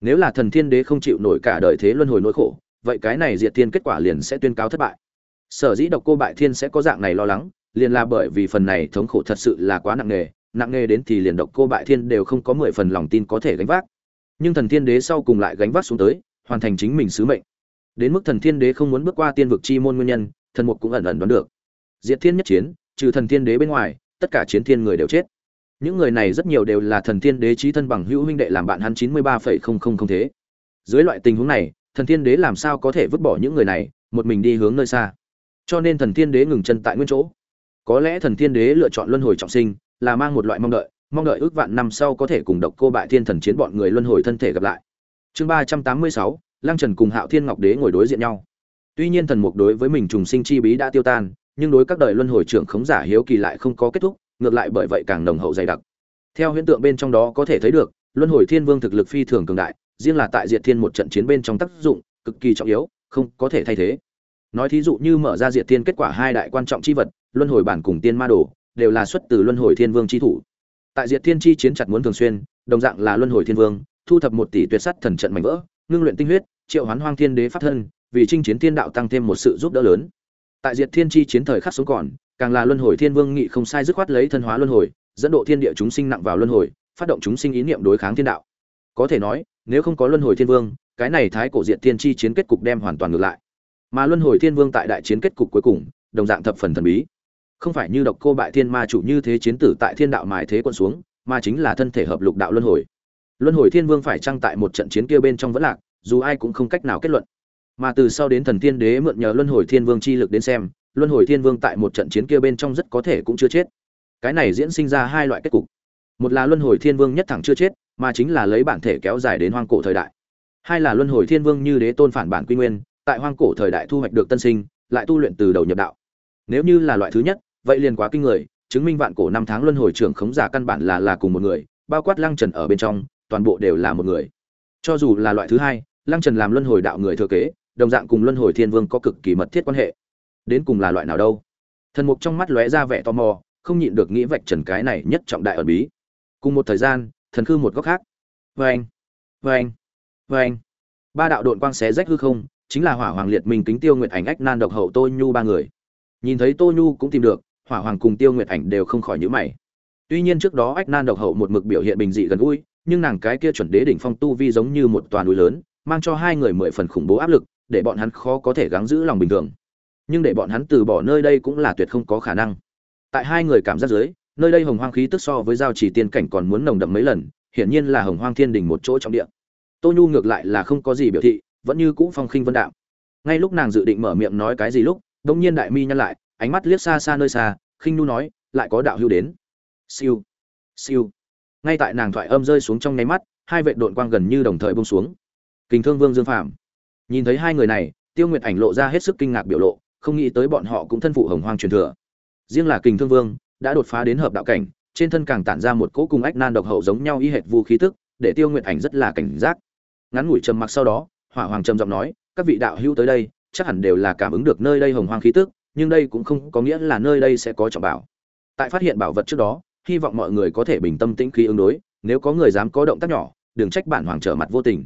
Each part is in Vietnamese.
nếu là thần thiên đế không chịu nổi cả đời thế luân hồi nỗi khổ, vậy cái này diệt thiên kết quả liền sẽ tuyên cáo thất bại. Sở dĩ độc cô bại thiên sẽ có dạng này lo lắng, liền là bởi vì phần này thống khổ thật sự là quá nặng nề nặng nề đến thì liền độc cô bại thiên đều không có mười phần lòng tin có thể gánh vác. Nhưng thần thiên đế sau cùng lại gánh vác xuống tới, hoàn thành chính mình sứ mệnh. Đến mức thần thiên đế không muốn bước qua tiên vực chi môn nguyên nhân, thần mục cũng ẩn ẩn đoán được. Diệt thiên nhất chiến, trừ thần thiên đế bên ngoài, tất cả chiến thiên người đều chết những người này rất nhiều đều là thần thiên đế trí thân bằng hữu huynh đệ làm bạn hắn chín mươi ba phẩy không không không thế. Dưới loại tình huống này, thần thiên đế làm sao có thể vứt bỏ những người này, một mình đi hướng nơi xa? Cho nên thần thiên đế ngừng chân tại nguyên chỗ. Có lẽ thần thiên đế lựa chọn luân hồi trọng sinh, là mang một loại mong đợi mong đợi ước vạn năm sau có thể cùng độc cô bại thiên thần chiến bọn người luân hồi thân thể gặp lại. Chương ba trăm tám mươi sáu, lăng trần cùng hạo thiên ngọc đế ngồi đối diện nhau. Tuy nhiên thần mục đối với mình trùng sinh chi bí đã tiêu tan, nhưng đối các đời luân hồi trưởng khống giả hiếu kỳ lại không có kết thúc ngược lại bởi vậy càng nồng hậu dày đặc. Theo hiện tượng bên trong đó có thể thấy được, luân hồi thiên vương thực lực phi thường cường đại, riêng là tại diệt thiên một trận chiến bên trong tác dụng cực kỳ trọng yếu, không có thể thay thế. Nói thí dụ như mở ra diệt thiên kết quả hai đại quan trọng chi vật, luân hồi bản cùng tiên ma đồ, đều là xuất từ luân hồi thiên vương chi thủ. Tại diệt thiên chi chiến chặt muốn thường xuyên, đồng dạng là luân hồi thiên vương, thu thập một tỷ tuyệt sắt thần trận mảnh vỡ, ngưng luyện tinh huyết, triệu hoán hoang thiên đế phát thân, vì chinh chiến thiên đạo tăng thêm một sự giúp đỡ lớn. Tại diệt thiên chi chiến thời khắc sống còn càng là luân hồi thiên vương nghị không sai dứt khoát lấy thân hóa luân hồi, dẫn độ thiên địa chúng sinh nặng vào luân hồi, phát động chúng sinh ý niệm đối kháng thiên đạo. Có thể nói, nếu không có luân hồi thiên vương, cái này thái cổ diện thiên chi chiến kết cục đem hoàn toàn ngược lại. Mà luân hồi thiên vương tại đại chiến kết cục cuối cùng, đồng dạng thập phần thần bí. Không phải như độc cô bại thiên ma chủ như thế chiến tử tại thiên đạo mài thế quân xuống, mà chính là thân thể hợp lục đạo luân hồi. Luân hồi thiên vương phải trăng tại một trận chiến kia bên trong vẫn lạc, dù ai cũng không cách nào kết luận. Mà từ sau đến thần tiên đế mượn nhờ luân hồi thiên vương chi lực đến xem luân hồi thiên vương tại một trận chiến kia bên trong rất có thể cũng chưa chết. Cái này diễn sinh ra hai loại kết cục. Một là luân hồi thiên vương nhất thẳng chưa chết, mà chính là lấy bản thể kéo dài đến hoang cổ thời đại. Hai là luân hồi thiên vương như đế tôn phản bản quy nguyên, tại hoang cổ thời đại thu hoạch được tân sinh, lại tu luyện từ đầu nhập đạo. Nếu như là loại thứ nhất, vậy liền quá kinh người, chứng minh vạn cổ năm tháng luân hồi trưởng khống giả căn bản là là cùng một người, bao quát lăng trần ở bên trong, toàn bộ đều là một người. Cho dù là loại thứ hai, lăng trần làm luân hồi đạo người thừa kế, đồng dạng cùng luân hồi thiên vương có cực kỳ mật thiết quan hệ đến cùng là loại nào đâu. Thần mục trong mắt lóe ra vẻ tò mò, không nhịn được nghĩ vạch trần cái này nhất trọng đại ẩn bí. Cùng một thời gian, thần khư một góc khác. Vê anh vê anh vê anh ba đạo đội quang xé rách hư không, chính là hỏa hoàng liệt mình kính tiêu nguyệt ảnh ách nan độc hậu tô nhu ba người. Nhìn thấy tô nhu cũng tìm được, hỏa hoàng cùng tiêu nguyệt ảnh đều không khỏi nhữ mày. Tuy nhiên trước đó ách nan độc hậu một mực biểu hiện bình dị gần gũi, nhưng nàng cái kia chuẩn đế đỉnh phong tu vi giống như một toàn núi lớn, mang cho hai người mười phần khủng bố áp lực, để bọn hắn khó có thể gắng giữ lòng bình thường nhưng để bọn hắn từ bỏ nơi đây cũng là tuyệt không có khả năng. Tại hai người cảm giác dưới, nơi đây hồng hoang khí tức so với giao chỉ tiên cảnh còn muốn nồng đậm mấy lần, hiển nhiên là hồng hoang thiên đình một chỗ trọng địa. Tô nhu ngược lại là không có gì biểu thị, vẫn như cũ phong khinh vân đạo. Ngay lúc nàng dự định mở miệng nói cái gì lúc đông nhiên đại mi nhăn lại, ánh mắt liếc xa xa nơi xa, khinh nu nói, lại có đạo hưu đến. Siêu siêu. Ngay tại nàng thoại âm rơi xuống trong nháy mắt, hai vệ đội quang gần như đồng thời bông xuống. Kình thương vương dương phạm nhìn thấy hai người này, tiêu nguyệt ảnh lộ ra hết sức kinh ngạc biểu lộ không nghĩ tới bọn họ cũng thân phụ hồng hoang truyền thừa. Riêng là kình thương vương, đã đột phá đến hợp đạo cảnh, trên thân càng tản ra một cỗ cùng ách nan độc hậu giống nhau y hệt vu khí tức, để tiêu nguyện ảnh rất là cảnh giác. Ngắn ngủi trầm mặc sau đó, hỏa hoàng trầm giọng nói, các vị đạo hữu tới đây, chắc hẳn đều là cảm ứng được nơi đây hồng hoang khí tức, nhưng đây cũng không có nghĩa là nơi đây sẽ có trọng bảo. Tại phát hiện bảo vật trước đó, hy vọng mọi người có thể bình tâm tĩnh khí ứng đối, nếu có người dám có động tác nhỏ, đừng trách bản hoàng trở mặt vô tình.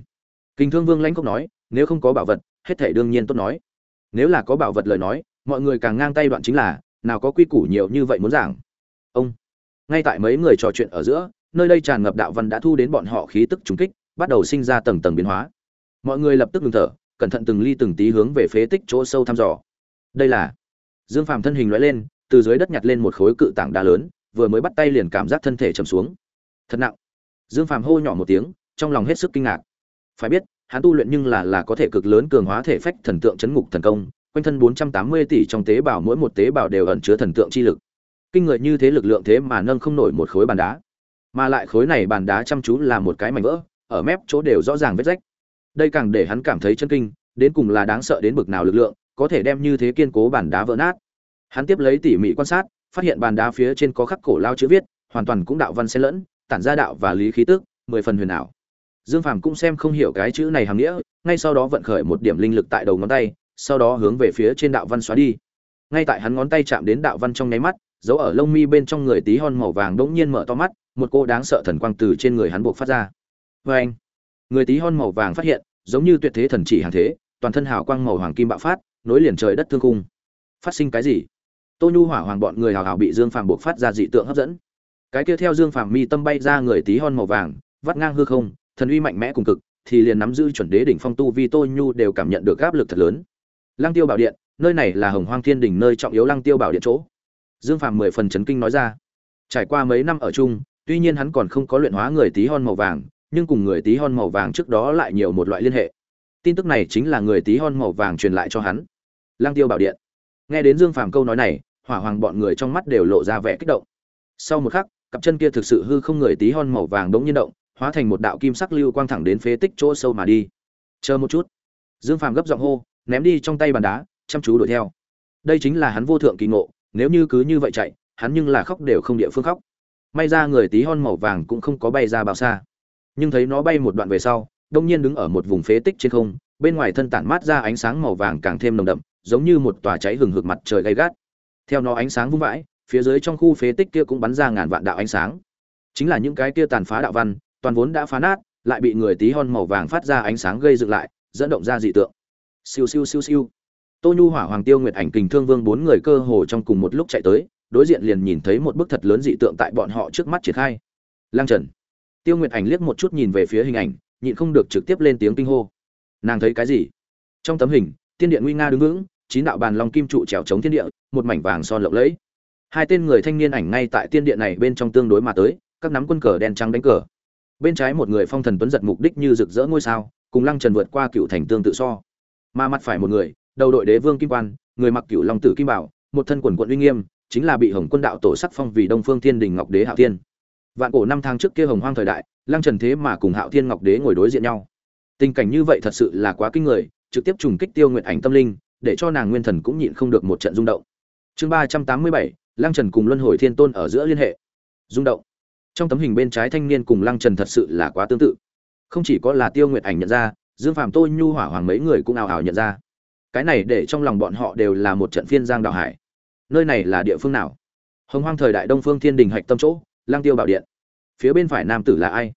Kinh thương vương lãnh cốc nói, nếu không có bảo vật, hết thể đương nhiên tốt nói nếu là có bảo vật lời nói, mọi người càng ngang tay đoạn chính là, nào có quy củ nhiều như vậy muốn giảng. Ông, ngay tại mấy người trò chuyện ở giữa, nơi đây tràn ngập đạo văn đã thu đến bọn họ khí tức trùng kích, bắt đầu sinh ra tầng tầng biến hóa. Mọi người lập tức ngừng thở, cẩn thận từng ly từng tí hướng về phế tích chỗ sâu thăm dò. Đây là, dương phàm thân hình loại lên, từ dưới đất nhặt lên một khối cự tảng đá lớn, vừa mới bắt tay liền cảm giác thân thể trầm xuống. Thật nặng. Dương phàm hô nhỏ một tiếng, trong lòng hết sức kinh ngạc. Phải biết hắn tu luyện nhưng là là có thể cực lớn cường hóa thể phách thần tượng chấn ngục thần công, quanh thân 480 tỷ trong tế bào mỗi một tế bào đều ẩn chứa thần tượng chi lực. Kinh người như thế lực lượng thế mà nâng không nổi một khối bàn đá. Mà lại khối này bàn đá chăm chú là một cái mảnh vỡ, ở mép chỗ đều rõ ràng vết rách. Đây càng để hắn cảm thấy chân kinh, đến cùng là đáng sợ đến bực nào lực lượng, có thể đem như thế kiên cố bàn đá vỡ nát. Hắn tiếp lấy tỉ mỉ quan sát, phát hiện bàn đá phía trên có khắc cổ lao chữ viết, hoàn toàn cũng đạo văn xen lẫn, tản ra đạo và lý khí tức, mười phần huyền ảo dương phàm cũng xem không hiểu cái chữ này hàm nghĩa, ngay sau đó vận khởi một điểm linh lực tại đầu ngón tay, sau đó hướng về phía trên đạo văn xóa đi. Ngay tại hắn ngón tay chạm đến đạo văn trong nháy mắt, dấu ở lông mi bên trong người tí hon màu vàng đ nhiên mở to mắt, một cô đáng sợ thần quang từ trên người hắn buộc phát ra. Vê anh, người tí hon màu vàng phát hiện, giống như tuyệt thế thần chỉ hàng thế, toàn thân hào quang màu hoàng kim bạo phát, nối liền trời đất thương cung phát sinh cái gì? Tô nhu hỏa hoàng bọn người hào hào bị dương phàm buộc phát ra dị tượng hấp dẫn. Cái kia theo dương phàm mi tâm bay ra người tí hon màu vàng, vắt ngang hư không thần uy mạnh mẽ cùng cực, thì liền nắm giữ chuẩn đế đỉnh phong tu vi tô nhu đều cảm nhận được áp lực thật lớn. Lăng tiêu bảo điện, nơi này là hồng hoang thiên đỉnh nơi trọng yếu lăng tiêu bảo điện chỗ. Dương phàm mười phần chấn kinh nói ra. Trải qua mấy năm ở chung, tuy nhiên hắn còn không có luyện hóa người tí hon màu vàng, nhưng cùng người tí hon màu vàng trước đó lại nhiều một loại liên hệ. Tin tức này chính là người tí hon màu vàng truyền lại cho hắn. Lăng tiêu bảo điện. Nghe đến dương phàm câu nói này, hỏa hoàng bọn người trong mắt đều lộ ra vẻ kích động. Sau một khắc, cặp chân kia thực sự hư không người tí hon màu vàng đống nhiên động hóa thành một đạo kim sắc lưu quang thẳng đến phế tích chỗ sâu mà đi. Chờ một chút. Dương phàm gấp giọng hô, ném đi trong tay bàn đá, chăm chú đuổi theo. Đây chính là hắn vô thượng kỳ ngộ, nếu như cứ như vậy chạy, hắn nhưng là khóc đều không địa phương khóc. May ra người tí hon màu vàng cũng không có bay ra bao xa. Nhưng thấy nó bay một đoạn về sau, đông nhiên đứng ở một vùng phế tích trên không, bên ngoài thân tản mát ra ánh sáng màu vàng càng thêm nồng đậm, giống như một tòa cháy hừng hực mặt trời gay gắt. Theo nó ánh sáng vung vãi, phía dưới trong khu phế tích kia cũng bắn ra ngàn vạn đạo ánh sáng. Chính là những cái kia tàn phá đạo văn toàn vốn đã phá nát, lại bị người tí hon màu vàng phát ra ánh sáng gây dựng lại, dẫn động ra dị tượng. Siêu siêu siêu siêu. Tô nhu hỏa hoàng tiêu nguyệt ảnh kình thương vương bốn người cơ hồ trong cùng một lúc chạy tới, đối diện liền nhìn thấy một bức thật lớn dị tượng tại bọn họ trước mắt triển khai. Lang trần. Tiêu nguyệt ảnh liếc một chút nhìn về phía hình ảnh, nhịn không được trực tiếp lên tiếng kinh hô. Nàng thấy cái gì? Trong tấm hình, tiên điện nguy nga đứng vững, chín đạo bàn long kim trụ trèo chống thiên địa, một mảnh vàng son lộng lẫy. Hai tên người thanh niên ảnh ngay tại tiên điện này bên trong tương đối mà tới, các nắm quân cờ đen trắng đánh cờ bên trái một người phong thần tuấn giật mục đích như rực rỡ ngôi sao, cùng lăng trần vượt qua cựu thành tương tự so. Mà mặt phải một người, đầu đội đế vương kim quan, người mặc cựu long tử kim bảo, một thân quần quận uy nghiêm, chính là bị hồng quân đạo tổ sắc phong vì đông phương thiên đình ngọc đế hạo thiên. Vạn cổ năm tháng trước kia hồng hoang thời đại, lăng trần thế mà cùng hạo thiên ngọc đế ngồi đối diện nhau. Tình cảnh như vậy thật sự là quá kinh người, trực tiếp trùng kích tiêu nguyện ảnh tâm linh, để cho nàng nguyên thần cũng nhịn không được một trận rung động. Chương ba trăm tám mươi bảy, lăng trần cùng luân hồi thiên tôn ở giữa liên hệ. Rung động trong tấm hình bên trái thanh niên cùng lăng trần thật sự là quá tương tự. Không chỉ có là tiêu nguyệt ảnh nhận ra, dương phạm tô nhu, hỏa hoàng mấy người cũng ào ào nhận ra. Cái này để trong lòng bọn họ đều là một trận phiên giang đào hải. Nơi này là địa phương nào? Hồng hoang thời đại đông phương thiên đình hạch tâm chỗ lang tiêu bảo điện. Phía bên phải nam tử là ai?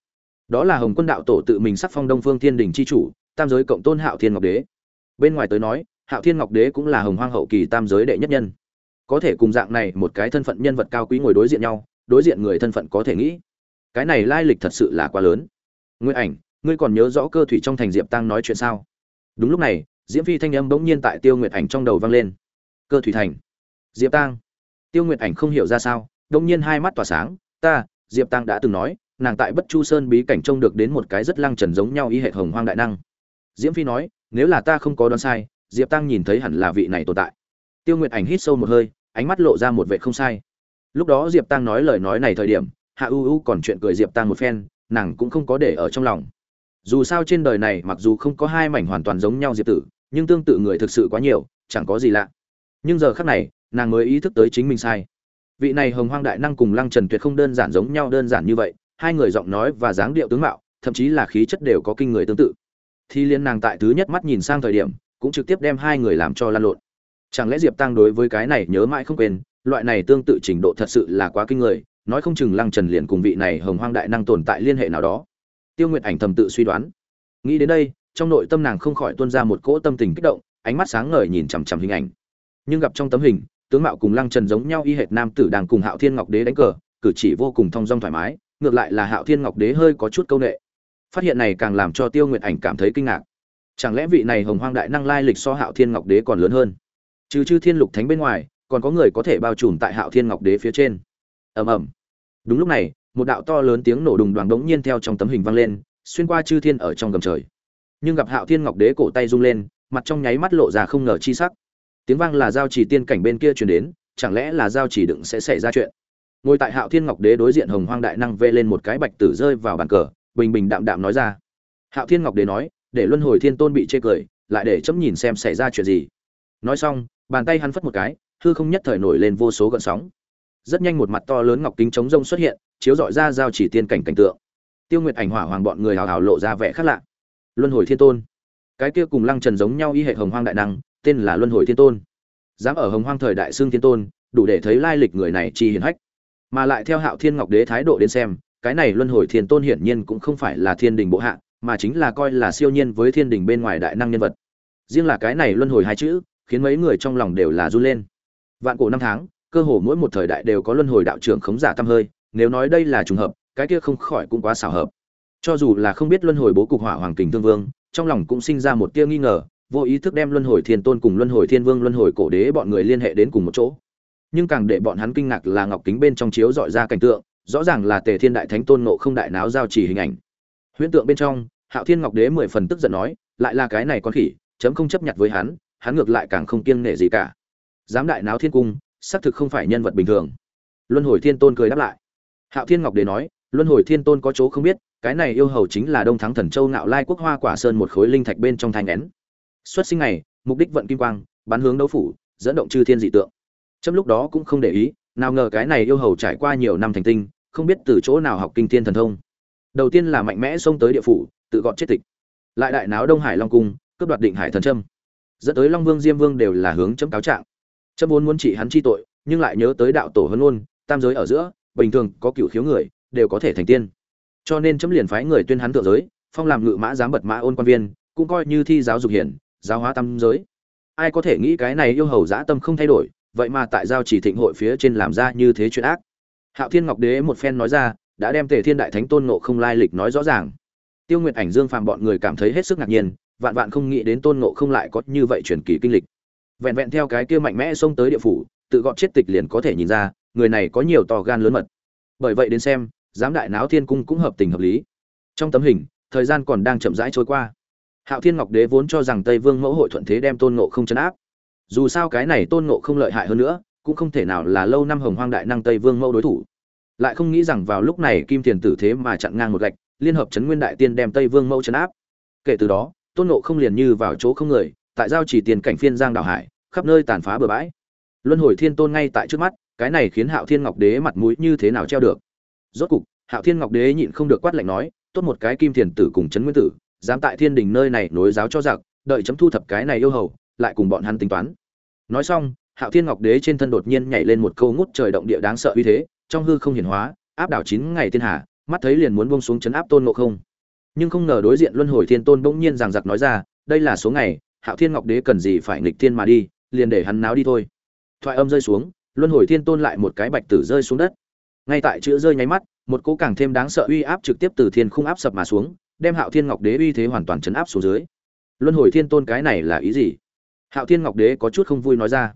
Đó là hồng quân đạo tổ tự mình sắc phong đông phương thiên đình c h i chủ, tam giới cộng tôn hạo thiên ngọc đế. Bên ngoài tới nói, hạo thiên ngọc đế cũng là hồng hoang hậu kỳ tam giới đệ nhất nhân. Có thể cùng dạng này một cái thân phận nhân vật cao quý ngồi đối diện nhau đối diện người thân phận có thể nghĩ. Cái này lai lịch thật sự là quá lớn. Ngươi ảnh, ngươi còn nhớ rõ cơ thủy trong thành diệp tăng nói chuyện sao? Đúng lúc này, diễm phi thanh âm bỗng nhiên tại tiêu nguyệt ảnh trong đầu vang lên. Cơ thủy thành, diệp tăng tiêu nguyệt ảnh không hiểu ra sao đông nhiên hai mắt tỏa sáng, ta, diệp tăng đã từng nói, nàng tại bất chu sơn bí cảnh trông được đến một cái rất lăng trần giống nhau y hệ hồng hoang đại năng. Diễm phi nói, nếu là ta không có đoán sai, diệp tăng nhìn thấy hẳn là vị này tồn tại. Tiêu nguyệt ảnh hít sâu một hơi, ánh mắt lộ ra một vệ không sai lúc đó diệp tăng nói lời nói này thời điểm, hạ u u còn chuyện cười diệp tăng một phen, nàng cũng không có để ở trong lòng. Dù sao trên đời này mặc dù không có hai mảnh hoàn toàn giống nhau diệp tử, nhưng tương tự người thực sự quá nhiều, chẳng có gì lạ. Nhưng giờ khác này, nàng mới ý thức tới chính mình sai. Vị này hồng hoang đại năng cùng lăng trần tuyệt không đơn giản giống nhau đơn giản như vậy, hai người giọng nói và dáng điệu tướng mạo, thậm chí là khí chất đều có kinh người tương tự. Thì liên nàng tại thứ nhất mắt nhìn sang thời điểm, cũng trực tiếp đem hai người làm cho lan lộn. Chẳng lẽ diệp tăng đối với cái này nhớ mãi không quên loại này tương tự trình độ thật sự là quá kinh người, nói không chừng lăng trần liền cùng vị này hồng hoang đại năng tồn tại liên hệ nào đó. Tiêu nguyệt ảnh thầm tự suy đoán. Nghĩ đến đây, trong nội tâm nàng không khỏi tuôn ra một cỗ tâm tình kích động, ánh mắt sáng ngời nhìn chằm chằm hình ảnh. Nhưng gặp trong tấm hình, tướng mạo cùng lăng trần giống nhau y hệt nam tử đang cùng hạo thiên ngọc đế đánh cờ, cử chỉ vô cùng thong dong thoải mái, ngược lại là hạo thiên ngọc đế hơi có chút câu nệ. Phát hiện này càng làm cho tiêu nguyệt ảnh cảm thấy kinh ngạc. Chẳng lẽ vị này hồng hoang đại năng lai lịch so hạo thiên ngọc đế còn lớn hơn? Trừ chư thiên lục thánh bên ngoài còn có người có thể bao trùm tại hạo thiên ngọc đế phía trên. Ầm ầm. Đúng lúc này, một đạo to lớn tiếng nổ đùng đoàng đống nhiên theo trong tấm hình vang lên, xuyên qua chư thiên ở trong gầm trời. Nhưng gặp hạo thiên ngọc đế cổ tay rung lên, mặt trong nháy mắt lộ ra không ngờ chi sắc. Tiếng vang là giao chỉ tiên cảnh bên kia truyền đến, chẳng lẽ là giao chỉ đựng sẽ xảy ra chuyện? Ngồi tại hạo thiên ngọc đế đối diện hồng hoang đại năng vê lên một cái bạch tử rơi vào bàn cờ, bình bình đạm đạm nói ra. Hạo thiên ngọc đế nói, để luân hồi thiên tôn bị chê cười, lại để chấm nhìn xem xảy ra chuyện gì. Nói xong, bàn tay hắn phất một cái hư không nhất thời nổi lên vô số gợn sóng. Rất nhanh một mặt to lớn ngọc kính chống rông xuất hiện, chiếu rọi ra giao chỉ tiên cảnh cảnh tượng. Tiêu nguyệt ảnh hỏa hoàng bọn người hào hào lộ ra vẻ khác lạ. Luân hồi thiên tôn. Cái kia cùng lăng trần giống nhau y hệ hồng hoang đại năng, tên là luân hồi thiên tôn. Dám ở hồng hoang thời đại xương thiên tôn, đủ để thấy lai lịch người này chi hiển hách. Mà lại theo hạo thiên ngọc đế thái độ đến xem, cái này luân hồi thiên tôn hiển nhiên cũng không phải là thiên đình bộ hạ, mà chính là coi là siêu nhiên với thiên đình bên ngoài đại năng nhân vật. Riêng là cái này luân hồi hai chữ, khiến mấy người trong lòng đều là run lên vạn cổ năm tháng, cơ hồ mỗi một thời đại đều có luân hồi đạo trưởng khống giả tâm hơi, nếu nói đây là trùng hợp, cái kia không khỏi cũng quá xảo hợp. Cho dù là không biết luân hồi bố cục hỏa hoàng kình tương vương, trong lòng cũng sinh ra một tia nghi ngờ, vô ý thức đem luân hồi thiên tôn cùng luân hồi thiên vương, luân hồi cổ đế bọn người liên hệ đến cùng một chỗ. Nhưng càng để bọn hắn kinh ngạc là ngọc kính bên trong chiếu dọi ra cảnh tượng, rõ ràng là tề thiên đại thánh tôn nộ không đại náo giao chỉ hình ảnh. Huyễn tượng bên trong, hạo thiên ngọc đế mười phần tức giận nói, lại là cái này con khỉ, chấm không chấp nhận với hắn hắn ngược lại càng không kiêng nể gì cả dám đại náo thiên cung, xác thực không phải nhân vật bình thường. Luân hồi thiên tôn cười đáp lại. Hạo thiên ngọc đế nói, luân hồi thiên tôn có chỗ không biết, cái này yêu hầu chính là đông thắng thần châu ngạo lai quốc hoa quả sơn một khối linh thạch bên trong thai nén. Xuất sinh này, mục đích vận kim quang, bắn hướng đấu phủ, dẫn động chư thiên dị tượng. Trong lúc đó cũng không để ý, nào ngờ cái này yêu hầu trải qua nhiều năm thành tinh, không biết từ chỗ nào học kinh thiên thần thông. Đầu tiên là mạnh mẽ xông tới địa phủ, tự gọn chết tịch. Lại đại náo đông hải long cung, cướp đoạt định hải thần trâm dẫn tới long vương, diêm vương đều là hướng chấm cáo trạng chấm vốn muốn trị hắn chi tội, nhưng lại nhớ tới đạo tổ hơn ôn, tam giới ở giữa, bình thường có cựu khiếu người, đều có thể thành tiên. Cho nên chấm liền phái người tuyên hắn thượng giới, phong làm ngự mã giám bật mã ôn quan viên, cũng coi như thi giáo dục hiển, giáo hóa tam giới. Ai có thể nghĩ cái này yêu hầu dã tâm không thay đổi, vậy mà tại giao chỉ thịnh hội phía trên làm ra như thế chuyện ác. Hạo thiên ngọc đế một phen nói ra, đã đem tề thiên đại thánh tôn nộ không lai lịch nói rõ ràng. Tiêu nguyệt ảnh dương phàm bọn người cảm thấy hết sức ngạc nhiên, vạn vạn không nghĩ đến tôn nộ không lại có như vậy truyền kỳ kinh lịch vẹn vẹn theo cái kia mạnh mẽ xông tới địa phủ, tự gọn chết tịch liền có thể nhìn ra, người này có nhiều to gan lớn mật. Bởi vậy đến xem, giám đại náo thiên cung cũng hợp tình hợp lý. Trong tấm hình, thời gian còn đang chậm rãi trôi qua. Hạo thiên ngọc đế vốn cho rằng tây vương mẫu hội thuận thế đem tôn ngộ không chấn áp. Dù sao cái này tôn ngộ không lợi hại hơn nữa, cũng không thể nào là lâu năm hồng hoang đại năng tây vương mẫu đối thủ. Lại không nghĩ rằng vào lúc này kim tiền tử thế mà chặn ngang một gạch, liên hợp chấn nguyên đại tiên đem tây vương mẫu chấn áp. Kể từ đó, tôn ngộ không liền như vào chỗ không người tại giao chỉ tiền cảnh phiên giang đảo hải khắp nơi tàn phá bừa bãi. Luân hồi thiên tôn ngay tại trước mắt cái này khiến hạo thiên ngọc đế mặt mũi như thế nào treo được? Rốt cục hạo thiên ngọc đế nhịn không được quát lạnh nói tốt một cái kim tiền tử cùng Trấn nguyên tử dám tại thiên đình nơi này nối giáo cho giặc đợi chấm thu thập cái này yêu hầu lại cùng bọn hắn tính toán. Nói xong hạo thiên ngọc đế trên thân đột nhiên nhảy lên một câu ngút trời động địa đáng sợ uy thế trong hư không hiển hóa áp đảo chín ngày thiên hạ, mắt thấy liền muốn bông xuống chấn áp tôn ngộ không. Nhưng không ngờ đối diện luân hồi thiên tôn bỗng nhiên giằng giặc nói ra đây là số ngày hạo thiên ngọc đế cần gì phải nghịch thiên mà đi, liền để hắn náo đi thôi. Thoại âm rơi xuống, luân hồi thiên tôn lại một cái bạch tử rơi xuống đất. Ngay tại chữ rơi nháy mắt, một cỗ càng thêm đáng sợ uy áp trực tiếp từ thiên khung áp sập mà xuống, đem hạo thiên ngọc đế uy thế hoàn toàn chấn áp xuống dưới. Luân hồi thiên tôn cái này là ý gì? Hạo thiên ngọc đế có chút không vui nói ra.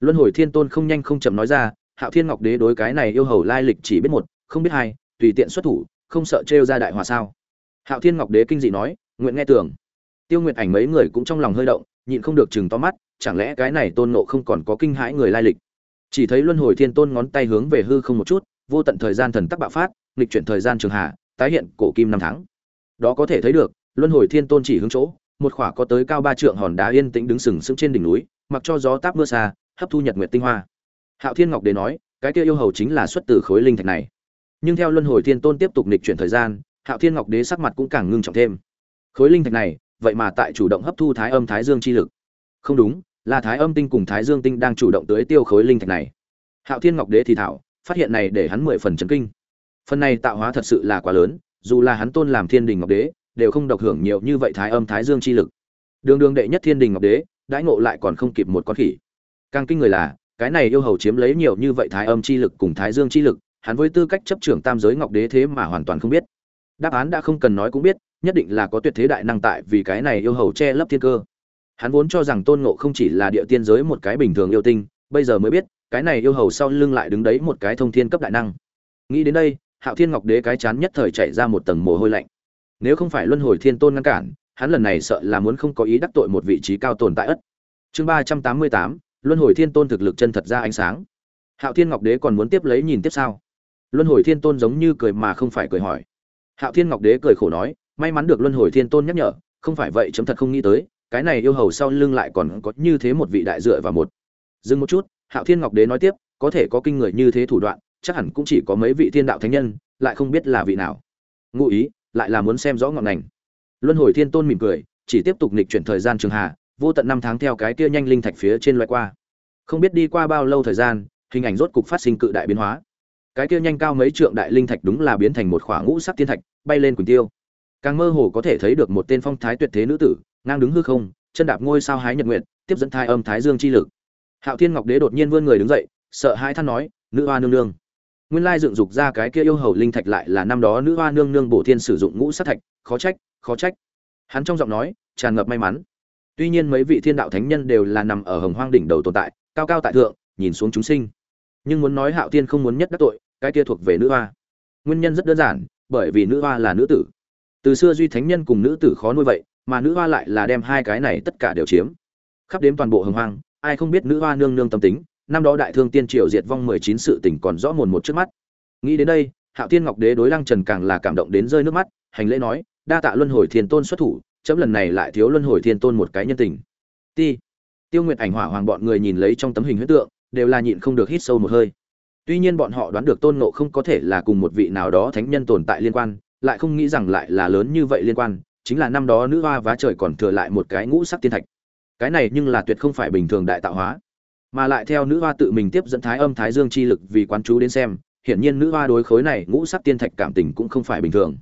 Luân hồi thiên tôn không nhanh không chậm nói ra, hạo thiên ngọc đế đối cái này yêu hầu lai lịch chỉ biết một, không biết hai, tùy tiện xuất thủ, không sợ trêu ra đại hòa sao? Hạo thiên ngọc đế kinh dị nói, nguyện nghe tưởng tiêu nguyệt ảnh mấy người cũng trong lòng hơi động, nhịn không được chừng to mắt, chẳng lẽ cái này tôn nộ không còn có kinh hãi người lai lịch? Chỉ thấy luân hồi thiên tôn ngón tay hướng về hư không một chút, vô tận thời gian thần tắc bạo phát, nghịch chuyển thời gian trường hạ, tái hiện cổ kim năm tháng. Đó có thể thấy được, luân hồi thiên tôn chỉ hướng chỗ, một khỏa có tới cao ba trượng hòn đá yên tĩnh đứng sừng sững trên đỉnh núi, mặc cho gió táp mưa xa, hấp thu nhật nguyệt tinh hoa. Hạo thiên ngọc đế nói, cái kia yêu hầu chính là xuất từ khối linh thạch này. Nhưng theo luân hồi thiên tôn tiếp tục nghịch chuyển thời gian, hạo thiên ngọc đế sắc mặt cũng càng ngưng trọng thêm. Khối linh thạch này vậy mà tại chủ động hấp thu thái âm thái dương chi lực. Không đúng, là thái âm tinh cùng thái dương tinh đang chủ động tới tiêu khối linh thạch này. Hạo thiên ngọc đế thì thảo, phát hiện này để hắn mười phần chấn kinh. Phần này tạo hóa thật sự là quá lớn, dù là hắn tôn làm thiên đình ngọc đế, đều không độc hưởng nhiều như vậy thái âm thái dương chi lực. Đường đường đệ nhất thiên đình ngọc đế, đãi ngộ lại còn không kịp một con khỉ. Càng kinh người là, cái này yêu hầu chiếm lấy nhiều như vậy thái âm chi lực cùng thái dương chi lực, hắn với tư cách chấp trưởng tam giới ngọc đế thế mà hoàn toàn không biết. Đáp án đã không cần nói cũng biết nhất định là có tuyệt thế đại năng tại vì cái này yêu hầu che lấp thiên cơ. Hắn vốn cho rằng tôn ngộ không chỉ là địa tiên giới một cái bình thường yêu tinh, bây giờ mới biết, cái này yêu hầu sau lưng lại đứng đấy một cái thông thiên cấp đại năng. Nghĩ đến đây, hạo thiên ngọc đế cái chán nhất thời chạy ra một tầng mồ hôi lạnh. Nếu không phải luân hồi thiên tôn ngăn cản, hắn lần này sợ là muốn không có ý đắc tội một vị trí cao tồn tại ất. Chương ba trăm tám mươi tám, luân hồi thiên tôn thực lực chân thật ra ánh sáng. Hạo thiên ngọc đế còn muốn tiếp lấy nhìn tiếp sao? Luân hồi thiên tôn giống như cười mà không phải cười hỏi. Hạo thiên ngọc đế cười khổ nói may mắn được luân hồi thiên tôn nhắc nhở, không phải vậy chấm thật không nghĩ tới, cái này yêu hầu sau lưng lại còn có như thế một vị đại dựa và một. Dừng một chút, hạo thiên ngọc đế nói tiếp, có thể có kinh người như thế thủ đoạn, chắc hẳn cũng chỉ có mấy vị thiên đạo thánh nhân, lại không biết là vị nào. Ngụ ý, lại là muốn xem rõ ngọn ngành. Luân hồi thiên tôn mỉm cười, chỉ tiếp tục nịch chuyển thời gian trường hà, vô tận năm tháng theo cái kia nhanh linh thạch phía trên loại qua. Không biết đi qua bao lâu thời gian, hình ảnh rốt cục phát sinh cự đại biến hóa. Cái kia nhanh cao mấy trượng đại linh thạch đúng là biến thành một khỏa ngũ sắc thiên thạch, bay lên quỳnh tiêu càng mơ hồ có thể thấy được một tên phong thái tuyệt thế nữ tử, ngang đứng hư không, chân đạp ngôi sao hái nhật nguyện tiếp dẫn thai âm thái dương chi lực. Hạo thiên ngọc đế đột nhiên vươn người đứng dậy, sợ hãi than nói, nữ hoa nương nương. Nguyên lai dựng dục ra cái kia yêu hầu linh thạch lại là năm đó nữ hoa nương nương bổ thiên sử dụng ngũ sát thạch, khó trách khó trách. Hắn trong giọng nói, tràn ngập may mắn. Tuy nhiên mấy vị thiên đạo thánh nhân đều là nằm ở hồng hoang đỉnh đầu tồn tại, cao cao tại thượng, nhìn xuống chúng sinh. Nhưng muốn nói hạo thiên không muốn nhất đắc tội, cái kia thuộc về nữ hoa. Nguyên nhân rất đơn giản, bởi vì nữ hoa là nữ tử từ xưa duy thánh nhân cùng nữ tử khó nuôi vậy, mà nữ hoa lại là đem hai cái này tất cả đều chiếm. Khắp đếm toàn bộ hồng hoang, ai không biết nữ hoa nương nương tâm tính, năm đó đại thương tiên triều diệt vong mười chín sự tình còn rõ mồn một trước mắt. Nghĩ đến đây, hạo thiên ngọc đế đối lăng trần càng là cảm động đến rơi nước mắt, hành lễ nói, đa tạ luân hồi thiên tôn xuất thủ, chấm lần này lại thiếu luân hồi thiên tôn một cái nhân tình. Ti, tiêu nguyệt ảnh hỏa hoàng bọn người nhìn lấy trong tấm hình huyết tượng, đều là nhịn không được hít sâu một hơi. Tuy nhiên bọn họ đoán được tôn nộ không có thể là cùng một vị nào đó thánh nhân tồn tại liên quan lại không nghĩ rằng lại là lớn như vậy liên quan, chính là năm đó nữ hoa vá trời còn thừa lại một cái ngũ sắc tiên thạch. Cái này nhưng là tuyệt không phải bình thường đại tạo hóa. Mà lại theo nữ hoa tự mình tiếp dẫn thái âm thái dương chi lực vì quán chú đến xem, hiển nhiên nữ hoa đối khối này ngũ sắc tiên thạch cảm tình cũng không phải bình thường.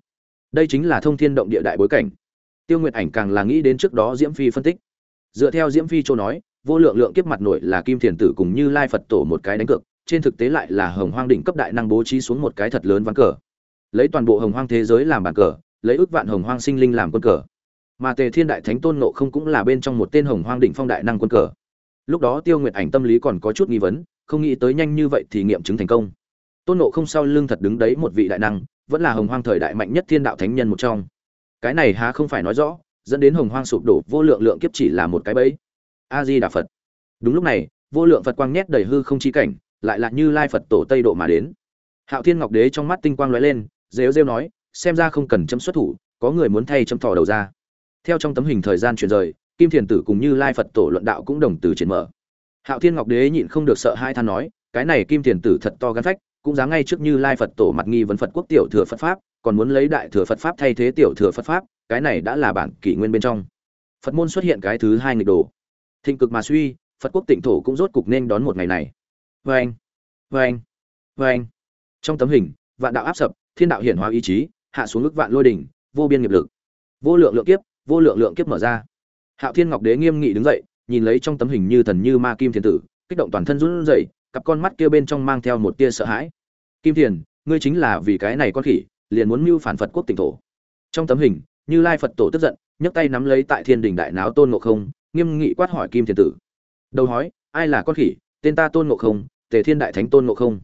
Đây chính là thông thiên động địa đại bối cảnh. Tiêu nguyệt ảnh càng là nghĩ đến trước đó diễm phi phân tích. Dựa theo diễm phi châu nói, vô lượng lượng kiếp mặt nội là kim thiền tử cùng như lai phật tổ một cái đánh cược, trên thực tế lại là hồng hoang đỉnh cấp đại năng bố trí xuống một cái thật lớn ván cờ lấy toàn bộ hồng hoang thế giới làm bàn cờ, lấy ước vạn hồng hoang sinh linh làm quân cờ. Mà tề thiên đại thánh tôn nộ không cũng là bên trong một tên hồng hoang đỉnh phong đại năng quân cờ. Lúc đó tiêu nguyệt ảnh tâm lý còn có chút nghi vấn, không nghĩ tới nhanh như vậy thì nghiệm chứng thành công. Tôn nộ không sau lưng thật đứng đấy một vị đại năng, vẫn là hồng hoang thời đại mạnh nhất thiên đạo thánh nhân một trong. Cái này há không phải nói rõ, dẫn đến hồng hoang sụp đổ, vô lượng lượng kiếp chỉ là một cái bẫy. A di đà phật. Đúng lúc này, vô lượng phật quang nhét đầy hư không chi cảnh, lại là như lai phật tổ tây độ mà đến. Hạo thiên ngọc đế trong mắt tinh quang lóe lên rêu rêu nói, xem ra không cần chấm xuất thủ, có người muốn thay chấm thò đầu ra. Theo trong tấm hình thời gian chuyển rời, kim thiền tử cùng như lai phật tổ luận đạo cũng đồng từ triển mở. Hạo thiên ngọc đế nhịn không được sợ hai than nói, cái này kim thiền tử thật to gắn phách, cũng dám ngay trước như lai phật tổ mặt nghi vấn phật quốc tiểu thừa phật pháp, còn muốn lấy đại thừa phật pháp thay thế tiểu thừa phật pháp, cái này đã là bản kỷ nguyên bên trong. Phật môn xuất hiện cái thứ hai nghịch đồ. Thịnh cực mà suy, phật quốc tịnh thổ cũng rốt cục nên đón một ngày này. Vê anh vê anh vê anh trong tấm hình, vạn đạo áp sập thiên đạo hiển hóa ý chí, hạ xuống ước vạn lôi đỉnh, vô biên nghiệp lực. Vô lượng lượng kiếp, vô lượng lượng kiếp mở ra. Hạo thiên ngọc đế nghiêm nghị đứng dậy, nhìn lấy trong tấm hình như thần như ma kim thiên tử, kích động toàn thân run rẩy, cặp con mắt kia bên trong mang theo một tia sợ hãi. Kim thiền, ngươi chính là vì cái này con khỉ, liền muốn mưu phản phật quốc tỉnh thổ. Trong tấm hình, như lai phật tổ tức giận, nhấc tay nắm lấy tại thiên đình đại náo tôn ngộ không, nghiêm nghị quát hỏi kim thiền tử. Đầu hói, ai là con khỉ? Tên ta tôn ngộ không, tề thiên đại thánh tôn ngộ không.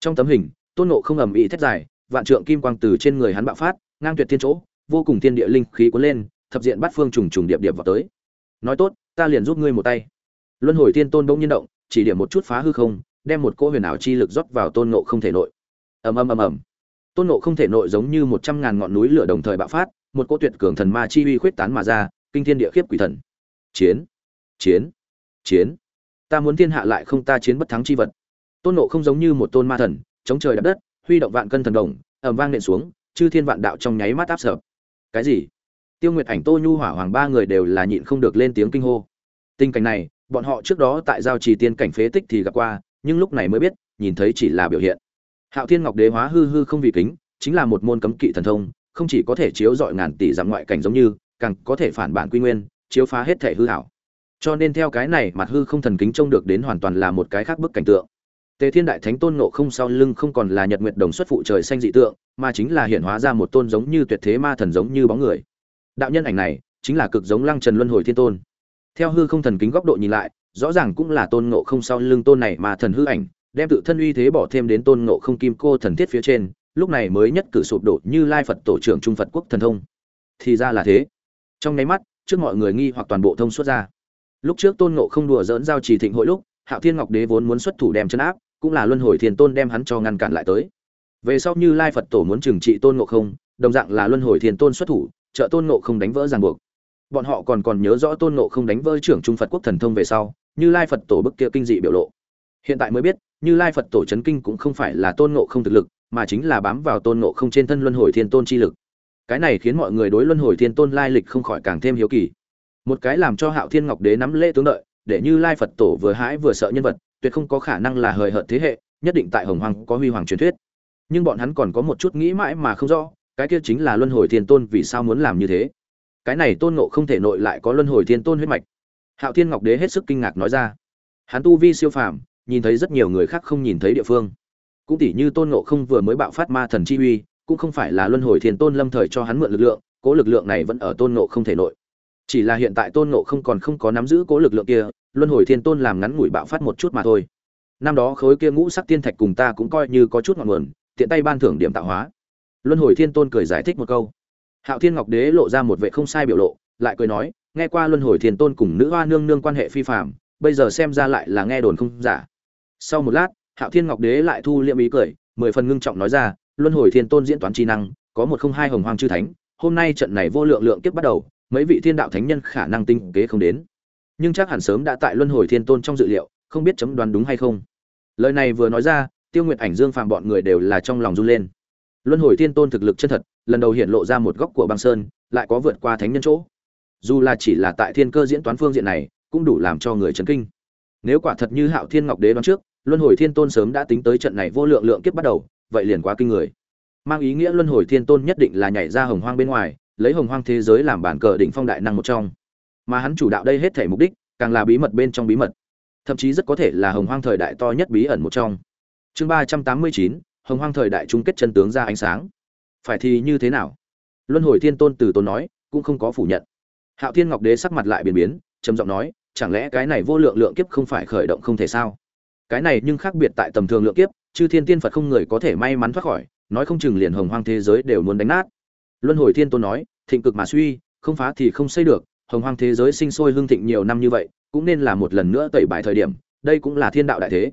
Trong tấm hình, tôn ngộ không ầm ĩ thét dài vạn trượng kim quang từ trên người hắn bạo phát, ngang tuyệt thiên chỗ, vô cùng thiên địa linh khí cuốn lên, thập diện bát phương trùng trùng điệp điệp vào tới. Nói tốt, ta liền giúp ngươi một tay. Luân hồi tiên tôn bỗng nhiên động, chỉ điểm một chút phá hư không, đem một cỗ huyền ảo chi lực rót vào tôn ngộ không thể nội. Ầm ầm ầm ầm. Tôn ngộ không thể nội giống như một trăm ngàn ngọn núi lửa đồng thời bạo phát, một cỗ tuyệt cường thần ma chi uy khuyết tán mà ra, kinh thiên địa khiếp quỷ thần. Chiến. Chiến. Chiến. Ta muốn thiên hạ lại không ta chiến bất thắng chi vật. Tôn ngộ không giống như một tôn ma thần, chống trời đập đất huy động vạn cân thần đồng, ầm vang nện xuống, chư thiên vạn đạo trong nháy mắt áp sập. Cái gì? Tiêu nguyệt ảnh, tô nhu hỏa hoàng ba người đều là nhịn không được lên tiếng kinh hô. Tình cảnh này, bọn họ trước đó tại giao trì tiên cảnh phế tích thì gặp qua, nhưng lúc này mới biết, nhìn thấy chỉ là biểu hiện. Hạo thiên ngọc đế hóa hư hư không vì kính, chính là một môn cấm kỵ thần thông, không chỉ có thể chiếu dọi ngàn tỷ dặm ngoại cảnh giống như, càng có thể phản bản quy nguyên, chiếu phá hết thể hư hảo. Cho nên theo cái này mặt hư không thần kính trông được đến hoàn toàn là một cái khác bức cảnh tượng tề thiên đại thánh tôn ngộ không sau lưng không còn là nhật nguyệt đồng xuất phụ trời xanh dị tượng, mà chính là hiện hóa ra một tôn giống như tuyệt thế ma thần giống như bóng người. Đạo nhân ảnh này chính là cực giống lăng trần luân hồi thiên tôn. Theo hư không thần kính góc độ nhìn lại, rõ ràng cũng là tôn ngộ không sau lưng tôn này mà thần hư ảnh, đem tự thân uy thế bỏ thêm đến tôn ngộ không kim cô thần thiết phía trên, lúc này mới nhất cử sụp đổ như lai phật tổ trưởng trung phật quốc thần thông. Thì ra là thế. Trong nháy mắt, trước mọi người nghi hoặc toàn bộ thông suốt ra. Lúc trước tôn ngộ không đùa dỡn giao trì thịnh hội lúc, hạo thiên ngọc đế vốn muốn xuất thủ đem chân áp cũng là luân hồi thiên tôn đem hắn cho ngăn cản lại tới. Về sau như lai phật tổ muốn trừng trị tôn ngộ không, đồng dạng là luân hồi thiên tôn xuất thủ, trợ tôn ngộ không đánh vỡ ràng buộc. Bọn họ còn còn nhớ rõ tôn ngộ không đánh vỡ trưởng trung phật quốc thần thông về sau, như lai phật tổ bức kia kinh dị biểu lộ. Hiện tại mới biết, như lai phật tổ c h ấ n kinh cũng không phải là tôn ngộ không thực lực, mà chính là bám vào tôn ngộ không trên thân luân hồi thiên tôn chi lực. Cái này khiến mọi người đối luân hồi thiên tôn lai lịch không khỏi càng thêm hiếu kỳ. Một cái làm cho hạo thiên ngọc đế nắm lễ tướng đợi, để như lai phật tổ vừa hãi vừa sợ nhân vật tuyệt không có khả năng là hời hợt thế hệ, nhất định tại hồng hoàng có huy hoàng truyền thuyết. Nhưng bọn hắn còn có một chút nghĩ mãi mà không rõ, cái kia chính là luân hồi thiên tôn vì sao muốn làm như thế. Cái này tôn ngộ không thể nội lại có luân hồi thiên tôn huyết mạch. Hạo thiên ngọc đế hết sức kinh ngạc nói ra. Hắn tu vi siêu phàm, nhìn thấy rất nhiều người khác không nhìn thấy địa phương. Cũng tỷ như tôn ngộ không vừa mới bạo phát ma thần chi uy, cũng không phải là luân hồi thiên tôn lâm thời cho hắn mượn lực lượng, cố lực lượng này vẫn ở tôn ngộ không thể nội. Chỉ là hiện tại tôn ngộ không còn không có nắm giữ cố lực lượng kia luân hồi thiên tôn làm ngắn ngủi bạo phát một chút mà thôi. Năm đó khối kia ngũ sắc tiên thạch cùng ta cũng coi như có chút ngọn nguồn, tiện tay ban thưởng điểm tạo hóa. Luân hồi thiên tôn cười giải thích một câu. Hạo thiên ngọc đế lộ ra một vệ không sai biểu lộ, lại cười nói, nghe qua luân hồi thiên tôn cùng nữ hoa nương nương quan hệ phi phạm bây giờ xem ra lại là nghe đồn không giả. Sau một lát, hạo thiên ngọc đế lại thu liệm ý cười, mười phần ngưng trọng nói ra, luân hồi thiên tôn diễn toán trí năng, có một không hai hồng hoàng chư thánh, hôm nay trận này vô lượng lượng kiếp bắt đầu, mấy vị thiên đạo thánh nhân khả năng tinh kế không đến nhưng chắc hẳn sớm đã tại luân hồi thiên tôn trong dự liệu, không biết chấm đoán đúng hay không. Lời này vừa nói ra, tiêu nguyệt ảnh dương phàm bọn người đều là trong lòng run lên. Luân hồi thiên tôn thực lực chân thật, lần đầu hiện lộ ra một góc của băng sơn, lại có vượt qua thánh nhân chỗ. Dù là chỉ là tại thiên cơ diễn toán phương diện này, cũng đủ làm cho người chấn kinh. Nếu quả thật như hạo thiên ngọc đế đoán trước, luân hồi thiên tôn sớm đã tính tới trận này vô lượng lượng kiếp bắt đầu, vậy liền quá kinh người. Mang ý nghĩa luân hồi thiên tôn nhất định là nhảy ra hồng hoang bên ngoài, lấy hồng hoang thế giới làm bản cờ đỉnh phong đại năng một trong mà hắn chủ đạo đây hết thể mục đích, càng là bí mật bên trong bí mật. Thậm chí rất có thể là hồng hoang thời đại to nhất bí ẩn một trong. Chương ba trăm tám mươi chín, hồng hoang thời đại chung kết chân tướng ra ánh sáng. Phải thì như thế nào? Luân hồi thiên tôn từ tôn nói, cũng không có phủ nhận. Hạo thiên ngọc đế sắc mặt lại biến biến, trầm giọng nói, chẳng lẽ cái này vô lượng lượng kiếp không phải khởi động không thể sao? Cái này nhưng khác biệt tại tầm thường lượng kiếp, chư thiên tiên phật không người có thể may mắn thoát khỏi, nói không chừng liền hồng hoang thế giới đều muốn đánh nát. Luân hồi thiên tôn nói, thịnh cực mà suy, không phá thì không xây được hồng hoang thế giới sinh sôi hương thịnh nhiều năm như vậy, cũng nên là một lần nữa tẩy bài thời điểm, đây cũng là thiên đạo đại thế.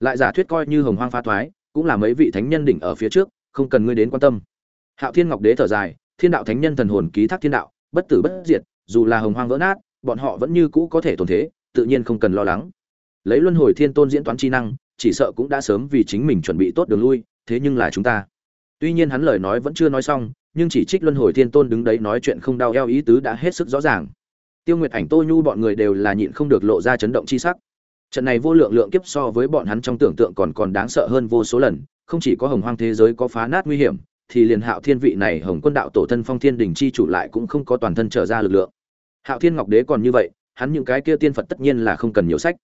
Lại giả thuyết coi như hồng hoang phá thoái, cũng là mấy vị thánh nhân đỉnh ở phía trước, không cần ngươi đến quan tâm. Hạo thiên ngọc đế thở dài, thiên đạo thánh nhân thần hồn ký thác thiên đạo, bất tử bất diệt, dù là hồng hoang vỡ nát, bọn họ vẫn như cũ có thể tồn thế, tự nhiên không cần lo lắng. Lấy luân hồi thiên tôn diễn toán chi năng, chỉ sợ cũng đã sớm vì chính mình chuẩn bị tốt đường lui, thế nhưng là chúng ta. Tuy nhiên hắn lời nói vẫn chưa nói xong, nhưng chỉ trích luân hồi thiên tôn đứng đấy nói chuyện không đau eo ý tứ đã hết sức rõ ràng tiêu nguyệt ảnh tô nhu bọn người đều là nhịn không được lộ ra chấn động chi sắc. Trận này vô lượng lượng kiếp so với bọn hắn trong tưởng tượng còn còn đáng sợ hơn vô số lần, không chỉ có hồng hoang thế giới có phá nát nguy hiểm, thì liền hạo thiên vị này hồng quân đạo tổ thân phong thiên đình chi chủ lại cũng không có toàn thân trở ra lực lượng. Hạo thiên ngọc đế còn như vậy, hắn những cái kia tiên phật tất nhiên là không cần nhiều sách.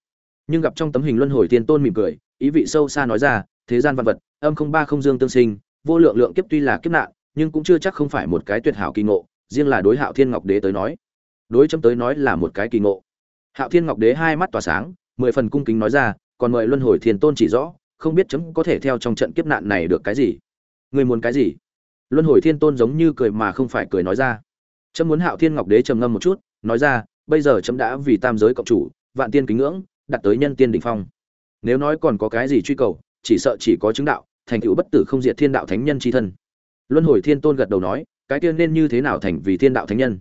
Nhưng gặp trong tấm hình luân hồi tiên tôn mỉm cười, ý vị sâu xa nói ra, thế gian văn vật, âm không ba không dương tương sinh, vô lượng lượng kiếp tuy là kiếp nạn, nhưng cũng chưa chắc không phải một cái tuyệt hảo kỳ ngộ, riêng là đối hạo thiên ngọc đế tới nói đối chấm tới nói là một cái kỳ ngộ. Hạo thiên ngọc đế hai mắt tỏa sáng, mười phần cung kính nói ra, còn mời luân hồi thiên tôn chỉ rõ, không biết chấm có thể theo trong trận kiếp nạn này được cái gì. Người muốn cái gì? Luân hồi thiên tôn giống như cười mà không phải cười nói ra. Chấm muốn hạo thiên ngọc đế trầm ngâm một chút, nói ra, bây giờ chấm đã vì tam giới cộng chủ, vạn tiên kính ngưỡng, đặt tới nhân tiên đỉnh phong. Nếu nói còn có cái gì truy cầu, chỉ sợ chỉ có chứng đạo, thành tựu bất tử không diệt thiên đạo thánh nhân chi thân. Luân hồi thiên tôn gật đầu nói, cái tiên nên như thế nào thành vì thiên đạo thánh nhân?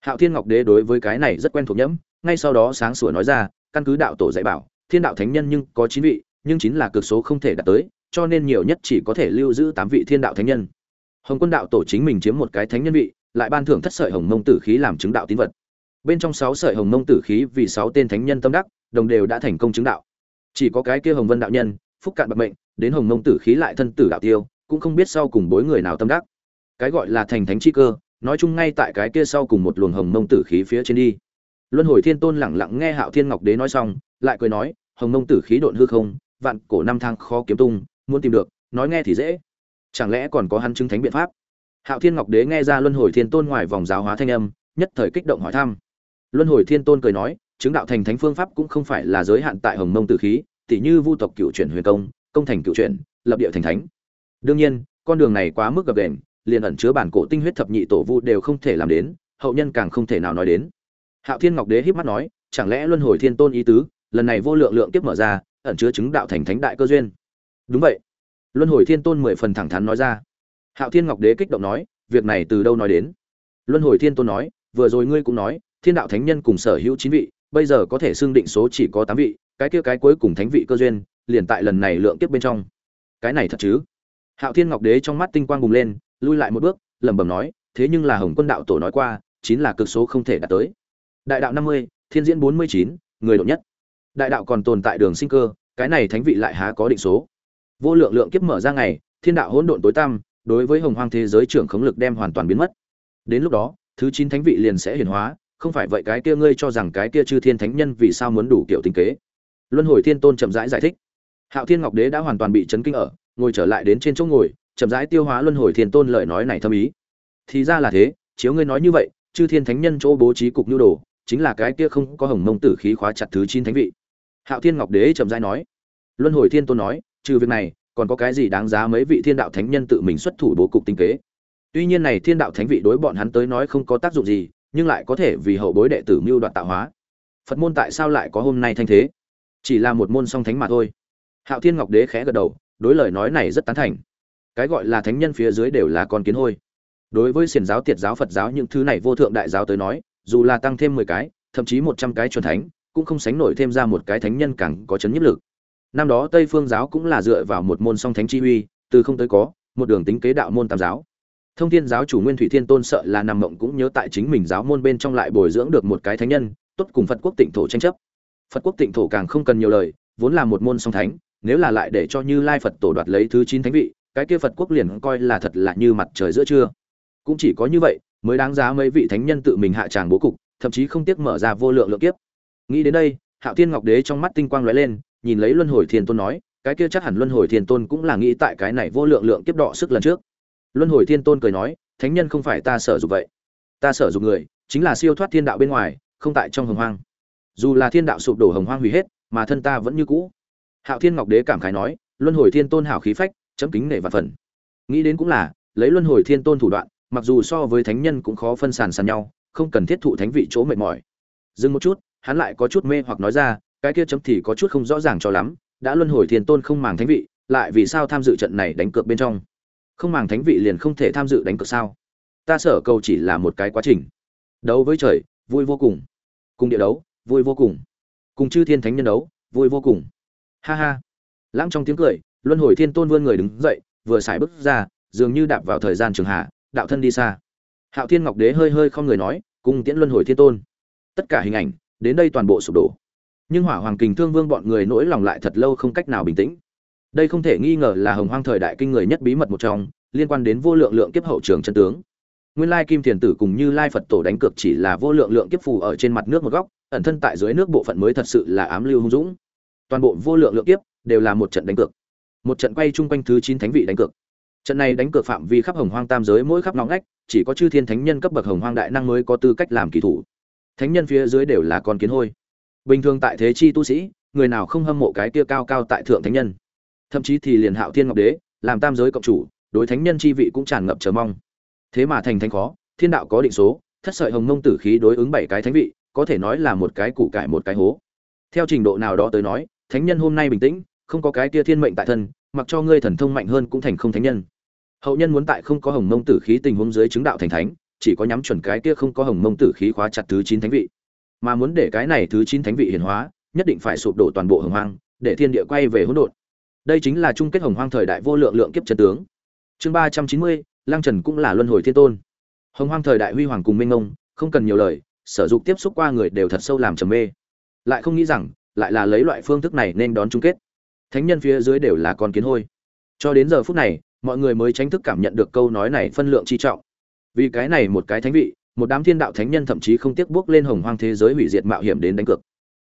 Hạo thiên ngọc đế đối với cái này rất quen thuộc nhẫm, ngay sau đó sáng sủa nói ra, căn cứ đạo tổ dạy bảo, thiên đạo thánh nhân nhưng có chín vị, nhưng chính là cực số không thể đạt tới, cho nên nhiều nhất chỉ có thể lưu giữ tám vị thiên đạo thánh nhân. Hồng quân đạo tổ chính mình chiếm một cái thánh nhân vị, lại ban thưởng thất sợi hồng mông tử khí làm chứng đạo tín vật. Bên trong sáu sợi hồng mông tử khí vì sáu tên thánh nhân tâm đắc, đồng đều đã thành công chứng đạo. Chỉ có cái kia hồng vân đạo nhân, phúc cạn bạc mệnh, đến hồng mông tử khí lại thân tử đạo tiêu, cũng không biết sau cùng bối người nào tâm đắc. Cái gọi là thành thánh chi cơ nói chung ngay tại cái kia sau cùng một luồng hồng mông tử khí phía trên đi. Luân hồi thiên tôn lẳng lặng nghe hạo thiên ngọc đế nói xong, lại cười nói, hồng mông tử khí độn hư không, vạn cổ năm thang khó kiếm tung, muốn tìm được, nói nghe thì dễ. Chẳng lẽ còn có hắn chứng thánh biện pháp? Hạo thiên ngọc đế nghe ra luân hồi thiên tôn ngoài vòng giáo hóa thanh âm, nhất thời kích động hỏi thăm. Luân hồi thiên tôn cười nói, chứng đạo thành thánh phương pháp cũng không phải là giới hạn tại hồng mông tử khí tỷ như vu tộc cựu chuyển huyền công công thành cựu chuyển, lập địa thành thánh. Đương nhiên, con đường này quá mức gập đền liền ẩn chứa bản cổ tinh huyết thập nhị tổ vu đều không thể làm đến, hậu nhân càng không thể nào nói đến. Hạo thiên ngọc đế híp mắt nói, chẳng lẽ luân hồi thiên tôn ý tứ, lần này vô lượng lượng tiếp mở ra, ẩn chứa chứng đạo thành thánh đại cơ duyên? Đúng vậy. Luân hồi thiên tôn mười phần thẳng thắn nói ra. Hạo thiên ngọc đế kích động nói, việc này từ đâu nói đến? Luân hồi thiên tôn nói, vừa rồi ngươi cũng nói, thiên đạo thánh nhân cùng sở hữu chín vị, bây giờ có thể xưng định số chỉ có tám vị, cái kia cái cuối cùng thánh vị cơ duyên, liền tại lần này lượng tiếp bên trong. Cái này thật chứ? Hạo thiên ngọc đế trong mắt tinh quang bùng lên lui lại một bước lẩm bẩm nói thế nhưng là hồng quân đạo tổ nói qua chính là cực số không thể đạt tới. Đại đạo năm mươi thiên diễn bốn mươi chín người độ nhất. Đại đạo còn tồn tại đường sinh cơ cái này thánh vị lại há có định số. Vô lượng lượng kiếp mở ra ngày thiên đạo hỗn độn tối tăm đối với hồng hoang thế giới trưởng khống lực đem hoàn toàn biến mất. Đến lúc đó thứ chín thánh vị liền sẽ hiển hóa không phải vậy cái kia ngươi cho rằng cái kia chư thiên thánh nhân vì sao muốn đủ kiểu tinh kế? Luân hồi thiên tôn chậm rãi giải, giải thích. Hạo thiên ngọc đế đã hoàn toàn bị chấn kinh ở ngồi trở lại đến trên chỗ ngồi chậm rãi tiêu hóa luân hồi thiên tôn lời nói này thâm ý. Thì ra là thế, chiếu ngươi nói như vậy, chư thiên thánh nhân chỗ bố trí cục nhu đồ, chính là cái kia không có hồng mông tử khí khóa chặt thứ chín thánh vị. Hạo thiên ngọc đế chậm rãi nói. Luân hồi thiên tôn nói, trừ việc này, còn có cái gì đáng giá mấy vị thiên đạo thánh nhân tự mình xuất thủ bố cục tinh kế? Tuy nhiên này thiên đạo thánh vị đối bọn hắn tới nói không có tác dụng gì, nhưng lại có thể vì hậu bối đệ tử mưu đoạt tạo hóa. Phật môn tại sao lại có hôm nay thanh thế? Chỉ là một môn song thánh mà thôi. Hạo thiên ngọc đế khẽ gật đầu, đối lời nói này rất tán thành cái gọi là thánh nhân phía dưới đều là con kiến hôi. Đối với xiển giáo, tiệt giáo, phật giáo, những thứ này vô thượng đại giáo tới nói, dù là tăng thêm mười cái, thậm chí một trăm cái chuẩn thánh, cũng không sánh nổi thêm ra một cái thánh nhân càng có chấn nhiếp lực. Năm đó tây phương giáo cũng là dựa vào một môn song thánh chi uy, từ không tới có, một đường tính kế đạo môn tam giáo. Thông thiên giáo chủ nguyên thủy thiên tôn sợ là nằm mộng cũng nhớ tại chính mình giáo môn bên trong lại bồi dưỡng được một cái thánh nhân, tốt cùng phật quốc tịnh thổ tranh chấp. Phật quốc tịnh thổ càng không cần nhiều lời, vốn là một môn song thánh, nếu là lại để cho như lai phật tổ đoạt lấy thứ chín thánh vị cái kia phật quốc liền coi là thật là như mặt trời giữa trưa. Cũng chỉ có như vậy, mới đáng giá mấy vị thánh nhân tự mình hạ tràng bố cục, thậm chí không tiếc mở ra vô lượng lượng kiếp. Nghĩ đến đây, hạo thiên ngọc đế trong mắt tinh quang lóe lên, nhìn lấy luân hồi thiên tôn nói, cái kia chắc hẳn luân hồi thiên tôn cũng là nghĩ tại cái này vô lượng lượng kiếp đọ sức lần trước. Luân hồi thiên tôn cười nói, thánh nhân không phải ta sở dục vậy. Ta sở dục người, chính là siêu thoát thiên đạo bên ngoài, không tại trong hồng hoang. Dù là thiên đạo sụp đổ hồng hoang hủy hết, mà thân ta vẫn như cũ. Hạo thiên ngọc đế cảm khái nói, luân hồi thiên tôn hảo khí phách chấm kính nể và phần. Nghĩ đến cũng là, lấy luân hồi thiên tôn thủ đoạn, mặc dù so với thánh nhân cũng khó phân sàn sàn nhau, không cần thiết thụ thánh vị chỗ mệt mỏi. Dừng một chút, hắn lại có chút mê hoặc nói ra, cái kia chấm thì có chút không rõ ràng cho lắm, đã luân hồi thiên tôn không màng thánh vị, lại vì sao tham dự trận này đánh cược bên trong? Không màng thánh vị liền không thể tham dự đánh cược sao? Ta sở cầu chỉ là một cái quá trình. Đấu với trời, vui vô cùng. Cùng địa đấu, vui vô cùng. Cùng chư thiên thánh nhân đấu, vui vô cùng. Ha ha. Lãng trong tiếng cười luân hồi thiên tôn vươn người đứng dậy, vừa xài bước ra, dường như đạp vào thời gian trường hạ, đạo thân đi xa. Hạo thiên ngọc đế hơi hơi không người nói cùng tiễn luân hồi thiên tôn. Tất cả hình ảnh, đến đây toàn bộ sụp đổ. Nhưng hỏa hoàng kình thương vương bọn người nỗi lòng lại thật lâu không cách nào bình tĩnh. Đây không thể nghi ngờ là hồng hoang thời đại kinh người nhất bí mật một trong, liên quan đến vô lượng lượng kiếp hậu trường chân tướng. Nguyên lai kim thiền tử cùng như lai phật tổ đánh cược chỉ là vô lượng lượng kiếp phù ở trên mặt nước một góc, ẩn thân tại dưới nước bộ phận mới thật sự là ám lưu hung dũng. Toàn bộ vô lượng lượng kiếp đều là một trận đánh cược một trận quay chung quanh thứ chín thánh vị đánh cược. Trận này đánh cược phạm vi khắp hồng hoang tam giới mỗi khắp nóng ngách, chỉ có chư thiên thánh nhân cấp bậc hồng hoang đại năng mới có tư cách làm kỳ thủ. Thánh nhân phía dưới đều là con kiến hôi. Bình thường tại thế chi tu sĩ, người nào không hâm mộ cái kia cao cao tại thượng thánh nhân? Thậm chí thì liền hạo thiên ngọc đế, làm tam giới cộng chủ, đối thánh nhân chi vị cũng tràn ngập chờ mong. Thế mà thành thánh khó, thiên đạo có định số, thất sợi hồng mông tử khí đối ứng bảy cái thánh vị, có thể nói là một cái củ cải một cái hố. Theo trình độ nào đó tới nói, thánh nhân hôm nay bình tĩnh không có cái kia thiên mệnh tại thân, mặc cho ngươi thần thông mạnh hơn cũng thành không thánh nhân. Hậu nhân muốn tại không có hồng mông tử khí tình huống dưới chứng đạo thành thánh, chỉ có nhắm chuẩn cái kia không có hồng mông tử khí khóa chặt thứ chín thánh vị. Mà muốn để cái này thứ chín thánh vị hiển hóa, nhất định phải sụp đổ toàn bộ hồng hoang, để thiên địa quay về hỗn độn. Đây chính là chung kết hồng hoang thời đại vô lượng lượng kiếp chân tướng. Chương ba trăm chín mươi, lăng trần cũng là luân hồi thiên tôn. Hồng hoang thời đại huy hoàng cùng minh ông không cần nhiều lời, sở dục tiếp xúc qua người đều thật sâu làm trầm mê. Lại không nghĩ rằng, lại là lấy loại phương thức này nên đón chung kết thánh nhân phía dưới đều là con kiến hôi. Cho đến giờ phút này, mọi người mới tránh thức cảm nhận được câu nói này phân lượng chi trọng. Vì cái này một cái thánh vị, một đám thiên đạo thánh nhân thậm chí không tiếc bước lên hồng hoang thế giới hủy diệt mạo hiểm đến đánh cược.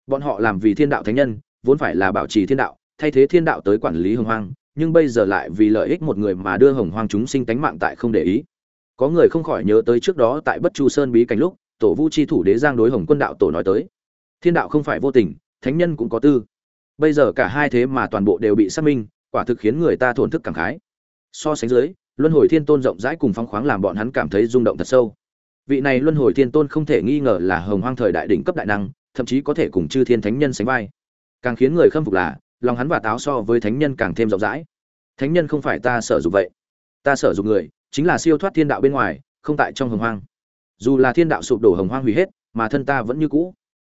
Bọn họ làm vì thiên đạo thánh nhân, vốn phải là bảo trì thiên đạo, thay thế thiên đạo tới quản lý hồng hoang, nhưng bây giờ lại vì lợi ích một người mà đưa hồng hoang chúng sinh tánh mạng tại không để ý. Có người không khỏi nhớ tới trước đó tại bất chu sơn bí cảnh lúc, tổ vu chi thủ đế giang đối hồng quân đạo tổ nói tới. Thiên đạo không phải vô tình, thánh nhân cũng có tư bây giờ cả hai thế mà toàn bộ đều bị xác minh, quả thực khiến người ta thổn thức cảm khái. So sánh dưới, luân hồi thiên tôn rộng rãi cùng phong khoáng làm bọn hắn cảm thấy rung động thật sâu. Vị này luân hồi thiên tôn không thể nghi ngờ là hồng hoang thời đại đỉnh cấp đại năng, thậm chí có thể cùng chư thiên thánh nhân sánh vai. Càng khiến người khâm phục là, lòng hắn và táo so với thánh nhân càng thêm rộng rãi. Thánh nhân không phải ta sở dục vậy. Ta sở dục người, chính là siêu thoát thiên đạo bên ngoài, không tại trong hồng hoang. Dù là thiên đạo sụp đổ hồng hoang hủy hết, mà thân ta vẫn như cũ.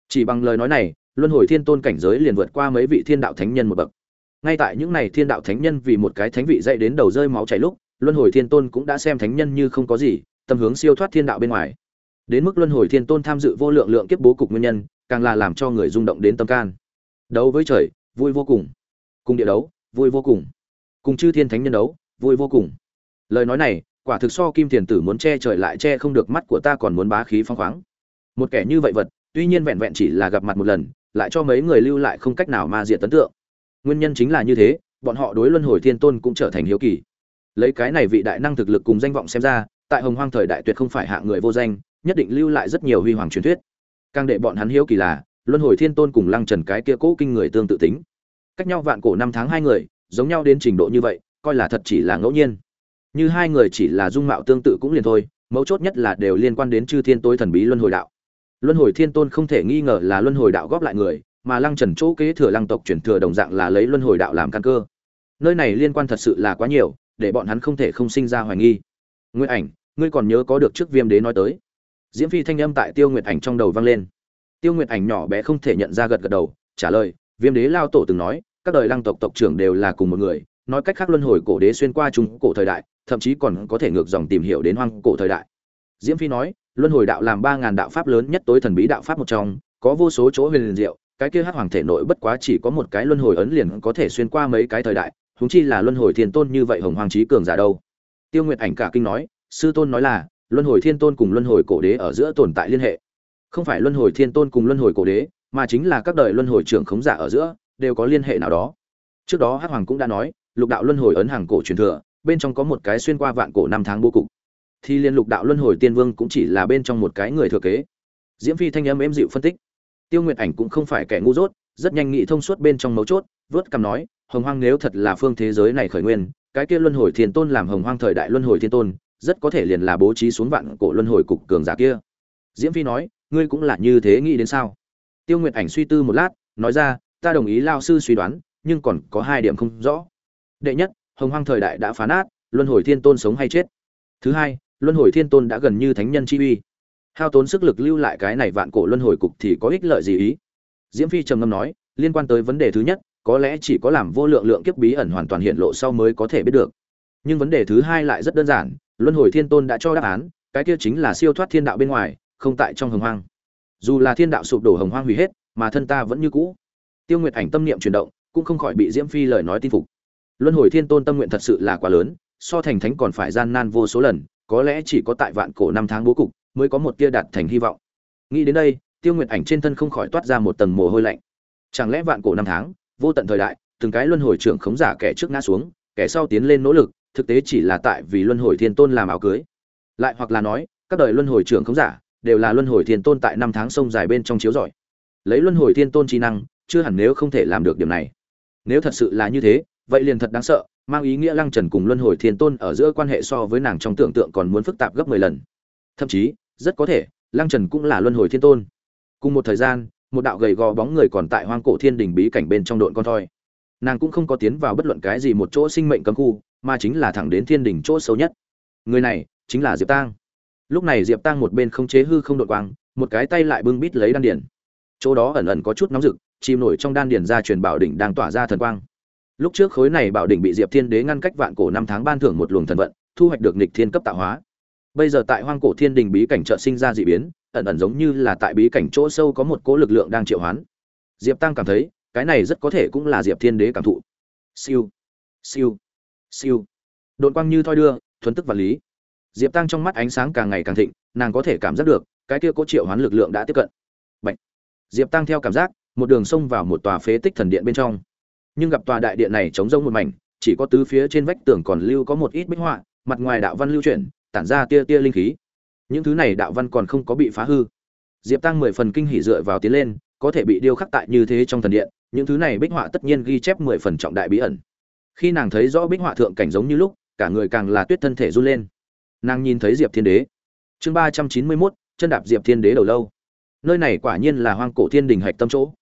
Chỉ bằng lời nói này luân hồi thiên tôn cảnh giới liền vượt qua mấy vị thiên đạo thánh nhân một bậc. Ngay tại những này thiên đạo thánh nhân vì một cái thánh vị dậy đến đầu rơi máu chảy lúc, luân hồi thiên tôn cũng đã xem thánh nhân như không có gì, tâm hướng siêu thoát thiên đạo bên ngoài. Đến mức luân hồi thiên tôn tham dự vô lượng lượng kiếp bố cục nguyên nhân, càng là làm cho người rung động đến tâm can. Đấu với trời, vui vô cùng. Cùng địa đấu, vui vô cùng. Cùng chư thiên thánh nhân đấu, vui vô cùng. Lời nói này, quả thực so kim thiền tử muốn che trời lại che không được mắt của ta còn muốn bá khí phong khoáng. Một kẻ như vậy vật, tuy nhiên vẹn vẹn chỉ là gặp mặt một lần lại cho mấy người lưu lại không cách nào ma diệt tấn tượng. Nguyên nhân chính là như thế, bọn họ đối luân hồi thiên tôn cũng trở thành hiếu kỳ. Lấy cái này vị đại năng thực lực cùng danh vọng xem ra, tại hồng hoang thời đại tuyệt không phải hạ người vô danh, nhất định lưu lại rất nhiều huy hoàng truyền thuyết. Càng để bọn hắn hiếu kỳ là, luân hồi thiên tôn cùng lăng trần cái kia cố kinh người tương tự tính. Cách nhau vạn cổ năm tháng hai người, giống nhau đến trình độ như vậy, coi là thật chỉ là ngẫu nhiên. Như hai người chỉ là dung mạo tương tự cũng liền thôi, mấu chốt nhất là đều liên quan đến chư thiên tối thần bí luân hồi đạo luân hồi thiên tôn không thể nghi ngờ là luân hồi đạo góp lại người, mà lăng trần chỗ kế thừa lăng tộc chuyển thừa đồng dạng là lấy luân hồi đạo làm căn cơ. Nơi này liên quan thật sự là quá nhiều, để bọn hắn không thể không sinh ra hoài nghi. Nguyệt ảnh, ngươi còn nhớ có được trước viêm đế nói tới? Diễm phi thanh âm tại tiêu nguyệt ảnh trong đầu vang lên. Tiêu nguyệt ảnh nhỏ bé không thể nhận ra gật gật đầu, trả lời, viêm đế lao tổ từng nói, các đời lăng tộc tộc trưởng đều là cùng một người, nói cách khác luân hồi cổ đế xuyên qua trung cổ thời đại, thậm chí còn có thể ngược dòng tìm hiểu đến hoang cổ thời đại. Diễm phi nói luân hồi đạo làm ba ngàn đạo pháp lớn nhất tối thần bí đạo pháp một trong, có vô số chỗ huyền liền diệu, cái kia hắc hoàng thể nội bất quá chỉ có một cái luân hồi ấn liền có thể xuyên qua mấy cái thời đại, huống chi là luân hồi thiên tôn như vậy hồng hoàng trí cường giả đâu. Tiêu nguyệt ảnh cả kinh nói, sư tôn nói là, luân hồi thiên tôn cùng luân hồi cổ đế ở giữa tồn tại liên hệ. Không phải luân hồi thiên tôn cùng luân hồi cổ đế, mà chính là các đời luân hồi trưởng khống giả ở giữa, đều có liên hệ nào đó. Trước đó hắc hoàng cũng đã nói, lục đạo luân hồi ấn hàng cổ truyền thừa, bên trong có một cái xuyên qua vạn cổ năm tháng bố cục thì liên lục đạo luân hồi tiên vương cũng chỉ là bên trong một cái người thừa kế. Diễm phi thanh âm êm dịu phân tích. Tiêu nguyệt ảnh cũng không phải kẻ ngu dốt, rất nhanh nghĩ thông suốt bên trong mấu chốt, vớt cằm nói, hồng hoang nếu thật là phương thế giới này khởi nguyên, cái kia luân hồi thiên tôn làm hồng hoang thời đại luân hồi thiên tôn, rất có thể liền là bố trí xuống vạn cổ luân hồi cục cường giả kia. Diễm phi nói, ngươi cũng là như thế nghĩ đến sao? Tiêu nguyệt ảnh suy tư một lát, nói ra, ta đồng ý lao sư suy đoán, nhưng còn có hai điểm không rõ. Đệ nhất, hồng hoang thời đại đã phá nát, luân hồi thiên tôn sống hay chết. Thứ hai luân hồi thiên tôn đã gần như thánh nhân chi uy. Hao tốn sức lực lưu lại cái này vạn cổ luân hồi cục thì có ích lợi gì ý? Diễm phi trầm ngâm nói, liên quan tới vấn đề thứ nhất, có lẽ chỉ có làm vô lượng lượng kiếp bí ẩn hoàn toàn hiện lộ sau mới có thể biết được. Nhưng vấn đề thứ hai lại rất đơn giản, luân hồi thiên tôn đã cho đáp án, cái kia chính là siêu thoát thiên đạo bên ngoài, không tại trong hồng hoang. Dù là thiên đạo sụp đổ hồng hoang hủy hết, mà thân ta vẫn như cũ. Tiêu nguyệt ảnh tâm niệm chuyển động, cũng không khỏi bị diễm phi lời nói tin phục. Luân hồi thiên tôn tâm nguyện thật sự là quá lớn, so thành thánh còn phải gian nan vô số lần có lẽ chỉ có tại vạn cổ năm tháng bố cục mới có một tia đạt thành hy vọng. Nghĩ đến đây, tiêu nguyệt ảnh trên thân không khỏi toát ra một tầng mồ hôi lạnh. Chẳng lẽ vạn cổ năm tháng, vô tận thời đại, từng cái luân hồi trưởng khống giả kẻ trước ngã xuống, kẻ sau tiến lên nỗ lực, thực tế chỉ là tại vì luân hồi thiên tôn làm áo cưới. Lại hoặc là nói, các đời luân hồi trưởng khống giả đều là luân hồi thiên tôn tại năm tháng sông dài bên trong chiếu giỏi lấy luân hồi thiên tôn trí năng, chưa hẳn nếu không thể làm được điểm này. Nếu thật sự là như thế, vậy liền thật đáng sợ mang ý nghĩa lăng trần cùng luân hồi thiên tôn ở giữa quan hệ so với nàng trong tưởng tượng còn muốn phức tạp gấp mười lần. Thậm chí, rất có thể, lăng trần cũng là luân hồi thiên tôn. Cùng một thời gian, một đạo gầy gò bóng người còn tại hoang cổ thiên đình bí cảnh bên trong đội con thoi. Nàng cũng không có tiến vào bất luận cái gì một chỗ sinh mệnh cấm khu, mà chính là thẳng đến thiên đình chỗ sâu nhất. Người này, chính là diệp tang. Lúc này diệp tang một bên không chế hư không đội quang, một cái tay lại bưng bít lấy đan điển chỗ đó ẩn ẩn có chút nóng rực, chìm nổi trong đan điển ra truyền bảo đỉnh đang tỏa ra thần quang lúc trước khối này bảo đỉnh bị diệp thiên đế ngăn cách vạn cổ năm tháng ban thưởng một luồng thần vận, thu hoạch được nịch thiên cấp tạo hóa. Bây giờ tại hoang cổ thiên đình bí cảnh trợ sinh ra dị biến, ẩn ẩn giống như là tại bí cảnh chỗ sâu có một cỗ lực lượng đang triệu hoán. Diệp tăng cảm thấy, cái này rất có thể cũng là diệp thiên đế cảm thụ. Siêu siêu siêu. Đột quang như thoi đưa thuấn tức vật lý. Diệp tăng trong mắt ánh sáng càng ngày càng thịnh, nàng có thể cảm giác được, cái kia có triệu hoán lực lượng đã tiếp cận. Bạch. diệp tăng theo cảm giác, một đường xông vào một tòa phế tích thần điện bên trong nhưng gặp tòa đại điện này trống rông một mảnh, chỉ có tứ phía trên vách tường còn lưu có một ít bích họa, mặt ngoài đạo văn lưu chuyển, tản ra tia tia linh khí. Những thứ này đạo văn còn không có bị phá hư. Diệp tăng mười phần kinh hỉ dựa vào tiến lên, có thể bị điêu khắc tại như thế trong thần điện, những thứ này bích họa tất nhiên ghi chép mười phần trọng đại bí ẩn. Khi nàng thấy rõ bích họa thượng cảnh giống như lúc, cả người càng là tuyết thân thể run lên. Nàng nhìn thấy diệp thiên đế. Chương ba trăm chín mươi mốt, chân đạp diệp thiên đế đầu lâu. Nơi này quả nhiên là hoang cổ thiên đình hạch tâm chỗ.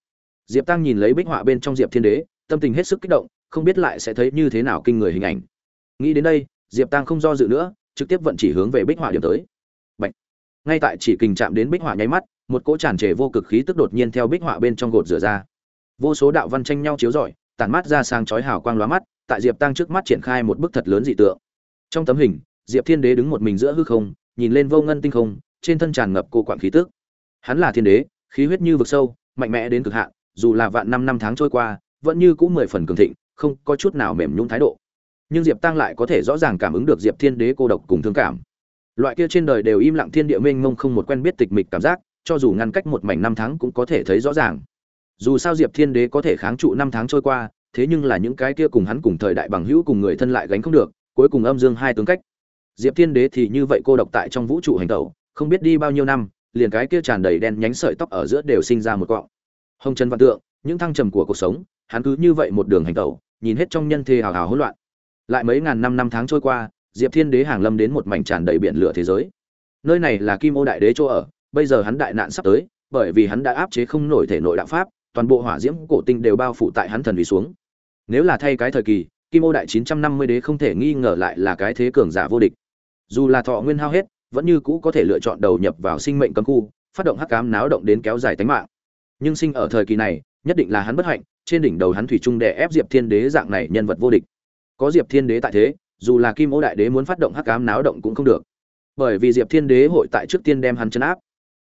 Diệp tăng nhìn lấy bích họa bên trong diệp thiên đế tâm tình hết sức kích động, không biết lại sẽ thấy như thế nào kinh người hình ảnh. Nghĩ đến đây, diệp tăng không do dự nữa, trực tiếp vận chỉ hướng về bích họa điểm tới. Bạch. ngay tại chỉ kình chạm đến bích họa nháy mắt, một cỗ tràn trề vô cực khí tức đột nhiên theo bích họa bên trong gột rửa ra. Vô số đạo văn tranh nhau chiếu rọi, tản mát ra sang chói hào quang lóa mắt, tại diệp tăng trước mắt triển khai một bức thật lớn dị tượng. Trong tấm hình, diệp thiên đế đứng một mình giữa hư không, nhìn lên vô ngân tinh không, trên thân tràn ngập cô quản khí tức. Hắn là thiên đế, khí huyết như vực sâu, mạnh mẽ đến cực hạn, dù là vạn năm năm tháng trôi qua vẫn như cũ mười phần cường thịnh, không có chút nào mềm nhũng thái độ. Nhưng diệp tăng lại có thể rõ ràng cảm ứng được diệp thiên đế cô độc cùng thương cảm. Loại kia trên đời đều im lặng thiên địa mênh mông không một quen biết tịch mịch cảm giác, cho dù ngăn cách một mảnh năm tháng cũng có thể thấy rõ ràng. Dù sao diệp thiên đế có thể kháng trụ năm tháng trôi qua, thế nhưng là những cái kia cùng hắn cùng thời đại bằng hữu cùng người thân lại gánh không được, cuối cùng âm dương hai tướng cách. Diệp thiên đế thì như vậy cô độc tại trong vũ trụ hành tẩu, không biết đi bao nhiêu năm, liền cái kia tràn đầy đen nhánh sợi tóc ở giữa đều sinh ra một cọng hồng trần văn tượng, những thăng trầm của cuộc sống hắn cứ như vậy một đường hành tẩu, nhìn hết trong nhân thế hào hào hỗn loạn. Lại mấy ngàn năm năm tháng trôi qua, diệp thiên đế hàng lâm đến một mảnh tràn đầy biển lửa thế giới. Nơi này là kim ô đại đế chỗ ở, bây giờ hắn đại nạn sắp tới, bởi vì hắn đã áp chế không nổi thể nội đạo pháp, toàn bộ hỏa diễm cổ tinh đều bao phủ tại hắn thần vì xuống. Nếu là thay cái thời kỳ, kim ô đại chín trăm năm mươi đế không thể nghi ngờ lại là cái thế cường giả vô địch. Dù là thọ nguyên hao hết, vẫn như cũ có thể lựa chọn đầu nhập vào sinh mệnh cấm khu, phát động hắc cám náo động đến kéo dài tính mạng. Nhưng sinh ở thời kỳ này, nhất định là hắn bất hạnh trên đỉnh đầu hắn thủy trung đè ép diệp thiên đế dạng này nhân vật vô địch. Có diệp thiên đế tại thế, dù là kim ô đại đế muốn phát động hắc cám náo động cũng không được. Bởi vì diệp thiên đế hội tại trước tiên đem hắn chấn áp.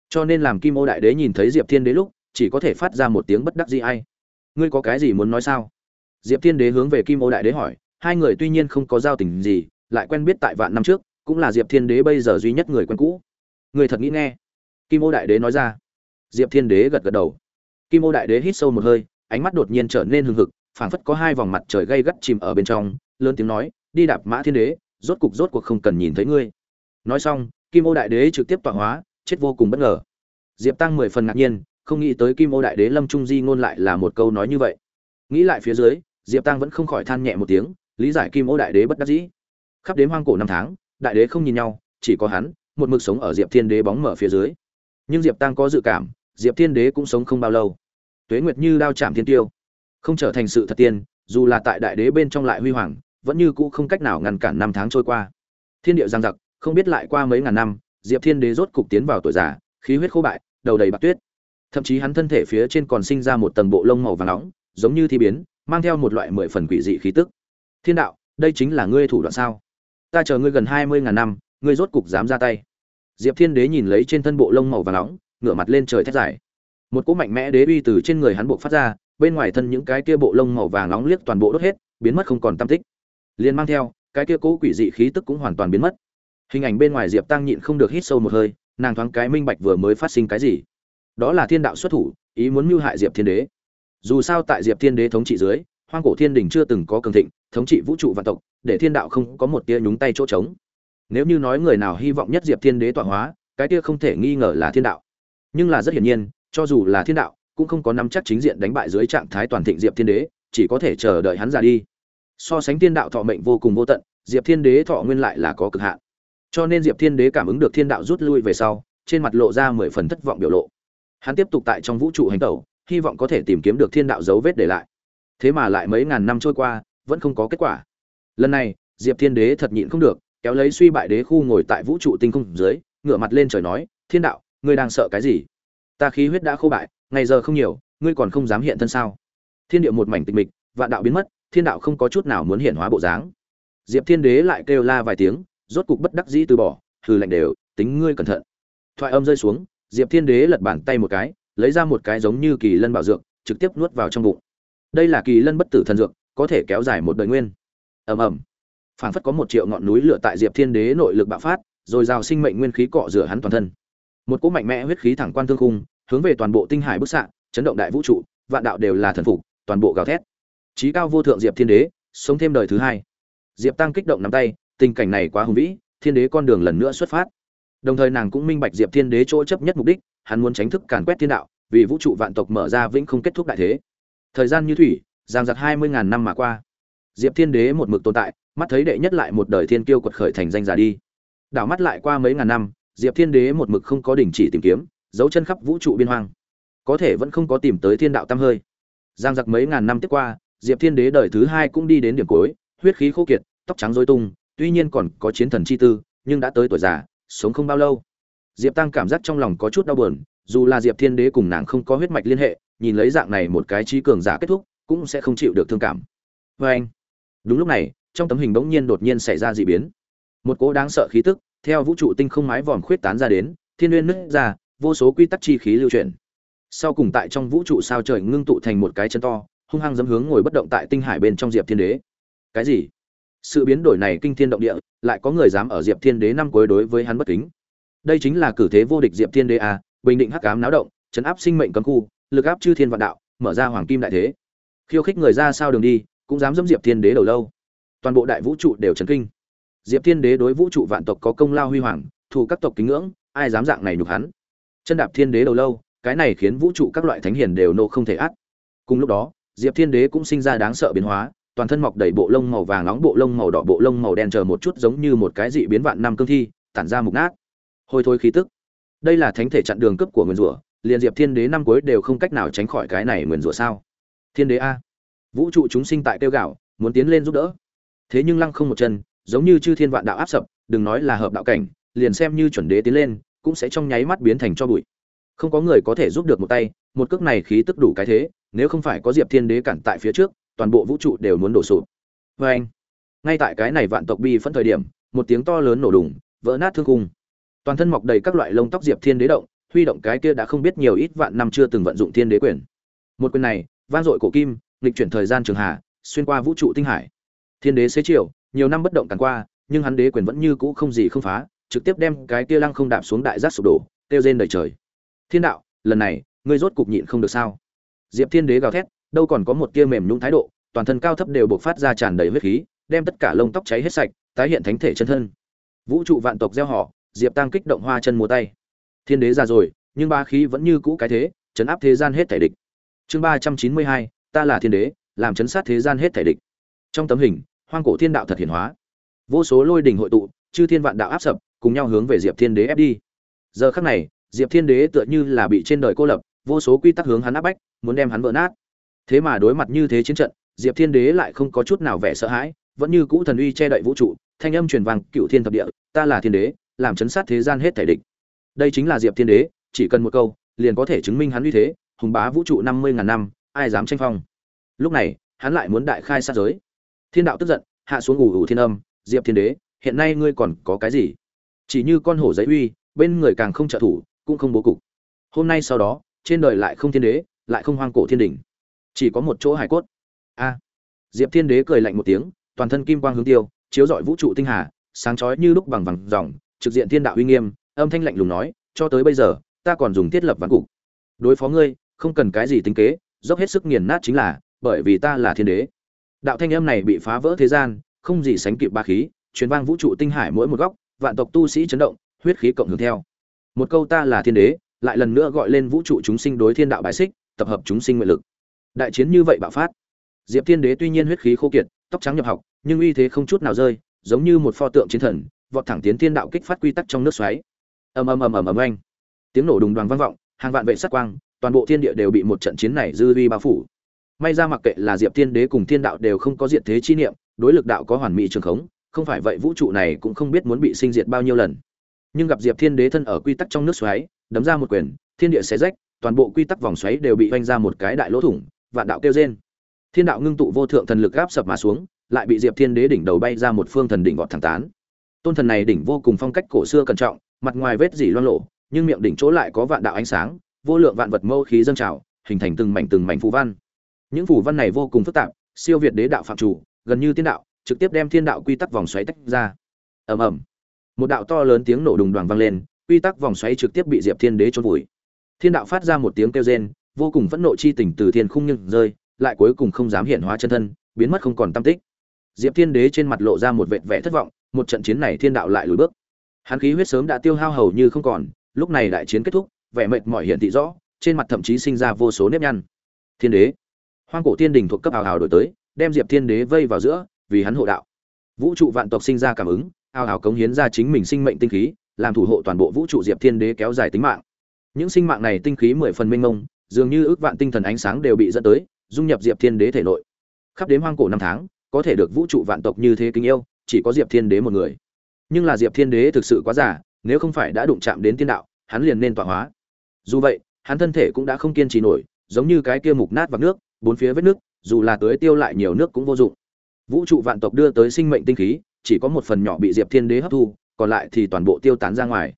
Cho nên làm kim ô đại đế nhìn thấy diệp thiên đế lúc, chỉ có thể phát ra một tiếng bất đắc dĩ ai. Ngươi có cái gì muốn nói sao? Diệp thiên đế hướng về kim ô đại đế hỏi. Hai người tuy nhiên không có giao tình gì, lại quen biết tại vạn năm trước, cũng là diệp thiên đế bây giờ duy nhất người quen cũ. Người thật nghĩ nghe? Kim ô đại đế nói ra. Diệp thiên đế gật gật đầu. Kim ô đại đế hít sâu một hơi ánh mắt đột nhiên trở nên hừng hực, phảng phất có hai vòng mặt trời gay gắt chìm ở bên trong, lớn tiếng nói, đi đạp mã thiên đế, rốt cục, rốt cuộc không cần nhìn thấy ngươi. Nói xong, kim ô đại đế trực tiếp tọa hóa, chết vô cùng bất ngờ. Diệp tăng mười phần ngạc nhiên, không nghĩ tới kim ô đại đế lâm trung di ngôn lại là một câu nói như vậy. Nghĩ lại phía dưới, diệp tăng vẫn không khỏi than nhẹ một tiếng, lý giải kim ô đại đế bất đắc dĩ. Khắp đến hoang cổ năm tháng, đại đế không nhìn nhau, chỉ có hắn, một mực sống ở diệp thiên đế bóng mở phía dưới. Nhưng diệp tăng có dự cảm, diệp thiên đế cũng sống không bao lâu tuế nguyệt như đao chạm thiên tiêu. Không trở thành sự thật tiên, dù là tại đại đế bên trong lại huy hoàng, vẫn như cũ không cách nào ngăn cản năm tháng trôi qua. Thiên địa giang giặc, không biết lại qua mấy ngàn năm, diệp thiên đế rốt cục tiến vào tuổi già, khí huyết khô bại, đầu đầy bạc tuyết. Thậm chí hắn thân thể phía trên còn sinh ra một tầng bộ lông màu vàng nóng, giống như thi biến, mang theo một loại mười phần quỷ dị khí tức. Thiên đạo, đây chính là ngươi thủ đoạn sao? Ta chờ ngươi gần hai mươi ngàn năm, ngươi rốt cục dám ra tay. Diệp thiên đế nhìn lấy trên thân bộ lông màu vàng nóng, ngửa mặt lên trời thét dài một cỗ mạnh mẽ đế uy từ trên người hắn buộc phát ra, bên ngoài thân những cái kia bộ lông màu vàng nóng liếc toàn bộ đốt hết, biến mất không còn tâm tích. Liền mang theo, cái kia cỗ quỷ dị khí tức cũng hoàn toàn biến mất. Hình ảnh bên ngoài diệp tăng nhịn không được hít sâu một hơi, nàng thoáng cái minh bạch vừa mới phát sinh cái gì. Đó là thiên đạo xuất thủ, ý muốn mưu hại diệp thiên đế. Dù sao tại diệp thiên đế thống trị dưới, hoang cổ thiên đình chưa từng có cường thịnh, thống trị vũ trụ vạn tộc, để thiên đạo không có một tia nhúng tay chỗ trống. Nếu như nói người nào hy vọng nhất diệp thiên đế tọa hóa, cái tia không thể nghi ngờ là thiên đạo. Nhưng là rất hiển nhiên cho dù là thiên đạo, cũng không có nắm chắc chính diện đánh bại dưới trạng thái toàn thịnh diệp thiên đế, chỉ có thể chờ đợi hắn ra đi. So sánh thiên đạo thọ mệnh vô cùng vô tận, diệp thiên đế thọ nguyên lại là có cực hạn. Cho nên diệp thiên đế cảm ứng được thiên đạo rút lui về sau, trên mặt lộ ra mười phần thất vọng biểu lộ. Hắn tiếp tục tại trong vũ trụ hành tẩu, hy vọng có thể tìm kiếm được thiên đạo dấu vết để lại. Thế mà lại mấy ngàn năm trôi qua, vẫn không có kết quả. Lần này, diệp thiên đế thật nhịn không được, kéo lấy suy bại đế khu ngồi tại vũ trụ tinh không dưới, ngửa mặt lên trời nói, thiên đạo, ngươi đang sợ cái gì? Ta khí huyết đã khô bại, ngày giờ không nhiều, ngươi còn không dám hiện thân sao? Thiên địa một mảnh tịch mịch, vạn đạo biến mất, thiên đạo không có chút nào muốn hiện hóa bộ dáng. Diệp thiên đế lại kêu la vài tiếng, rốt cục bất đắc dĩ từ bỏ, hừ lạnh đều, tính ngươi cẩn thận. Thoại âm rơi xuống, diệp thiên đế lật bàn tay một cái, lấy ra một cái giống như kỳ lân bảo dược, trực tiếp nuốt vào trong bụng. Đây là kỳ lân bất tử thần dược, có thể kéo dài một đời nguyên. Ầm ầm. Phảng phất có một triệu ngọn núi lửa tại diệp thiên đế nội lực bạo phát, rồi rào sinh mệnh nguyên khí cọ rửa hắn toàn thân. Một cỗ mạnh mẽ huyết khí thẳng quan thương khung hướng về toàn bộ tinh hải bức xạ, chấn động đại vũ trụ, vạn đạo đều là thần phục, toàn bộ gào thét. Trí cao vô thượng diệp thiên đế, sống thêm đời thứ hai. Diệp tăng kích động nắm tay, tình cảnh này quá hùng vĩ, thiên đế con đường lần nữa xuất phát. Đồng thời nàng cũng minh bạch diệp thiên đế chỗ chấp nhất mục đích, hắn muốn tránh thức càn quét thiên đạo, vì vũ trụ vạn tộc mở ra vĩnh không kết thúc đại thế. Thời gian như thủy, giang giặc hai mươi ngàn năm mà qua. Diệp thiên đế một mực tồn tại, mắt thấy đệ nhất lại một đời thiên kiêu quật khởi thành danh giả đi. Đảo mắt lại qua mấy ngàn năm, diệp thiên đế một mực không có đình chỉ tìm kiếm dấu chân khắp vũ trụ biên hoang. Có thể vẫn không có tìm tới thiên đạo tam hơi. Giang giặc mấy ngàn năm tiếp qua, diệp thiên đế đời thứ hai cũng đi đến điểm cuối, huyết khí khô kiệt, tóc trắng dối tung, tuy nhiên còn có chiến thần chi tư, nhưng đã tới tuổi già, sống không bao lâu. Diệp tăng cảm giác trong lòng có chút đau buồn, dù là diệp thiên đế cùng nàng không có huyết mạch liên hệ, nhìn lấy dạng này một cái trí cường giả kết thúc, cũng sẽ không chịu được thương cảm. Vê anh, đúng lúc này, trong tấm hình bỗng nhiên đột nhiên xảy ra d ị biến. Một cỗ đáng sợ khí tức, theo vũ trụ tinh không mái vòm khuyết tán ra đến, thiên n nứt ra vô số quy tắc chi khí lưu chuyển. Sau cùng tại trong vũ trụ sao trời ngưng tụ thành một cái chân to, hung hăng dấm hướng ngồi bất động tại tinh hải bên trong diệp thiên đế. Cái gì? Sự biến đổi này kinh thiên động địa, lại có người dám ở diệp thiên đế năm cuối đối với hắn bất kính. Đây chính là cử thế vô địch diệp thiên đế a bình định hắc cám náo động, chấn áp sinh mệnh cấm khu, lực áp chư thiên vạn đạo, mở ra hoàng kim đại thế. Khiêu khích người ra sao đường đi, cũng dám dẫm diệp thiên đế đầu lâu. Toàn bộ đại vũ trụ đều chấn kinh. Diệp thiên đế đối vũ trụ vạn tộc có công lao huy hoàng, thù các tộc kính ngưỡng, ai dám dạng này nhục hắn? Chân đạp thiên đế đầu lâu, cái này khiến vũ trụ các loại thánh hiền đều nô không thể át. Cùng lúc đó, diệp thiên đế cũng sinh ra đáng sợ biến hóa, toàn thân mọc đầy bộ lông màu vàng nóng, bộ lông màu đỏ, bộ lông màu đen chờ một chút giống như một cái dị biến vạn năm cương thi, tản ra mục nát. Hôi thôi khí tức. Đây là thánh thể chặn đường cấp của nguyên rủa, liền diệp thiên đế năm cuối đều không cách nào tránh khỏi cái này nguyên rủa sao? Thiên đế a. Vũ trụ chúng sinh tại tiêu gạo, muốn tiến lên giúp đỡ. Thế nhưng lăng không một chân, giống như chư thiên vạn đạo áp sập, đừng nói là hợp đạo cảnh, liền xem như chuẩn đế tiến lên cũng sẽ trong nháy mắt biến thành cho bụi. Không có người có thể giúp được một tay, một cước này khí tức đủ cái thế, nếu không phải có diệp thiên đế cản tại phía trước, toàn bộ vũ trụ đều muốn đổ sụp. Vê anh, ngay tại cái này vạn tộc bi phân thời điểm, một tiếng to lớn nổ đùng, vỡ nát thương cung. Toàn thân mọc đầy các loại lông tóc diệp thiên đế động, huy động cái kia đã không biết nhiều ít vạn năm chưa từng vận dụng thiên đế quyền. Một quyền này, vang dội cổ kim, nghịch chuyển thời gian trường hà xuyên qua vũ trụ tinh hải. Thiên đế xế chiều, nhiều năm bất động càn qua, nhưng hắn đế quyền vẫn như cũ không gì không phá trực tiếp đem cái kia lăng không đạp xuống đại giác sụp đổ tiêu rên đời trời. Thiên đạo, lần này, ngươi rốt cục nhịn không được sao? Diệp thiên đế gào thét, đâu còn có một tia mềm nhũng thái độ, toàn thân cao thấp đều bộc phát ra tràn đầy huyết khí, đem tất cả lông tóc cháy hết sạch, tái hiện thánh thể chân thân. Vũ trụ vạn tộc gieo họ, diệp tăng kích động hoa chân múa tay. Thiên đế ra rồi, nhưng ba khí vẫn như cũ cái thế, chấn áp thế gian hết thể địch. Chương ba trăm chín mươi hai, ta là thiên đế, làm chấn sát thế gian hết thể địch. Trong tấm hình, hoang cổ thiên đạo thật hiển hóa. Vô số lôi đình hội tụ, chư thiên vạn đạo áp sập cùng nhau hướng về diệp thiên đế ép đi. Giờ khắc này, diệp thiên đế tựa như là bị trên đời cô lập, vô số quy tắc hướng hắn áp bách, muốn đem hắn vỡ nát. Thế mà đối mặt như thế chiến trận, diệp thiên đế lại không có chút nào vẻ sợ hãi, vẫn như cũ thần uy che đậy vũ trụ, thanh âm truyền vang, cựu thiên thập địa, ta là thiên đế, làm chấn sát thế gian hết thể địch. Đây chính là diệp thiên đế, chỉ cần một câu, liền có thể chứng minh hắn uy thế, hùng bá vũ trụ năm mươi ngàn năm, ai dám tranh phong. Lúc này, hắn lại muốn đại khai sát giới. Thiên đạo tức giận, hạ xuống ủ ủ thiên âm, diệp thiên đế, hiện nay ngươi còn có cái gì? Chỉ như con hổ giấy uy, bên người càng không trợ thủ, cũng không bố cục. Hôm nay sau đó, trên đời lại không thiên đế, lại không hoang cổ thiên đỉnh. Chỉ có một chỗ hải cốt. A. Diệp thiên đế cười lạnh một tiếng, toàn thân kim quang hướng tiêu, chiếu rọi vũ trụ tinh hà, sáng chói như lúc bằng vàng dòng, trực diện thiên đạo uy nghiêm, âm thanh lạnh lùng nói, cho tới bây giờ, ta còn dùng thiết lập ván cục. Đối phó ngươi, không cần cái gì tính kế, dốc hết sức nghiền nát chính là, bởi vì ta là thiên đế. Đạo thanh âm này bị phá vỡ thế gian, không gì sánh kịp ba khí, truyền vang vũ trụ tinh hải mỗi một góc vạn tộc tu sĩ chấn động, huyết khí cộng hưởng theo. Một câu ta là thiên đế, lại lần nữa gọi lên vũ trụ chúng sinh đối thiên đạo bài xích, tập hợp chúng sinh nguyện lực. Đại chiến như vậy bạo phát. Diệp thiên đế tuy nhiên huyết khí khô kiệt, tóc trắng nhập học, nhưng uy thế không chút nào rơi, giống như một pho tượng chiến thần, vọt thẳng tiến thiên đạo kích phát quy tắc trong nước xoáy. Ầm ầm ầm ầm ầm oanh. tiếng nổ đùng đoàng vang vọng, hàng vạn vệ sát quang, toàn bộ thiên địa đều bị một trận chiến này dư vi bao phủ. May ra mặc kệ là diệp thiên đế cùng thiên đạo đều không có diện thế chi niệm, đối lực đạo có hoàn mỹ trường khống không phải vậy vũ trụ này cũng không biết muốn bị sinh diệt bao nhiêu lần. Nhưng gặp diệp thiên đế thân ở quy tắc trong nước xoáy, đấm ra một quyền, thiên địa xé rách, toàn bộ quy tắc vòng xoáy đều bị oanh ra một cái đại lỗ thủng, vạn đạo kêu trên thiên đạo ngưng tụ vô thượng thần lực gáp sập mà xuống, lại bị diệp thiên đế đỉnh đầu bay ra một phương thần đỉnh vọt thẳng tán. Tôn thần này đỉnh vô cùng phong cách cổ xưa cẩn trọng, mặt ngoài vết dỉ loang lộ nhưng miệng đỉnh chỗ lại có vạn đạo ánh sáng, vô lượng vạn vật mâu khí dâng trào, hình thành từng mảnh từng mảnh phù văn. Những phù văn này vô cùng phức tạp, siêu việt đế đạo phạm chủ, gần như tiên đạo trực tiếp đem thiên đạo quy tắc vòng xoáy tách ra. Ầm ầm. Một đạo to lớn tiếng nổ đùng đoàn vang lên, quy tắc vòng xoáy trực tiếp bị diệp thiên đế trôn vùi. Thiên đạo phát ra một tiếng kêu rên, vô cùng phẫn nộ chi tình từ thiên khung nhưng rơi, lại cuối cùng không dám hiện hóa chân thân, biến mất không còn tâm tích. Diệp thiên đế trên mặt lộ ra một vệt vẻ thất vọng, một trận chiến này thiên đạo lại lùi bước. Hắn khí huyết sớm đã tiêu hao hầu như không còn, lúc này đại chiến kết thúc, vẻ mệt mỏi hiện thị rõ, trên mặt thậm chí sinh ra vô số nếp nhăn. Thiên đế. Hoang cổ thiên đình thuộc cấp hào hào đổi tới, đem diệp thiên đế vây vào giữa vì hắn hộ đạo. Vũ trụ vạn tộc sinh ra cảm ứng, ao hào cống hiến ra chính mình sinh mệnh tinh khí, làm thủ hộ toàn bộ vũ trụ diệp thiên đế kéo dài tính mạng. Những sinh mạng này tinh khí mười phần minh mông, dường như ước vạn tinh thần ánh sáng đều bị dẫn tới, dung nhập diệp thiên đế thể nội. Khắp đến hoang cổ năm tháng, có thể được vũ trụ vạn tộc như thế kính yêu, chỉ có diệp thiên đế một người. Nhưng là diệp thiên đế thực sự quá giả nếu không phải đã đụng chạm đến tiên đạo, hắn liền nên tọa hóa. Dù vậy, hắn thân thể cũng đã không kiên trì nổi, giống như cái kia mục nát vào nước, bốn phía vết nước, dù là tưới tiêu lại nhiều nước cũng vô dụng vũ trụ vạn tộc đưa tới sinh mệnh tinh khí, chỉ có một phần nhỏ bị diệp thiên đế hấp thu, còn lại thì toàn bộ tiêu tán ra ngoài.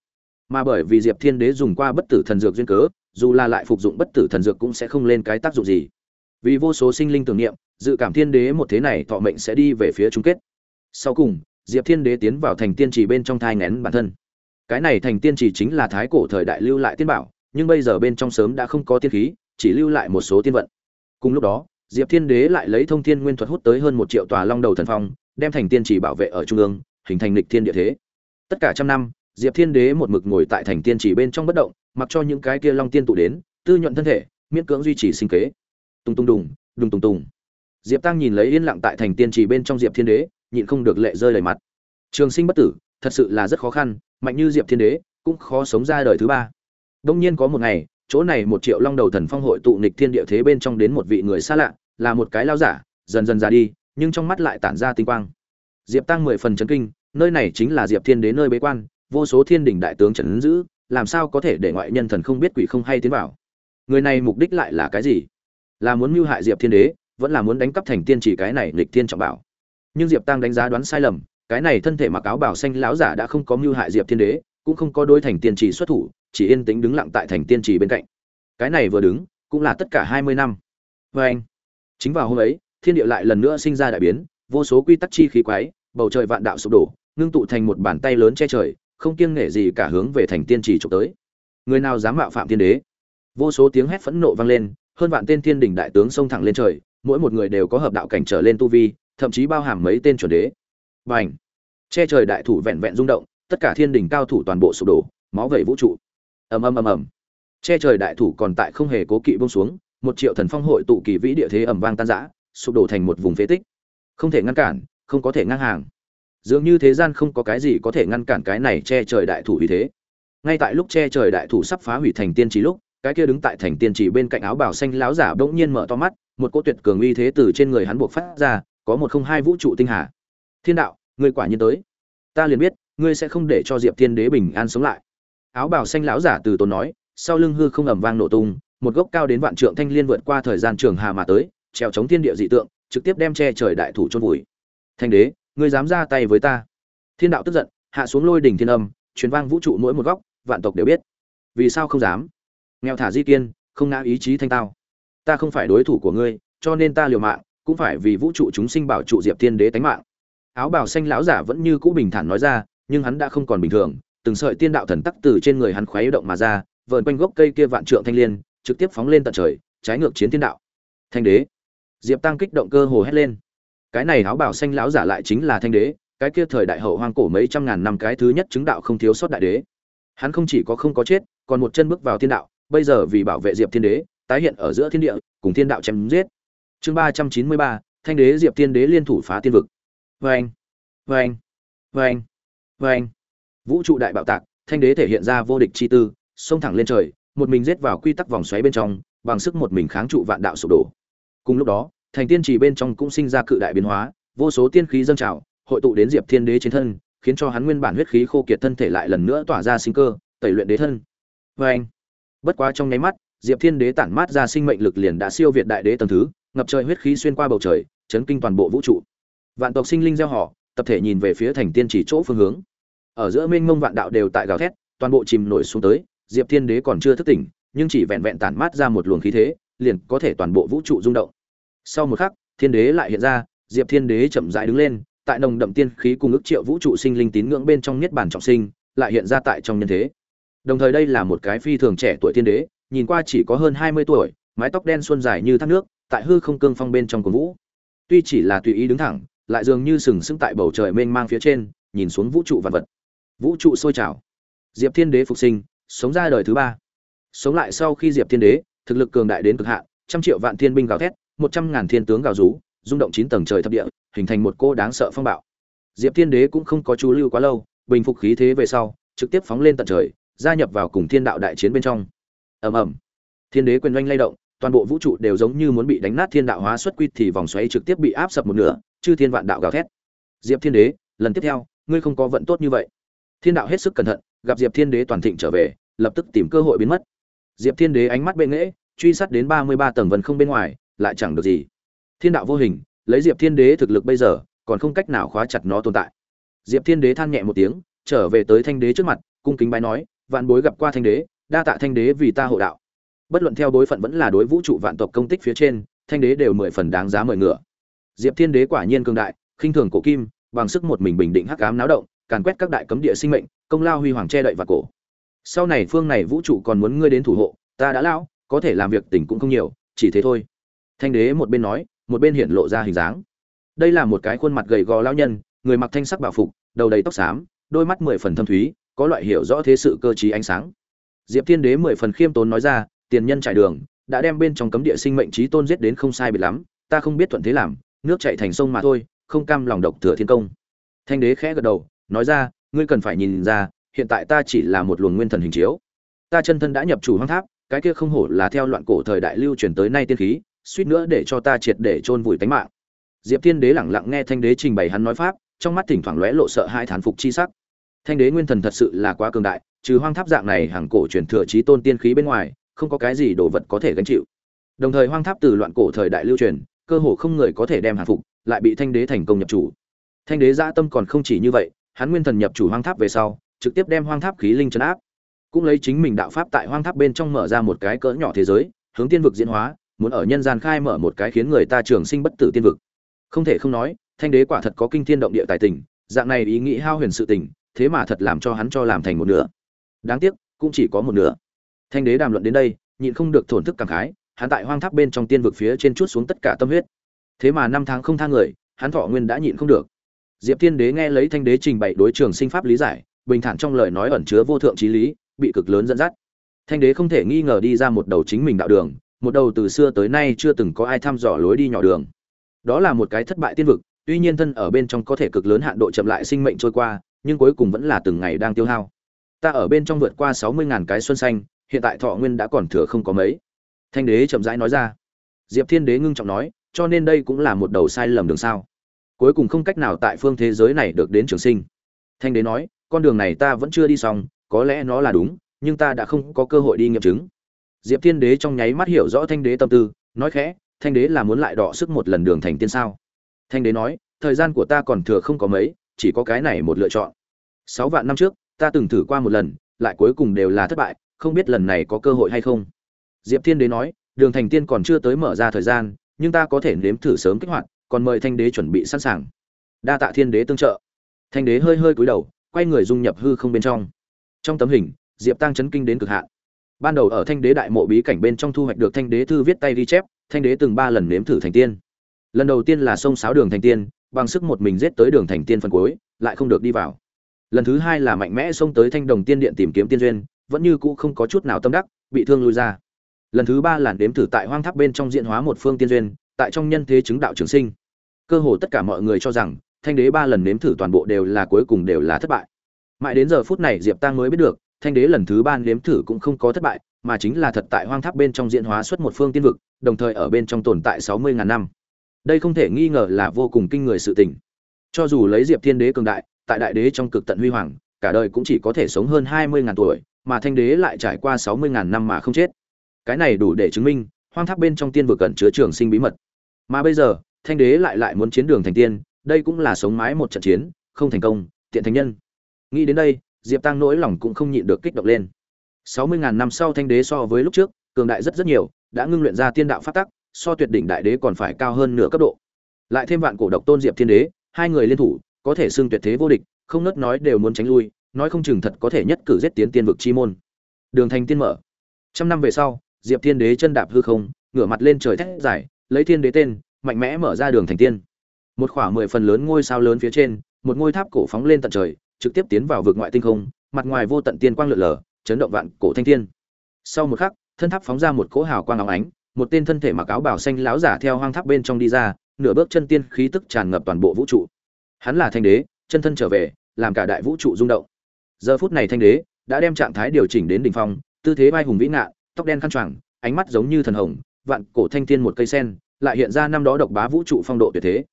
Mà bởi vì diệp thiên đế dùng qua bất tử thần dược duyên cớ, dù là lại phục dụng bất tử thần dược cũng sẽ không lên cái tác dụng gì. Vì vô số sinh linh tưởng niệm, dự cảm thiên đế một thế này thọ mệnh sẽ đi về phía chung kết. Sau cùng, diệp thiên đế tiến vào thành tiên trì bên trong thai ngén bản thân. Cái này thành tiên trì chính là thái cổ thời đại lưu lại tiên bảo, nhưng bây giờ bên trong sớm đã không có tiên khí, chỉ lưu lại một số tiên vận. Cùng lúc đó diệp thiên đế lại lấy thông thiên nguyên thuật hút tới hơn một triệu tòa long đầu thần phong, đem thành tiên trì bảo vệ ở trung ương, hình thành lịch thiên địa thế. Tất cả trăm năm, diệp thiên đế một mực ngồi tại thành tiên trì bên trong bất động, mặc cho những cái kia long tiên tụ đến, tư nhuận thân thể, miễn cưỡng duy trì sinh kế. Tung tung đùng đùng tung tung diệp tăng nhìn lấy yên lặng tại thành tiên trì bên trong diệp thiên đế, nhịn không được lệ rơi đầy mặt. Trường sinh bất tử, thật sự là rất khó khăn, mạnh như diệp thiên đế, cũng khó sống ra đời thứ ba. Đông nhiên có một ngày, chỗ này một triệu long đầu thần phong hội tụ nghịch thiên địa thế bên trong đến một vị người xa lạ là một cái lao giả, dần dần ra đi, nhưng trong mắt lại tản ra tinh quang. Diệp tăng mười phần chấn kinh, nơi này chính là diệp thiên đế nơi bế quan, vô số thiên đình đại tướng trần giữ, làm sao có thể để ngoại nhân thần không biết quỷ không hay tiến vào? Người này mục đích lại là cái gì? Là muốn mưu hại diệp thiên đế, vẫn là muốn đánh cắp thành tiên chỉ cái này lịch thiên trọng bảo? Nhưng diệp tăng đánh giá đoán sai lầm, cái này thân thể mặc áo bảo xanh lão giả đã không có mưu hại diệp thiên đế, cũng không có đối thành tiên chỉ xuất thủ, chỉ yên tĩnh đứng lặng tại thành tiên chỉ bên cạnh. Cái này vừa đứng, cũng là tất cả hai mươi năm. Vê anh chính vào hôm ấy, thiên địa lại lần nữa sinh ra đại biến, vô số quy tắc chi khí quái, bầu trời vạn đạo sụp đổ, ngưng tụ thành một bàn tay lớn che trời, không kiêng nể gì cả hướng về thành tiên chỉ trục tới. Người nào dám mạo phạm thiên đế? Vô số tiếng hét phẫn nộ vang lên, hơn vạn tên thiên đình đại tướng xông thẳng lên trời, mỗi một người đều có hợp đạo cảnh trở lên tu vi, thậm chí bao hàm mấy tên chuẩn đế. Và h che trời đại thủ vẹn vẹn rung động, tất cả thiên đình cao thủ toàn bộ sụp đổ, máu vẩy vũ trụ. Ầm ầm ầm ầm. Che trời đại thủ còn tại không hề cố kỵ bông xuống một triệu thần phong hội tụ kỳ vĩ địa thế ầm vang tan rã, sụp đổ thành một vùng phế tích. Không thể ngăn cản, không có thể ngang hàng. Dường như thế gian không có cái gì có thể ngăn cản cái này che trời đại thủ vì thế. Ngay tại lúc che trời đại thủ sắp phá hủy thành tiên trí lúc, cái kia đứng tại thành tiên chỉ bên cạnh áo bào xanh láo giả bỗng nhiên mở to mắt, một cỗ tuyệt cường uy thế từ trên người hắn buộc phát ra, có một không hai vũ trụ tinh hà. Thiên đạo ngươi quả nhiên tới. Ta liền biết, ngươi sẽ không để cho diệp thiên đế bình an sống lại. Áo bào xanh lão giả từ tốn nói, sau lưng hư không ẩm vang nổ tung một gốc cao đến vạn trượng thanh liên vượt qua thời gian trường hà mà tới, treo chống thiên địa dị tượng, trực tiếp đem che trời đại thủ chôn vùi. Thanh đế, ngươi dám ra tay với ta? Thiên đạo tức giận, hạ xuống lôi đỉnh thiên âm, truyền vang vũ trụ mỗi một góc, vạn tộc đều biết. Vì sao không dám? Nghèo thả di kiên, không ngã ý chí thanh tao. Ta không phải đối thủ của ngươi, cho nên ta liều mạng, cũng phải vì vũ trụ chúng sinh bảo trụ diệp thiên đế tánh mạng. Áo bào xanh lão giả vẫn như cũ bình thản nói ra, nhưng hắn đã không còn bình thường, từng sợi tiên đạo thần tắc từ trên người hắn khoé động mà ra, vờn quanh gốc cây kia vạn trượng thanh liên trực tiếp phóng lên tận trời, trái ngược chiến thiên đạo. Thanh đế. Diệp tăng kích động cơ hồ hét lên. Cái này áo bào xanh lão giả lại chính là thanh đế, cái kia thời đại hậu hoang cổ mấy trăm ngàn năm cái thứ nhất chứng đạo không thiếu sót đại đế. Hắn không chỉ có không có chết, còn một chân bước vào thiên đạo, bây giờ vì bảo vệ diệp thiên đế, tái hiện ở giữa thiên địa, cùng thiên đạo chém giết. Chương ba trăm chín mươi ba, thanh đế diệp thiên đế liên thủ phá tiên vực. Vê anh vê anh vê anh vê anh vũ trụ đại bạo tạc, thanh đế thể hiện ra vô địch chi tư, xông thẳng lên trời một mình giết vào quy tắc vòng xoáy bên trong, bằng sức một mình kháng trụ vạn đạo sụp đổ. Cùng lúc đó, thành tiên trì bên trong cũng sinh ra cự đại biến hóa, vô số tiên khí dâng trào, hội tụ đến diệp thiên đế trên thân, khiến cho hắn nguyên bản huyết khí khô kiệt thân thể lại lần nữa tỏa ra sinh cơ, tẩy luyện đế thân. Vê anh, bất quá trong nháy mắt, diệp thiên đế tản mát ra sinh mệnh lực liền đã siêu việt đại đế tầng thứ, ngập trời huyết khí xuyên qua bầu trời, chấn kinh toàn bộ vũ trụ. Vạn tộc sinh linh gieo họ, tập thể nhìn về phía thành tiên chỉ chỗ phương hướng. Ở giữa mênh mông vạn đạo đều tại gào thét, toàn bộ chìm nổi xuống tới diệp thiên đế còn chưa thức tỉnh nhưng chỉ vẹn vẹn tản mát ra một luồng khí thế liền có thể toàn bộ vũ trụ rung động sau một khắc thiên đế lại hiện ra diệp thiên đế chậm rãi đứng lên tại nồng đậm tiên khí cùng ức triệu vũ trụ sinh linh tín ngưỡng bên trong niết bàn trọng sinh lại hiện ra tại trong nhân thế Đồng thời đây là một cái phi thường trẻ tuổi Thiên đế, nhìn qua chỉ có hơn 20 tuổi, mái tóc đen xuân dài như thác nước, tại hư không cương phong bên trong cuồng vũ. Tuy chỉ là tùy ý đứng thẳng, lại dường như sừng sững tại bầu trời mênh mang phía trên, nhìn xuống vũ trụ vạn vật. Vũ trụ sôi trào. Diệp Thiên Đế phục sinh, sống ra đời thứ ba. Sống lại sau khi Diệp Thiên Đế, thực lực cường đại đến cực hạn, trăm triệu vạn thiên binh gào thét, một trăm ngàn thiên tướng gào rú, rung động chín tầng trời thập địa, hình thành một cô đáng sợ phong bạo. Diệp Thiên Đế cũng không có chú lưu quá lâu, bình phục khí thế về sau, trực tiếp phóng lên tận trời, gia nhập vào cùng thiên đạo đại chiến bên trong ầm ầm thiên đế quyền oanh lay động toàn bộ vũ trụ đều giống như muốn bị đánh nát thiên đạo hóa xuất quy thì vòng xoáy trực tiếp bị áp sập một nửa chư thiên vạn đạo gào thét diệp thiên đế lần tiếp theo ngươi không có vận tốt như vậy thiên đạo hết sức cẩn thận gặp diệp thiên đế toàn thịnh trở về lập tức tìm cơ hội biến mất. Diệp thiên đế ánh mắt bệ nghễ, truy sát đến ba mươi ba tầng vân không bên ngoài, lại chẳng được gì. Thiên đạo vô hình, lấy diệp thiên đế thực lực bây giờ, còn không cách nào khóa chặt nó tồn tại. Diệp thiên đế than nhẹ một tiếng, trở về tới thanh đế trước mặt, cung kính bái nói, vạn bối gặp qua thanh đế, đa tạ thanh đế vì ta hộ đạo. Bất luận theo bối phận vẫn là đối vũ trụ vạn tộc công tích phía trên, thanh đế đều mười phần đáng giá mời ngựa. Diệp thiên đế quả nhiên cường đại, khinh thường cổ kim, bằng sức một mình bình định hắc ám náo động, càn quét các đại cấm địa sinh mệnh, công lao huy hoàng che đậy và cổ sau này phương này vũ trụ còn muốn ngươi đến thủ hộ, ta đã lão, có thể làm việc tỉnh cũng không nhiều, chỉ thế thôi. Thanh đế một bên nói, một bên hiện lộ ra hình dáng. Đây là một cái khuôn mặt gầy gò lao nhân, người mặc thanh sắc bảo phục, đầu đầy tóc xám, đôi mắt mười phần thâm thúy, có loại hiểu rõ thế sự cơ trí ánh sáng. Diệp thiên đế mười phần khiêm tốn nói ra, tiền nhân trải đường, đã đem bên trong cấm địa sinh mệnh trí tôn giết đến không sai biệt lắm, ta không biết thuận thế làm, nước chạy thành sông mà thôi, không cam lòng độc thừa thiên công. Thanh đế khẽ gật đầu, nói ra, ngươi cần phải nhìn ra hiện tại ta chỉ là một luồng nguyên thần hình chiếu. Ta chân thân đã nhập chủ hoang tháp, cái kia không hổ là theo loạn cổ thời đại lưu truyền tới nay tiên khí, suýt nữa để cho ta triệt để chôn vùi tánh mạng. Diệp thiên đế lẳng lặng nghe thanh đế trình bày hắn nói pháp, trong mắt thỉnh thoảng lóe lộ sợ hai thán phục chi sắc. Thanh đế nguyên thần thật sự là quá cường đại, trừ hoang tháp dạng này hàng cổ truyền thừa trí tôn tiên khí bên ngoài, không có cái gì đồ vật có thể gánh chịu. Đồng thời hoang tháp từ loạn cổ thời đại lưu truyền, cơ hồ không người có thể đem hàng phục, lại bị thanh đế thành công nhập chủ. Thanh đế dã tâm còn không chỉ như vậy, hắn nguyên thần nhập chủ hoang tháp về sau trực tiếp đem hoang tháp khí linh chấn áp. Cũng lấy chính mình đạo pháp tại hoang tháp bên trong mở ra một cái cỡ nhỏ thế giới, hướng tiên vực diễn hóa, muốn ở nhân gian khai mở một cái khiến người ta trường sinh bất tử tiên vực. Không thể không nói, thanh đế quả thật có kinh thiên động địa tài tình, dạng này ý nghĩ hao huyền sự tình, thế mà thật làm cho hắn cho làm thành một nửa. Đáng tiếc, cũng chỉ có một nửa. Thanh đế đàm luận đến đây, nhịn không được thổn thức cảm khái, hắn tại hoang tháp bên trong tiên vực phía trên chút xuống tất cả tâm huyết. Thế mà năm tháng không thang người, hắn thọ nguyên đã nhịn không được. Diệp thiên đế nghe lấy thanh đế trình bày đối trường sinh pháp lý giải bình thản trong lời nói ẩn chứa vô thượng trí lý, bị cực lớn dẫn dắt. Thanh đế không thể nghi ngờ đi ra một đầu chính mình đạo đường, một đầu từ xưa tới nay chưa từng có ai thăm dò lối đi nhỏ đường. Đó là một cái thất bại tiên vực, tuy nhiên thân ở bên trong có thể cực lớn hạn độ chậm lại sinh mệnh trôi qua, nhưng cuối cùng vẫn là từng ngày đang tiêu hao. Ta ở bên trong vượt qua sáu mươi ngàn cái xuân xanh, hiện tại thọ nguyên đã còn thừa không có mấy. Thanh đế chậm rãi nói ra. Diệp thiên đế ngưng trọng nói, cho nên đây cũng là một đầu sai lầm đường sao. Cuối cùng không cách nào tại phương thế giới này được đến trường sinh. Thanh đế nói con đường này ta vẫn chưa đi xong, có lẽ nó là đúng, nhưng ta đã không có cơ hội đi nghiệm chứng. Diệp thiên đế trong nháy mắt hiểu rõ thanh đế tâm tư, nói khẽ, thanh đế là muốn lại đọ sức một lần đường thành tiên sao? Thanh đế nói, thời gian của ta còn thừa không có mấy, chỉ có cái này một lựa chọn. Sáu vạn năm trước, ta từng thử qua một lần, lại cuối cùng đều là thất bại, không biết lần này có cơ hội hay không. Diệp thiên đế nói, đường thành tiên còn chưa tới mở ra thời gian, nhưng ta có thể nếm thử sớm kích hoạt, còn mời thanh đế chuẩn bị sẵn sàng. Đa tạ thiên đế tương trợ. Thanh đế hơi hơi cúi đầu quay người dung nhập hư không bên trong. Trong tấm hình, diệp tăng chấn kinh đến cực hạn. Ban đầu ở thanh đế đại mộ bí cảnh bên trong thu hoạch được thanh đế thư viết tay ghi chép, thanh đế từng ba lần nếm thử thành tiên. Lần đầu tiên là sông sáo đường thành tiên, bằng sức một mình giết tới đường thành tiên phần cuối, lại không được đi vào. Lần thứ hai là mạnh mẽ xông tới thanh đồng tiên điện tìm kiếm tiên duyên, vẫn như cũ không có chút nào tâm đắc, bị thương lui ra. Lần thứ ba là nếm thử tại hoang tháp bên trong diễn hóa một phương tiên duyên, tại trong nhân thế chứng đạo trường sinh. Cơ hồ tất cả mọi người cho rằng thanh đế ba lần nếm thử toàn bộ đều là cuối cùng đều là thất bại. Mãi đến giờ phút này diệp tăng mới biết được, thanh đế lần thứ ba nếm thử cũng không có thất bại, mà chính là thật tại hoang tháp bên trong diễn hóa xuất một phương tiên vực, đồng thời ở bên trong tồn tại sáu mươi ngàn năm. Đây không thể nghi ngờ là vô cùng kinh người sự tình. Cho dù lấy diệp thiên đế cường đại, tại đại đế trong cực tận huy hoàng, cả đời cũng chỉ có thể sống hơn hai mươi ngàn tuổi, mà thanh đế lại trải qua sáu mươi ngàn năm mà không chết. Cái này đủ để chứng minh, hoang tháp bên trong tiên vực cẩn chứa trường sinh bí mật. Mà bây giờ, thanh đế lại lại muốn chiến đường thành tiên đây cũng là sống mái một trận chiến, không thành công, tiện thành nhân. Nghĩ đến đây, diệp tăng nỗi lòng cũng không nhịn được kích động lên. Sáu mươi ngàn năm sau thanh đế so với lúc trước, cường đại rất rất nhiều, đã ngưng luyện ra tiên đạo phát tắc, so tuyệt đỉnh đại đế còn phải cao hơn nửa cấp độ. Lại thêm vạn cổ độc tôn diệp thiên đế, hai người liên thủ, có thể xưng tuyệt thế vô địch, không nớt nói đều muốn tránh lui, nói không chừng thật có thể nhất cử giết tiến tiên vực chi môn. Đường thành tiên mở. Trăm năm về sau, diệp thiên đế chân đạp hư không, ngửa mặt lên trời thét giải lấy thiên đế tên, mạnh mẽ mở ra đường thành tiên một khoảng mười phần lớn ngôi sao lớn phía trên, một ngôi tháp cổ phóng lên tận trời, trực tiếp tiến vào vực ngoại tinh không, mặt ngoài vô tận tiên quang lượn lờ, chấn động vạn cổ thanh thiên. Sau một khắc, thân tháp phóng ra một cỗ hào quang óng ánh, một tên thân thể mặc áo bảo xanh láo giả theo hoang tháp bên trong đi ra, nửa bước chân tiên khí tức tràn ngập toàn bộ vũ trụ. Hắn là thanh đế, chân thân trở về, làm cả đại vũ trụ rung động. Giờ phút này thanh đế đã đem trạng thái điều chỉnh đến đỉnh phong, tư thế vai hùng vĩ ngạ, tóc đen khăn choàng, ánh mắt giống như thần hồng, vạn cổ thanh thiên một cây sen, lại hiện ra năm đó độc bá vũ trụ phong độ tuyệt thế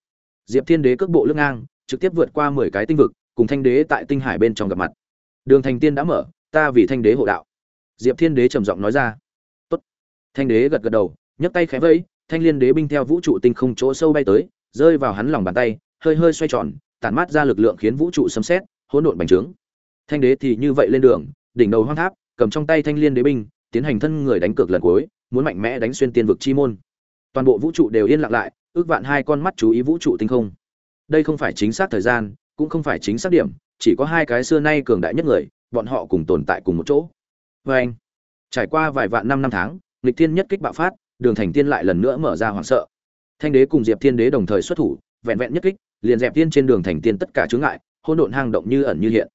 diệp thiên đế cước bộ lưng ngang, trực tiếp vượt qua mười cái tinh vực, cùng thanh đế tại tinh hải bên trong gặp mặt. Đường thành tiên đã mở, ta vì thanh đế hộ đạo. Diệp thiên đế trầm giọng nói ra. Tốt. thanh đế gật gật đầu, nhấc tay khẽ vẫy, thanh liên đế binh theo vũ trụ tinh không chỗ sâu bay tới, rơi vào hắn lòng bàn tay, hơi hơi xoay tròn, tản mát ra lực lượng khiến vũ trụ sấm xét hỗn độn bành trướng. Thanh đế thì như vậy lên đường, đỉnh đầu hoang tháp, cầm trong tay thanh liên đế binh, tiến hành thân người đánh cược lần cuối, muốn mạnh mẽ đánh xuyên tiên vực chi môn. Toàn bộ vũ trụ đều yên lặng lại ước vạn hai con mắt chú ý vũ trụ tinh không. Đây không phải chính xác thời gian, cũng không phải chính xác điểm, chỉ có hai cái xưa nay cường đại nhất người, bọn họ cùng tồn tại cùng một chỗ. Vê anh, trải qua vài vạn năm năm tháng lịch thiên nhất kích bạo phát, đường thành tiên lại lần nữa mở ra hoảng sợ. Thanh đế cùng diệp thiên đế đồng thời xuất thủ, vẹn vẹn nhất kích, liền dẹp tiên trên đường thành tiên tất cả chướng ngại, hỗn độn hang động như ẩn như hiện.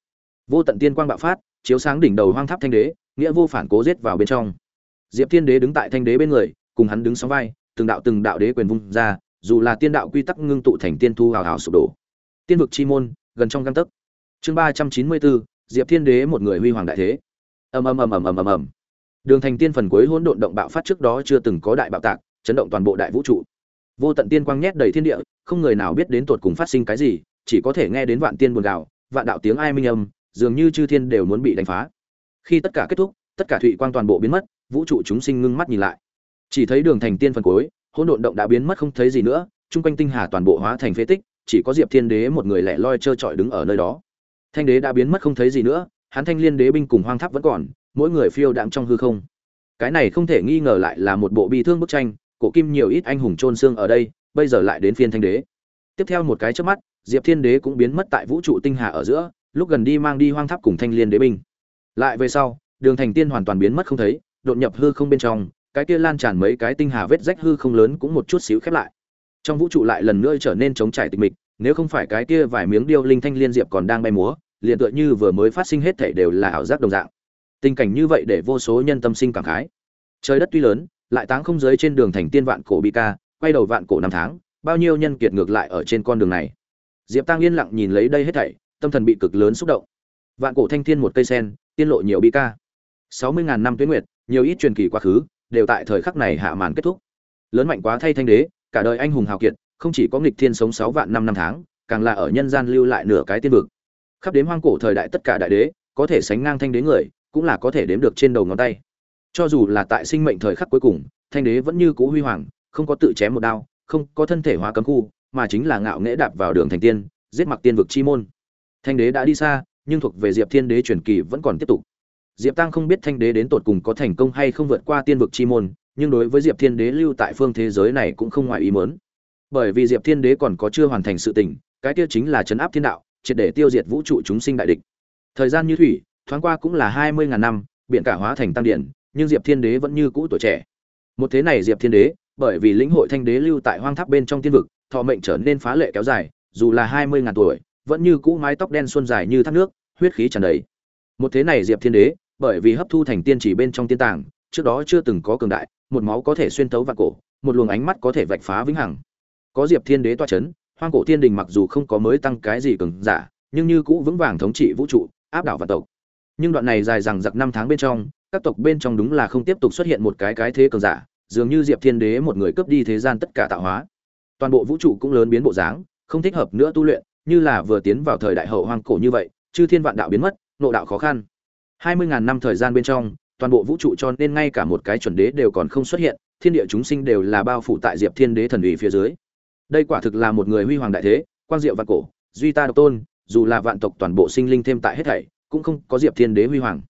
Vô tận tiên quang bạo phát, chiếu sáng đỉnh đầu hoang tháp thanh đế, nghĩa vô phản cố giết vào bên trong. Diệp thiên đế đứng tại thanh đế bên người, cùng hắn đứng sóng vai, từng đạo từng đạo đế quyền vung ra dù là tiên đạo quy tắc ngưng tụ thành tiên thu hào hào sụp đổ. Tiên vực chi môn, gần trong găng tấc. Chương ba trăm chín mươi bốn, diệp thiên đế một người huy hoàng đại thế. Ầm ầm ầm ầm ầm ầm ầm. Đường thành tiên phần cuối hỗn độn động bạo phát trước đó chưa từng có đại bạo tạc, chấn động toàn bộ đại vũ trụ. Vô tận tiên quang nhét đầy thiên địa, không người nào biết đến tột cùng phát sinh cái gì, chỉ có thể nghe đến vạn tiên buồn gạo vạn đạo tiếng ai minh âm, dường như chư thiên đều muốn bị đánh phá. Khi tất cả kết thúc, tất cả thụy quang toàn bộ biến mất, vũ trụ chúng sinh ngưng mắt nhìn lại. Chỉ thấy đường thành tiên phần cuối hỗn độn động đã biến mất không thấy gì nữa, chung quanh tinh hà toàn bộ hóa thành phế tích, chỉ có diệp thiên đế một người lẻ loi trơ trọi đứng ở nơi đó. Thanh đế đã biến mất không thấy gì nữa, hắn thanh liên đế binh cùng hoang tháp vẫn còn, mỗi người phiêu đạm trong hư không. Cái này không thể nghi ngờ lại là một bộ bi thương bức tranh, cổ kim nhiều ít anh hùng trôn xương ở đây, bây giờ lại đến phiên thanh đế. Tiếp theo một cái trước mắt, diệp thiên đế cũng biến mất tại vũ trụ tinh hà ở giữa, lúc gần đi mang đi hoang tháp cùng thanh liên đế binh. Lại về sau, đường thành tiên hoàn toàn biến mất không thấy, đột nhập hư không bên trong cái kia lan tràn mấy cái tinh hà vết rách hư không lớn cũng một chút xíu khép lại. Trong vũ trụ lại lần nữa trở nên trống trải tịch mịch, nếu không phải cái kia vài miếng điêu linh thanh liên diệp còn đang bay múa, liền tựa như vừa mới phát sinh hết thảy đều là ảo giác đồng dạng. Tình cảnh như vậy để vô số nhân tâm sinh cảm khái. Trời đất tuy lớn, lại táng không giới trên đường thành tiên vạn cổ bi ca, quay đầu vạn cổ năm tháng, bao nhiêu nhân kiệt ngược lại ở trên con đường này. Diệp tăng yên lặng nhìn lấy đây hết thảy, tâm thần bị cực lớn xúc động. Vạn cổ thanh thiên một cây sen, tiên lộ nhiều bi ca. Sáu mươi ngàn năm tuyến nguyệt, nhiều ít truyền kỳ quá khứ đều tại thời khắc này hạ màn kết thúc. Lớn mạnh quá thay thanh đế, cả đời anh hùng hào kiệt, không chỉ có nghịch thiên sống sáu vạn năm năm tháng, càng là ở nhân gian lưu lại nửa cái tiên vực. Khắp đến hoang cổ thời đại tất cả đại đế, có thể sánh ngang thanh đế người, cũng là có thể đếm được trên đầu ngón tay. Cho dù là tại sinh mệnh thời khắc cuối cùng, thanh đế vẫn như cũ huy hoàng, không có tự chém một đao, không có thân thể hóa cấm khu, mà chính là ngạo nghễ đạp vào đường thành tiên, giết mặc tiên vực chi môn. Thanh đế đã đi xa, nhưng thuộc về diệp thiên đế truyền kỳ vẫn còn tiếp tục diệp tăng không biết thanh đế đến tột cùng có thành công hay không vượt qua tiên vực chi môn nhưng đối với diệp thiên đế lưu tại phương thế giới này cũng không ngoài ý muốn, bởi vì diệp thiên đế còn có chưa hoàn thành sự tình cái kia chính là chấn áp thiên đạo triệt để tiêu diệt vũ trụ chúng sinh đại địch. Thời gian như thủy thoáng qua cũng là hai mươi ngàn năm biển cả hóa thành tăng điển nhưng diệp thiên đế vẫn như cũ tuổi trẻ. Một thế này diệp thiên đế bởi vì lĩnh hội thanh đế lưu tại hoang tháp bên trong tiên vực thọ mệnh trở nên phá lệ kéo dài dù là hai mươi ngàn tuổi vẫn như cũ mái tóc đen xuân dài như thác nước huyết khí tràn đầy. Một thế này diệp thiên đế bởi vì hấp thu thành tiên chỉ bên trong tiên tàng, trước đó chưa từng có cường đại, một máu có thể xuyên thấu vạn cổ, một luồng ánh mắt có thể vạch phá vĩnh hằng. Có diệp thiên đế toa chấn, hoang cổ thiên đình mặc dù không có mới tăng cái gì cường giả, nhưng như cũ vững vàng thống trị vũ trụ, áp đảo vạn tộc. Nhưng đoạn này dài rằng giặc năm tháng bên trong, các tộc bên trong đúng là không tiếp tục xuất hiện một cái cái thế cường giả, dường như diệp thiên đế một người cướp đi thế gian tất cả tạo hóa. Toàn bộ vũ trụ cũng lớn biến bộ dáng, không thích hợp nữa tu luyện, như là vừa tiến vào thời đại hậu hoang cổ như vậy, chư thiên vạn đạo biến mất nội đạo khó khăn hai mươi ngàn năm thời gian bên trong, toàn bộ vũ trụ cho nên ngay cả một cái chuẩn đế đều còn không xuất hiện, thiên địa chúng sinh đều là bao phủ tại diệp thiên đế thần ủy phía dưới. Đây quả thực là một người huy hoàng đại thế, quang diệu vạn cổ, duy ta độc tôn, dù là vạn tộc toàn bộ sinh linh thêm tại hết thảy, cũng không có diệp thiên đế huy hoàng.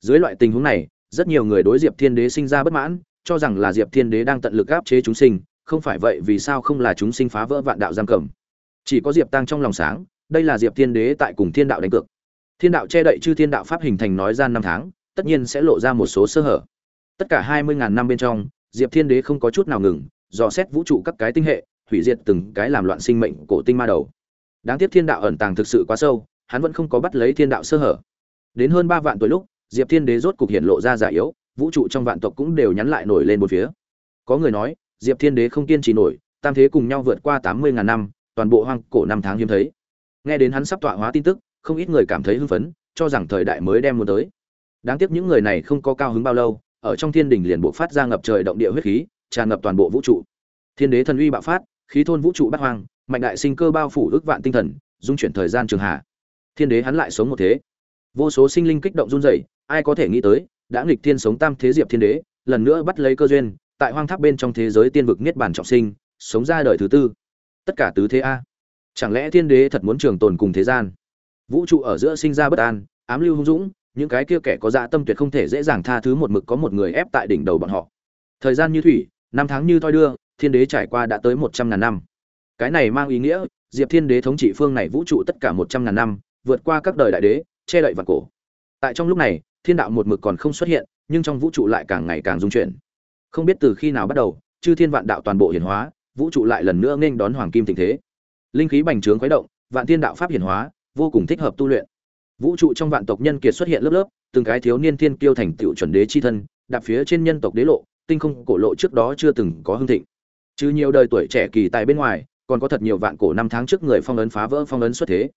Dưới loại tình huống này, rất nhiều người đối diệp thiên đế sinh ra bất mãn, cho rằng là diệp thiên đế đang tận lực áp chế chúng sinh, không phải vậy vì sao không là chúng sinh phá vỡ vạn đạo giam cầm. Chỉ có diệp tăng trong lòng sáng, đây là diệp thiên đế tại cùng thiên đạo đánh cược thiên đạo che đậy chư thiên đạo pháp hình thành nói gian năm tháng, tất nhiên sẽ lộ ra một số sơ hở. Tất cả hai mươi ngàn năm bên trong, diệp thiên đế không có chút nào ngừng, dò xét vũ trụ các cái tinh hệ, hủy diệt từng cái làm loạn sinh mệnh cổ tinh ma đầu. Đáng tiếc thiên đạo ẩn tàng thực sự quá sâu, hắn vẫn không có bắt lấy thiên đạo sơ hở. Đến hơn ba vạn tuổi lúc, diệp thiên đế rốt cục hiện lộ ra giả yếu, vũ trụ trong vạn tộc cũng đều nhắn lại nổi lên một phía. Có người nói, diệp thiên đế không kiên trì nổi, tam thế cùng nhau vượt qua tám mươi ngàn năm, toàn bộ hoang cổ năm tháng hiếm thấy. Nghe đến hắn sắp tọa hóa tin tức không ít người cảm thấy hưng phấn, cho rằng thời đại mới đem muốn tới. Đáng tiếc những người này không có cao hứng bao lâu, ở trong thiên đình liền buộc phát ra ngập trời động địa huyết khí, tràn ngập toàn bộ vũ trụ. Thiên đế thần uy bạo phát, khí thôn vũ trụ bắt hoang, mạnh đại sinh cơ bao phủ ước vạn tinh thần, dung chuyển thời gian trường hạ. Thiên đế hắn lại sống một thế. Vô số sinh linh kích động run rẩy, ai có thể nghĩ tới, đã nghịch thiên sống tam thế diệp thiên đế, lần nữa bắt lấy cơ duyên, tại hoang tháp bên trong thế giới tiên vực niết bàn trọng sinh, sống ra đời thứ tư. Tất cả tứ thế a. Chẳng lẽ thiên đế thật muốn trường tồn cùng thế gian? Vũ trụ ở giữa sinh ra bất an, ám lưu hung dũng, những cái kia kẻ có dạ tâm tuyệt không thể dễ dàng tha thứ một mực có một người ép tại đỉnh đầu bọn họ. Thời gian như thủy, năm tháng như thoi đưa, thiên đế trải qua đã tới một trăm ngàn năm. Cái này mang ý nghĩa, diệp thiên đế thống trị phương này vũ trụ tất cả một trăm ngàn năm, vượt qua các đời đại đế, che đậy vạn cổ. Tại trong lúc này, thiên đạo một mực còn không xuất hiện, nhưng trong vũ trụ lại càng ngày càng dung chuyển. Không biết từ khi nào bắt đầu, chư thiên vạn đạo toàn bộ hiển hóa, vũ trụ lại lần nữa nghênh đón hoàng kim tình thế. Linh khí bành trướng khuấy động, vạn thiên đạo pháp hiển hóa vô cùng thích hợp tu luyện. Vũ trụ trong vạn tộc nhân kiệt xuất hiện lớp lớp, từng cái thiếu niên thiên kiêu thành tựu chuẩn đế chi thân, đạp phía trên nhân tộc đế lộ, tinh không cổ lộ trước đó chưa từng có hưng thịnh. Chứ nhiều đời tuổi trẻ kỳ tài bên ngoài, còn có thật nhiều vạn cổ năm tháng trước người phong ấn phá vỡ phong ấn xuất thế.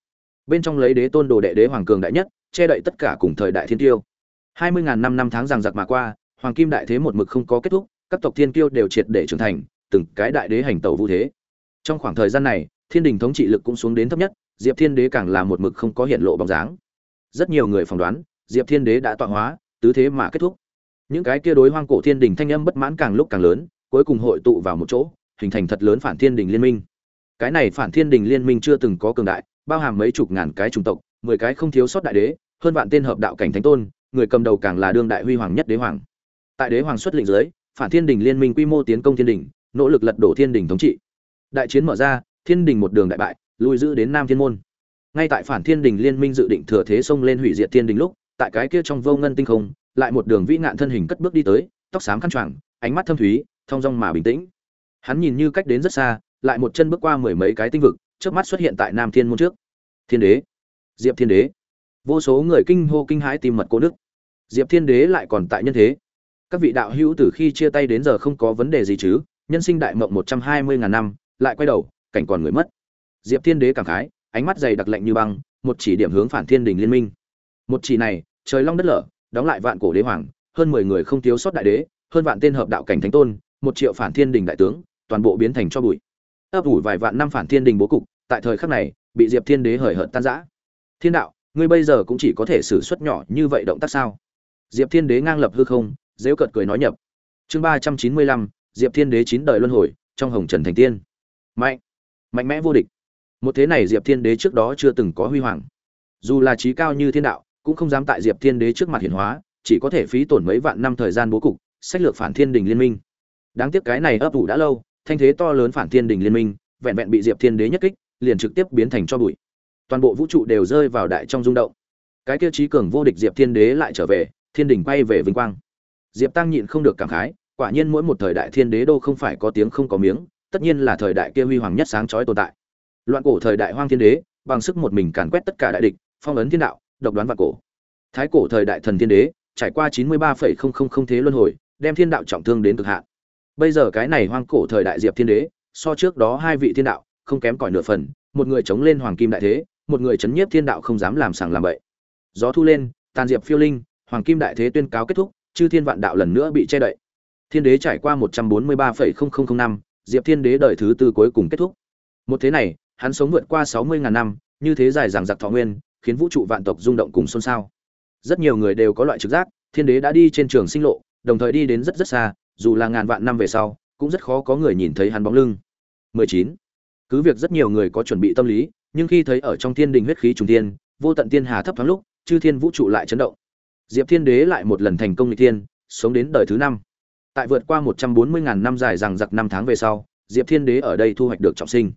Bên trong lấy đế tôn đồ đệ đế hoàng cường đại nhất, che đậy tất cả cùng thời đại thiên tiêu hai mươi ngàn năm năm tháng rằng giặc mà qua, hoàng kim đại thế một mực không có kết thúc, các tộc thiên kiêu đều triệt để trưởng thành, từng cái đại đế hành tẩu vũ thế. Trong khoảng thời gian này, thiên đình thống trị lực cũng xuống đến thấp nhất diệp thiên đế càng là một mực không có hiện lộ bóng dáng. Rất nhiều người phỏng đoán, diệp thiên đế đã tọa hóa, tứ thế mà kết thúc. Những cái kia đối hoang cổ thiên đình thanh âm bất mãn càng lúc càng lớn, cuối cùng hội tụ vào một chỗ, hình thành thật lớn phản thiên đình liên minh. Cái này phản thiên đình liên minh chưa từng có cường đại, bao hàm mấy chục ngàn cái chủng tộc, mười cái không thiếu sót đại đế, hơn vạn tên hợp đạo cảnh thánh tôn, người cầm đầu càng là đương đại huy hoàng nhất đế hoàng. Tại đế hoàng xuất lệnh dưới, phản thiên đình liên minh quy mô tiến công thiên đình, nỗ lực lật đổ thiên đình thống trị. Đại chiến mở ra, thiên đình một đường đại bại lùi giữ đến nam thiên môn. Ngay tại phản thiên đình liên minh dự định thừa thế xông lên hủy diệt thiên đình lúc, tại cái kia trong vô ngân tinh không, lại một đường vĩ ngạn thân hình cất bước đi tới, tóc xám khăn choàng, ánh mắt thâm thúy, thong dong mà bình tĩnh. Hắn nhìn như cách đến rất xa, lại một chân bước qua mười mấy cái tinh vực trước mắt xuất hiện tại nam thiên môn trước. Thiên đế. Diệp thiên đế. Vô số người kinh hô kinh hãi tìm mật cô đức diệp thiên đế lại còn tại nhân thế. Các vị đạo hữu từ khi chia tay đến giờ không có vấn đề gì chứ, nhân sinh đại mộng một trăm hai mươi ngàn năm, lại quay đầu, cảnh còn người mất diệp thiên đế cảm khái, ánh mắt dày đặc lạnh như băng, một chỉ điểm hướng phản thiên đình liên minh. Một chỉ này, trời long đất lở, đóng lại vạn cổ đế hoàng, hơn mười người không thiếu sót đại đế, hơn vạn tên hợp đạo cảnh thánh tôn, một triệu phản thiên đình đại tướng, toàn bộ biến thành cho bụi. Ấp ủ vài vạn năm phản thiên đình bố cục, tại thời khắc này, bị diệp thiên đế hời hợt tan rã. Thiên đạo, ngươi bây giờ cũng chỉ có thể xử suất nhỏ như vậy động tác sao? Diệp thiên đế ngang lập hư không, dễu cợt cười nói nhập. Chương ba trăm chín mươi lăm, diệp thiên đế chín đời luân hồi, trong hồng trần thành tiên. Mạnh mạnh mẽ vô địch một thế này diệp thiên đế trước đó chưa từng có huy hoàng. Dù là trí cao như thiên đạo, cũng không dám tại diệp thiên đế trước mặt hiển hóa, chỉ có thể phí tổn mấy vạn năm thời gian bố cục, sách lược phản thiên đình liên minh. Đáng tiếc cái này ấp ủ đã lâu, thanh thế to lớn phản thiên đình liên minh, vẹn vẹn bị diệp thiên đế nhất kích, liền trực tiếp biến thành cho bụi. Toàn bộ vũ trụ đều rơi vào đại trong rung động. Cái kia trí cường vô địch diệp thiên đế lại trở về, thiên đình quay về vinh quang. Diệp tăng nhịn không được cảm khái, quả nhiên mỗi một thời đại thiên đế đô không phải có tiếng không có miếng, tất nhiên là thời đại kia huy hoàng nhất sáng chói tồn tại loạn cổ thời đại hoang thiên đế, bằng sức một mình càn quét tất cả đại địch, phong ấn thiên đạo, độc đoán vạn cổ. Thái cổ thời đại thần thiên đế, trải qua chín mươi ba phẩy không không không thế luân hồi, đem thiên đạo trọng thương đến cực hạn. Bây giờ cái này hoang cổ thời đại diệp thiên đế, so trước đó hai vị thiên đạo, không kém cỏi nửa phần, một người chống lên hoàng kim đại thế, một người chấn nhiếp thiên đạo không dám làm sàng làm bậy. Gió thu lên, tàn diệp phiêu linh, hoàng kim đại thế tuyên cáo kết thúc, chư thiên vạn đạo lần nữa bị che đậy. Thiên đế trải qua một trăm bốn mươi ba phẩy không không không năm, diệp thiên đế đời thứ tư cuối cùng kết thúc. Một thế này hắn sống vượt qua sáu mươi ngàn năm, như thế dài dằng dặc thọ nguyên, khiến vũ trụ vạn tộc rung động cùng xôn xao. Rất nhiều người đều có loại trực giác, thiên đế đã đi trên trường sinh lộ, đồng thời đi đến rất rất xa, dù là ngàn vạn năm về sau, cũng rất khó có người nhìn thấy hắn bóng lưng. 19. cứ việc rất nhiều người có chuẩn bị tâm lý, nhưng khi thấy ở trong thiên đình huyết khí trùng thiên, vô tận tiên hà thấp thoáng lúc, chư thiên vũ trụ lại chấn động. Diệp thiên đế lại một lần thành công n thiên, sống đến đời thứ năm. Tại vượt qua một trăm bốn mươi ngàn năm dài rằng giặc năm tháng về sau, diệp thiên đế ở đây thu hoạch được trọng sinh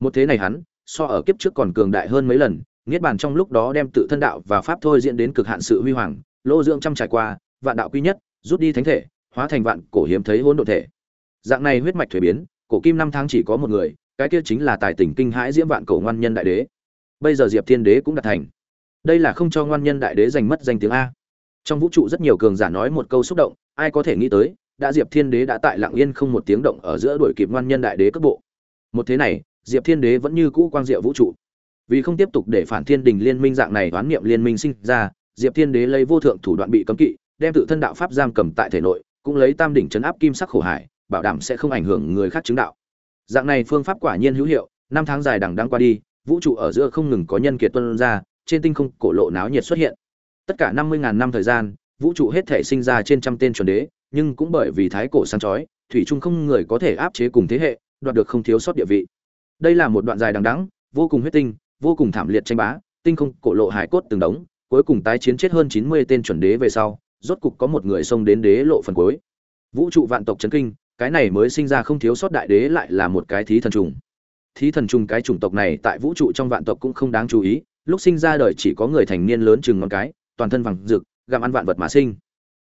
một thế này hắn, so ở kiếp trước còn cường đại hơn mấy lần, niết bàn trong lúc đó đem tự thân đạo và pháp thôi diễn đến cực hạn sự huy hoàng, lô dưỡng trăm trải qua, vạn đạo quy nhất, rút đi thánh thể, hóa thành vạn cổ hiếm thấy hỗn độn thể. Dạng này huyết mạch thuế biến, cổ kim năm tháng chỉ có một người, cái kia chính là tài tỉnh kinh hãi diễm vạn cổ ngoan nhân đại đế. Bây giờ diệp thiên đế cũng đạt thành. Đây là không cho ngoan nhân đại đế giành mất danh tiếng a. Trong vũ trụ rất nhiều cường giả nói một câu xúc động, ai có thể nghĩ tới, đã diệp thiên đế đã tại lặng yên không một tiếng động ở giữa đuổi kịp ngoan nhân đại đế cấp bộ. Một thế này diệp thiên đế vẫn như cũ quang diệu vũ trụ. Vì không tiếp tục để phản thiên đình liên minh dạng này đoán niệm liên minh sinh ra, diệp thiên đế lấy vô thượng thủ đoạn bị cấm kỵ, đem tự thân đạo pháp giam cầm tại thể nội, cũng lấy tam đỉnh chấn áp kim sắc khổ hải, bảo đảm sẽ không ảnh hưởng người khác chứng đạo. Dạng này phương pháp quả nhiên hữu hiệu, năm tháng dài đằng đang qua đi, vũ trụ ở giữa không ngừng có nhân kiệt tuân ra, trên tinh không cổ lộ náo nhiệt xuất hiện. Tất cả năm mươi ngàn năm thời gian, vũ trụ hết thể sinh ra trên trăm tên chuẩn đế, nhưng cũng bởi vì thái cổ sáng chói, thủy trung không người có thể áp chế cùng thế hệ, đoạt được không thiếu sót địa vị đây là một đoạn dài đằng đẵng, vô cùng huyết tinh, vô cùng thảm liệt tranh bá, tinh không cổ lộ hải cốt từng đống, cuối cùng tái chiến chết hơn chín mươi tên chuẩn đế về sau, rốt cục có một người xông đến đế lộ phần cuối. Vũ trụ vạn tộc chấn kinh, cái này mới sinh ra không thiếu sót đại đế lại là một cái thí thần trùng. Thí thần trùng cái chủng tộc này tại vũ trụ trong vạn tộc cũng không đáng chú ý, lúc sinh ra đời chỉ có người thành niên lớn chừng ngón cái, toàn thân vàng rực, gặm ăn vạn vật mà sinh.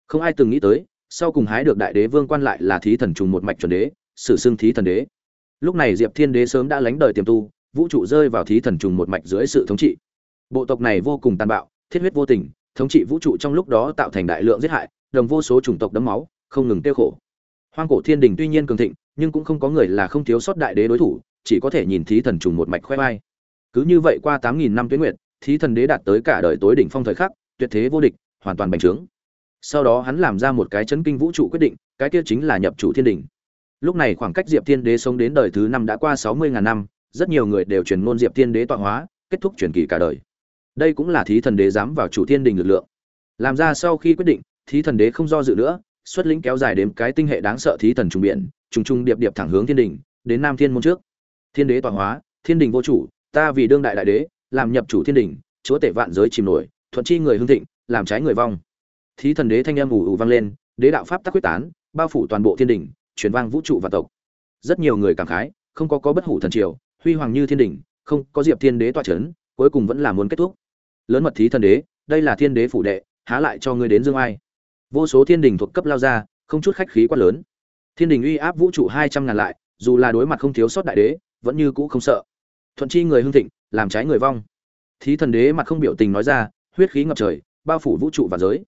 Không ai từng nghĩ tới, sau cùng hái được đại đế vương quan lại là thí thần trùng một mạch chuẩn đế, sử xưng thí thần đế lúc này diệp thiên đế sớm đã lánh đời tiềm tu, vũ trụ rơi vào thí thần trùng một mạch dưới sự thống trị. Bộ tộc này vô cùng tàn bạo, thiết huyết vô tình, thống trị vũ trụ trong lúc đó tạo thành đại lượng giết hại, đồng vô số chủng tộc đấm máu, không ngừng tiêu khổ. Hoang cổ thiên đình tuy nhiên cường thịnh, nhưng cũng không có người là không thiếu sót đại đế đối thủ, chỉ có thể nhìn thí thần trùng một mạch khoe vai. Cứ như vậy qua tám nghìn năm tuyến nguyệt, thí thần đế đạt tới cả đời tối đỉnh phong thời khắc, tuyệt thế vô địch, hoàn toàn bành trướng. Sau đó hắn làm ra một cái chấn kinh vũ trụ quyết định, cái kia chính là nhập chủ thiên đình lúc này khoảng cách diệp thiên đế sống đến đời thứ năm đã qua sáu mươi ngàn năm, rất nhiều người đều truyền ngôn diệp thiên đế tọa hóa, kết thúc truyền kỳ cả đời. Đây cũng là thí thần đế dám vào chủ thiên đình lực lượng. Làm ra sau khi quyết định, thí thần đế không do dự nữa, xuất lĩnh kéo dài đến cái tinh hệ đáng sợ thí thần trùng biển, trùng trùng điệp điệp thẳng hướng thiên đình, đến nam thiên môn trước. Thiên đế tọa hóa, thiên đình vô chủ, ta vì đương đại đại đế, làm nhập chủ thiên đình, chúa tể vạn giới chìm nổi, thuận chi người hưng thịnh, làm trái người vong. Thí thần đế thanh âm ủ ủ vang lên, đế đạo pháp tắc quyết tán, bao phủ toàn bộ thiên đình truyền vang vũ trụ và tộc. Rất nhiều người cảm khái, không có có bất hủ thần triều, huy hoàng như thiên đình, không có diệp thiên đế tọa chấn cuối cùng vẫn là muốn kết thúc. Lớn mật thí thần đế, đây là thiên đế phủ đệ, há lại cho ngươi đến dương ai? Vô số thiên đình thuộc cấp lao ra, không chút khách khí quá lớn. Thiên đình uy áp vũ trụ hai trăm ngàn lại, dù là đối mặt không thiếu sót đại đế, vẫn như cũ không sợ. Thuận chi người hưng thịnh, làm trái người vong. Thí thần đế mặt không biểu tình nói ra, huyết khí ngập trời, bao phủ vũ trụ và giới.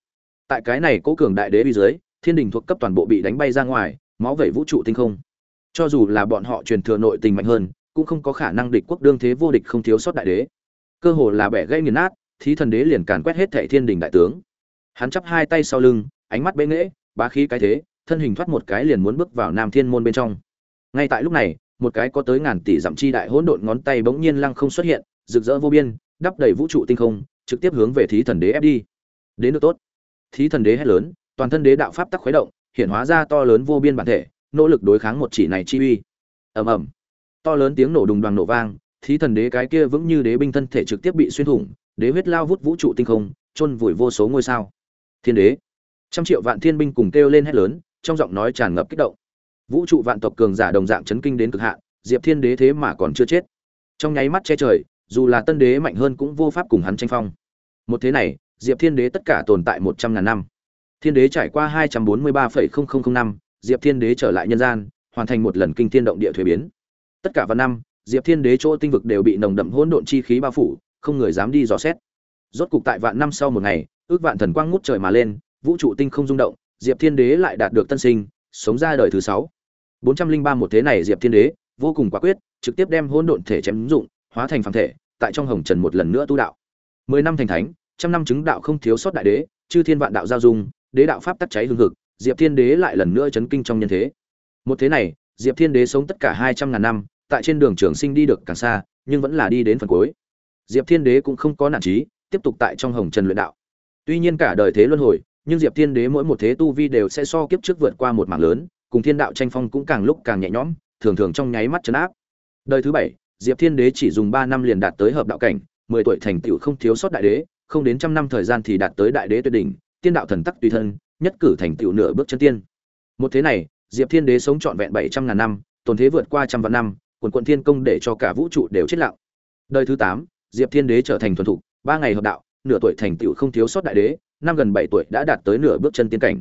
Tại cái này cố cường đại đế uy dưới, thiên đình thuộc cấp toàn bộ bị đánh bay ra ngoài máu vẩy vũ trụ tinh không. Cho dù là bọn họ truyền thừa nội tình mạnh hơn, cũng không có khả năng địch quốc đương thế vô địch không thiếu sót đại đế. Cơ hồ là bẻ gãy nghiền nát, thí thần đế liền càn quét hết thệ thiên đình đại tướng. Hắn chắp hai tay sau lưng, ánh mắt bế nghễ bá khí cái thế, thân hình thoát một cái liền muốn bước vào nam thiên môn bên trong. Ngay tại lúc này, một cái có tới ngàn tỷ dặm chi đại hỗn độn ngón tay bỗng nhiên lăng không xuất hiện, rực rỡ vô biên, đắp đầy vũ trụ tinh không, trực tiếp hướng về thí thần đế ép đi. Đến được tốt. Thí thần đế hét lớn, toàn thân đế đạo pháp tắc khuấy động hiện hóa ra to lớn vô biên bản thể, nỗ lực đối kháng một chỉ này chi uy. Ầm ầm. To lớn tiếng nổ đùng đoàn nổ vang, thí thần đế cái kia vững như đế binh thân thể trực tiếp bị xuyên thủng, đế huyết lao vút vũ trụ tinh không, chôn vùi vô số ngôi sao. Thiên đế. Trăm triệu vạn thiên binh cùng kêu lên hét lớn, trong giọng nói tràn ngập kích động. Vũ trụ vạn tộc cường giả đồng dạng chấn kinh đến cực hạn, diệp thiên đế thế mà còn chưa chết. Trong nháy mắt che trời, dù là tân đế mạnh hơn cũng vô pháp cùng hắn tranh phong. Một thế này, diệp thiên đế tất cả tồn tại một trăm ngàn năm thiên đế trải qua hai trăm bốn mươi ba phẩy không không không năm, diệp thiên đế trở lại nhân gian, hoàn thành một lần kinh thiên động địa thuế biến. Tất cả vào năm, diệp thiên đế chỗ tinh vực đều bị nồng đậm hỗn độn chi khí bao phủ, không người dám đi dò xét. Rốt cục tại vạn năm sau một ngày, ước vạn thần quang ngút trời mà lên, vũ trụ tinh không rung động, diệp thiên đế lại đạt được tân sinh, sống ra đời thứ sáu. bốn trăm linh ba một thế này diệp thiên đế, vô cùng quả quyết, trực tiếp đem hỗn độn thể chém dụng, hóa thành phàm thể, tại trong hồng trần một lần nữa tu đạo. Mười năm thành thánh, trăm năm chứng đạo không thiếu sót đại đế, chư thiên vạn đạo giao dung đế đạo pháp tắt cháy hương hực, diệp thiên đế lại lần nữa chấn kinh trong nhân thế. Một thế này, diệp thiên đế sống tất cả hai trăm ngàn năm, tại trên đường trường sinh đi được càng xa, nhưng vẫn là đi đến phần cuối. Diệp thiên đế cũng không có nản trí tiếp tục tại trong hồng trần luyện đạo. Tuy nhiên cả đời thế luân hồi, nhưng diệp thiên đế mỗi một thế tu vi đều sẽ so kiếp trước vượt qua một mảng lớn, cùng thiên đạo tranh phong cũng càng lúc càng nhẹ nhõm, thường thường trong nháy mắt chấn áp. Đời thứ bảy, diệp thiên đế chỉ dùng ba năm liền đạt tới hợp đạo cảnh, mười tuổi thành tựu không thiếu sót đại đế, không đến trăm năm thời gian thì đạt tới đại đế tuyệt đỉnh tiên đạo thần tắc tùy thân, nhất cử thành tựu nửa bước chân tiên. Một thế này, diệp thiên đế sống trọn vẹn bảy trăm ngàn năm, tồn thế vượt qua trăm vạn năm, quần quần thiên công để cho cả vũ trụ đều chết lặng. Đời thứ tám, diệp thiên đế trở thành thuần thục, ba ngày hợp đạo, nửa tuổi thành tựu không thiếu sót đại đế, năm gần bảy tuổi đã đạt tới nửa bước chân tiên cảnh.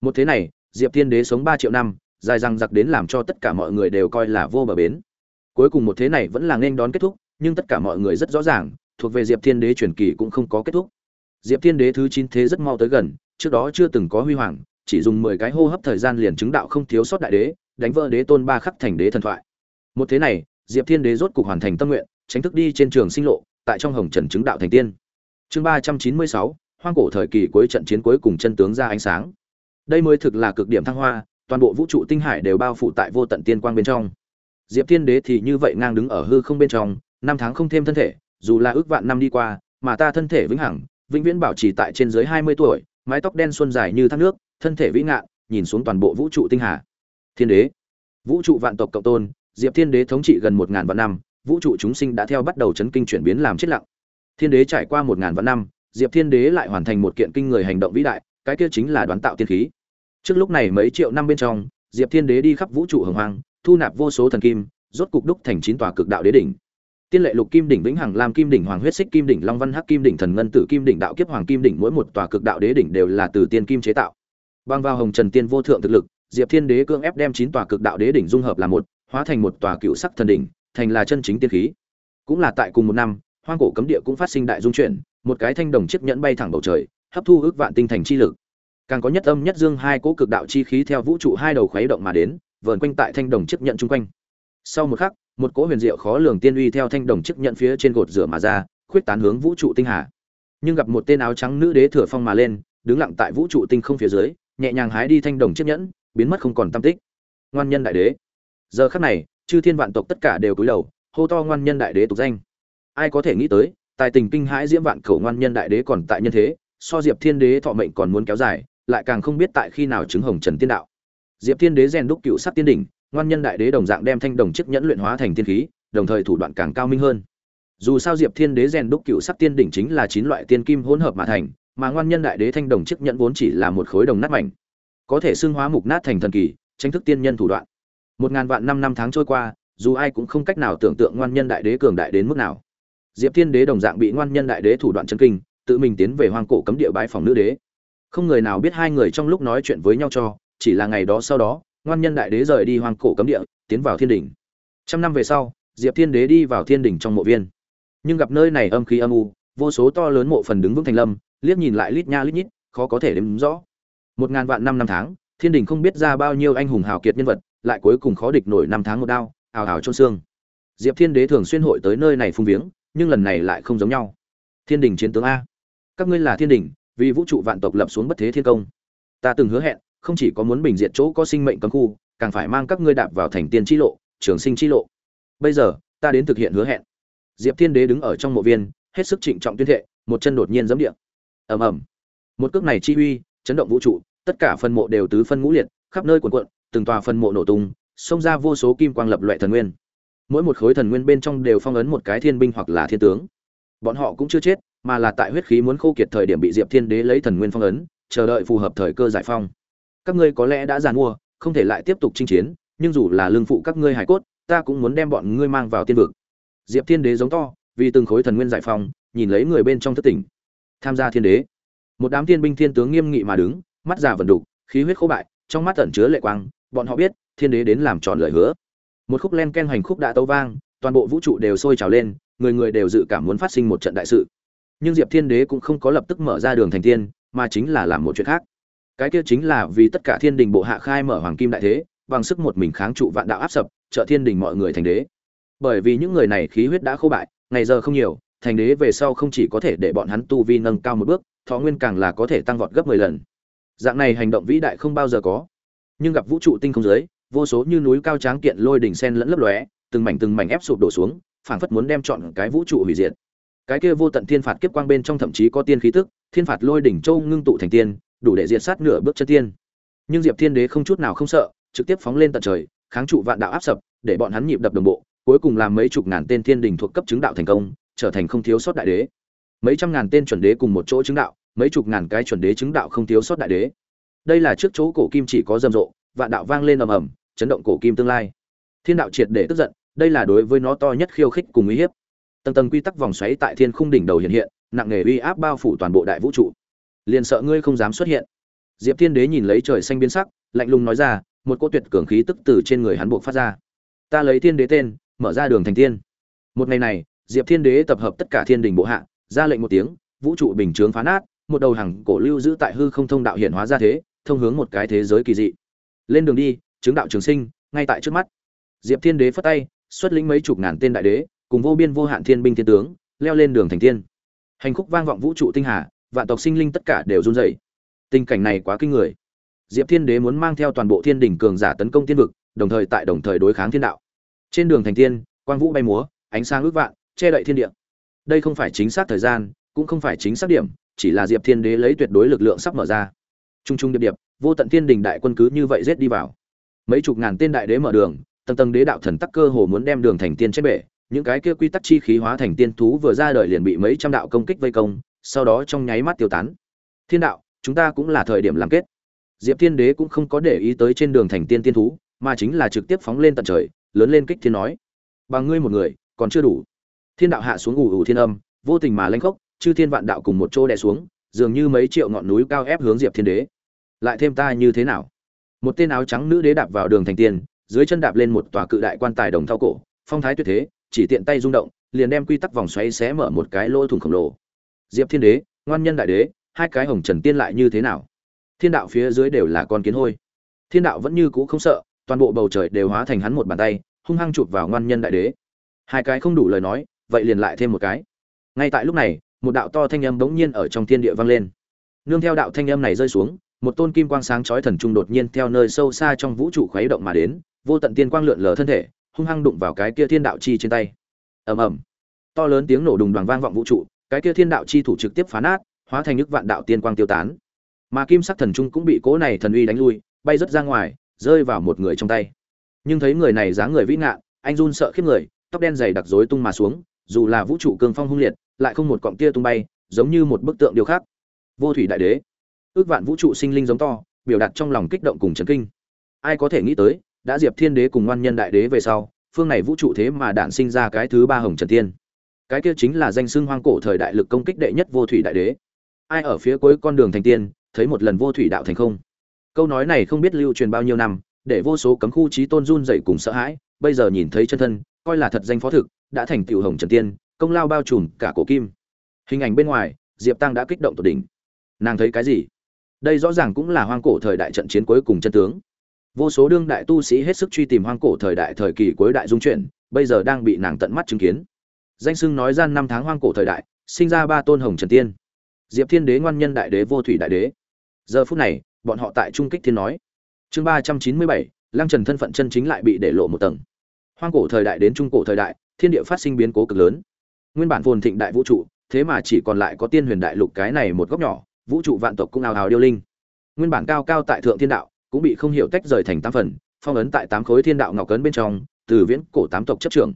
Một thế này, diệp thiên đế sống ba triệu năm, dài răng giặc đến làm cho tất cả mọi người đều coi là vô bờ bến. Cuối cùng một thế này vẫn là nên đón kết thúc, nhưng tất cả mọi người rất rõ ràng, thuộc về diệp thiên đế truyền kỳ cũng không có kết thúc diệp thiên đế thứ chín thế rất mau tới gần, trước đó chưa từng có huy hoàng, chỉ dùng mười cái hô hấp thời gian liền chứng đạo không thiếu sót đại đế, đánh vỡ đế tôn ba khắc thành đế thần thoại. Một thế này, diệp thiên đế rốt cục hoàn thành tâm nguyện tránh thức đi trên trường sinh lộ, tại trong hồng trần chứng đạo thành tiên. Chương ba trăm chín mươi sáu, hoang cổ thời kỳ cuối trận chiến cuối cùng chân tướng ra ánh sáng. Đây mới thực là cực điểm thăng hoa, toàn bộ vũ trụ tinh hải đều bao phủ tại vô tận tiên quang bên trong. Diệp thiên đế thì như vậy ngang đứng ở hư không bên trong, năm tháng không thêm thân thể, dù là ước vạn năm đi qua, mà ta thân thể vĩnh hằng vĩnh viễn bảo trì tại trên dưới hai mươi tuổi, mái tóc đen xuân dài như thác nước, thân thể vĩ ngạn, nhìn xuống toàn bộ vũ trụ tinh hà. Thiên đế. Vũ trụ vạn tộc cộng tôn, diệp thiên đế thống trị gần một ngàn vạn năm, vũ trụ chúng sinh đã theo bắt đầu chấn kinh chuyển biến làm chết lặng. Thiên đế trải qua một ngàn vạn năm, diệp thiên đế lại hoàn thành một kiện kinh người hành động vĩ đại, cái kia chính là đoán tạo tiên khí. Trước lúc này mấy triệu năm bên trong, diệp thiên đế đi khắp vũ trụ hồng hoang, thu nạp vô số thần kim, rốt cục đúc thành chín tòa cực đạo đế đỉnh tiên lệ lục kim đỉnh vĩnh hằng lam kim đỉnh hoàng huyết xích kim đỉnh long văn hắc kim đỉnh thần ngân tử kim đỉnh đạo kiếp hoàng kim đỉnh mỗi một tòa cực đạo đế đỉnh đều là từ tiên kim chế tạo. Băng vào hồng trần tiên vô thượng thực lực, diệp thiên đế cương ép đem chín tòa cực đạo đế đỉnh dung hợp là một, hóa thành một tòa cựu sắc thần đỉnh, thành là chân chính tiên khí. Cũng là tại cùng một năm, hoang cổ cấm địa cũng phát sinh đại dung chuyển, một cái thanh đồng chiếc nhẫn bay thẳng bầu trời, hấp thu ước vạn tinh thành chi lực. Càng có nhất âm nhất dương hai cỗ cực đạo chi khí theo vũ trụ hai đầu khuấy động mà đến, vờn quanh tại thanh đồng chiếc nhẫn chung quanh. Sau một khắc một cỗ huyền diệu khó lường tiên uy theo thanh đồng chiếc nhẫn phía trên gột rửa mà ra, khuyết tán hướng vũ trụ tinh hà. Nhưng gặp một tên áo trắng nữ đế thừa phong mà lên, đứng lặng tại vũ trụ tinh không phía dưới, nhẹ nhàng hái đi thanh đồng chiếc nhẫn, biến mất không còn tâm tích. Ngoan nhân đại đế. Giờ khắc này, chư thiên vạn tộc tất cả đều cúi đầu, hô to ngoan nhân đại đế tục danh. Ai có thể nghĩ tới, tài tình kinh hãi diễm vạn khẩu ngoan nhân đại đế còn tại nhân thế, so diệp thiên đế thọ mệnh còn muốn kéo dài, lại càng không biết tại khi nào chứng hồng trần tiên đạo. Diệp thiên đế rèn đúc cựu sắc tiên đỉnh ngoan nhân đại đế đồng dạng đem thanh đồng chiếc nhẫn luyện hóa thành tiên khí, đồng thời thủ đoạn càng cao minh hơn. Dù sao diệp thiên đế rèn đúc cựu sắc tiên đỉnh chính là chín loại tiên kim hỗn hợp mà thành, mà ngoan nhân đại đế thanh đồng chiếc nhẫn vốn chỉ là một khối đồng nát mảnh, có thể xương hóa mục nát thành thần kỳ, tranh thức tiên nhân thủ đoạn. Một ngàn vạn năm năm tháng trôi qua, dù ai cũng không cách nào tưởng tượng ngoan nhân đại đế cường đại đến mức nào. Diệp thiên đế đồng dạng bị ngoan nhân đại đế thủ đoạn chân kinh, tự mình tiến về hoang cổ cấm địa bãi phòng nữ đế. Không người nào biết hai người trong lúc nói chuyện với nhau cho, chỉ là ngày đó sau đó ngoan nhân đại đế rời đi hoang cổ cấm địa, tiến vào thiên đỉnh. Trăm năm về sau, diệp thiên đế đi vào thiên đỉnh trong mộ viên. Nhưng gặp nơi này âm khí âm u, vô số to lớn mộ phần đứng vững thành lâm, liếc nhìn lại lít nha lít nhít, khó có thể đếm rõ. Một ngàn vạn năm năm tháng, thiên đình không biết ra bao nhiêu anh hùng hào kiệt nhân vật, lại cuối cùng khó địch nổi năm tháng một đao, ào ào trôn xương. Diệp thiên đế thường xuyên hội tới nơi này phung viếng, nhưng lần này lại không giống nhau. Thiên đình chiến tướng a. Các ngươi là thiên đình vì vũ trụ vạn tộc lập xuống bất thế thiên công. Ta từng hứa hẹn không chỉ có muốn bình diện chỗ có sinh mệnh cấm khu, càng phải mang các ngươi đạp vào thành tiên chi lộ, trường sinh chi lộ. Bây giờ, ta đến thực hiện hứa hẹn. Diệp thiên đế đứng ở trong mộ viên, hết sức trịnh trọng tuyên thệ, một chân đột nhiên giẫm địa. Ầm ầm. Một cước này chi uy, chấn động vũ trụ, tất cả phân mộ đều tứ phân ngũ liệt, khắp nơi cuồn cuộn, từng tòa phân mộ nổ tung, xông ra vô số kim quang lập loại thần nguyên. Mỗi một khối thần nguyên bên trong đều phong ấn một cái thiên binh hoặc là thiên tướng. Bọn họ cũng chưa chết, mà là tại huyết khí muốn khô kiệt thời điểm bị diệp thiên đế lấy thần nguyên phong ấn, chờ đợi phù hợp thời cơ giải phong các ngươi có lẽ đã giàn mua không thể lại tiếp tục chinh chiến nhưng dù là lương phụ các ngươi hải cốt ta cũng muốn đem bọn ngươi mang vào tiên vực. Diệp thiên đế giống to vì từng khối thần nguyên giải phóng, nhìn lấy người bên trong thất tỉnh. Tham gia thiên đế. Một đám thiên binh thiên tướng nghiêm nghị mà đứng mắt già vần đục khí huyết khô bại trong mắt tẩn chứa lệ quang bọn họ biết thiên đế đến làm tròn lời hứa. Một khúc len ken hành khúc đã tấu vang toàn bộ vũ trụ đều sôi trào lên người người đều dự cảm muốn phát sinh một trận đại sự. Nhưng diệp thiên đế cũng không có lập tức mở ra đường thành tiên mà chính là làm một chuyện khác cái kia chính là vì tất cả thiên đình bộ hạ khai mở hoàng kim đại thế, bằng sức một mình kháng trụ vạn đạo áp sập, trợ thiên đình mọi người thành đế. Bởi vì những người này khí huyết đã khô bại, ngày giờ không nhiều, thành đế về sau không chỉ có thể để bọn hắn tu vi nâng cao một bước, thọ nguyên càng là có thể tăng vọt gấp mười lần. Dạng này hành động vĩ đại không bao giờ có. Nhưng gặp vũ trụ tinh không giới vô số như núi cao tráng kiện lôi đỉnh sen lẫn lấp lóe, từng mảnh từng mảnh ép sụp đổ xuống, phảng phất muốn đem chọn cái vũ trụ hủy diệt. Cái kia vô tận thiên phạt kiếp quang bên trong thậm chí có tiên khí tức, thiên phạt lôi đỉnh châu ngưng tụ thành tiên đủ để diệt sát nửa bước chân tiên. Nhưng diệp thiên đế không chút nào không sợ, trực tiếp phóng lên tận trời, kháng trụ vạn đạo áp sập, để bọn hắn nhịp đập đồng bộ, cuối cùng làm mấy chục ngàn tên thiên đình thuộc cấp chứng đạo thành công, trở thành không thiếu sót đại đế. Mấy trăm ngàn tên chuẩn đế cùng một chỗ chứng đạo, mấy chục ngàn cái chuẩn đế chứng đạo không thiếu sót đại đế. Đây là trước chỗ cổ kim chỉ có rầm rộ, vạn đạo vang lên ầm ầm, chấn động cổ kim tương lai. Thiên đạo triệt để tức giận, đây là đối với nó to nhất khiêu khích cùng uy hiếp. Tầng tầng quy tắc vòng xoáy tại thiên khung đỉnh đầu hiện hiện, nặng nề uy áp bao phủ toàn bộ đại vũ trụ liền sợ ngươi không dám xuất hiện. Diệp thiên đế nhìn lấy trời xanh biến sắc, lạnh lùng nói ra, một cô tuyệt cường khí tức từ trên người hắn buộc phát ra. Ta lấy thiên đế tên, mở ra đường thành tiên. Một ngày này, diệp thiên đế tập hợp tất cả thiên đình bộ hạ, ra lệnh một tiếng, vũ trụ bình chướng phá nát, một đầu hàng cổ lưu giữ tại hư không thông đạo hiện hóa ra thế, thông hướng một cái thế giới kỳ dị. Lên đường đi, chứng đạo trường sinh, ngay tại trước mắt. Diệp thiên đế phất tay, xuất lĩnh mấy chục ngàn tên đại đế, cùng vô biên vô hạn thiên binh thiên tướng, leo lên đường thành tiên. Hành khúc vang vọng vũ trụ tinh hà vạn tộc sinh linh tất cả đều run rẩy. Tình cảnh này quá kinh người. Diệp thiên đế muốn mang theo toàn bộ thiên đỉnh cường giả tấn công tiên vực, đồng thời tại đồng thời đối kháng thiên đạo. Trên đường thành tiên, quang vũ bay múa, ánh sáng ước vạn, che đậy thiên địa. Đây không phải chính xác thời gian, cũng không phải chính xác điểm, chỉ là diệp thiên đế lấy tuyệt đối lực lượng sắp mở ra. Trung trung điệp điệp, vô tận thiên đỉnh đại quân cứ như vậy giết đi vào. Mấy chục ngàn tên đại đế mở đường, tầng tầng đế đạo thần tắc cơ hồ muốn đem đường thành tiên chết bể, những cái kia quy tắc chi khí hóa thành tiên thú vừa ra đời liền bị mấy trăm đạo công kích vây công sau đó trong nháy mắt tiêu tán. Thiên đạo, chúng ta cũng là thời điểm làm kết. Diệp thiên đế cũng không có để ý tới trên đường thành tiên tiên thú, mà chính là trực tiếp phóng lên tận trời, lớn lên kích thiên nói. Bằng ngươi một người, còn chưa đủ. Thiên đạo hạ xuống ủ ủ thiên âm, vô tình mà lanh khốc, chư thiên vạn đạo cùng một chỗ đè xuống, dường như mấy triệu ngọn núi cao ép hướng diệp thiên đế. Lại thêm ta như thế nào? Một tên áo trắng nữ đế đạp vào đường thành tiên, dưới chân đạp lên một tòa cự đại quan tài đồng thao cổ, phong thái tuyệt thế, chỉ tiện tay rung động, liền đem quy tắc vòng xoáy xé mở một cái lỗ thủng khổng lồ diệp thiên đế, ngoan nhân đại đế, hai cái hồng trần tiên lại như thế nào? Thiên đạo phía dưới đều là con kiến hôi. Thiên đạo vẫn như cũ không sợ, toàn bộ bầu trời đều hóa thành hắn một bàn tay, hung hăng chụp vào ngoan nhân đại đế. Hai cái không đủ lời nói, vậy liền lại thêm một cái. Ngay tại lúc này, một đạo to thanh âm bỗng nhiên ở trong thiên địa vang lên. Nương theo đạo thanh âm này rơi xuống, một tôn kim quang sáng chói thần trung đột nhiên theo nơi sâu xa trong vũ trụ khuấy động mà đến, vô tận tiên quang lượn lờ thân thể, hung hăng đụng vào cái kia thiên đạo chi trên tay. Ầm ầm. To lớn tiếng nổ đùng đoàn vang vọng vũ trụ cái kia thiên đạo chi thủ trực tiếp phá nát, hóa thành nước vạn đạo tiên quang tiêu tán. Mà kim sắc thần trung cũng bị cố này thần uy đánh lui, bay rất ra ngoài, rơi vào một người trong tay. Nhưng thấy người này dáng người vĩ ngạn, anh run sợ khiếp người, tóc đen dày đặc rối tung mà xuống, dù là vũ trụ cương phong hung liệt, lại không một cọng tia tung bay, giống như một bức tượng điêu khắc. Vô thủy đại đế, ước vạn vũ trụ sinh linh giống to, biểu đạt trong lòng kích động cùng chấn kinh. Ai có thể nghĩ tới, đã diệp thiên đế cùng ngoan nhân đại đế về sau, phương này vũ trụ thế mà đản sinh ra cái thứ ba hồng trần tiên cái kia chính là danh xưng hoang cổ thời đại lực công kích đệ nhất vô thủy đại đế. Ai ở phía cuối con đường thành tiên, thấy một lần vô thủy đạo thành không? Câu nói này không biết lưu truyền bao nhiêu năm, để vô số cấm khu trí tôn run dậy cùng sợ hãi, bây giờ nhìn thấy chân thân, coi là thật danh phó thực, đã thành tiểu hồng trần tiên, công lao bao trùm cả cổ kim. Hình ảnh bên ngoài, diệp tăng đã kích động tột đỉnh. Nàng thấy cái gì? Đây rõ ràng cũng là hoang cổ thời đại trận chiến cuối cùng chân tướng. Vô số đương đại tu sĩ hết sức truy tìm hoang cổ thời đại thời kỳ cuối đại dung chuyển, bây giờ đang bị nàng tận mắt chứng kiến danh sưng nói gian năm tháng hoang cổ thời đại, sinh ra ba tôn hồng trần tiên. Diệp thiên đế ngoan nhân đại đế vô thủy đại đế. Giờ phút này, bọn họ tại trung kích thiên nói. Chương ba trăm chín mươi bảy, lăng trần thân phận chân chính lại bị để lộ một tầng. Hoang cổ thời đại đến trung cổ thời đại, thiên địa phát sinh biến cố cực lớn. Nguyên bản phồn thịnh đại vũ trụ, thế mà chỉ còn lại có tiên huyền đại lục cái này một góc nhỏ, vũ trụ vạn tộc cũng ào ào điêu linh. Nguyên bản cao cao tại thượng thiên đạo, cũng bị không hiểu tách rời thành tám phần, phong ấn tại tám khối thiên đạo ngọc cấn bên trong, từ viễn cổ tám tộc chấp trưởng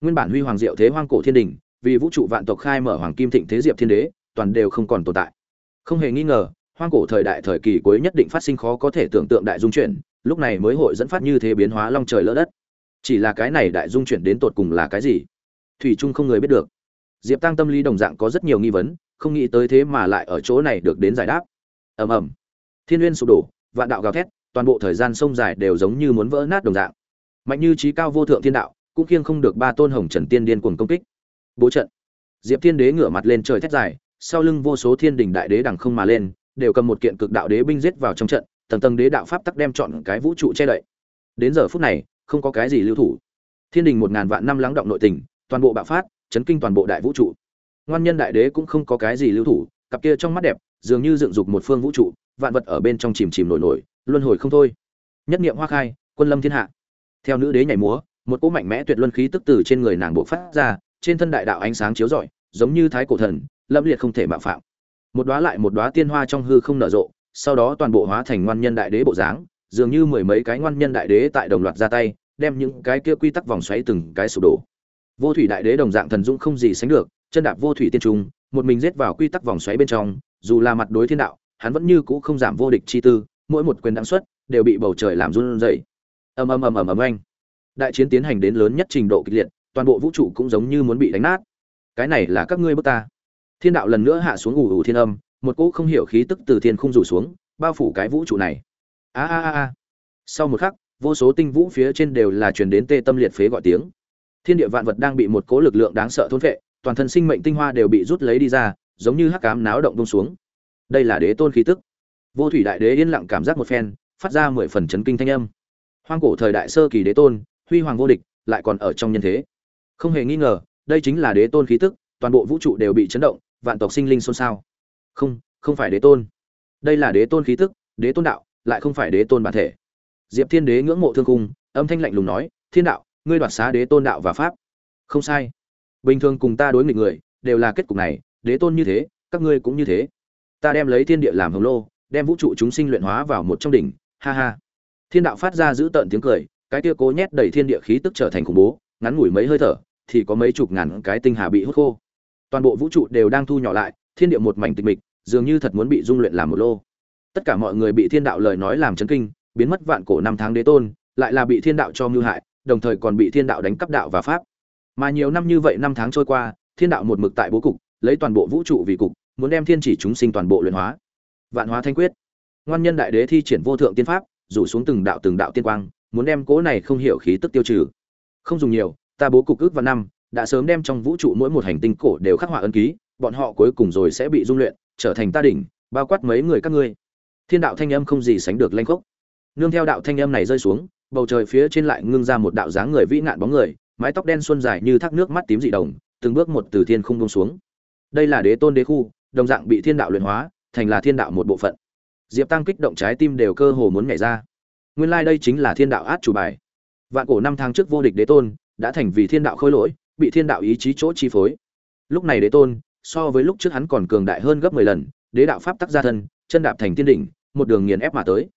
nguyên bản huy hoàng diệu thế hoang cổ thiên đình, vì vũ trụ vạn tộc khai mở hoàng kim thịnh thế diệp thiên đế, toàn đều không còn tồn tại. Không hề nghi ngờ, hoang cổ thời đại thời kỳ cuối nhất định phát sinh khó có thể tưởng tượng đại dung chuyển, lúc này mới hội dẫn phát như thế biến hóa long trời lỡ đất. Chỉ là cái này đại dung chuyển đến tột cùng là cái gì? Thủy trung không người biết được. Diệp tăng tâm lý đồng dạng có rất nhiều nghi vấn, không nghĩ tới thế mà lại ở chỗ này được đến giải đáp. Ầm ầm. Thiên uyên sụp đổ, vạn đạo gào thét, toàn bộ thời gian sông dài đều giống như muốn vỡ nát đồng dạng. Mạnh như trí cao vô thượng thiên đạo cũng kiêng không được ba tôn hồng trần tiên điên cuồng công kích. Bố trận. Diệp thiên đế ngửa mặt lên trời thét dài, sau lưng vô số thiên đình đại đế đằng không mà lên, đều cầm một kiện cực đạo đế binh giết vào trong trận, tầng tầng đế đạo pháp tắc đem chọn cái vũ trụ che đậy. Đến giờ phút này, không có cái gì lưu thủ. Thiên đình một ngàn vạn năm lắng động nội tình, toàn bộ bạo phát, chấn kinh toàn bộ đại vũ trụ. Ngoan nhân đại đế cũng không có cái gì lưu thủ, cặp kia trong mắt đẹp, dường như dựng dục một phương vũ trụ, vạn vật ở bên trong chìm chìm nổi nổi, luân hồi không thôi. Nhất niệm hoa khai, quân lâm thiên hạ. Theo nữ đế nhảy múa một cỗ mạnh mẽ tuyệt luân khí tức từ trên người nàng bộ phát ra, trên thân đại đạo ánh sáng chiếu rọi, giống như thái cổ thần, lâm liệt không thể mạo phạm. Một đóa lại một đóa tiên hoa trong hư không nở rộ, sau đó toàn bộ hóa thành ngoan nhân đại đế bộ dáng, dường như mười mấy cái ngoan nhân đại đế tại đồng loạt ra tay, đem những cái kia quy tắc vòng xoáy từng cái sụp đổ. Vô thủy đại đế đồng dạng thần dũng không gì sánh được, chân đạp vô thủy tiên trung, một mình giết vào quy tắc vòng xoáy bên trong, dù là mặt đối thiên đạo, hắn vẫn như cũ không giảm vô địch chi tư, mỗi một quyền đáng xuất, đều bị bầu trời làm run rẩy. Ầm ầm ầm ầm ầm anh đại chiến tiến hành đến lớn nhất trình độ kịch liệt, toàn bộ vũ trụ cũng giống như muốn bị đánh nát. Cái này là các ngươi bước ta. Thiên đạo lần nữa hạ xuống ủ ủ thiên âm, một cỗ không hiểu khí tức từ thiên không rủ xuống, bao phủ cái vũ trụ này. A a a a. Sau một khắc, vô số tinh vũ phía trên đều là truyền đến tê tâm liệt phế gọi tiếng. Thiên địa vạn vật đang bị một cỗ lực lượng đáng sợ thôn vệ toàn thân sinh mệnh tinh hoa đều bị rút lấy đi ra, giống như hắc cám náo động đông xuống. Đây là đế tôn khí tức. Vô thủy đại đế yên lặng cảm giác một phen, phát ra mười phần chấn kinh thanh âm. Hoang cổ thời đại sơ kỳ đế tôn huy hoàng vô địch lại còn ở trong nhân thế. Không hề nghi ngờ, đây chính là đế tôn khí tức, toàn bộ vũ trụ đều bị chấn động, vạn tộc sinh linh xôn xao. Không không phải đế tôn. Đây là đế tôn khí tức, đế tôn đạo, lại không phải đế tôn bản thể. Diệp thiên đế ngưỡng mộ thương cung âm thanh lạnh lùng nói, thiên đạo, ngươi đoạt xá đế tôn đạo và pháp. Không sai. Bình thường cùng ta đối nghịch người, đều là kết cục này, đế tôn như thế, các ngươi cũng như thế. Ta đem lấy thiên địa làm hồng lô, đem vũ trụ chúng sinh luyện hóa vào một trong đỉnh, ha ha. Thiên đạo phát ra giữ tợn tiếng cười cái kia cố nhét đầy thiên địa khí tức trở thành khủng bố, ngắn ngủi mấy hơi thở, thì có mấy chục ngàn cái tinh hà bị hút khô. Toàn bộ vũ trụ đều đang thu nhỏ lại, thiên địa một mảnh tịch mịch, dường như thật muốn bị dung luyện làm một lô. Tất cả mọi người bị thiên đạo lời nói làm chấn kinh, biến mất vạn cổ năm tháng đế tôn, lại là bị thiên đạo cho mưu hại, đồng thời còn bị thiên đạo đánh cắp đạo và pháp. Mà nhiều năm như vậy năm tháng trôi qua, thiên đạo một mực tại bố cục, lấy toàn bộ vũ trụ vì cục, muốn đem thiên chỉ chúng sinh toàn bộ luyện hóa. Vạn hóa thanh quyết. Ngoan nhân đại đế thi triển vô thượng tiên pháp, rủ xuống từng đạo từng đạo tiên quang muốn đem cố này không hiểu khí tức tiêu trừ. Không dùng nhiều, ta bố cục ước vào năm, đã sớm đem trong vũ trụ mỗi một hành tinh cổ đều khắc họa ấn ký, bọn họ cuối cùng rồi sẽ bị dung luyện, trở thành ta đỉnh, bao quát mấy người các ngươi. Thiên đạo thanh âm không gì sánh được lanh khốc. Nương theo đạo thanh âm này rơi xuống, bầu trời phía trên lại ngưng ra một đạo dáng người vĩ ngạn bóng người, mái tóc đen xuân dài như thác nước mắt tím dị đồng, từng bước một từ thiên không buông xuống. Đây là đế tôn đế khu, đồng dạng bị thiên đạo luyện hóa, thành là thiên đạo một bộ phận. Diệp tăng kích động trái tim đều cơ hồ muốn nhảy ra nguyên lai đây chính là thiên đạo át chủ bài. Vạn cổ năm tháng trước vô địch đế tôn đã thành vì thiên đạo khôi lỗi, bị thiên đạo ý chí chỗ chi phối. Lúc này đế tôn, so với lúc trước hắn còn cường đại hơn gấp mười lần, đế đạo pháp tắc gia thân, chân đạp thành tiên đỉnh, một đường nghiền ép mà tới.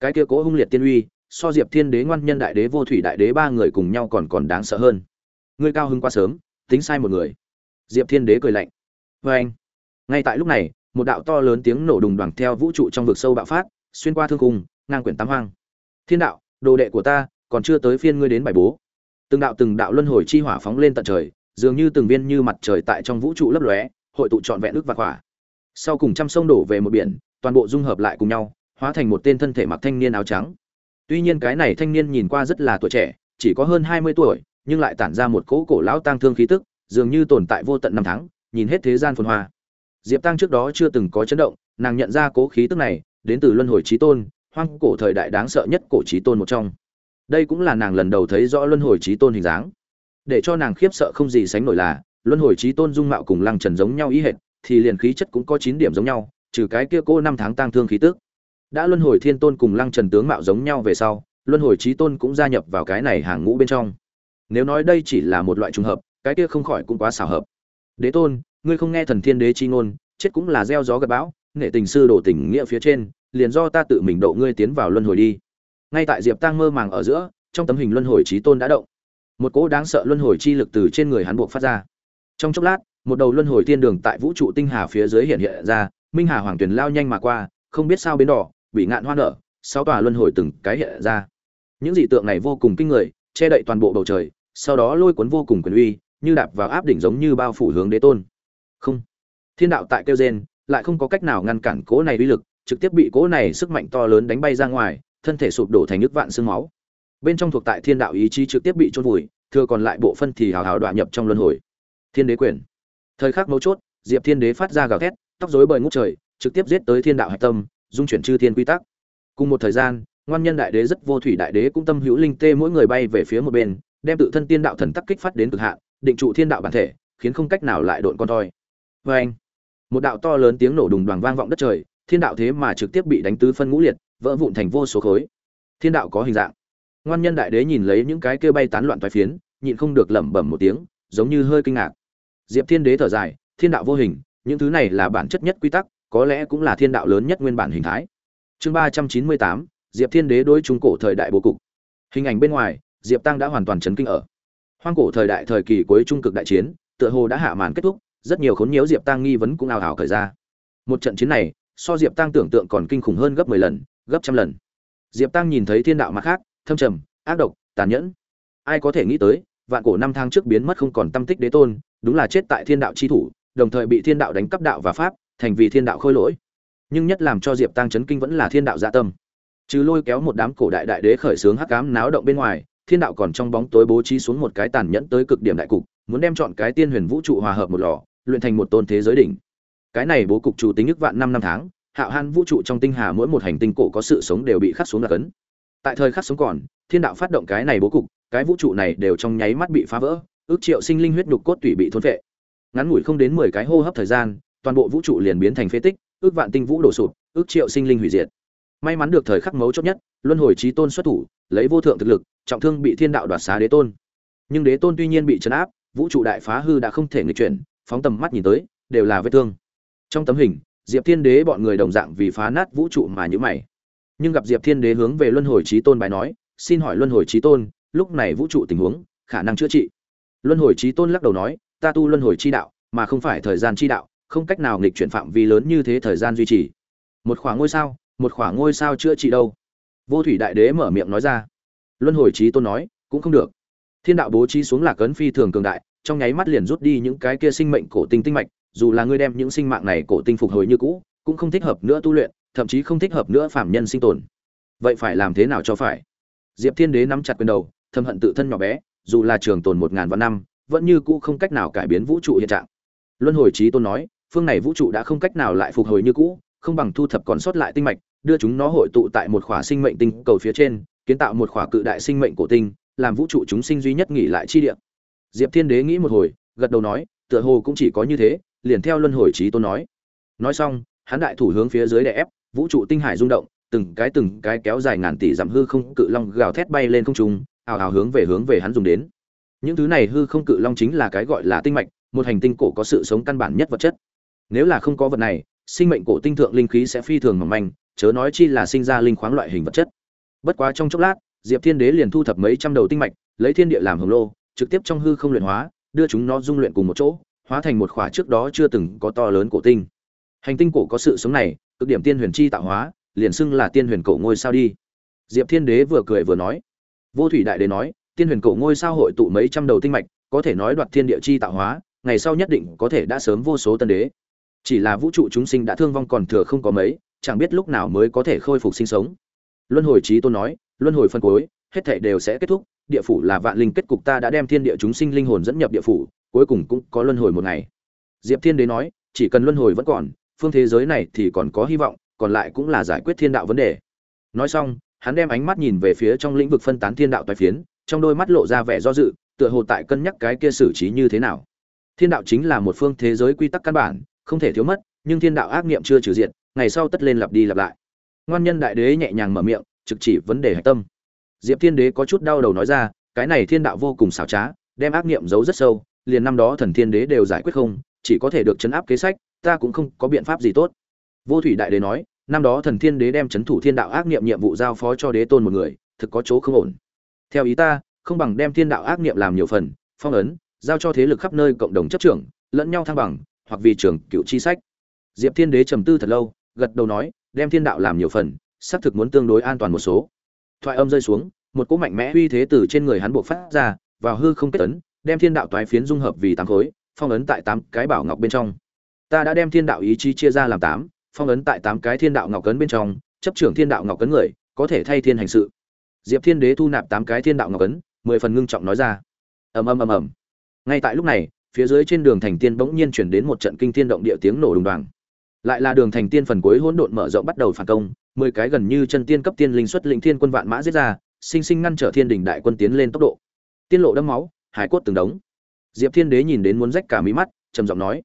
Cái kia cố hung liệt tiên uy, so diệp thiên đế, ngoan nhân đại đế, vô thủy đại đế ba người cùng nhau còn còn đáng sợ hơn. Ngươi cao hưng quá sớm, tính sai một người. Diệp thiên đế cười lạnh. Vê anh, ngay tại lúc này, một đạo to lớn tiếng nổ đùng đoằng theo vũ trụ trong vực sâu bạo phát, xuyên qua thương cung ngang quyển tám hoang thiên đạo, đồ đệ của ta, còn chưa tới phiên ngươi đến bài bố. Từng đạo từng đạo luân hồi chi hỏa phóng lên tận trời, dường như từng viên như mặt trời tại trong vũ trụ lấp lóe, hội tụ trọn vẹn ức và hỏa sau cùng trăm sông đổ về một biển, toàn bộ dung hợp lại cùng nhau, hóa thành một tên thân thể mặc thanh niên áo trắng. Tuy nhiên cái này thanh niên nhìn qua rất là tuổi trẻ, chỉ có hơn hai mươi tuổi, nhưng lại tản ra một cỗ cổ lão tang thương khí tức, dường như tồn tại vô tận năm tháng, nhìn hết thế gian phồn hoa. Diệp tăng trước đó chưa từng có chấn động, nàng nhận ra cố khí tức này, đến từ luân hồi trí tôn hoang cổ thời đại đáng sợ nhất cổ trí tôn một trong. Đây cũng là nàng lần đầu thấy rõ luân hồi trí tôn hình dáng. Để cho nàng khiếp sợ không gì sánh nổi là, luân hồi trí tôn dung mạo cùng lăng trần giống nhau ý hệt, thì liền khí chất cũng có chín điểm giống nhau, trừ cái kia cô năm tháng tang thương khí tức. Đã luân hồi thiên tôn cùng lăng trần tướng mạo giống nhau về sau, luân hồi trí tôn cũng gia nhập vào cái này hàng ngũ bên trong. Nếu nói đây chỉ là một loại trùng hợp, cái kia không khỏi cũng quá xảo hợp. Đế tôn, ngươi không nghe thần thiên đế chi ngôn, chết cũng là gieo gió gặp bão nghệ tình sư đổ tình nghĩa phía trên, liền do ta tự mình độ ngươi tiến vào luân hồi đi. Ngay tại diệp tăng mơ màng ở giữa, trong tấm hình luân hồi trí tôn đã động. Một cỗ đáng sợ luân hồi chi lực từ trên người hắn buộc phát ra. Trong chốc lát, một đầu luân hồi thiên đường tại vũ trụ tinh hà phía dưới hiện hiện ra, minh hà hoàng tuyền lao nhanh mà qua, không biết sao bến đỏ, bị ngạn hoa nở, sáu tòa luân hồi từng cái hiện ra. Những dị tượng này vô cùng kinh người, che đậy toàn bộ bầu trời, sau đó lôi cuốn vô cùng quyền uy, như đạp vào áp đỉnh giống như bao phủ hướng đế tôn. Không. Thiên đạo tại kêu gen lại không có cách nào ngăn cản cỗ này uy lực, trực tiếp bị cỗ này sức mạnh to lớn đánh bay ra ngoài, thân thể sụp đổ thành nước vạn xương máu. Bên trong thuộc tại thiên đạo ý chí trực tiếp bị chôn vùi, thừa còn lại bộ phân thì hào hào đoạn nhập trong luân hồi. Thiên đế quyền. Thời khắc mấu chốt, diệp thiên đế phát ra gào thét, tóc rối bời ngút trời, trực tiếp giết tới thiên đạo hạch tâm, dung chuyển chư thiên quy tắc. Cùng một thời gian, ngoan nhân đại đế rất vô thủy đại đế cũng tâm hữu linh tê mỗi người bay về phía một bên, đem tự thân tiên đạo thần tắc kích phát đến cực hạn, định trụ thiên đạo bản thể, khiến không cách nào lại độn con thoi. Vâng. anh một đạo to lớn tiếng nổ đùng đoàn vang vọng đất trời, thiên đạo thế mà trực tiếp bị đánh tứ phân ngũ liệt, vỡ vụn thành vô số khối. Thiên đạo có hình dạng. Ngoan nhân đại đế nhìn lấy những cái kia bay tán loạn toái phiến, nhịn không được lẩm bẩm một tiếng, giống như hơi kinh ngạc. Diệp thiên đế thở dài, thiên đạo vô hình, những thứ này là bản chất nhất quy tắc, có lẽ cũng là thiên đạo lớn nhất nguyên bản hình thái. Chương ba trăm chín mươi tám, diệp thiên đế đối trung cổ thời đại bố cục. Hình ảnh bên ngoài, diệp tăng đã hoàn toàn chấn kinh ở. Hoang cổ thời đại thời kỳ cuối trung cực đại chiến, tựa hồ đã hạ màn kết thúc rất nhiều khốn nhiễu diệp tăng nghi vấn cũng ào ào khởi ra. Một trận chiến này, so diệp tăng tưởng tượng còn kinh khủng hơn gấp mười lần, gấp trăm lần. Diệp tăng nhìn thấy thiên đạo mặt khác, thâm trầm, ác độc, tàn nhẫn. Ai có thể nghĩ tới, vạn cổ năm tháng trước biến mất không còn tâm tích đế tôn, đúng là chết tại thiên đạo chi thủ, đồng thời bị thiên đạo đánh cắp đạo và pháp, thành vì thiên đạo khôi lỗi. Nhưng nhất làm cho diệp tăng chấn kinh vẫn là thiên đạo dạ tâm. Chứ lôi kéo một đám cổ đại đại đế khởi xướng hắc cám náo động bên ngoài thiên đạo còn trong bóng tối bố trí xuống một cái tàn nhẫn tới cực điểm đại cục, muốn đem chọn cái tiên huyền vũ trụ hòa hợp một lò, luyện thành một tôn thế giới đỉnh. Cái này bố cục chủ tính ức vạn năm năm tháng, hạo han vũ trụ trong tinh hà mỗi một hành tinh cổ có sự sống đều bị khắc xuống là cấn. Tại thời khắc sống còn, thiên đạo phát động cái này bố cục, cái vũ trụ này đều trong nháy mắt bị phá vỡ, ước triệu sinh linh huyết đục cốt tủy bị thôn phệ. Ngắn ngủi không đến mười cái hô hấp thời gian, toàn bộ vũ trụ liền biến thành phế tích, ước vạn tinh vũ đổ sụp, ước triệu sinh linh hủy diệt may mắn được thời khắc mấu chốt nhất, luân hồi trí tôn xuất thủ, lấy vô thượng thực lực, trọng thương bị thiên đạo đoạt xá đế tôn. Nhưng đế tôn tuy nhiên bị chấn áp, vũ trụ đại phá hư đã không thể nghịch chuyển, phóng tầm mắt nhìn tới, đều là vết thương. Trong tấm hình, diệp thiên đế bọn người đồng dạng vì phá nát vũ trụ mà nhữ mày. Nhưng gặp diệp thiên đế hướng về luân hồi trí tôn bài nói, xin hỏi luân hồi trí tôn, lúc này vũ trụ tình huống, khả năng chữa trị? Luân hồi trí tôn lắc đầu nói, ta tu luân hồi chi đạo, mà không phải thời gian chi đạo, không cách nào nghịch chuyển phạm vi lớn như thế thời gian duy trì. Một khoảng ngôi sao một khoảng ngôi sao chữa trị đâu? Vô thủy đại đế mở miệng nói ra. Luân hồi trí tôn nói, cũng không được. Thiên đạo bố trí xuống lạc ấn phi thường cường đại, trong nháy mắt liền rút đi những cái kia sinh mệnh cổ tinh tinh mạch, dù là ngươi đem những sinh mạng này cổ tinh phục hồi như cũ, cũng không thích hợp nữa tu luyện, thậm chí không thích hợp nữa phạm nhân sinh tồn. Vậy phải làm thế nào cho phải? Diệp thiên đế nắm chặt quyền đầu, thâm hận tự thân nhỏ bé, dù là trường tồn một ngàn vạn năm, vẫn như cũ không cách nào cải biến vũ trụ hiện trạng. Luân hồi trí tôn nói, phương này vũ trụ đã không cách nào lại phục hồi như cũ, không bằng thu thập còn sót lại tinh mạch đưa chúng nó hội tụ tại một khỏa sinh mệnh tinh cầu phía trên, kiến tạo một khỏa cự đại sinh mệnh cổ tinh, làm vũ trụ chúng sinh duy nhất nghỉ lại chi địa. Diệp thiên đế nghĩ một hồi, gật đầu nói, tựa hồ cũng chỉ có như thế, liền theo luân hồi trí tôn nói. Nói xong, hắn đại thủ hướng phía dưới đè ép, vũ trụ tinh hải rung động, từng cái từng cái kéo dài ngàn tỷ dặm hư không cự long gào thét bay lên không trung, ào ào hướng về hướng về hắn dùng đến. Những thứ này hư không cự long chính là cái gọi là tinh mạch, một hành tinh cổ có sự sống căn bản nhất vật chất. Nếu là không có vật này, sinh mệnh cổ tinh thượng linh khí sẽ phi thường mỏng manh chớ nói chi là sinh ra linh khoáng loại hình vật chất. Bất quá trong chốc lát, diệp thiên đế liền thu thập mấy trăm đầu tinh mạch, lấy thiên địa làm hồng lô, trực tiếp trong hư không luyện hóa, đưa chúng nó dung luyện cùng một chỗ, hóa thành một khỏa trước đó chưa từng có to lớn cổ tinh. Hành tinh cổ có sự sống này, cực điểm tiên huyền chi tạo hóa, liền xưng là tiên huyền cổ ngôi sao đi. Diệp thiên đế vừa cười vừa nói. Vô thủy đại đế nói, tiên huyền cổ ngôi sao hội tụ mấy trăm đầu tinh mạch, có thể nói đoạt thiên địa chi tạo hóa, ngày sau nhất định có thể đã sớm vô số tân đế. Chỉ là vũ trụ chúng sinh đã thương vong còn thừa không có mấy chẳng biết lúc nào mới có thể khôi phục sinh sống. Luân hồi trí tôn nói, luân hồi phân cuối, hết thảy đều sẽ kết thúc, địa phủ là vạn linh kết cục ta đã đem thiên địa chúng sinh linh hồn dẫn nhập địa phủ, cuối cùng cũng có luân hồi một ngày. Diệp thiên đế nói, chỉ cần luân hồi vẫn còn, phương thế giới này thì còn có hy vọng, còn lại cũng là giải quyết thiên đạo vấn đề. Nói xong, hắn đem ánh mắt nhìn về phía trong lĩnh vực phân tán thiên đạo toái phiến, trong đôi mắt lộ ra vẻ do dự, tựa hồ tại cân nhắc cái kia xử trí như thế nào. Thiên đạo chính là một phương thế giới quy tắc căn bản, không thể thiếu mất, nhưng thiên đạo ác niệm chưa trừ diện ngày sau tất lên lặp đi lặp lại. Ngoan nhân đại đế nhẹ nhàng mở miệng, trực chỉ vấn đề hạch tâm. Diệp thiên đế có chút đau đầu nói ra, cái này thiên đạo vô cùng xảo trá, đem ác niệm giấu rất sâu, liền năm đó thần thiên đế đều giải quyết không, chỉ có thể được chấn áp kế sách, ta cũng không có biện pháp gì tốt. Vô thủy đại đế nói, năm đó thần thiên đế đem chấn thủ thiên đạo ác niệm nhiệm vụ giao phó cho đế tôn một người, thực có chỗ không ổn. Theo ý ta, không bằng đem thiên đạo ác niệm làm nhiều phần, phong ấn, giao cho thế lực khắp nơi cộng đồng chấp trưởng, lẫn nhau thăng bằng, hoặc vì trưởng cựu chi sách. Diệp thiên đế trầm tư thật lâu gật đầu nói, đem thiên đạo làm nhiều phần, xác thực muốn tương đối an toàn một số. Thoại âm rơi xuống, một cỗ mạnh mẽ uy thế từ trên người hắn buộc phát ra, vào hư không kết ấn, đem thiên đạo toái phiến dung hợp vì tám khối, phong ấn tại tám cái bảo ngọc bên trong. Ta đã đem thiên đạo ý chí chia ra làm tám, phong ấn tại tám cái thiên đạo ngọc cấn bên trong, chấp trưởng thiên đạo ngọc cấn người, có thể thay thiên hành sự. Diệp thiên đế thu nạp tám cái thiên đạo ngọc cấn mười phần ngưng trọng nói ra. Ầm ầm ầm ầm. Ngay tại lúc này, phía dưới trên đường thành tiên bỗng nhiên chuyển đến một trận kinh thiên động địa tiếng nổ đùng đoàng lại là đường thành tiên phần cuối hỗn độn mở rộng bắt đầu phản công, mười cái gần như chân tiên cấp tiên linh xuất lĩnh thiên quân vạn mã giết ra, sinh sinh ngăn trở thiên đình đại quân tiến lên tốc độ. Tiên lộ đẫm máu, hải cốt từng đống. Diệp thiên đế nhìn đến muốn rách cả mí mắt, trầm giọng nói,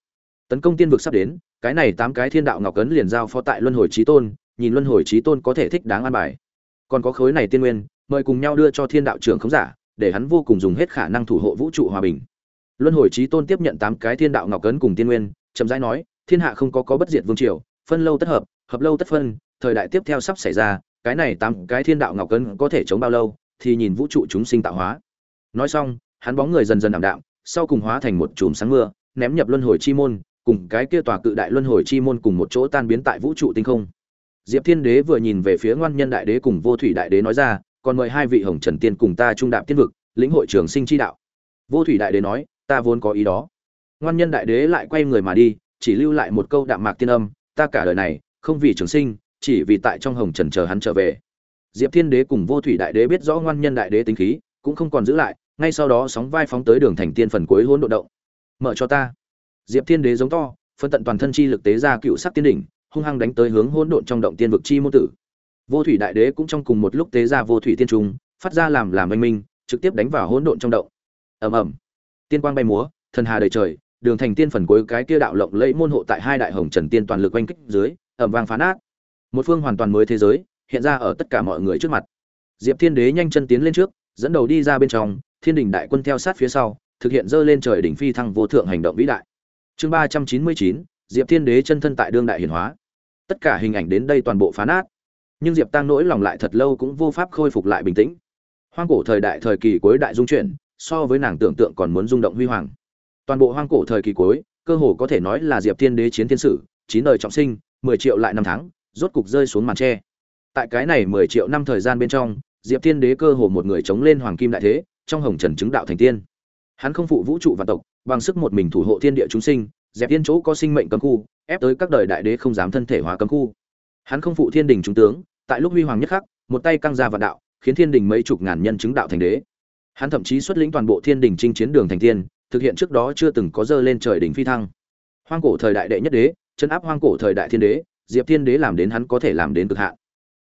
tấn công tiên vực sắp đến, cái này tám cái thiên đạo ngọc cấn liền giao phó tại luân hồi trí tôn, nhìn luân hồi trí tôn có thể thích đáng an bài. Còn có khối này tiên nguyên, mời cùng nhau đưa cho thiên đạo trưởng khống giả, để hắn vô cùng dùng hết khả năng thủ hộ vũ trụ hòa bình. Luân hồi trí tôn tiếp nhận tám cái thiên đạo ngọc cấn cùng tiên nguyên, chậm rãi nói thiên hạ không có có bất diệt vương triều, phân lâu tất hợp hợp lâu tất phân, thời đại tiếp theo sắp xảy ra, cái này tám cái thiên đạo ngọc cấn có thể chống bao lâu, thì nhìn vũ trụ chúng sinh tạo hóa. Nói xong, hắn bóng người dần dần ảm đạm, sau cùng hóa thành một chùm sáng mưa, ném nhập luân hồi chi môn, cùng cái kia tòa cự đại luân hồi chi môn cùng một chỗ tan biến tại vũ trụ tinh không. Diệp thiên đế vừa nhìn về phía ngoan nhân đại đế cùng vô thủy đại đế nói ra, còn mời hai vị hồng trần tiên cùng ta trung đạm tiên vực, lĩnh hội trường sinh chi đạo. Vô thủy đại đế nói, ta vốn có ý đó. Ngoan nhân đại đế lại quay người mà đi chỉ lưu lại một câu đạm mạc tiên âm, ta cả đời này không vì trường sinh, chỉ vì tại trong hồng trần chờ hắn trở về. Diệp thiên đế cùng vô thủy đại đế biết rõ ngoan nhân đại đế tính khí, cũng không còn giữ lại, ngay sau đó sóng vai phóng tới đường thành tiên phần cuối hỗn độ động. Mở cho ta. Diệp thiên đế giống to, phân tận toàn thân chi lực tế ra cựu sắc tiên đỉnh, hung hăng đánh tới hướng hỗn độn trong động tiên vực chi môn tử. Vô thủy đại đế cũng trong cùng một lúc tế ra vô thủy tiên trung, phát ra làm làm anh minh, trực tiếp đánh vào hỗn độn trong động. Ầm ầm. Tiên quang bay múa, thần hà đầy trời đường thành tiên phần cuối cái kia đạo lộng lẫy môn hộ tại hai đại hồng trần tiên toàn lực oanh kích dưới ẩm vang phá nát. Một phương hoàn toàn mới thế giới, hiện ra ở tất cả mọi người trước mặt. Diệp thiên đế nhanh chân tiến lên trước, dẫn đầu đi ra bên trong, thiên đình đại quân theo sát phía sau, thực hiện dơ lên trời đỉnh phi thăng vô thượng hành động vĩ đại. Chương ba trăm chín mươi chín, diệp thiên đế chân thân tại đương đại hiển hóa. Tất cả hình ảnh đến đây toàn bộ phá nát. Nhưng diệp tăng nỗi lòng lại thật lâu cũng vô pháp khôi phục lại bình tĩnh. Hoang cổ thời đại thời kỳ cuối đại dung chuyển, so với nàng tưởng tượng còn muốn rung động huy hoàng toàn bộ hoang cổ thời kỳ cuối, cơ hồ có thể nói là diệp thiên đế chiến thiên sử, chín đời trọng sinh, mười triệu lại năm tháng, rốt cục rơi xuống màn tre. Tại cái này mười triệu năm thời gian bên trong, diệp thiên đế cơ hồ một người chống lên hoàng kim đại thế, trong hồng trần chứng đạo thành tiên. Hắn không phụ vũ trụ và tộc, bằng sức một mình thủ hộ thiên địa chúng sinh dẹp tiên chỗ có sinh mệnh cấm khu, ép tới các đời đại đế không dám thân thể hóa cấm khu. Hắn không phụ thiên đình trung tướng, tại lúc huy hoàng nhất khắc, một tay căng ra vạn đạo, khiến thiên đình mấy chục ngàn nhân chứng đạo thành đế. Hắn thậm chí xuất lĩnh toàn bộ thiên đình chinh chiến đường thành tiên thực hiện trước đó chưa từng có dơ lên trời đỉnh phi thăng. Hoang cổ thời đại đệ nhất đế chân áp hoang cổ thời đại thiên đế, diệp thiên đế làm đến hắn có thể làm đến cực hạn.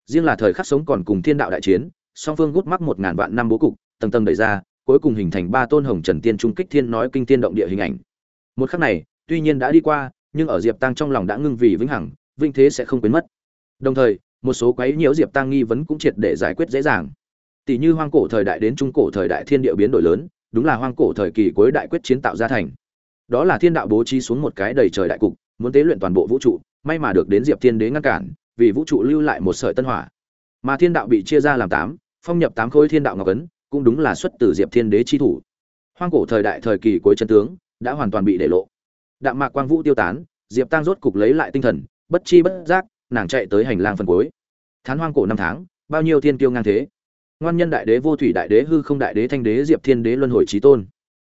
Riêng là thời khắc sống còn cùng thiên đạo đại chiến, song phương gút mắc một ngàn vạn năm bố cục, tầng tầng đẩy ra, cuối cùng hình thành ba tôn hồng trần tiên trung kích thiên nói kinh thiên động địa hình ảnh. Một khắc này, tuy nhiên đã đi qua, nhưng ở diệp tăng trong lòng đã ngưng vì vĩnh hằng vinh thế sẽ không quên mất. Đồng thời, một số quấy nhiễu diệp tăng nghi vấn cũng triệt để giải quyết dễ dàng. Tỷ như hoang cổ thời đại đến trung cổ thời đại thiên địa biến đổi lớn đúng là hoang cổ thời kỳ cuối đại quyết chiến tạo ra thành. Đó là thiên đạo bố trí xuống một cái đầy trời đại cục, muốn tế luyện toàn bộ vũ trụ, may mà được đến diệp thiên đế ngăn cản, vì vũ trụ lưu lại một sợi tân hỏa. Mà thiên đạo bị chia ra làm tám, phong nhập tám khối thiên đạo ngọc ấn, cũng đúng là xuất từ diệp thiên đế chi thủ. Hoang cổ thời đại thời kỳ cuối chân tướng, đã hoàn toàn bị để lộ. Đạm mạc quang vũ tiêu tán, diệp tăng rốt cục lấy lại tinh thần, bất chi bất giác, nàng chạy tới hành lang phần cuối. Thán hoang cổ năm tháng, bao nhiêu thiên tiêu ngang thế? Ngoan nhân đại đế vô thủy đại đế hư không đại đế thanh đế diệp thiên đế luân hồi trí tôn.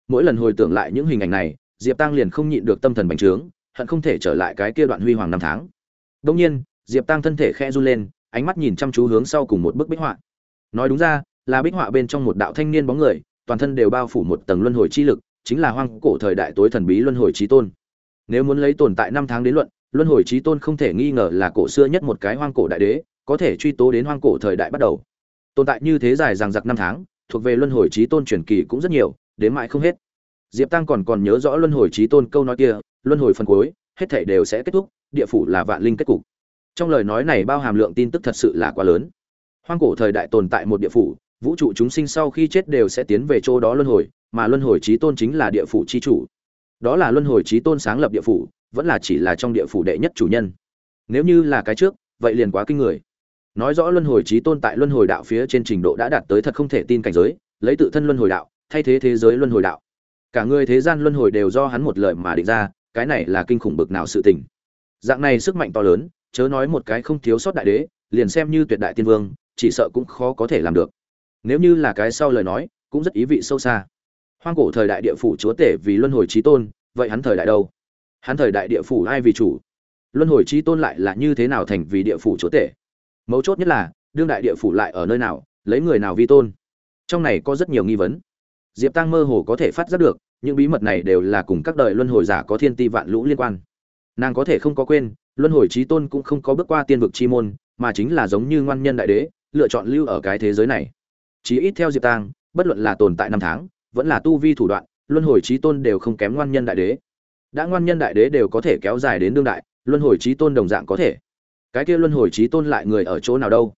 Mỗi lần hồi tưởng lại những hình ảnh này, diệp tăng liền không nhịn được tâm thần bành trướng, hận không thể trở lại cái kia đoạn huy hoàng năm tháng. Đông nhiên, diệp tăng thân thể khe run lên, ánh mắt nhìn chăm chú hướng sau cùng một bức bích họa. Nói đúng ra, là bích họa bên trong một đạo thanh niên bóng người, toàn thân đều bao phủ một tầng luân hồi chi lực, chính là hoang cổ thời đại tối thần bí luân hồi trí tôn. Nếu muốn lấy tồn tại năm tháng đến luận, luân hồi trí tôn không thể nghi ngờ là cổ xưa nhất một cái hoang cổ đại đế, có thể truy tố đến hoang cổ thời đại bắt đầu tồn tại như thế dài rằng giặc năm tháng, thuộc về luân hồi trí tôn truyền kỳ cũng rất nhiều, đến mãi không hết. Diệp tăng còn còn nhớ rõ luân hồi trí tôn câu nói kia, luân hồi phần cuối, hết thảy đều sẽ kết thúc, địa phủ là vạn linh kết cục. Trong lời nói này bao hàm lượng tin tức thật sự là quá lớn. Hoang cổ thời đại tồn tại một địa phủ, vũ trụ chúng sinh sau khi chết đều sẽ tiến về chỗ đó luân hồi, mà luân hồi trí tôn chính là địa phủ chi chủ. Đó là luân hồi trí tôn sáng lập địa phủ, vẫn là chỉ là trong địa phủ đệ nhất chủ nhân. Nếu như là cái trước, vậy liền quá kinh người nói rõ luân hồi trí tôn tại luân hồi đạo phía trên trình độ đã đạt tới thật không thể tin cảnh giới, lấy tự thân luân hồi đạo, thay thế thế giới luân hồi đạo. Cả người thế gian luân hồi đều do hắn một lời mà định ra, cái này là kinh khủng bực nào sự tình. Dạng này sức mạnh to lớn, chớ nói một cái không thiếu sót đại đế, liền xem như tuyệt đại tiên vương, chỉ sợ cũng khó có thể làm được. Nếu như là cái sau lời nói, cũng rất ý vị sâu xa. Hoang cổ thời đại địa phủ chúa tể vì luân hồi trí tôn, vậy hắn thời đại đâu? Hắn thời đại địa phủ ai vì chủ? Luân hồi trí tôn lại là như thế nào thành vì địa phủ chúa tể? Mấu chốt nhất là, đương đại địa phủ lại ở nơi nào, lấy người nào vi tôn. Trong này có rất nhiều nghi vấn. Diệp tăng mơ hồ có thể phát giác được, những bí mật này đều là cùng các đời luân hồi giả có thiên ti vạn lũ liên quan. Nàng có thể không có quên, luân hồi trí tôn cũng không có bước qua tiên vực chi môn, mà chính là giống như ngoan nhân đại đế, lựa chọn lưu ở cái thế giới này. Chí ít theo diệp tang bất luận là tồn tại năm tháng, vẫn là tu vi thủ đoạn, luân hồi trí tôn đều không kém ngoan nhân đại đế. Đã ngoan nhân đại đế đều có thể kéo dài đến đương đại, luân hồi trí tôn đồng dạng có thể cái kia luân hồi trí tôn lại người ở chỗ nào đâu?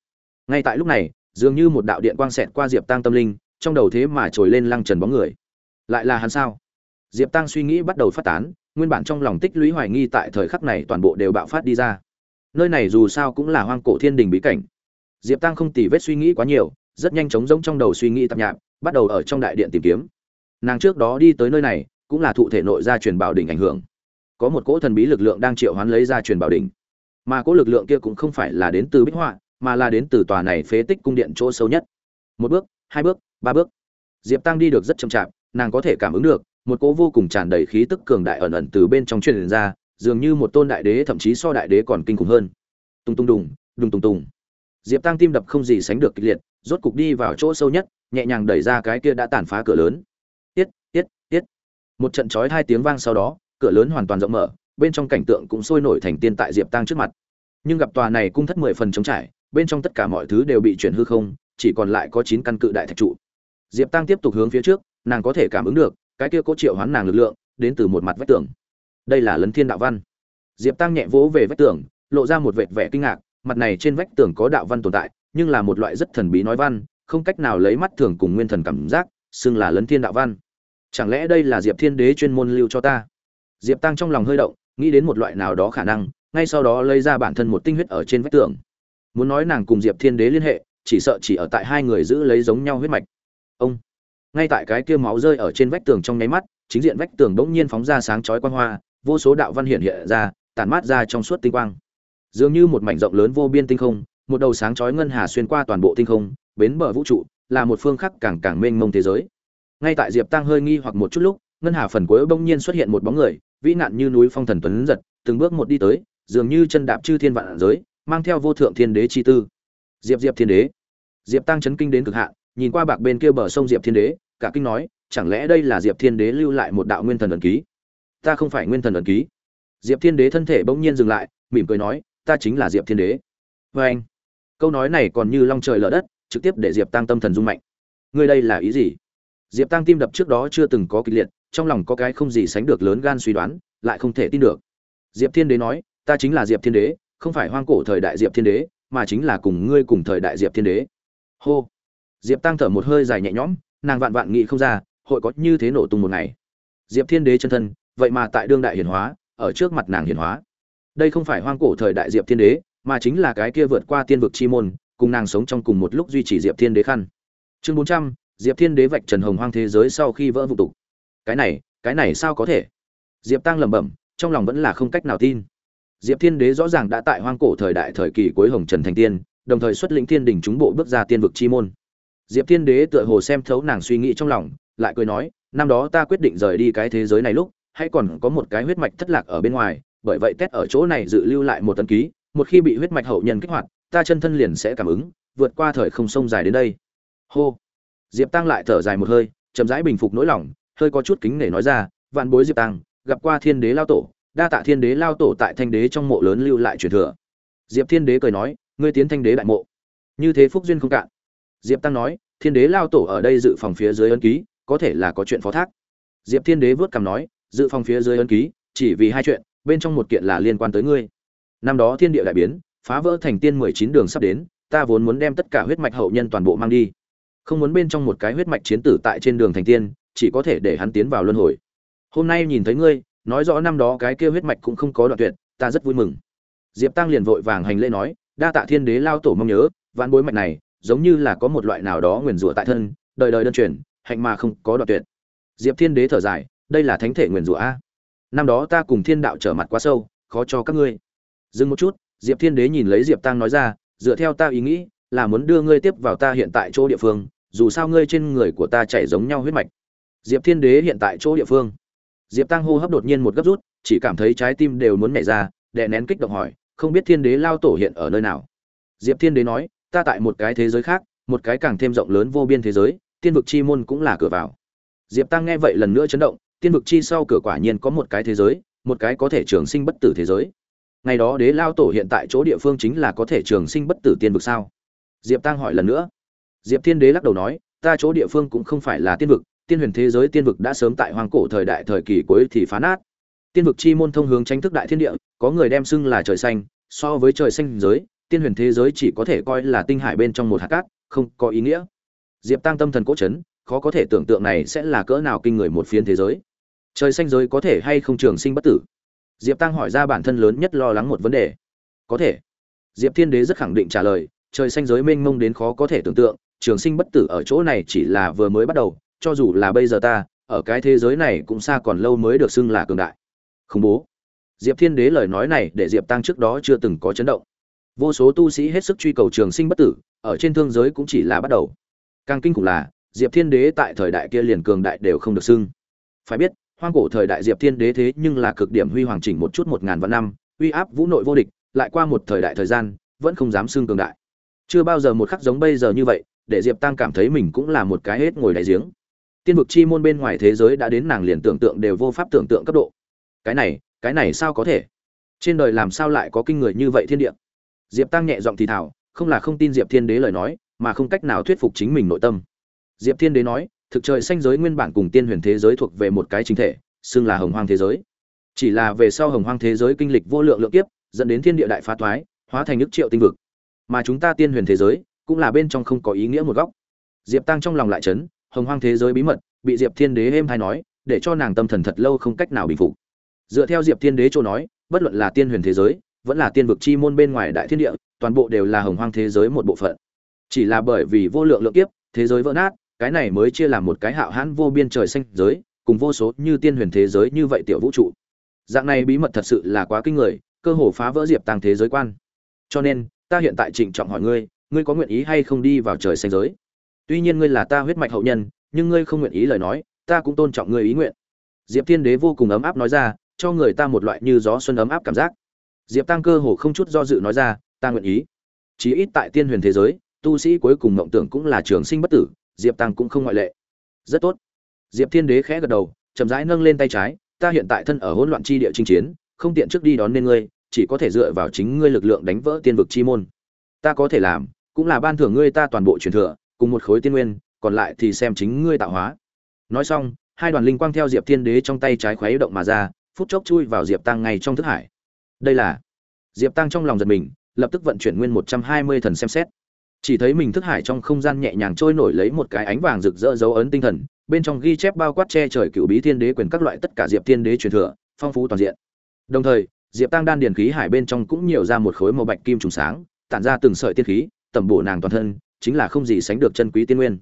Ngay tại lúc này, dường như một đạo điện quang xẹt qua diệp tăng tâm linh, trong đầu thế mà trồi lên lăng trần bóng người. Lại là hắn sao? Diệp tăng suy nghĩ bắt đầu phát tán, nguyên bản trong lòng tích lũy hoài nghi tại thời khắc này toàn bộ đều bạo phát đi ra. Nơi này dù sao cũng là hoang cổ thiên đình bí cảnh. Diệp tăng không tỉ vết suy nghĩ quá nhiều, rất nhanh chóng giống trong đầu suy nghĩ tạp nhạp, bắt đầu ở trong đại điện tìm kiếm. Nàng trước đó đi tới nơi này, cũng là thụ thể nội gia truyền bảo đỉnh ảnh hưởng. Có một cỗ thần bí lực lượng đang triệu hoán lấy gia truyền bảo đỉnh mà cỗ lực lượng kia cũng không phải là đến từ bích họa, mà là đến từ tòa này phế tích cung điện chỗ sâu nhất. Một bước, hai bước, ba bước. Diệp tăng đi được rất chậm chạp, nàng có thể cảm ứng được, một cỗ vô cùng tràn đầy khí tức cường đại ẩn ẩn từ bên trong truyền ra, dường như một tôn đại đế, thậm chí so đại đế còn kinh khủng hơn. Tung tung đùng đùng tung tung. Diệp tăng tim đập không gì sánh được kịch liệt, rốt cục đi vào chỗ sâu nhất, nhẹ nhàng đẩy ra cái kia đã tàn phá cửa lớn. Tiết tiết tiết. Một trận chói hai tiếng vang sau đó, cửa lớn hoàn toàn rộng mở bên trong cảnh tượng cũng sôi nổi thành tiên tại diệp tăng trước mặt. Nhưng gặp tòa này cung thất mười phần trống trải, bên trong tất cả mọi thứ đều bị chuyển hư không, chỉ còn lại có chín căn cự đại thạch trụ. Diệp tăng tiếp tục hướng phía trước, nàng có thể cảm ứng được, cái kia có triệu hoán nàng lực lượng, đến từ một mặt vách tường. Đây là lấn thiên đạo văn. Diệp tăng nhẹ vỗ về vách tường, lộ ra một vệt vẻ kinh ngạc, mặt này trên vách tường có đạo văn tồn tại, nhưng là một loại rất thần bí nói văn, không cách nào lấy mắt thường cùng nguyên thần cảm giác, xưng là lấn thiên đạo văn. Chẳng lẽ đây là diệp thiên đế chuyên môn lưu cho ta? Diệp tăng trong lòng hơi động nghĩ đến một loại nào đó khả năng, ngay sau đó lấy ra bản thân một tinh huyết ở trên vách tường. Muốn nói nàng cùng diệp thiên đế liên hệ, chỉ sợ chỉ ở tại hai người giữ lấy giống nhau huyết mạch. Ông, ngay tại cái kia máu rơi ở trên vách tường trong nháy mắt, chính diện vách tường bỗng nhiên phóng ra sáng chói quang hoa, vô số đạo văn hiện hiện ra, tản mát ra trong suốt tinh quang. Dường như một mảnh rộng lớn vô biên tinh không, một đầu sáng chói ngân hà xuyên qua toàn bộ tinh không, bến bờ vũ trụ, là một phương khắc càng càng mênh mông thế giới. Ngay tại diệp tăng hơi nghi hoặc một chút lúc ngân hà phần cuối bỗng nhiên xuất hiện một bóng người, vĩ nạn như núi phong thần tuấn giật, từng bước một đi tới, dường như chân đạp chư thiên vạn giới, mang theo vô thượng thiên đế chi tư. Diệp diệp thiên đế. Diệp tăng chấn kinh đến cực hạn, nhìn qua bạc bên kia bờ sông diệp thiên đế, cả kinh nói, chẳng lẽ đây là diệp thiên đế lưu lại một đạo nguyên thần ẩn ký? Ta không phải nguyên thần ẩn ký. Diệp thiên đế thân thể bỗng nhiên dừng lại, mỉm cười nói, ta chính là diệp thiên đế. Vê anh. Câu nói này còn như long trời lở đất, trực tiếp để diệp tăng tâm thần rung mạnh. Ngươi đây là ý gì? Diệp tăng tim đập trước đó chưa từng có kịch liệt, trong lòng có cái không gì sánh được lớn gan suy đoán, lại không thể tin được. Diệp thiên đế nói, ta chính là diệp thiên đế, không phải hoang cổ thời đại diệp thiên đế, mà chính là cùng ngươi cùng thời đại diệp thiên đế. Hô. Diệp tăng thở một hơi dài nhẹ nhõm, nàng vạn vạn nghĩ không ra, hội có như thế nổ tung một ngày. Diệp thiên đế chân thân, vậy mà tại đương đại hiển hóa, ở trước mặt nàng hiển hóa. Đây không phải hoang cổ thời đại diệp thiên đế, mà chính là cái kia vượt qua tiên vực chi môn, cùng nàng sống trong cùng một lúc duy trì diệp thiên đế khăn. Chương bốn trăm diệp thiên đế vạch trần hồng hoang thế giới sau khi vỡ vụ tục. Cái này cái này sao có thể? Diệp tăng lẩm bẩm, trong lòng vẫn là không cách nào tin. Diệp thiên đế rõ ràng đã tại hoang cổ thời đại thời kỳ cuối hồng trần thành tiên, đồng thời xuất lĩnh thiên đình chúng bộ bước ra tiên vực chi môn. Diệp thiên đế tựa hồ xem thấu nàng suy nghĩ trong lòng, lại cười nói, năm đó ta quyết định rời đi cái thế giới này lúc, hay còn có một cái huyết mạch thất lạc ở bên ngoài, bởi vậy tết ở chỗ này dự lưu lại một tấn ký, một khi bị huyết mạch hậu nhân kích hoạt, ta chân thân liền sẽ cảm ứng, vượt qua thời không sông dài đến đây. Hô diệp tăng lại thở dài một hơi, chậm rãi bình phục nỗi lòng, hơi có chút kính nể nói ra, vạn bối diệp tăng, gặp qua thiên đế lao tổ, đa tạ thiên đế lao tổ tại thanh đế trong mộ lớn lưu lại truyền thừa. Diệp thiên đế cười nói, ngươi tiến thanh đế đại mộ. Như thế phúc duyên không cạn. Diệp tăng nói, thiên đế lao tổ ở đây dự phòng phía dưới ấn ký, có thể là có chuyện phó thác. Diệp thiên đế vớt cằm nói, dự phòng phía dưới ấn ký, chỉ vì hai chuyện, bên trong một kiện là liên quan tới ngươi. Năm đó thiên địa đại biến, phá vỡ thành tiên mười chín đường sắp đến, ta vốn muốn đem tất cả huyết mạch hậu nhân toàn bộ mang đi không muốn bên trong một cái huyết mạch chiến tử tại trên đường thành tiên, chỉ có thể để hắn tiến vào luân hồi. Hôm nay nhìn thấy ngươi, nói rõ năm đó cái kia huyết mạch cũng không có đoạn tuyệt, ta rất vui mừng. Diệp tăng liền vội vàng hành lễ nói, đa tạ thiên đế lao tổ mong nhớ, vạn bối mạch này, giống như là có một loại nào đó nguyền rủa tại thân, đời đời đơn truyền, hạnh mà không có đoạn tuyệt. Diệp thiên đế thở dài, đây là thánh thể nguyền rủa a. Năm đó ta cùng thiên đạo trở mặt quá sâu, khó cho các ngươi. Dừng một chút, diệp thiên đế nhìn lấy diệp tăng nói ra, dựa theo ta ý nghĩ, là muốn đưa ngươi tiếp vào ta hiện tại chỗ địa phương dù sao ngươi trên người của ta chảy giống nhau huyết mạch. Diệp thiên đế hiện tại chỗ địa phương. Diệp tăng hô hấp đột nhiên một gấp rút, chỉ cảm thấy trái tim đều muốn nhảy ra, đè nén kích động hỏi, không biết thiên đế lao tổ hiện ở nơi nào? Diệp thiên đế nói, ta tại một cái thế giới khác, một cái càng thêm rộng lớn vô biên thế giới, tiên vực chi môn cũng là cửa vào. Diệp tăng nghe vậy lần nữa chấn động, tiên vực chi sau cửa quả nhiên có một cái thế giới, một cái có thể trường sinh bất tử thế giới. Ngày đó đế lao tổ hiện tại chỗ địa phương chính là có thể trường sinh bất tử tiên vực sao? Diệp tăng hỏi lần nữa diệp thiên đế lắc đầu nói, ta chỗ địa phương cũng không phải là tiên vực, tiên huyền thế giới tiên vực đã sớm tại hoàng cổ thời đại thời kỳ cuối thì phá nát. Tiên vực chi môn thông hướng tranh thức đại thiên địa, có người đem xưng là trời xanh, so với trời xanh giới, tiên huyền thế giới chỉ có thể coi là tinh hải bên trong một hạt cát, không có ý nghĩa. Diệp tăng tâm thần cố chấn, khó có thể tưởng tượng này sẽ là cỡ nào kinh người một phiến thế giới. Trời xanh giới có thể hay không trường sinh bất tử? Diệp tăng hỏi ra bản thân lớn nhất lo lắng một vấn đề. Có thể. Diệp thiên đế rất khẳng định trả lời, trời xanh giới mênh mông đến khó có thể tưởng tượng trường sinh bất tử ở chỗ này chỉ là vừa mới bắt đầu, cho dù là bây giờ ta, ở cái thế giới này cũng xa còn lâu mới được xưng là cường đại. Khủng bố. Diệp thiên đế lời nói này để diệp tăng trước đó chưa từng có chấn động. Vô số tu sĩ hết sức truy cầu trường sinh bất tử, ở trên thương giới cũng chỉ là bắt đầu. Càng kinh khủng là, diệp thiên đế tại thời đại kia liền cường đại đều không được xưng. Phải biết, hoang cổ thời đại diệp thiên đế thế nhưng là cực điểm huy hoàng chỉnh một chút một ngàn vạn năm, uy áp vũ nội vô địch, lại qua một thời đại thời gian, vẫn không dám xưng cường đại. Chưa bao giờ một khắc giống bây giờ như vậy để diệp tăng cảm thấy mình cũng là một cái hết ngồi đại giếng. Tiên vực chi môn bên ngoài thế giới đã đến nàng liền tưởng tượng đều vô pháp tưởng tượng cấp độ. Cái này cái này sao có thể? Trên đời làm sao lại có kinh người như vậy thiên địa? Diệp tăng nhẹ giọng thì thảo không là không tin diệp thiên đế lời nói, mà không cách nào thuyết phục chính mình nội tâm. Diệp thiên đế nói, thực trời xanh giới nguyên bản cùng tiên huyền thế giới thuộc về một cái chính thể, xưng là hồng hoang thế giới. Chỉ là về sau hồng hoang thế giới kinh lịch vô lượng lượng kiếp, dẫn đến thiên địa đại phá thoái hóa thành nước triệu tinh vực. Mà chúng ta tiên huyền thế giới cũng là bên trong không có ý nghĩa một góc. Diệp tăng trong lòng lại chấn, hồng hoang thế giới bí mật, bị diệp thiên đế êm hay nói, để cho nàng tâm thần thật lâu không cách nào bình phục. Dựa theo diệp thiên đế chỗ nói, bất luận là tiên huyền thế giới, vẫn là tiên vực chi môn bên ngoài đại thiên địa, toàn bộ đều là hồng hoang thế giới một bộ phận. Chỉ là bởi vì vô lượng lượng kiếp, thế giới vỡ nát, cái này mới chia làm một cái hạo hãn vô biên trời xanh giới, cùng vô số như tiên huyền thế giới như vậy tiểu vũ trụ. Dạng này bí mật thật sự là quá kinh người, cơ hồ phá vỡ diệp tăng thế giới quan. Cho nên, ta hiện tại trịnh trọng hỏi ngươi ngươi có nguyện ý hay không đi vào trời xanh giới? Tuy nhiên ngươi là ta huyết mạch hậu nhân, nhưng ngươi không nguyện ý lời nói, ta cũng tôn trọng ngươi ý nguyện. Diệp thiên đế vô cùng ấm áp nói ra, cho người ta một loại như gió xuân ấm áp cảm giác. Diệp tăng cơ hồ không chút do dự nói ra, ta nguyện ý. Chí ít tại tiên huyền thế giới, tu sĩ cuối cùng mộng tưởng cũng là trường sinh bất tử, diệp tăng cũng không ngoại lệ. Rất tốt. Diệp thiên đế khẽ gật đầu, chậm rãi nâng lên tay trái, ta hiện tại thân ở hỗn loạn chi địa chinh chiến, không tiện trước đi đón nên ngươi, chỉ có thể dựa vào chính ngươi lực lượng đánh vỡ tiên vực chi môn. Ta có thể làm cũng là ban thưởng ngươi ta toàn bộ truyền thừa, cùng một khối tiên nguyên, còn lại thì xem chính ngươi tạo hóa. Nói xong, hai đoàn linh quang theo diệp thiên đế trong tay trái khuấy động mà ra, phút chốc chui vào diệp tăng ngay trong thức hải. Đây là, diệp tăng trong lòng giật mình, lập tức vận chuyển nguyên một trăm hai mươi thần xem xét. Chỉ thấy mình thức hải trong không gian nhẹ nhàng trôi nổi lấy một cái ánh vàng rực rỡ dấu ấn tinh thần, bên trong ghi chép bao quát che trời cựu bí thiên đế quyền các loại tất cả diệp thiên đế truyền thừa, phong phú toàn diện. Đồng thời, diệp tăng đan điền khí hải bên trong cũng nhiều ra một khối màu bạch kim trùng sáng, tản ra từng sợi tiên khí tẩm bổ nàng toàn thân, chính là không gì sánh được chân quý tiên nguyên.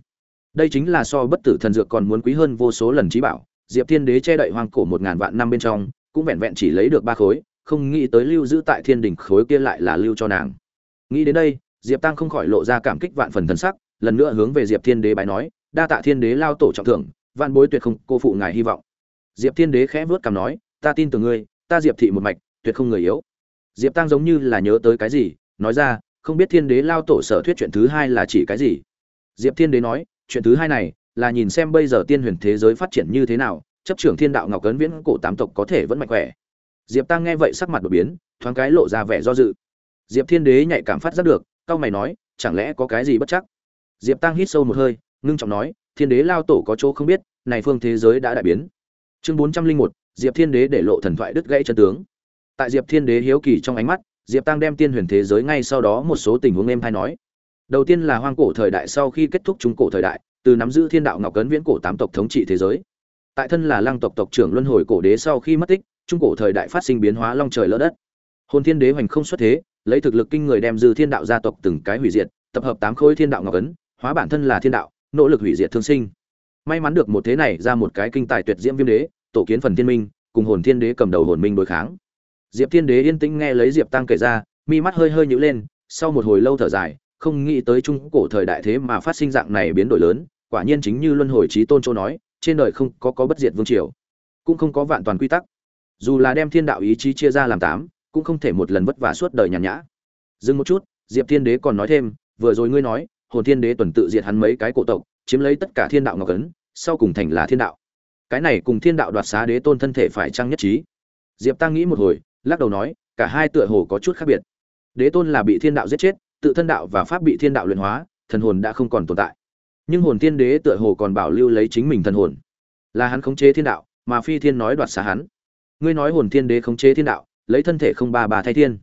Đây chính là so bất tử thần dược còn muốn quý hơn vô số lần trí bảo. Diệp thiên đế che đậy hoang cổ một ngàn vạn năm bên trong, cũng vẹn vẹn chỉ lấy được ba khối, không nghĩ tới lưu giữ tại thiên đình khối kia lại là lưu cho nàng. Nghĩ đến đây, diệp tăng không khỏi lộ ra cảm kích vạn phần thần sắc, lần nữa hướng về diệp thiên đế bái nói, đa tạ thiên đế lao tổ trọng thưởng, vạn bối tuyệt không cô phụ ngài hy vọng. Diệp thiên đế khẽ vớt cảm nói, ta tin tưởng ngươi, ta diệp thị một mạch, tuyệt không người yếu. Diệp tăng giống như là nhớ tới cái gì, nói ra không biết thiên đế lao tổ sở thuyết chuyện thứ hai là chỉ cái gì. Diệp thiên đế nói, chuyện thứ hai này là nhìn xem bây giờ tiên huyền thế giới phát triển như thế nào, chấp trưởng thiên đạo ngọc cấn viễn cổ tám tộc có thể vẫn mạnh khỏe. Diệp tăng nghe vậy sắc mặt đột biến, thoáng cái lộ ra vẻ do dự. Diệp thiên đế nhạy cảm phát giác được cao mày nói, chẳng lẽ có cái gì bất chắc? Diệp tăng hít sâu một hơi, ngưng trọng nói, thiên đế lao tổ có chỗ không biết, này phương thế giới đã đại biến. Chương bốn trăm linh một, diệp thiên đế để lộ thần thoại đứt gãy chân tướng. Tại diệp thiên đế hiếu kỳ trong ánh mắt diệp tăng đem tiên huyền thế giới ngay sau đó một số tình huống em hay nói. Đầu tiên là hoang cổ thời đại sau khi kết thúc trung cổ thời đại, từ nắm giữ thiên đạo ngọc cấn viễn cổ tám tộc thống trị thế giới. Tại thân là lăng tộc tộc trưởng luân hồi cổ đế sau khi mất tích, trung cổ thời đại phát sinh biến hóa long trời lỡ đất. Hồn thiên đế hoành không xuất thế, lấy thực lực kinh người đem dư thiên đạo gia tộc từng cái hủy diệt, tập hợp tám khối thiên đạo ngọc cấn, hóa bản thân là thiên đạo, nỗ lực hủy diệt thương sinh. May mắn được một thế này ra một cái kinh tài tuyệt diễm viêm đế, tổ kiến phần thiên minh, cùng hồn thiên đế cầm đầu hồn minh đối kháng diệp thiên đế yên tĩnh nghe lấy diệp tăng kể ra, mi mắt hơi hơi nhữ lên, sau một hồi lâu thở dài, không nghĩ tới trung cổ thời đại thế mà phát sinh dạng này biến đổi lớn, quả nhiên chính như luân hồi trí tôn châu nói, trên đời không có có bất diệt vương triều, cũng không có vạn toàn quy tắc. Dù là đem thiên đạo ý chí chia ra làm tám, cũng không thể một lần vất vả suốt đời nhàn nhã. Dừng một chút, diệp thiên đế còn nói thêm, vừa rồi ngươi nói, hồn thiên đế tuần tự diệt hắn mấy cái cổ tộc, chiếm lấy tất cả thiên đạo ngọc ấn, sau cùng thành là thiên đạo. Cái này cùng thiên đạo đoạt xá đế tôn thân thể phải chăng nhất trí? Diệp tăng nghĩ một hồi lắc đầu nói, cả hai tựa hồ có chút khác biệt. Đế tôn là bị thiên đạo giết chết, tự thân đạo và pháp bị thiên đạo luyện hóa, thần hồn đã không còn tồn tại. Nhưng hồn thiên đế tựa hồ còn bảo lưu lấy chính mình thần hồn. Là hắn khống chế thiên đạo, mà phi thiên nói đoạt xá hắn. Ngươi nói hồn thiên đế khống chế thiên đạo, lấy thân thể không ba bà thay thiên.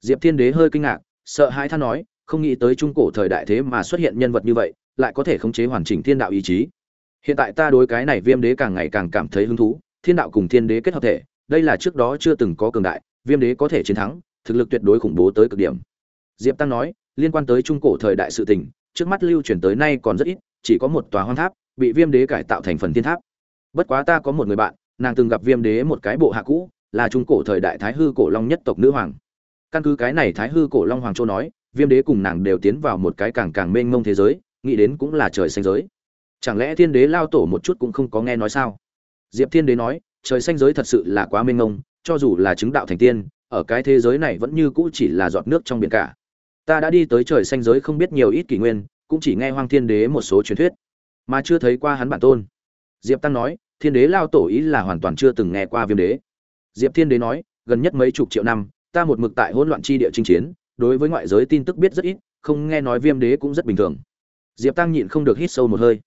Diệp thiên đế hơi kinh ngạc, sợ hãi than nói, không nghĩ tới trung cổ thời đại thế mà xuất hiện nhân vật như vậy, lại có thể khống chế hoàn chỉnh thiên đạo ý chí. Hiện tại ta đối cái này viêm đế càng ngày càng cảm thấy hứng thú, thiên đạo cùng thiên đế kết hợp thể đây là trước đó chưa từng có cường đại, viêm đế có thể chiến thắng, thực lực tuyệt đối khủng bố tới cực điểm. Diệp tăng nói, liên quan tới trung cổ thời đại sự tình, trước mắt lưu truyền tới nay còn rất ít, chỉ có một tòa hoang tháp, bị viêm đế cải tạo thành phần thiên tháp. Bất quá ta có một người bạn, nàng từng gặp viêm đế một cái bộ hạ cũ, là trung cổ thời đại thái hư cổ long nhất tộc nữ hoàng. Căn cứ cái này thái hư cổ long hoàng châu nói, viêm đế cùng nàng đều tiến vào một cái càng càng mênh mông thế giới, nghĩ đến cũng là trời xanh giới. Chẳng lẽ thiên đế lao tổ một chút cũng không có nghe nói sao? Diệp thiên đế nói trời xanh giới thật sự là quá mênh mông, cho dù là chứng đạo thành tiên, ở cái thế giới này vẫn như cũ chỉ là giọt nước trong biển cả. Ta đã đi tới trời xanh giới không biết nhiều ít kỷ nguyên, cũng chỉ nghe hoang thiên đế một số truyền thuyết, mà chưa thấy qua hắn bản tôn. Diệp tăng nói, thiên đế lao tổ ý là hoàn toàn chưa từng nghe qua viêm đế. Diệp thiên đế nói, gần nhất mấy chục triệu năm, ta một mực tại hỗn loạn chi địa chinh chiến, đối với ngoại giới tin tức biết rất ít, không nghe nói viêm đế cũng rất bình thường. Diệp tăng nhịn không được hít sâu một hơi.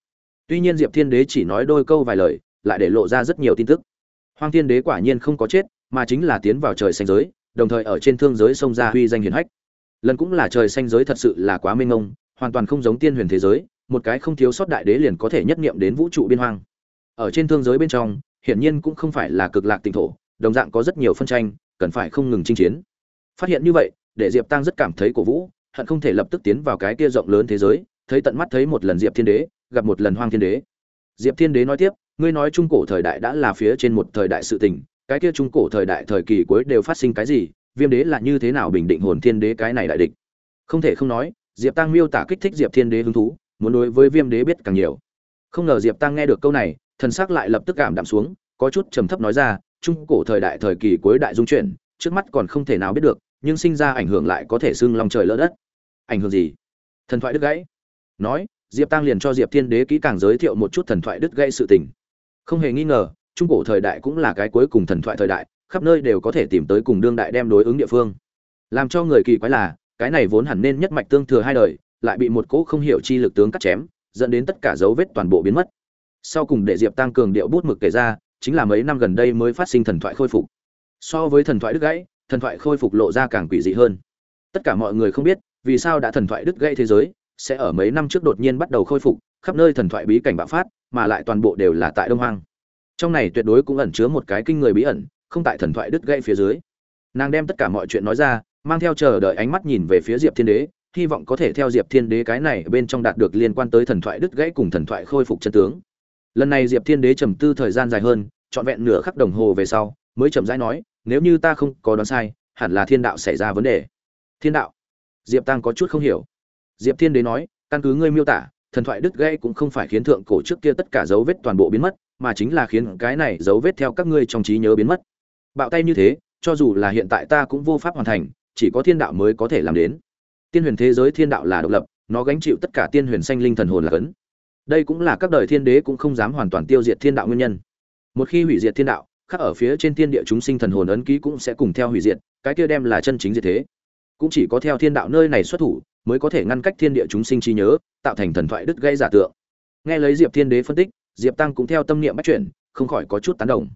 Tuy nhiên diệp thiên đế chỉ nói đôi câu vài lời, lại để lộ ra rất nhiều tin tức hoang thiên đế quả nhiên không có chết, mà chính là tiến vào trời xanh giới, đồng thời ở trên thương giới xông ra huy danh hiển hách. Lần cũng là trời xanh giới thật sự là quá mênh mông, hoàn toàn không giống tiên huyền thế giới, một cái không thiếu sót đại đế liền có thể nhất niệm đến vũ trụ biên hoang. Ở trên thương giới bên trong, hiển nhiên cũng không phải là cực lạc tỉnh thổ, đồng dạng có rất nhiều phân tranh, cần phải không ngừng chinh chiến. Phát hiện như vậy, để diệp tăng rất cảm thấy cổ vũ, hận không thể lập tức tiến vào cái kia rộng lớn thế giới, thấy tận mắt thấy một lần diệp thiên đế, gặp một lần hoang thiên đế. Diệp thiên đế nói tiếp ngươi nói trung cổ thời đại đã là phía trên một thời đại sự tình, cái kia trung cổ thời đại thời kỳ cuối đều phát sinh cái gì, viêm đế là như thế nào bình định hồn thiên đế cái này đại địch? Không thể không nói, diệp tăng miêu tả kích thích diệp thiên đế hứng thú, muốn đối với viêm đế biết càng nhiều. Không ngờ diệp tăng nghe được câu này, thần sắc lại lập tức cảm đạm xuống, có chút trầm thấp nói ra, trung cổ thời đại thời kỳ cuối đại dung chuyển, trước mắt còn không thể nào biết được, nhưng sinh ra ảnh hưởng lại có thể xưng lòng trời lỡ đất. Ảnh hưởng gì? Thần thoại đứt gãy. Nói, diệp tăng liền cho diệp thiên đế kỹ càng giới thiệu một chút thần thoại đứt gãy sự tình không hề nghi ngờ, trung cổ thời đại cũng là cái cuối cùng thần thoại thời đại, khắp nơi đều có thể tìm tới cùng đương đại đem đối ứng địa phương. Làm cho người kỳ quái là, cái này vốn hẳn nên nhất mạch tương thừa hai đời, lại bị một cỗ không hiểu chi lực tướng cắt chém, dẫn đến tất cả dấu vết toàn bộ biến mất. Sau cùng để diệp tăng cường điệu bút mực kể ra, chính là mấy năm gần đây mới phát sinh thần thoại khôi phục. So với thần thoại đứt gãy, thần thoại khôi phục lộ ra càng quỷ dị hơn. Tất cả mọi người không biết, vì sao đã thần thoại đứt gãy thế giới, sẽ ở mấy năm trước đột nhiên bắt đầu khôi phục, khắp nơi thần thoại bí cảnh bạo phát mà lại toàn bộ đều là tại đông hoang. Trong này tuyệt đối cũng ẩn chứa một cái kinh người bí ẩn, không tại thần thoại đứt gãy phía dưới. Nàng đem tất cả mọi chuyện nói ra, mang theo chờ đợi ánh mắt nhìn về phía diệp thiên đế, hy vọng có thể theo diệp thiên đế cái này bên trong đạt được liên quan tới thần thoại đứt gãy cùng thần thoại khôi phục chân tướng. Lần này diệp thiên đế trầm tư thời gian dài hơn, trọn vẹn nửa khắc đồng hồ về sau, mới chậm rãi nói, nếu như ta không có đoán sai, hẳn là thiên đạo xảy ra vấn đề. Thiên đạo? Diệp tăng có chút không hiểu. Diệp thiên đế nói, căn cứ ngươi miêu tả thần thoại đứt gãy cũng không phải khiến thượng cổ trước kia tất cả dấu vết toàn bộ biến mất, mà chính là khiến cái này dấu vết theo các ngươi trong trí nhớ biến mất. Bạo tay như thế, cho dù là hiện tại ta cũng vô pháp hoàn thành, chỉ có thiên đạo mới có thể làm đến. Tiên huyền thế giới thiên đạo là độc lập, nó gánh chịu tất cả tiên huyền sanh linh thần hồn là cấn. Đây cũng là các đời thiên đế cũng không dám hoàn toàn tiêu diệt thiên đạo nguyên nhân. Một khi hủy diệt thiên đạo, khắc ở phía trên thiên địa chúng sinh thần hồn ấn ký cũng sẽ cùng theo hủy diệt, cái kia đem là chân chính diệt thế. Cũng chỉ có theo thiên đạo nơi này xuất thủ mới có thể ngăn cách thiên địa chúng sinh trí nhớ, tạo thành thần thoại đứt gây giả tượng. Nghe lấy diệp thiên đế phân tích, diệp tăng cũng theo tâm niệm bắt chuyển, không khỏi có chút tán đồng.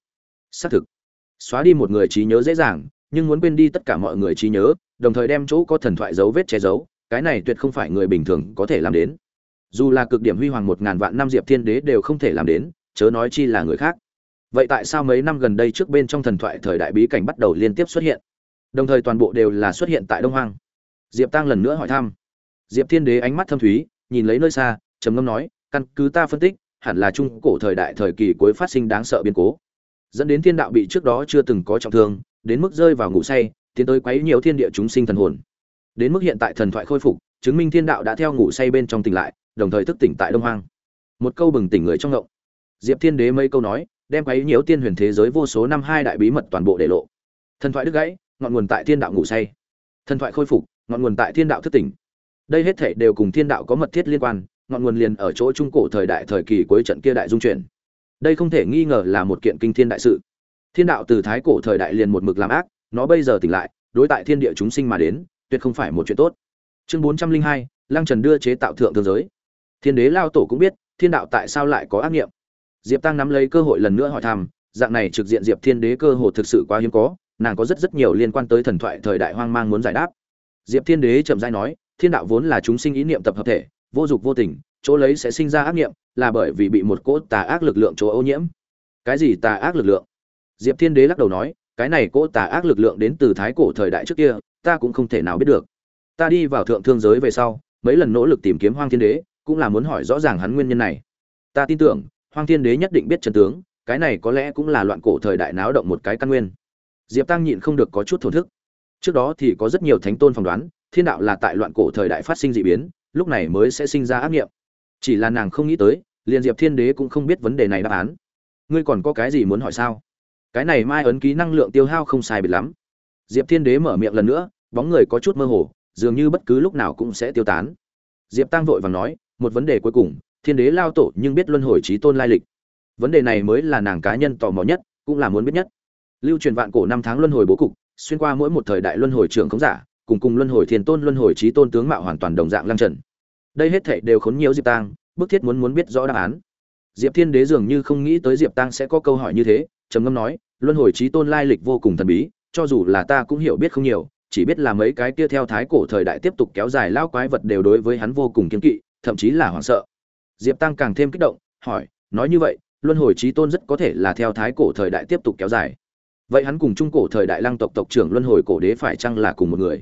Xác thực, xóa đi một người trí nhớ dễ dàng, nhưng muốn quên đi tất cả mọi người trí nhớ, đồng thời đem chỗ có thần thoại dấu vết che giấu, cái này tuyệt không phải người bình thường có thể làm đến. Dù là cực điểm huy hoàng một ngàn vạn năm diệp thiên đế đều không thể làm đến, chớ nói chi là người khác. Vậy tại sao mấy năm gần đây trước bên trong thần thoại thời đại bí cảnh bắt đầu liên tiếp xuất hiện? Đồng thời toàn bộ đều là xuất hiện tại đông hoang diệp tăng lần nữa hỏi thăm. Diệp thiên đế ánh mắt thâm thúy, nhìn lấy nơi xa, trầm ngâm nói, căn cứ ta phân tích, hẳn là trung cổ thời đại thời kỳ cuối phát sinh đáng sợ biến cố. Dẫn đến thiên đạo bị trước đó chưa từng có trọng thương, đến mức rơi vào ngủ say, tiến tới quấy nhiều thiên địa chúng sinh thần hồn. Đến mức hiện tại thần thoại khôi phục, chứng minh thiên đạo đã theo ngủ say bên trong tỉnh lại, đồng thời thức tỉnh tại đông hoang. Một câu bừng tỉnh người trong ngộng. Diệp thiên đế mấy câu nói, đem quấy nhiễu tiên huyền thế giới vô số năm hai đại bí mật toàn bộ để lộ. Thần thoại đứt gãy, ngọn nguồn tại thiên đạo ngủ say. Thần thoại khôi phục ngọn nguồn tại thiên đạo thức tỉnh. Đây hết thể đều cùng thiên đạo có mật thiết liên quan, ngọn nguồn liền ở chỗ trung cổ thời đại thời kỳ cuối trận kia đại dung chuyển. Đây không thể nghi ngờ là một kiện kinh thiên đại sự. Thiên đạo từ thái cổ thời đại liền một mực làm ác, nó bây giờ tỉnh lại, đối tại thiên địa chúng sinh mà đến, tuyệt không phải một chuyện tốt. Chương bốn trăm linh hai, lăng trần đưa chế tạo thượng thương giới. Thiên đế lao tổ cũng biết, thiên đạo tại sao lại có ác nghiệm. Diệp tăng nắm lấy cơ hội lần nữa hỏi thăm, dạng này trực diện diệp thiên đế cơ hồ thực sự quá hiếm có, nàng có rất rất nhiều liên quan tới thần thoại thời đại hoang mang muốn giải đáp diệp thiên đế chậm rãi nói thiên đạo vốn là chúng sinh ý niệm tập hợp thể vô dục vô tình chỗ lấy sẽ sinh ra ác niệm, là bởi vì bị một cỗ tà ác lực lượng chỗ ô nhiễm. Cái gì tà ác lực lượng? Diệp thiên đế lắc đầu nói cái này cỗ tà ác lực lượng đến từ thái cổ thời đại trước kia ta cũng không thể nào biết được. Ta đi vào thượng thương giới về sau mấy lần nỗ lực tìm kiếm hoang thiên đế cũng là muốn hỏi rõ ràng hắn nguyên nhân này. Ta tin tưởng hoang thiên đế nhất định biết chân tướng cái này có lẽ cũng là loạn cổ thời đại náo động một cái căn nguyên. Diệp tăng nhịn không được có chút thổn thức trước đó thì có rất nhiều thánh tôn phỏng đoán, thiên đạo là tại loạn cổ thời đại phát sinh d ị biến, lúc này mới sẽ sinh ra ác nghiệm chỉ là nàng không nghĩ tới, liền diệp thiên đế cũng không biết vấn đề này đáp án. Ngươi còn có cái gì muốn hỏi sao? Cái này mai ấn ký năng lượng tiêu hao không sai biệt lắm. Diệp thiên đế mở miệng lần nữa, bóng người có chút mơ hồ, dường như bất cứ lúc nào cũng sẽ tiêu tán. Diệp tăng vội vàng nói, một vấn đề cuối cùng, thiên đế lao tổ nhưng biết luân hồi trí tôn lai lịch. Vấn đề này mới là nàng cá nhân tò mò nhất, cũng là muốn biết nhất. Lưu truyền vạn cổ năm tháng luân hồi bố cục xuyên qua mỗi một thời đại luân hồi trưởng khống giả, cùng cùng luân hồi thiên tôn, luân hồi trí tôn tướng mạo hoàn toàn đồng dạng lăng trần. Đây hết thảy đều khốn nhiều diệp tang, bức thiết muốn muốn biết rõ đáp án. Diệp thiên đế dường như không nghĩ tới diệp tăng sẽ có câu hỏi như thế, trầm ngâm nói, luân hồi trí tôn lai lịch vô cùng thần bí, cho dù là ta cũng hiểu biết không nhiều, chỉ biết là mấy cái kia theo thái cổ thời đại tiếp tục kéo dài lao quái vật đều đối với hắn vô cùng kiên kỵ, thậm chí là hoảng sợ. Diệp tăng càng thêm kích động, hỏi, nói như vậy, luân hồi trí tôn rất có thể là theo thái cổ thời đại tiếp tục kéo dài vậy hắn cùng trung cổ thời đại lăng tộc tộc trưởng luân hồi cổ đế phải chăng là cùng một người?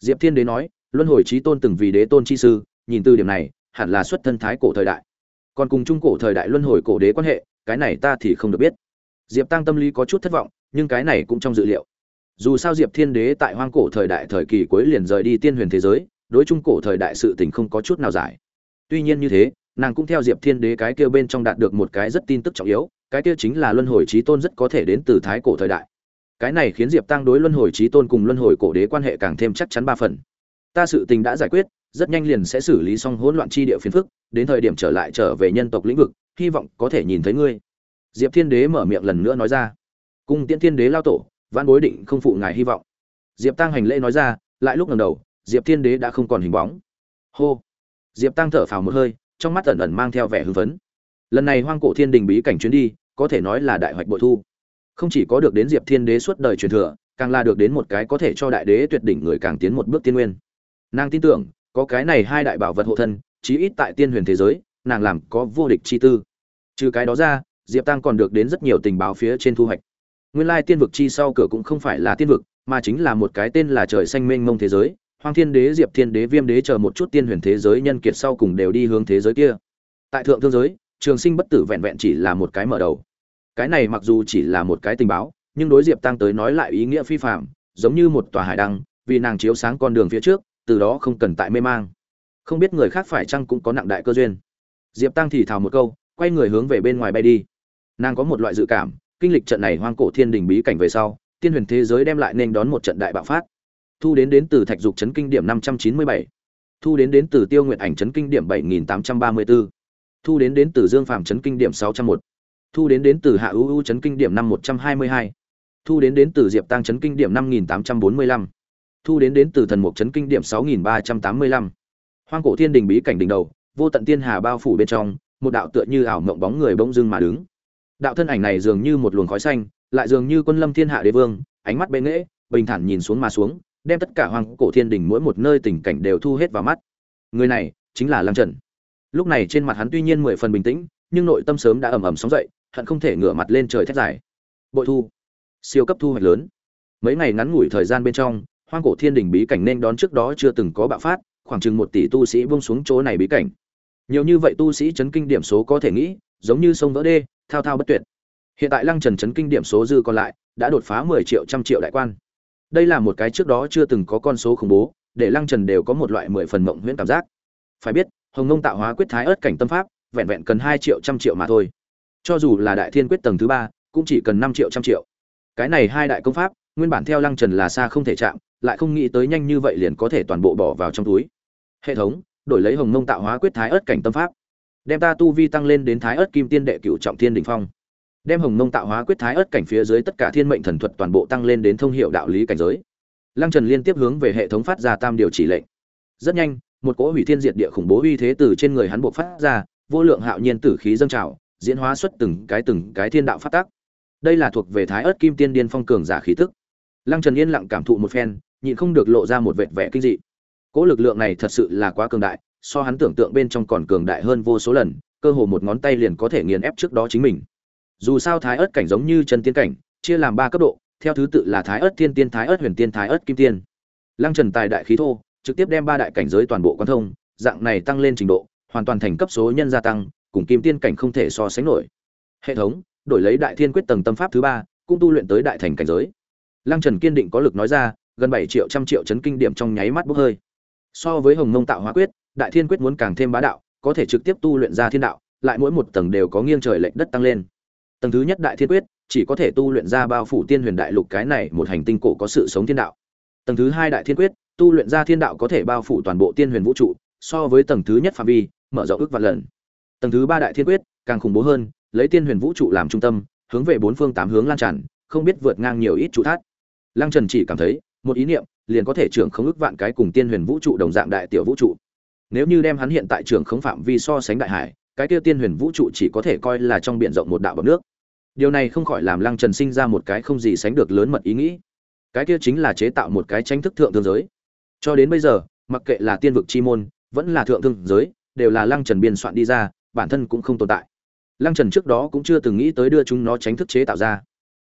Diệp thiên đế nói, luân hồi trí tôn từng vì đế tôn chi sư, nhìn từ điểm này, hẳn là xuất thân thái cổ thời đại. Còn cùng trung cổ thời đại luân hồi cổ đế quan hệ, cái này ta thì không được biết. Diệp tăng tâm lý có chút thất vọng, nhưng cái này cũng trong dự liệu. Dù sao diệp thiên đế tại hoang cổ thời đại thời kỳ cuối liền rời đi tiên huyền thế giới, đối trung cổ thời đại sự tình không có chút nào giải. Tuy nhiên như thế, nàng cũng theo diệp thiên đế cái kia bên trong đạt được một cái rất tin tức trọng yếu cái kia chính là luân hồi trí tôn rất có thể đến từ thái cổ thời đại. Cái này khiến diệp tăng đối luân hồi trí tôn cùng luân hồi cổ đế quan hệ càng thêm chắc chắn ba phần. Ta sự tình đã giải quyết, rất nhanh liền sẽ xử lý xong hỗn loạn chi địa phiền phức, đến thời điểm trở lại trở về nhân tộc lĩnh vực, hy vọng có thể nhìn thấy ngươi. Diệp thiên đế mở miệng lần nữa nói ra. Cung tiễn thiên đế lao tổ văn bối định không phụ ngài hy vọng. Diệp tăng hành lễ nói ra, lại lúc lần đầu, diệp thiên đế đã không còn hình bóng. Hô. Diệp tăng thở phào một hơi, trong mắt ẩn ẩn mang theo vẻ hưng phấn. Lần này hoang cổ thiên đình bí cảnh chuyến đi có thể nói là đại hoạch bội thu. Không chỉ có được đến diệp thiên đế suốt đời truyền thừa càng là được đến một cái có thể cho đại đế tuyệt đỉnh người càng tiến một bước tiên nguyên. Nàng tin tưởng có cái này hai đại bảo vật hộ thân chí ít tại tiên huyền thế giới nàng làm có vô địch chi tư. Trừ cái đó ra diệp tăng còn được đến rất nhiều tình báo phía trên thu hoạch. Nguyên lai tiên vực chi sau cửa cũng không phải là tiên vực mà chính là một cái tên là trời xanh mênh mông thế giới. Hoàng Thiên Đế, Diệp Thiên Đế, Viêm Đế chờ một chút tiên huyền thế giới nhân kiệt sau cùng đều đi hướng thế giới kia. Tại thượng thương giới, Trường Sinh bất tử vẹn vẹn chỉ là một cái mở đầu. Cái này mặc dù chỉ là một cái tình báo, nhưng đối Diệp Tăng tới nói lại ý nghĩa phi phàm, giống như một tòa hải đăng, vì nàng chiếu sáng con đường phía trước, từ đó không cần tại mê mang. Không biết người khác phải chăng cũng có nặng đại cơ duyên. Diệp Tăng thì thào một câu, quay người hướng về bên ngoài bay đi. Nàng có một loại dự cảm, kinh lịch trận này hoang cổ thiên đình bí cảnh về sau, tiên huyền thế giới đem lại nên đón một trận đại bạo phát thu đến đến từ thạch dục chấn kinh điểm năm trăm chín mươi bảy thu đến đến từ tiêu nguyện ảnh chấn kinh điểm bảy nghìn tám trăm ba mươi bốn thu đến đến từ dương phàm chấn kinh điểm sáu trăm một, thu đến đến từ hạ uu chấn kinh điểm năm một trăm hai mươi hai, thu đến đến từ diệp tăng chấn kinh điểm năm nghìn tám trăm bốn mươi lăm, thu đến đến từ thần mục chấn kinh điểm sáu nghìn ba trăm tám mươi lăm. Hoang cổ thiên đình bí cảnh đỉnh đầu, vô tận tiên hà bao phủ bên trong, một đạo tựa như ảo mộng bóng người bỗng dưng mà đứng. Đạo thân ảnh này dường như một luồng khói xanh, lại dường như quân lâm thiên hạ đế vương, ánh mắt bệ nghễ, bình thản nhìn xuống mà xuống, đem tất cả hoàng cổ thiên đình mỗi một nơi tình cảnh đều thu hết vào mắt. Người này chính là lăng trần lúc này trên mặt hắn tuy nhiên mười phần bình tĩnh, nhưng nội tâm sớm đã ầm ầm sóng dậy, hận không thể ngửa mặt lên trời thét dài. Bội thu. Siêu cấp thu hoạch lớn. Mấy ngày ngắn ngủi thời gian bên trong, hoang cổ thiên đình bí cảnh nên đón trước đó chưa từng có bạo phát, khoảng chừng một tỷ tu sĩ bông xuống chỗ này bí cảnh. Nhiều như vậy tu sĩ chấn kinh điểm số có thể nghĩ, giống như sông vỡ đê, thao thao bất tuyệt. Hiện tại lăng trần chấn kinh điểm số dư còn lại, đã đột phá mười triệu trăm triệu đại quan. Đây là một cái trước đó chưa từng có con số khủng bố, để lăng trần đều có một loại mười phần mộng huyễn cảm giác. Phải biết hồng nông tạo hóa quyết thái ớt cảnh tâm pháp, vẹn vẹn cần hai triệu trăm triệu mà thôi. Cho dù là đại thiên quyết tầng thứ ba, cũng chỉ cần năm triệu trăm triệu. Cái này hai đại công pháp, nguyên bản theo lăng trần là xa không thể chạm, lại không nghĩ tới nhanh như vậy liền có thể toàn bộ bỏ vào trong túi. Hệ thống, đổi lấy hồng nông tạo hóa quyết thái ớt cảnh tâm pháp. Đem ta tu vi tăng lên đến thái ớt kim tiên đệ cựu trọng thiên đình phong. Đem hồng ngông tạo hóa quyết thái ớt cảnh phía dưới tất cả thiên mệnh thần thuật toàn bộ tăng lên đến thông hiệu đạo lý cảnh giới. Lăng trần liên tiếp hướng về hệ thống phát ra tam điều chỉ lệnh. Rất nhanh một cỗ hủy thiên diệt địa khủng bố uy thế từ trên người hắn buộc phát ra, vô lượng hạo nhiên tử khí dâng trào, diễn hóa xuất từng cái từng cái thiên đạo phát tác. Đây là thuộc về thái ớt kim tiên điên phong cường giả khí tức. Lăng trần yên lặng cảm thụ một phen, nhịn không được lộ ra một vệt vẻ kinh dị. Cỗ lực lượng này thật sự là quá cường đại, so hắn tưởng tượng bên trong còn cường đại hơn vô số lần, cơ hồ một ngón tay liền có thể nghiền ép trước đó chính mình. Dù sao thái ớt cảnh giống như chân tiên cảnh, chia làm ba cấp độ, theo thứ tự là thái ớt thiên tiên, thái ớt huyền tiên, thái ớt kim tiên. Lăng trần tài đại khí thô trực tiếp đem ba đại cảnh giới toàn bộ quan thông, dạng này tăng lên trình độ, hoàn toàn thành cấp số nhân gia tăng, cùng kim tiên cảnh không thể so sánh nổi. Hệ thống, đổi lấy đại thiên quyết tầng tâm pháp thứ ba, cũng tu luyện tới đại thành cảnh giới. Lăng trần kiên định có lực nói ra, gần bảy triệu, trăm triệu chấn kinh điểm trong nháy mắt bốc hơi. So với hồng mông tạo hóa quyết, đại thiên quyết muốn càng thêm bá đạo, có thể trực tiếp tu luyện ra thiên đạo, lại mỗi một tầng đều có nghiêng trời lệch đất tăng lên. Tầng thứ nhất đại thiên quyết, chỉ có thể tu luyện ra bao phủ tiên huyền đại lục, cái này một hành tinh cổ có sự sống thiên đạo. Tầng thứ hai đại thiên quyết tu luyện ra thiên đạo có thể bao phủ toàn bộ tiên huyền vũ trụ, so với tầng thứ nhất phạm vi, mở rộng ước vạn lần. Tầng thứ ba đại thiên quyết, càng khủng bố hơn, lấy tiên huyền vũ trụ làm trung tâm, hướng về bốn phương tám hướng lan tràn, không biết vượt ngang nhiều ít trụ thát lăng trần chỉ cảm thấy, một ý niệm, liền có thể trưởng không ước vạn cái cùng tiên huyền vũ trụ đồng dạng đại tiểu vũ trụ. Nếu như đem hắn hiện tại trưởng không phạm vi so sánh đại hải, cái kia tiên huyền vũ trụ chỉ có thể coi là trong biển rộng một đạo bọc nước. Điều này không khỏi làm lăng trần sinh ra một cái không gì sánh được lớn mật ý nghĩ. Cái kia chính là chế tạo một cái tranh thức thượng thương giới cho đến bây giờ mặc kệ là tiên vực chi môn vẫn là thượng thương giới đều là lăng trần biên soạn đi ra bản thân cũng không tồn tại. Lăng trần trước đó cũng chưa từng nghĩ tới đưa chúng nó tránh thức chế tạo ra.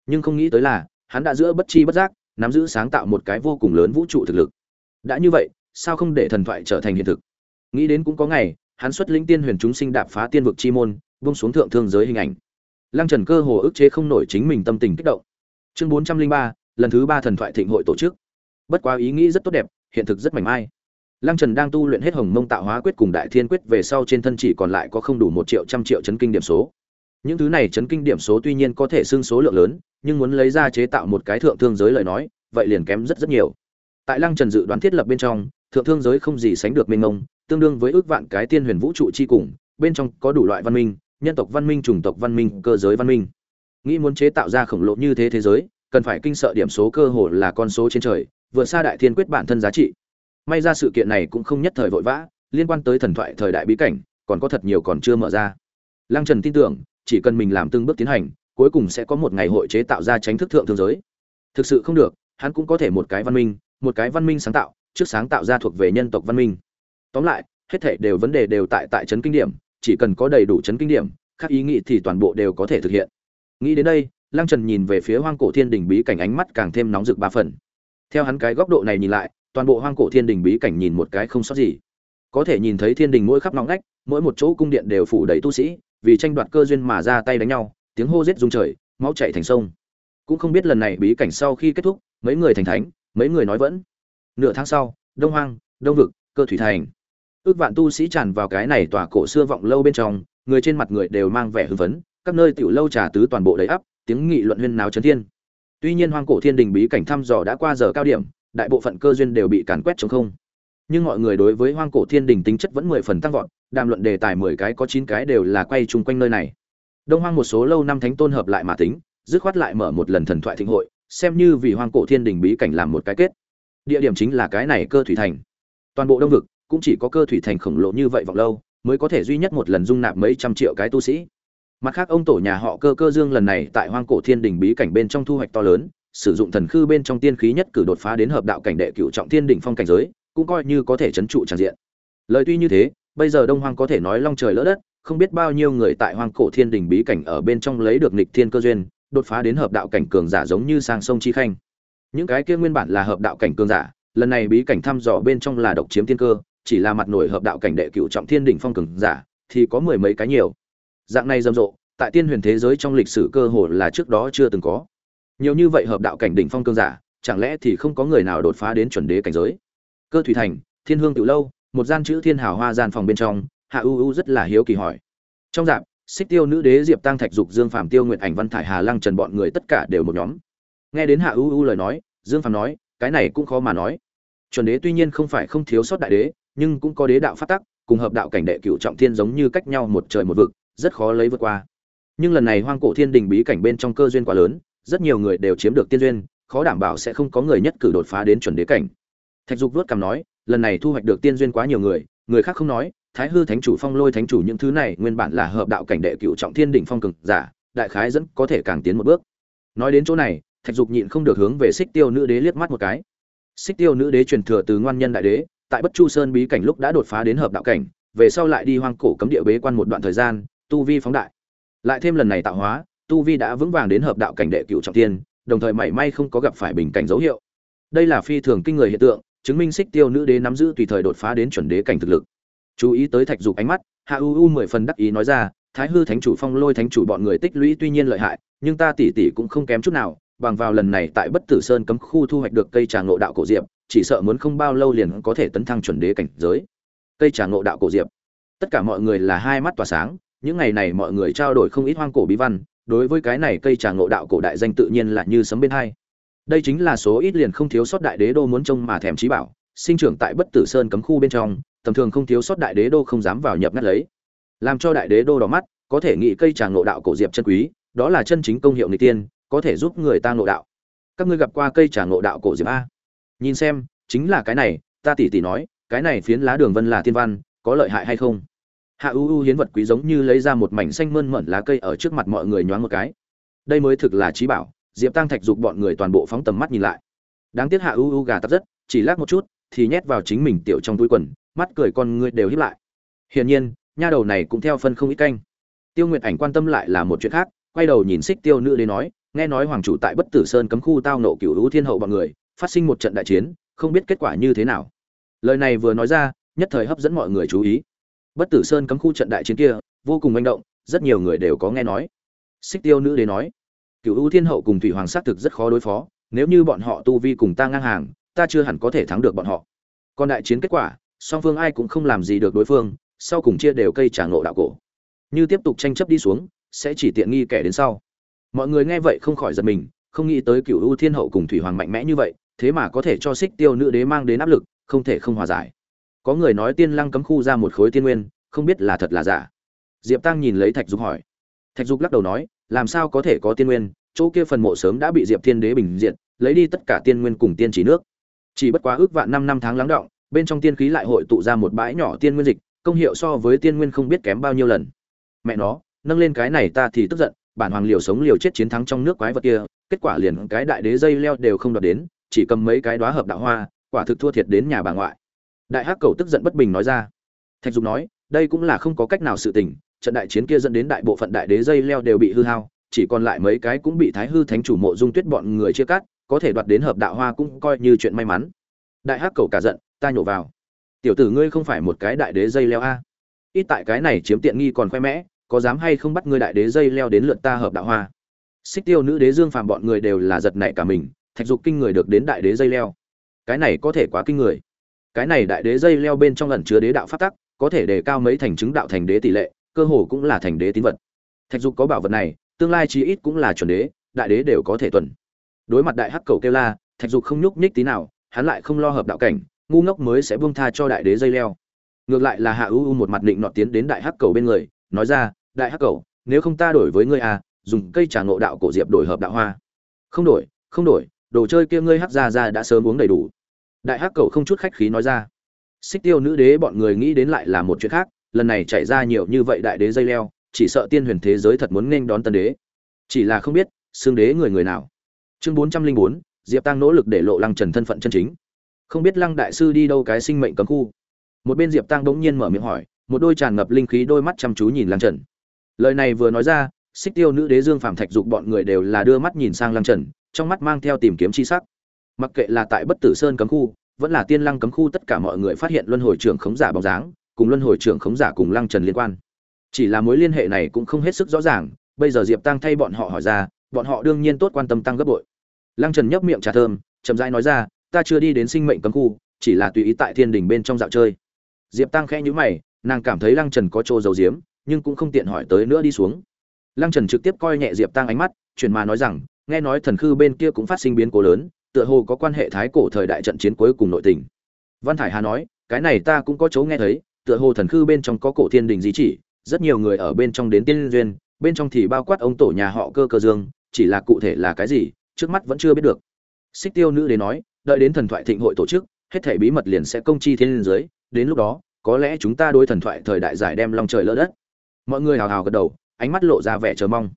Nhưng không nghĩ tới là hắn đã giữa bất chi bất giác nắm giữ sáng tạo một cái vô cùng lớn vũ trụ thực lực. Đã như vậy sao không để thần thoại trở thành hiện thực? Nghĩ đến cũng có ngày hắn xuất lĩnh tiên huyền chúng sinh đạp phá tiên vực chi môn bung xuống thượng thương giới hình ảnh. Lăng Trần cơ hồ ức chế không nổi chính mình tâm tình kích động. Chương 403, lần thứ ba thần thoại thịnh hội tổ chức. Bất quá ý nghĩ rất tốt đẹp, hiện thực rất mảnh mai. lăng trần đang tu luyện hết hồng mông tạo hóa quyết cùng đại thiên quyết về sau trên thân chỉ còn lại có không đủ một triệu trăm triệu chấn kinh điểm số. Những thứ này chấn kinh điểm số tuy nhiên có thể xưng số lượng lớn, nhưng muốn lấy ra chế tạo một cái thượng thương giới lời nói, vậy liền kém rất rất nhiều. Tại lăng trần dự đoán thiết lập bên trong, thượng thương giới không gì sánh được mênh mông, tương đương với ước vạn cái tiên huyền vũ trụ chi cùng, bên trong có đủ loại văn minh, nhân tộc văn minh, chủng tộc văn minh, cơ giới văn minh. Nghĩ muốn chế tạo ra khổng lồ như thế thế giới cần phải kinh sợ điểm số cơ hồ là con số trên trời, vượt xa đại thiên quyết bản thân giá trị. May ra sự kiện này cũng không nhất thời vội vã, liên quan tới thần thoại thời đại bí cảnh, còn có thật nhiều còn chưa mở ra. Lăng trần tin tưởng, chỉ cần mình làm từng bước tiến hành, cuối cùng sẽ có một ngày hội chế tạo ra tránh thức thượng thương giới. Thực sự không được, hắn cũng có thể một cái văn minh, một cái văn minh sáng tạo, trước sáng tạo ra thuộc về nhân tộc văn minh. Tóm lại, hết thảy đều vấn đề đều tại tại chấn kinh điểm, chỉ cần có đầy đủ chấn kinh điểm các ý nghĩ thì toàn bộ đều có thể thực hiện. Nghĩ đến đây lăng trần nhìn về phía hoang cổ thiên đình bí cảnh ánh mắt càng thêm nóng rực ba phần. Theo hắn cái góc độ này nhìn lại, toàn bộ hoang cổ thiên đình bí cảnh nhìn một cái không sót gì. Có thể nhìn thấy thiên đình mỗi khắp ngóc ngách, mỗi một chỗ cung điện đều phủ đầy tu sĩ, vì tranh đoạt cơ duyên mà ra tay đánh nhau, tiếng hô giết rung trời, máu chảy thành sông. Cũng không biết lần này bí cảnh sau khi kết thúc, mấy người thành thánh, mấy người nói vẫn. Nửa tháng sau, đông hoang, đông vực, cơ thủy thành. Ước vạn tu sĩ tràn vào cái này tòa cổ xưa vọng lâu bên trong, người trên mặt người đều mang vẻ hưng phấn, các nơi tiểu lâu trà tứ toàn bộ đầy ắp tiếng nghị luận huyên náo chấn thiên. Tuy nhiên hoang cổ thiên đình bí cảnh thăm dò đã qua giờ cao điểm, đại bộ phận cơ duyên đều bị càn quét trống không. Nhưng mọi người đối với hoang cổ thiên đình tính chất vẫn mười phần tăng vọt, đàm luận đề tài mười cái có chín cái đều là quay chung quanh nơi này. Đông hoang một số lâu năm thánh tôn hợp lại mà tính, dứt khoát lại mở một lần thần thoại thịnh hội, xem như vì hoang cổ thiên đình bí cảnh làm một cái kết. Địa điểm chính là cái này cơ thủy thành. Toàn bộ đông vực cũng chỉ có cơ thủy thành khổng lồ như vậy vọng lâu, mới có thể duy nhất một lần dung nạp mấy trăm triệu cái tu sĩ mặt khác, ông tổ nhà họ cơ cơ dương lần này tại hoang cổ thiên đình bí cảnh bên trong thu hoạch to lớn, sử dụng thần khư bên trong tiên khí nhất cử đột phá đến hợp đạo cảnh đệ cựu trọng thiên đỉnh phong cảnh giới, cũng coi như có thể chấn trụ tràn diện. Lời tuy như thế, bây giờ đông hoang có thể nói long trời lỡ đất, không biết bao nhiêu người tại hoang cổ thiên đình bí cảnh ở bên trong lấy được nịch thiên cơ duyên, đột phá đến hợp đạo cảnh cường giả giống như sang sông chi khanh. Những cái kia nguyên bản là hợp đạo cảnh cường giả, lần này bí cảnh thăm dò bên trong là độc chiếm thiên cơ, chỉ là mặt nổi hợp đạo cảnh đệ cựu trọng thiên đỉnh phong cường giả, thì có mười mấy cái nhiều dạng này rầm rộ, tại tiên huyền thế giới trong lịch sử cơ hồ là trước đó chưa từng có. Nhiều như vậy hợp đạo cảnh đỉnh phong cương giả, chẳng lẽ thì không có người nào đột phá đến chuẩn đế cảnh giới? Cơ thủy thành, thiên hương tiểu lâu, một gian chữ thiên hào hoa gian phòng bên trong, hạ u u rất là hiếu kỳ hỏi. Trong dạp, xích tiêu nữ đế diệp tăng thạch dục, dương phàm, tiêu nguyện ảnh, văn thải hà, lăng trần bọn người tất cả đều một nhóm. Nghe đến hạ u u lời nói, dương phàm nói, cái này cũng khó mà nói. Chuẩn đế tuy nhiên không phải không thiếu sót đại đế, nhưng cũng có đế đạo phát tắc, cùng hợp đạo cảnh đệ cựu trọng thiên giống như cách nhau một trời một vực rất khó lấy vượt qua. Nhưng lần này hoang cổ thiên đình bí cảnh bên trong cơ duyên quá lớn, rất nhiều người đều chiếm được tiên duyên, khó đảm bảo sẽ không có người nhất cử đột phá đến chuẩn đế cảnh. Thạch dục vuốt cằm nói, lần này thu hoạch được tiên duyên quá nhiều người người khác không nói, thái hư thánh chủ, phong lôi thánh chủ những thứ này nguyên bản là hợp đạo cảnh đệ cựu trọng thiên đỉnh phong cực giả, đại khái dẫn có thể càng tiến một bước. Nói đến chỗ này, thạch dục nhịn không được hướng về xích tiêu nữ đế liếc mắt một cái. Xích tiêu nữ đế truyền thừa từ ngoan nhân đại đế, tại bất chu sơn bí cảnh lúc đã đột phá đến hợp đạo cảnh, về sau lại đi hoang cổ cấm địa bế quan một đoạn thời gian tu vi phóng đại. Lại thêm lần này tạo hóa, tu vi đã vững vàng đến hợp đạo cảnh đệ cựu trọng thiên đồng thời mảy may không có gặp phải bình cảnh dấu hiệu. Đây là phi thường kinh người hiện tượng, chứng minh xích tiêu nữ đế nắm giữ tùy thời đột phá đến chuẩn đế cảnh thực lực. Chú ý tới thạch dục ánh mắt, hạ u u mười phần đắc ý nói ra, thái hư thánh chủ, phong lôi thánh chủ bọn người tích lũy tuy nhiên lợi hại, nhưng ta tỉ tỉ cũng không kém chút nào, bằng vào lần này tại bất tử sơn cấm khu thu hoạch được cây trà ngộ đạo cổ diệp, chỉ sợ muốn không bao lâu liền có thể tấn thăng chuẩn đế cảnh giới. Cây trà ngộ đạo cổ diệp. Tất cả mọi người là hai mắt tỏa sáng những ngày này mọi người trao đổi không ít hoang cổ bí văn, đối với cái này cây trà ngộ đạo cổ đại danh tự nhiên là như sấm bên hai. Đây chính là số ít liền không thiếu sót đại đế đô muốn trông mà thèm trí bảo, sinh trưởng tại bất tử sơn cấm khu bên trong, tầm thường không thiếu sót đại đế đô không dám vào nhập ngắt lấy. Làm cho đại đế đô đỏ mắt, có thể nghĩ cây trà ngộ đạo cổ diệp chân quý, đó là chân chính công hiệu người tiên, có thể giúp người ta ngộ đạo. Các ngươi gặp qua cây trà ngộ đạo cổ diệp a? Nhìn xem, chính là cái này, ta tỉ tỉ nói, cái này phiến lá đường vân là tiên văn, có lợi hại hay không? Hạ u u hiến vật quý giống như lấy ra một mảnh xanh mơn mởn lá cây ở trước mặt mọi người nhoáng một cái. Đây mới thực là trí bảo, diệp tăng thạch giục bọn người toàn bộ phóng tầm mắt nhìn lại. Đáng tiếc hạ u u gà tắt rất, chỉ lát một chút, thì nhét vào chính mình tiểu trong túi quần, mắt cười con người đều hiếp lại. Hiển nhiên, nha đầu này cũng theo phân không ít canh. Tiêu nguyệt ảnh quan tâm lại là một chuyện khác, quay đầu nhìn xích tiêu nữ đến nói, nghe nói hoàng chủ tại bất tử sơn cấm khu tao nộ cựu hữu thiên hậu bọn người, phát sinh một trận đại chiến, không biết kết quả như thế nào. Lời này vừa nói ra, nhất thời hấp dẫn mọi người chú ý bất tử sơn cấm khu trận đại chiến kia, vô cùng manh động, rất nhiều người đều có nghe nói. Xích tiêu nữ Đế nói cựu ưu thiên hậu cùng thủy hoàng xác thực rất khó đối phó, nếu như bọn họ tu vi cùng ta ngang hàng, ta chưa hẳn có thể thắng được bọn họ. Còn đại chiến kết quả, song phương ai cũng không làm gì được đối phương, sau cùng chia đều cây trả ngộ đạo cổ. Như tiếp tục tranh chấp đi xuống, sẽ chỉ tiện nghi kẻ đến sau. Mọi người nghe vậy không khỏi giật mình, không nghĩ tới cựu ưu thiên hậu cùng thủy hoàng mạnh mẽ như vậy, thế mà có thể cho xích tiêu nữ đế mang đến áp lực, không thể không hòa giải có người nói tiên lăng cấm khu ra một khối tiên nguyên, không biết là thật là giả. Diệp tăng nhìn lấy thạch dục hỏi. Thạch dục lắc đầu nói, làm sao có thể có tiên nguyên, chỗ kia phần mộ sớm đã bị diệp thiên đế bình diện lấy đi tất cả tiên nguyên cùng tiên chỉ nước. Chỉ bất quá ước vạn năm năm tháng lắng động, bên trong tiên khí lại hội tụ ra một bãi nhỏ tiên nguyên dịch, công hiệu so với tiên nguyên không biết kém bao nhiêu lần. Mẹ nó, nâng lên cái này ta thì tức giận, bản hoàng liều sống liều chết chiến thắng trong nước quái vật kia, kết quả liền cái đại đế dây leo đều không đoạt đến, chỉ cầm mấy cái đóa hợp đạo hoa, quả thực thua thiệt đến nhà bà ngoại đại hắc cầu tức giận bất bình nói ra. Thạch dục nói, đây cũng là không có cách nào sự tình, trận đại chiến kia dẫn đến đại bộ phận đại đế dây leo đều bị hư hao, chỉ còn lại mấy cái cũng bị thái hư thánh chủ mộ dung tuyết bọn người chia cắt, có thể đoạt đến hợp đạo hoa cũng coi như chuyện may mắn. Đại hắc cầu cả giận, ta nhổ vào. Tiểu tử ngươi không phải một cái đại đế dây leo a? Ít tại cái này chiếm tiện nghi còn khoe mẽ, có dám hay không bắt ngươi đại đế dây leo đến lượt ta hợp đạo hoa? Xích tiêu nữ đế dương phàm bọn người đều là giật nảy cả mình, thạch dục kinh người được đến đại đế dây leo. Cái này có thể quá kinh người cái này đại đế dây leo bên trong ẩn chứa đế đạo pháp tắc, có thể đề cao mấy thành chứng đạo thành đế tỷ lệ, cơ hồ cũng là thành đế tín vật. Thạch dục có bảo vật này, tương lai chí ít cũng là chuẩn đế, đại đế đều có thể tuần. Đối mặt đại hắc cầu kêu la, thạch dục không nhúc nhích tí nào, hắn lại không lo hợp đạo cảnh, ngu ngốc mới sẽ buông tha cho đại đế dây leo. Ngược lại là hạ ưu một mặt định nọ tiến đến đại hắc cầu bên người, nói ra, đại hắc cầu, nếu không ta đổi với ngươi à dùng cây trà ngộ đạo cổ diệp đổi hợp đạo hoa. Không đổi không đổi, đồ chơi kia ngươi hắc ra ra đã sớm uống đầy đủ đại hắc cầu không chút khách khí nói ra. Xích tiêu nữ đế bọn người nghĩ đến lại là một chuyện khác, lần này chạy ra nhiều như vậy đại đế dây leo, chỉ sợ tiên huyền thế giới thật muốn nên đón tân đế. Chỉ là không biết, xương đế người người nào. Chương bốn trăm linh bốn, diệp tăng nỗ lực để lộ lăng trần thân phận chân chính. Không biết lăng đại sư đi đâu cái sinh mệnh cấm khu. Một bên diệp tăng bỗng nhiên mở miệng hỏi, một đôi tràn ngập linh khí đôi mắt chăm chú nhìn lăng trần. Lời này vừa nói ra, xích tiêu nữ đế dương phàm thạch dục bọn người đều là đưa mắt nhìn sang lăng trần, trong mắt mang theo tìm kiếm chi sắc mặc kệ là tại bất tử sơn cấm khu, vẫn là tiên lăng cấm khu, tất cả mọi người phát hiện luân hồi trưởng khống giả bóng dáng, cùng luân hồi trưởng khống giả cùng lăng trần liên quan. Chỉ là mối liên hệ này cũng không hết sức rõ ràng, bây giờ diệp tăng thay bọn họ hỏi ra, bọn họ đương nhiên tốt quan tâm tăng gấp bội. Lăng trần nhấp miệng trà thơm, chậm rãi nói ra, ta chưa đi đến sinh mệnh cấm khu, chỉ là tùy ý tại thiên đình bên trong dạo chơi. Diệp tăng khẽ nhũ mày, nàng cảm thấy lăng trần có chỗ giấu giếm, nhưng cũng không tiện hỏi tới nữa đi xuống. Lăng trần trực tiếp coi nhẹ diệp tăng ánh mắt, chuyển mà nói rằng, nghe nói thần khư bên kia cũng phát sinh biến cố lớn tựa hồ có quan hệ thái cổ thời đại trận chiến cuối cùng nội tình. Văn thải hà nói, cái này ta cũng có chỗ nghe thấy, tựa hồ thần khư bên trong có cổ thiên đình di chỉ, rất nhiều người ở bên trong đến tiên duyên, bên trong thì bao quát ông tổ nhà họ cơ cơ dương, chỉ là cụ thể là cái gì, trước mắt vẫn chưa biết được. Xích tiêu nữ đến nói, đợi đến thần thoại thịnh hội tổ chức, hết thể bí mật liền sẽ công chi thiên liên giới, đến lúc đó, có lẽ chúng ta đối thần thoại thời đại giải đem long trời lỡ đất. Mọi người hào hào gật đầu, ánh mắt lộ ra vẻ chờ mong.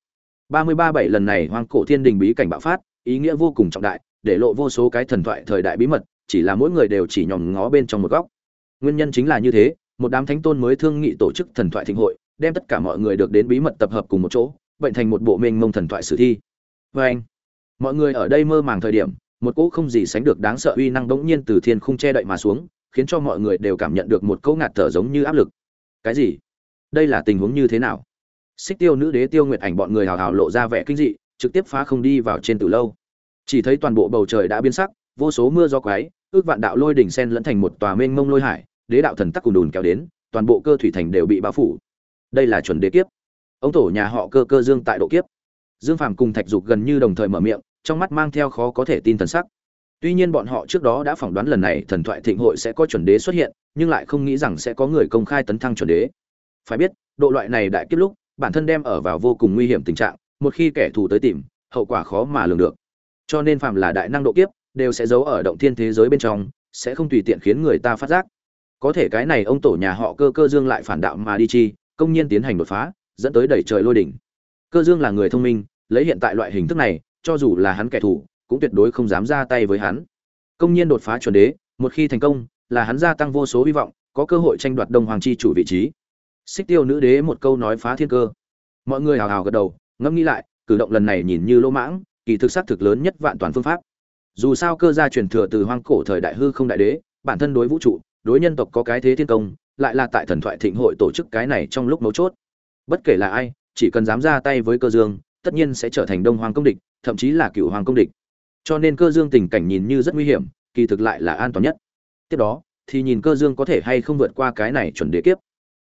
Ba mươi ba bảy lần này hoang cổ thiên đình bí cảnh bạo phát, ý nghĩa vô cùng trọng đại để lộ vô số cái thần thoại thời đại bí mật, chỉ là mỗi người đều chỉ nhòm ngó bên trong một góc. Nguyên nhân chính là như thế, một đám thánh tôn mới thương nghị tổ chức thần thoại thịnh hội, đem tất cả mọi người được đến bí mật tập hợp cùng một chỗ, bệnh thành một bộ mênh mông thần thoại sử thi. Vê anh mọi người ở đây mơ màng thời điểm, một cỗ không gì sánh được đáng sợ uy năng bỗng nhiên từ thiên khung che đậy mà xuống, khiến cho mọi người đều cảm nhận được một cỗ ngạt thở giống như áp lực. Cái gì? Đây là tình huống như thế nào? Xích tiêu nữ đế tiêu nguyệt ảnh bọn người hào hào lộ ra vẻ kinh dị, trực tiếp phá không đi vào trên từ lâu chỉ thấy toàn bộ bầu trời đã biến sắc, vô số mưa gió quái ước vạn đạo lôi đỉnh sen lẫn thành một tòa mênh mông lôi hải, đế đạo thần tắc cùng đùn kéo đến, toàn bộ cơ thủy thành đều bị bao phủ. Đây là chuẩn đế kiếp. Ông tổ nhà họ cơ cơ dương tại độ kiếp. Dương phàm cùng thạch dục gần như đồng thời mở miệng, trong mắt mang theo khó có thể tin thần sắc. Tuy nhiên bọn họ trước đó đã phỏng đoán lần này thần thoại thịnh hội sẽ có chuẩn đế xuất hiện, nhưng lại không nghĩ rằng sẽ có người công khai tấn thăng chuẩn đế. Phải biết, độ loại này đại kiếp lúc, bản thân đem ở vào vô cùng nguy hiểm tình trạng, một khi kẻ thù tới tìm, hậu quả khó mà lường được cho nên phàm là đại năng độ kiếp, đều sẽ giấu ở động thiên thế giới bên trong, sẽ không tùy tiện khiến người ta phát giác. Có thể cái này ông tổ nhà họ cơ cơ dương lại phản đạo mà đi chi, công nhiên tiến hành đột phá, dẫn tới đẩy trời lôi đỉnh. Cơ dương là người thông minh, lấy hiện tại loại hình thức này, cho dù là hắn kẻ thù, cũng tuyệt đối không dám ra tay với hắn. Công nhiên đột phá chuẩn đế, một khi thành công, là hắn gia tăng vô số hy vọng, có cơ hội tranh đoạt đông hoàng chi chủ vị trí. Xích tiêu nữ đế một câu nói phá thiên cơ. Mọi người hào hào gật đầu, ngẫm nghĩ lại, cử động lần này nhìn như lỗ mãng kỳ thực xác thực lớn nhất vạn toàn phương pháp. Dù sao cơ gia truyền thừa từ hoang cổ thời đại hư không đại đế, bản thân đối vũ trụ, đối nhân tộc có cái thế thiên công, lại là tại thần thoại thịnh hội tổ chức cái này trong lúc mấu chốt. Bất kể là ai, chỉ cần dám ra tay với cơ dương, tất nhiên sẽ trở thành đông hoàng công địch, thậm chí là cựu hoàng công địch. Cho nên cơ dương tình cảnh nhìn như rất nguy hiểm, kỳ thực lại là an toàn nhất. Tiếp đó, thì nhìn cơ dương có thể hay không vượt qua cái này chuẩn đế kiếp.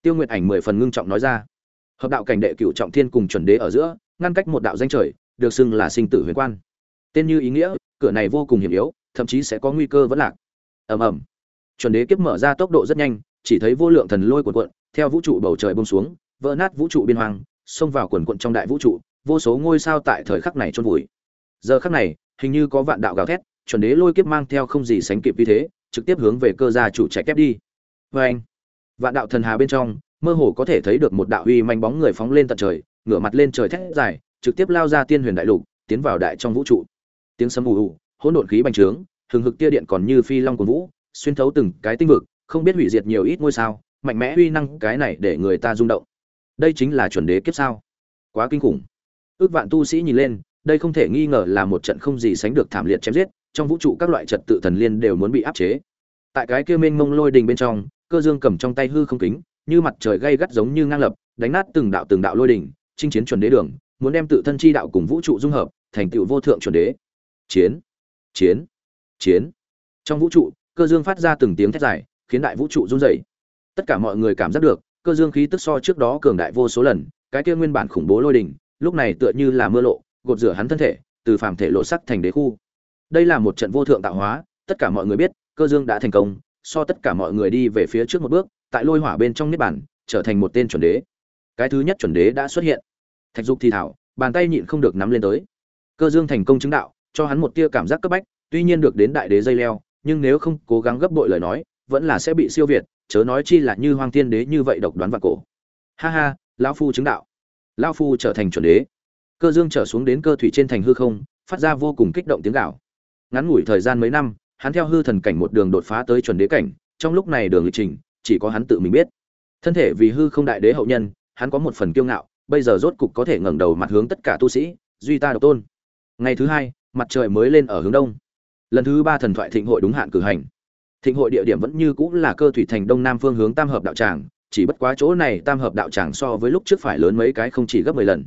Tiêu nguyệt ảnh mười phần ngưng trọng nói ra. Hợp đạo cảnh đệ cựu trọng thiên cùng chuẩn đế ở giữa, ngăn cách một đạo danh trời được xưng là sinh tử huyền quan. Tên như ý nghĩa, cửa này vô cùng hiểm yếu, thậm chí sẽ có nguy cơ vẫn lạc. Ầm ầm. Chuẩn đế kiếp mở ra tốc độ rất nhanh, chỉ thấy vô lượng thần lôi cuộn cuộn, theo vũ trụ bầu trời bông xuống, vỡ nát vũ trụ biên hoàng xông vào quần cuộn trong đại vũ trụ, vô số ngôi sao tại thời khắc này trôn vùi. Giờ khắc này, hình như có vạn đạo gào thét, chuẩn đế lôi kiếp mang theo không gì sánh kịp vì thế, trực tiếp hướng về cơ gia chủ chạy kép đi. Vê anh, vạn đạo thần hà bên trong, mơ hồ có thể thấy được một đạo uy manh bóng người phóng lên tận trời, ngửa mặt lên trời thét dài trực tiếp lao ra tiên huyền đại lục, tiến vào đại trong vũ trụ. Tiếng sấm ù ù, hỗn độn khí bành trướng, hừng hực tia điện còn như phi long của vũ, xuyên thấu từng cái tinh vực, không biết hủy diệt nhiều ít ngôi sao, mạnh mẽ uy năng cái này để người ta rung động. Đây chính là chuẩn đế kiếp sao? Quá kinh khủng. Ước vạn tu sĩ nhìn lên, đây không thể nghi ngờ là một trận không gì sánh được thảm liệt chém giết, trong vũ trụ các loại trật tự thần liên đều muốn bị áp chế. Tại cái kia mênh mông lôi đình bên trong, cơ dương cầm trong tay hư không kính, như mặt trời gay gắt giống như ngang lập, đánh nát từng đạo từng đạo lôi đình, chinh chiến chuẩn đế đường muốn đem tự thân chi đạo cùng vũ trụ dung hợp thành tựu vô thượng chuẩn đế. Chiến chiến chiến. Trong vũ trụ, cơ dương phát ra từng tiếng thét dài, khiến đại vũ trụ run rẩy. Tất cả mọi người cảm giác được, cơ dương khí tức so trước đó cường đại vô số lần, cái kia nguyên bản khủng bố lôi đỉnh lúc này tựa như là mưa lộ, gột rửa hắn thân thể, từ phàm thể lộ sắc thành đế khu. Đây là một trận vô thượng tạo hóa, tất cả mọi người biết, cơ dương đã thành công, so tất cả mọi người đi về phía trước một bước, tại lôi hỏa bên trong niết bản trở thành một tên chuẩn đế. Cái thứ nhất chuẩn đế đã xuất hiện thạch dục thì thảo, bàn tay nhịn không được nắm lên tới. Cơ dương thành công chứng đạo, cho hắn một tia cảm giác cấp bách, tuy nhiên được đến đại đế dây leo, nhưng nếu không cố gắng gấp bội lời nói, vẫn là sẽ bị siêu việt, chớ nói chi là như hoàng thiên đế như vậy độc đoán và cổ. Ha ha, lão phu chứng đạo. Lão phu trở thành chuẩn đế. Cơ dương trở xuống đến cơ thủy trên thành hư không, phát ra vô cùng kích động tiếng gạo ngắn ngủi thời gian mấy năm, hắn theo hư thần cảnh một đường đột phá tới chuẩn đế cảnh, trong lúc này đường lịch trình, chỉ có hắn tự mình biết. Thân thể vì hư không đại đế hậu nhân, hắn có một phần kiêu ngạo bây giờ rốt cục có thể ngẩng đầu mặt hướng tất cả tu sĩ, duy ta độc tôn. Ngày thứ hai, mặt trời mới lên ở hướng đông. Lần thứ ba thần thoại thịnh hội đúng hạn cử hành. Thịnh hội địa điểm vẫn như cũ là cơ thủy thành đông nam phương hướng tam hợp đạo tràng, chỉ bất quá chỗ này tam hợp đạo tràng so với lúc trước phải lớn mấy cái không chỉ gấp mười lần.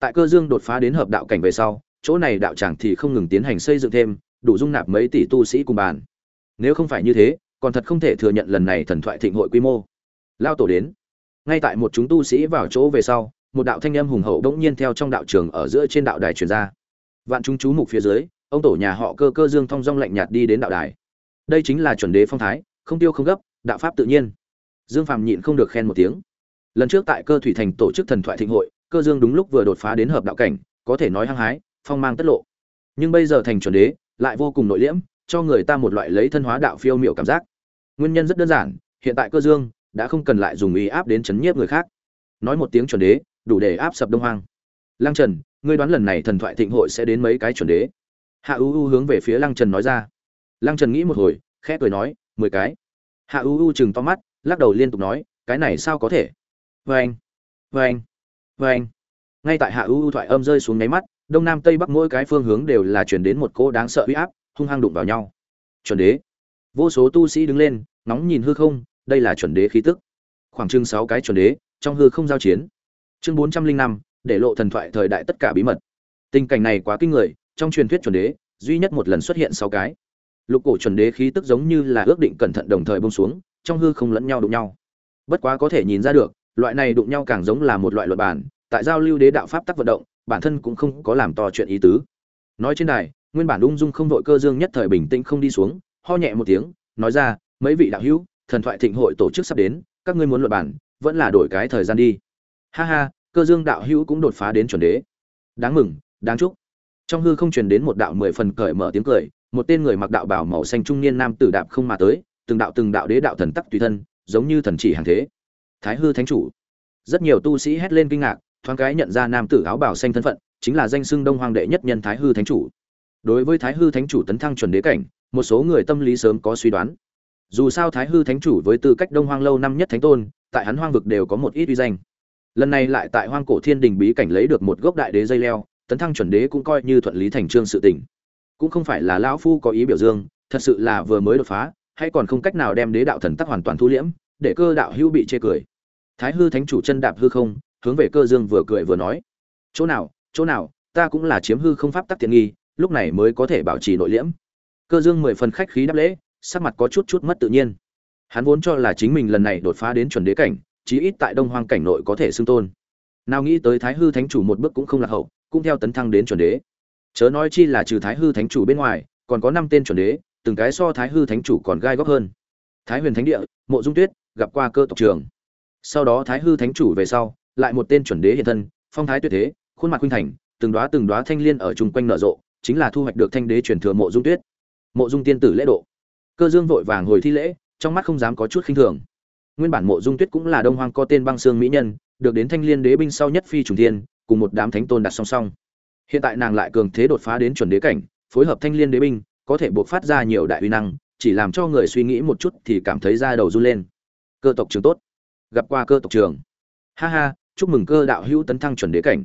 Tại cơ dương đột phá đến hợp đạo cảnh về sau, chỗ này đạo tràng thì không ngừng tiến hành xây dựng thêm, đủ dung nạp mấy tỷ tu sĩ cùng bàn. Nếu không phải như thế, còn thật không thể thừa nhận lần này thần thoại thịnh hội quy mô. Lao tổ đến. Ngay tại một chúng tu sĩ vào chỗ về sau một đạo thanh âm hùng hậu đống nhiên theo trong đạo trường ở giữa trên đạo đài truyền ra. Vạn chúng chú mục phía dưới, ông tổ nhà họ cơ cơ dương thong dong lạnh nhạt đi đến đạo đài. Đây chính là chuẩn đế phong thái, không tiêu không gấp, đạo pháp tự nhiên. Dương phàm nhịn không được khen một tiếng. Lần trước tại cơ thủy thành tổ chức thần thoại thịnh hội, cơ dương đúng lúc vừa đột phá đến hợp đạo cảnh, có thể nói hăng hái, phong mang tất lộ. Nhưng bây giờ thành chuẩn đế, lại vô cùng nội liễm, cho người ta một loại lấy thân hóa đạo phiêu miểu cảm giác. Nguyên nhân rất đơn giản, hiện tại cơ dương đã không cần lại dùng ý áp đến chấn nhiếp người khác. Nói một tiếng chuẩn đế đủ để áp sập đông hoang. Lăng trần, ngươi đoán lần này thần thoại thịnh hội sẽ đến mấy cái chuẩn đế? Hạ u u hướng về phía lăng trần nói ra. Lăng trần nghĩ một hồi, khẽ cười nói, mười cái. Hạ u u chừng to mắt, lắc đầu liên tục nói, cái này sao có thể? Vê anh vê anh vê anh ngay tại hạ u u thoại âm rơi xuống nháy mắt, đông nam tây bắc mỗi cái phương hướng đều là chuyển đến một cô đáng sợ uy áp, hung hăng đụng vào nhau. Chuẩn đế. Vô số tu sĩ đứng lên nóng nhìn hư không, đây là chuẩn đế khí tức. Khoảng chừng sáu cái chuẩn đế, trong hư không giao chiến chương bốn trăm linh năm, để lộ thần thoại thời đại tất cả bí mật. Tình cảnh này quá kinh người, trong truyền thuyết chuẩn đế, duy nhất một lần xuất hiện sáu cái. Lục cổ chuẩn đế khí tức giống như là ước định cẩn thận đồng thời bông xuống, trong hư không lẫn nhau đụng nhau. Bất quá có thể nhìn ra được, loại này đụng nhau càng giống là một loại luật bản, tại giao lưu đế đạo pháp tắc vận động, bản thân cũng không có làm to chuyện ý tứ. Nói trên đài, nguyên bản ung dung không vội cơ dương nhất thời bình tĩnh không đi xuống, ho nhẹ một tiếng, nói ra, mấy vị đạo hữu, thần thoại thịnh hội tổ chức sắp đến, các ngươi muốn luật bản, vẫn là đổi cái thời gian đi ha ha, cơ dương đạo hữu cũng đột phá đến chuẩn đế. Đáng mừng, đáng chúc. Trong hư không truyền đến một đạo mười phần cởi mở tiếng cười, một tên người mặc đạo bảo màu xanh trung niên nam tử đạp không mà tới, từng đạo từng đạo đế đạo thần tắc tùy thân, giống như thần chỉ hàng thế. Thái hư thánh chủ. Rất nhiều tu sĩ hét lên kinh ngạc, thoáng cái nhận ra nam tử áo bảo xanh thân phận, chính là danh xưng đông hoàng đệ nhất nhân thái hư thánh chủ. Đối với thái hư thánh chủ tấn thăng chuẩn đế cảnh, một số người tâm lý sớm có suy đoán. Dù sao thái hư thánh chủ với tư cách đông hoang lâu năm nhất thánh tôn, tại hắn hoang vực đều có một ít uy danh lần này lại tại hoang cổ thiên đình bí cảnh lấy được một gốc đại đế dây leo, tấn thăng chuẩn đế cũng coi như thuận lý thành trương sự tình. Cũng không phải là lão phu có ý biểu dương, thật sự là vừa mới đột phá, hay còn không cách nào đem đế đạo thần tắc hoàn toàn thu liễm, để cơ đạo hữu bị chê cười. Thái hư thánh chủ chân đạp hư không, hướng về cơ dương vừa cười vừa nói, chỗ nào chỗ nào, ta cũng là chiếm hư không pháp tắc tiện nghi, lúc này mới có thể bảo trì nội liễm. Cơ dương mười phần khách khí đáp lễ, sắc mặt có chút chút mất tự nhiên. Hắn vốn cho là chính mình lần này đột phá đến chuẩn đế cảnh chí ít tại đông hoang cảnh nội có thể xưng tôn. Nào nghĩ tới thái hư thánh chủ một bước cũng không lạc hậu, cũng theo tấn thăng đến chuẩn đế. Chớ nói chi là trừ thái hư thánh chủ bên ngoài, còn có năm tên chuẩn đế, từng cái so thái hư thánh chủ còn gai góc hơn. Thái huyền thánh địa, mộ dung tuyết, gặp qua cơ tộc trường sau đó thái hư thánh chủ về sau, lại một tên chuẩn đế hiện thân, phong thái tuyệt thế, khuôn mặt khuynh thành, từng đóa từng đóa thanh liên ở chung quanh nở rộ, chính là thu hoạch được thanh đế truyền thừa mộ dung tuyết. Mộ dung tiên tử lễ độ. Cơ dương vội vàng hồi thi lễ, trong mắt không dám có chút khinh thường nguyên bản mộ dung tuyết cũng là đông hoang có tên băng xương mỹ nhân, được đến thanh liên đế binh sau nhất phi trùng thiên, cùng một đám thánh tôn đặt song song. Hiện tại nàng lại cường thế đột phá đến chuẩn đế cảnh, phối hợp thanh liên đế binh, có thể buộc phát ra nhiều đại uy năng, chỉ làm cho người suy nghĩ một chút thì cảm thấy da đầu run lên. Cơ tộc trường tốt. Gặp qua cơ tộc trường ha ha, chúc mừng cơ đạo hữu tấn thăng chuẩn đế cảnh.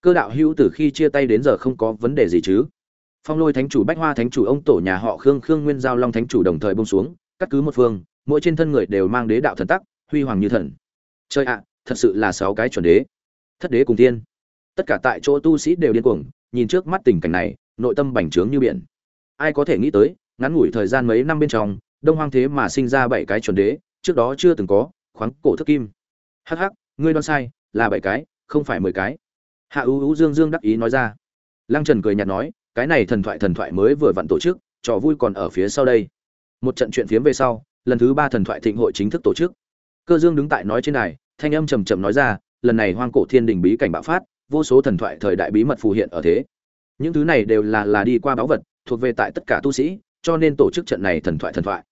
Cơ đạo hữu từ khi chia tay đến giờ không có vấn đề gì chứ? Phong lôi thánh chủ bách hoa thánh chủ ông tổ nhà họ khương khương nguyên giao long thánh chủ đồng thời bông xuống, cắt cứ một phương mỗi trên thân người đều mang đế đạo thần tắc, huy hoàng như thần. Chơi ạ, thật sự là sáu cái chuẩn đế. Thất đế cùng tiên tất cả tại chỗ tu sĩ đều điên cuồng, nhìn trước mắt tình cảnh này, nội tâm bành trướng như biển. Ai có thể nghĩ tới, ngắn ngủi thời gian mấy năm bên trong, đông hoang thế mà sinh ra bảy cái chuẩn đế, trước đó chưa từng có, khoáng cổ thức kim. Hắc hắc, ngươi đoán sai, là bảy cái, không phải mười cái. Hạ ưu ưu dương dương đắc ý nói ra. Lăng trần cười nhạt nói, cái này thần thoại thần thoại mới vừa vặn tổ chức, trò vui còn ở phía sau đây. Một trận chuyện phiếm về sau lần thứ ba thần thoại thịnh hội chính thức tổ chức. Cơ dương đứng tại nói trên này thanh âm trầm trầm nói ra, lần này hoang cổ thiên đình bí cảnh bạo phát, vô số thần thoại thời đại bí mật phù hiện ở thế. Những thứ này đều là là đi qua báu vật, thuộc về tại tất cả tu sĩ, cho nên tổ chức trận này thần thoại thần thoại.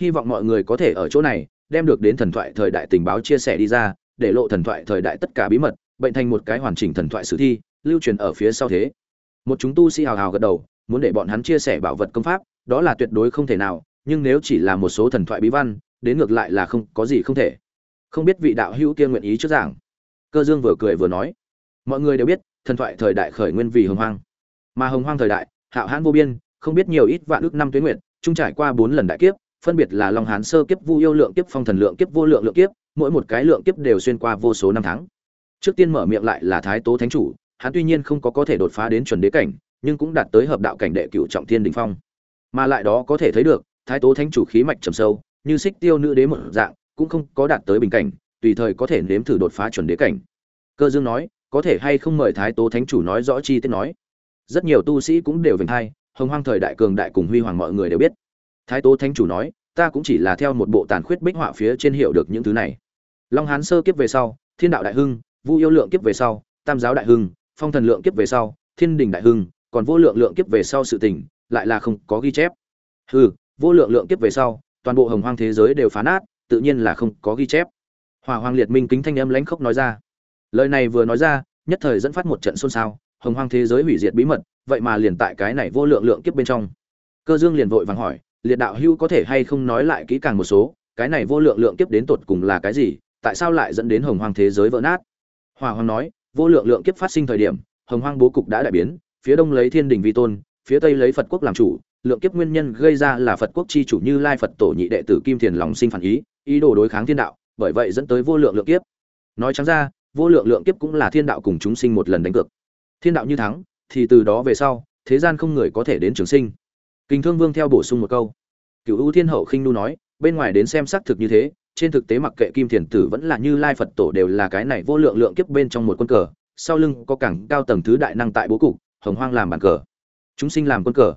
Hy vọng mọi người có thể ở chỗ này, đem được đến thần thoại thời đại tình báo chia sẻ đi ra, để lộ thần thoại thời đại tất cả bí mật, bệnh thành một cái hoàn chỉnh thần thoại sử thi, lưu truyền ở phía sau thế. Một chúng tu sĩ hào hào gật đầu, muốn để bọn hắn chia sẻ bảo vật công pháp, đó là tuyệt đối không thể nào nhưng nếu chỉ là một số thần thoại bí văn, đến ngược lại là không có gì không thể. Không biết vị đạo hữu kia nguyện ý trước giảng. Cơ dương vừa cười vừa nói, mọi người đều biết, thần thoại thời đại khởi nguyên vì hồng hoang. Mà hồng hoang thời đại, hạo hãn vô biên, không biết nhiều ít vạn ước năm tuyến nguyện trung trải qua bốn lần đại kiếp, phân biệt là long hán sơ kiếp, vu yêu lượng kiếp, phong thần lượng kiếp, vô lượng lượng kiếp, mỗi một cái lượng kiếp đều xuyên qua vô số năm tháng. Trước tiên mở miệng lại là thái tố thánh chủ, hắn tuy nhiên không có có thể đột phá đến chuẩn đế cảnh, nhưng cũng đạt tới hợp đạo cảnh đệ cửu trọng thiên đình phong. Mà lại đó có thể thấy được thái tố thánh chủ khí mạch trầm sâu, như xích tiêu nữ đế một dạng, cũng không có đạt tới bình cảnh, tùy thời có thể nếm thử đột phá chuẩn đế cảnh. Cơ dương nói, có thể hay không mời thái tố thánh chủ nói rõ chi tiết nói. Rất nhiều tu sĩ cũng đều vinh hai, hồng hoang thời đại cường đại cùng huy hoàng mọi người đều biết. Thái tố thánh chủ nói, ta cũng chỉ là theo một bộ tàn khuyết bích họa phía trên hiểu được những thứ này. Long hán sơ kiếp về sau, thiên đạo đại hưng, vu yêu lượng kiếp về sau, tam giáo đại hưng, phong thần lượng kiếp về sau, thiên đình đại hưng, còn vô lượng lượng kiếp về sau sự tình, lại là không có ghi chép. Hừ vô lượng lượng kiếp về sau, toàn bộ hồng hoang thế giới đều phá nát, tự nhiên là không có ghi chép. Hỏa hoàng liệt minh kính thanh âm lãnh khốc nói ra. Lời này vừa nói ra, nhất thời dẫn phát một trận xôn xao, hồng hoang thế giới hủy diệt bí mật, vậy mà liền tại cái này vô lượng lượng kiếp bên trong. Cơ dương liền vội vàng hỏi, liệt đạo hưu có thể hay không nói lại kỹ càng một số, cái này vô lượng lượng kiếp đến tột cùng là cái gì, tại sao lại dẫn đến hồng hoang thế giới vỡ nát? Hỏa hoàng nói, vô lượng lượng kiếp phát sinh thời điểm, hồng hoang bố cục đã đại biến, phía đông lấy thiên đình vi tôn, phía tây lấy phật quốc làm chủ lượng kiếp nguyên nhân gây ra là phật quốc chi chủ như lai phật tổ nhị đệ tử kim thiền lòng sinh phản ý ý đồ đối kháng thiên đạo, bởi vậy dẫn tới vô lượng lượng kiếp. Nói trắng ra, vô lượng lượng kiếp cũng là thiên đạo cùng chúng sinh một lần đánh cược. Thiên đạo như thắng, thì từ đó về sau, thế gian không người có thể đến trường sinh. Kinh thương vương theo bổ sung một câu. Cựu ưu thiên hậu khinh nu nói, bên ngoài đến xem xác thực như thế, trên thực tế mặc kệ kim thiền tử vẫn là như lai phật tổ đều là cái này vô lượng lượng kiếp bên trong một quân cờ, sau lưng có cảng cao tầng thứ đại năng tại bố cục, hồng hoang làm bàn cờ. Chúng sinh làm quân cờ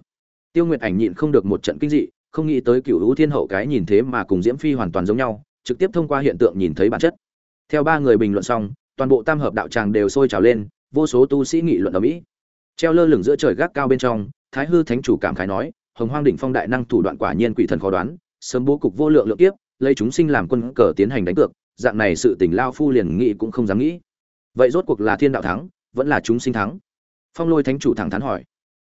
tiêu nguyệt ảnh nhịn không được một trận kinh dị, không nghĩ tới Cửu Vũ thiên hậu cái nhìn thế mà cùng diễm phi hoàn toàn giống nhau, trực tiếp thông qua hiện tượng nhìn thấy bản chất. Theo ba người bình luận xong, toàn bộ tam hợp đạo tràng đều sôi trào lên, vô số tu sĩ nghị luận ầm ĩ. treo lơ lửng giữa trời gác cao bên trong, thái hư thánh chủ cảm khái nói, hồng hoang đỉnh phong đại năng thủ đoạn quả nhiên quỷ thần khó đoán, sớm bố cục vô lượng lượng kiếp, lấy chúng sinh làm quân cờ tiến hành đánh cược, dạng này sự tình lao phu liền nghĩ cũng không dám nghĩ. Vậy rốt cuộc là thiên đạo thắng, vẫn là chúng sinh thắng? Phong lôi thánh chủ thẳng thắn hỏi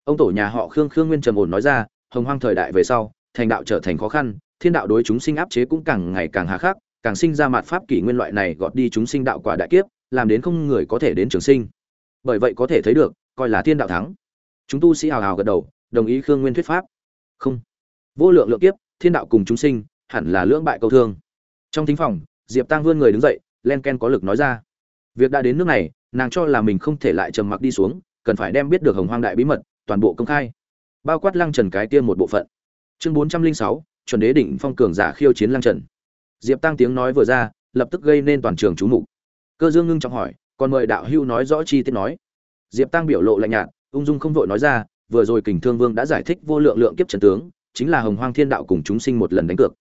ông tổ nhà họ khương khương nguyên trầm ổn nói ra, hồng hoang thời đại về sau, thành đạo trở thành khó khăn, thiên đạo đối chúng sinh áp chế cũng càng ngày càng hà khắc, càng sinh ra mạt pháp kỷ nguyên loại này gọt đi chúng sinh đạo quả đại kiếp, làm đến không người có thể đến trường sinh. Bởi vậy có thể thấy được, coi là thiên đạo thắng. Chúng tu sĩ hào hào gật đầu, đồng ý khương nguyên thuyết pháp. Không. Vô lượng lượng kiếp, thiên đạo cùng chúng sinh, hẳn là lưỡng bại câu thương. Trong thính phòng, diệp tăng vươn người đứng dậy, len ken có lực nói ra. Việc đã đến nước này, nàng cho là mình không thể lại trầm mặc đi xuống, cần phải đem biết được hồng hoang đại bí mật toàn bộ công khai. Bao quát lăng trần cái tiên một bộ phận. Chương bốn trăm linh sáu, chuẩn đế đỉnh phong cường giả khiêu chiến lang trần. Diệp tăng tiếng nói vừa ra, lập tức gây nên toàn trường chú mục. Cơ dương ngưng trọng hỏi, còn mời đạo hưu nói rõ chi tiết nói. Diệp tăng biểu lộ lạnh nhạt, ung dung không vội nói ra, vừa rồi kình thương vương đã giải thích vô lượng lượng kiếp trần tướng, chính là hồng hoang thiên đạo cùng chúng sinh một lần đánh cược.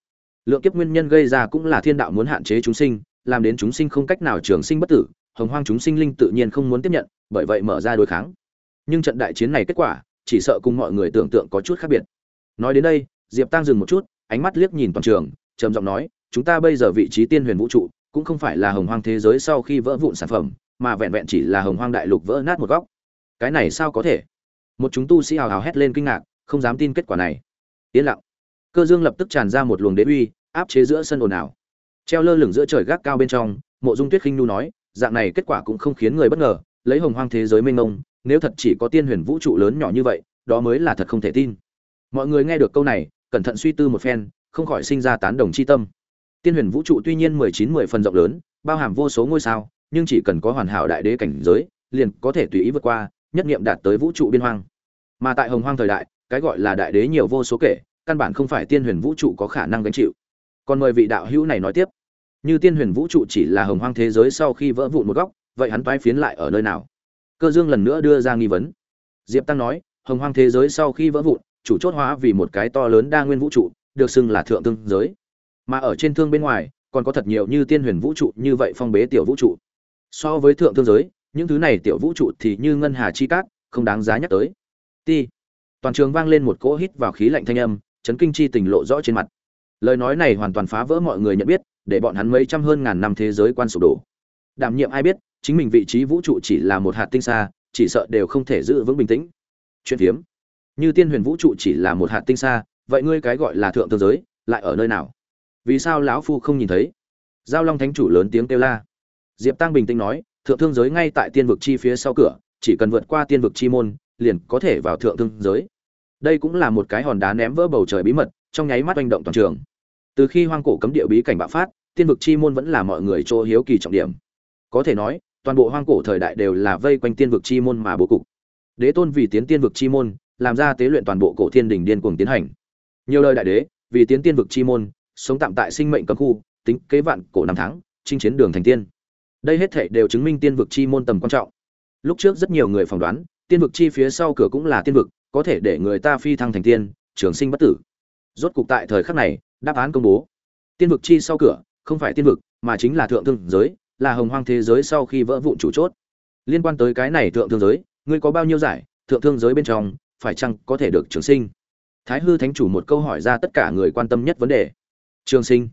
Lượng kiếp nguyên nhân gây ra cũng là thiên đạo muốn hạn chế chúng sinh, làm đến chúng sinh không cách nào trường sinh bất tử, hồng hoang chúng sinh linh tự nhiên không muốn tiếp nhận, bởi vậy mở ra đối kháng nhưng trận đại chiến này kết quả, chỉ sợ cùng mọi người tưởng tượng có chút khác biệt. Nói đến đây, diệp tăng dừng một chút, ánh mắt liếc nhìn toàn trường, trầm giọng nói, chúng ta bây giờ vị trí tiên huyền vũ trụ, cũng không phải là hồng hoang thế giới sau khi vỡ vụn sản phẩm, mà vẹn vẹn chỉ là hồng hoang đại lục vỡ nát một góc. Cái này sao có thể? Một chúng tu sĩ hào hào hét lên kinh ngạc, không dám tin kết quả này. Yên lặng. Cơ dương lập tức tràn ra một luồng đế uy, áp chế giữa sân ồn ào. Treo lơ lửng giữa trời gác cao bên trong, mộ dung tuyết khinh nu nói, dạng này kết quả cũng không khiến người bất ngờ, lấy hồng hoang thế giới mênh mông nếu thật chỉ có tiên huyền vũ trụ lớn nhỏ như vậy, đó mới là thật không thể tin. Mọi người nghe được câu này, cẩn thận suy tư một phen, không khỏi sinh ra tán đồng chi tâm. Tiên huyền vũ trụ tuy nhiên mười chín, mười phần rộng lớn, bao hàm vô số ngôi sao, nhưng chỉ cần có hoàn hảo đại đế cảnh giới, liền có thể tùy ý vượt qua, nhất nghiệm đạt tới vũ trụ biên hoang. Mà tại hồng hoang thời đại, cái gọi là đại đế nhiều vô số kể, căn bản không phải tiên huyền vũ trụ có khả năng gánh chịu. Còn mời vị đạo hữu này nói tiếp. Như tiên huyền vũ trụ chỉ là hồng hoang thế giới sau khi vỡ vụn một góc, vậy hắn toái phiến lại ở nơi nào? Cơ dương lần nữa đưa ra nghi vấn. Diệp tăng nói, hồng hoang thế giới sau khi vỡ vụn, chủ chốt hóa vì một cái to lớn đa nguyên vũ trụ, được xưng là thượng tương giới. Mà ở trên thương bên ngoài, còn có thật nhiều như tiên huyền vũ trụ như vậy phong bế tiểu vũ trụ. So với thượng thương giới, những thứ này tiểu vũ trụ thì như ngân hà chi cát, không đáng giá nhắc tới. Ti. Toàn trường vang lên một cỗ hít vào khí lạnh thanh âm, chấn kinh chi tình lộ rõ trên mặt. Lời nói này hoàn toàn phá vỡ mọi người nhận biết, để bọn hắn mấy trăm hơn ngàn năm thế giới quan sụp đổ. Đảm nhiệm ai biết chính mình vị trí vũ trụ chỉ là một hạt tinh xa chỉ sợ đều không thể giữ vững bình tĩnh. Chuyện phiếm, như tiên huyền vũ trụ chỉ là một hạt tinh xa vậy ngươi cái gọi là thượng tương giới, lại ở nơi nào? Vì sao lão phu không nhìn thấy? Giao long thánh chủ lớn tiếng kêu la. Diệp tăng bình tĩnh nói, thượng thương giới ngay tại tiên vực chi phía sau cửa, chỉ cần vượt qua tiên vực chi môn, liền có thể vào thượng thương giới. Đây cũng là một cái hòn đá ném vỡ bầu trời bí mật, trong nháy mắt oanh động toàn trường. Từ khi hoang cổ cấm địa bí cảnh bạo phát, tiên vực chi môn vẫn là mọi người chỗ hiếu kỳ trọng điểm. Có thể nói toàn bộ hoang cổ thời đại đều là vây quanh tiên vực chi môn mà bố cục. Đế tôn vì tiến tiên vực chi môn, làm ra tế luyện toàn bộ cổ thiên đình điên cuồng tiến hành. Nhiều lời đại đế, vì tiến tiên vực chi môn, sống tạm tại sinh mệnh cấm khu, tính kế vạn cổ năm tháng, chinh chiến đường thành tiên. Đây hết thảy đều chứng minh tiên vực chi môn tầm quan trọng. Lúc trước rất nhiều người phỏng đoán, tiên vực chi phía sau cửa cũng là tiên vực, có thể để người ta phi thăng thành tiên, trường sinh bất tử. Rốt cục tại thời khắc này, đáp án công bố. Tiên vực chi sau cửa, không phải tiên vực, mà chính là thượng thương giới là hồng hoang thế giới sau khi vỡ vụn chủ chốt. Liên quan tới cái này thượng thương giới, ngươi có bao nhiêu giải, thượng thương giới bên trong, phải chăng có thể được trường sinh? Thái hư thánh chủ một câu hỏi ra tất cả người quan tâm nhất vấn đề. Trường sinh.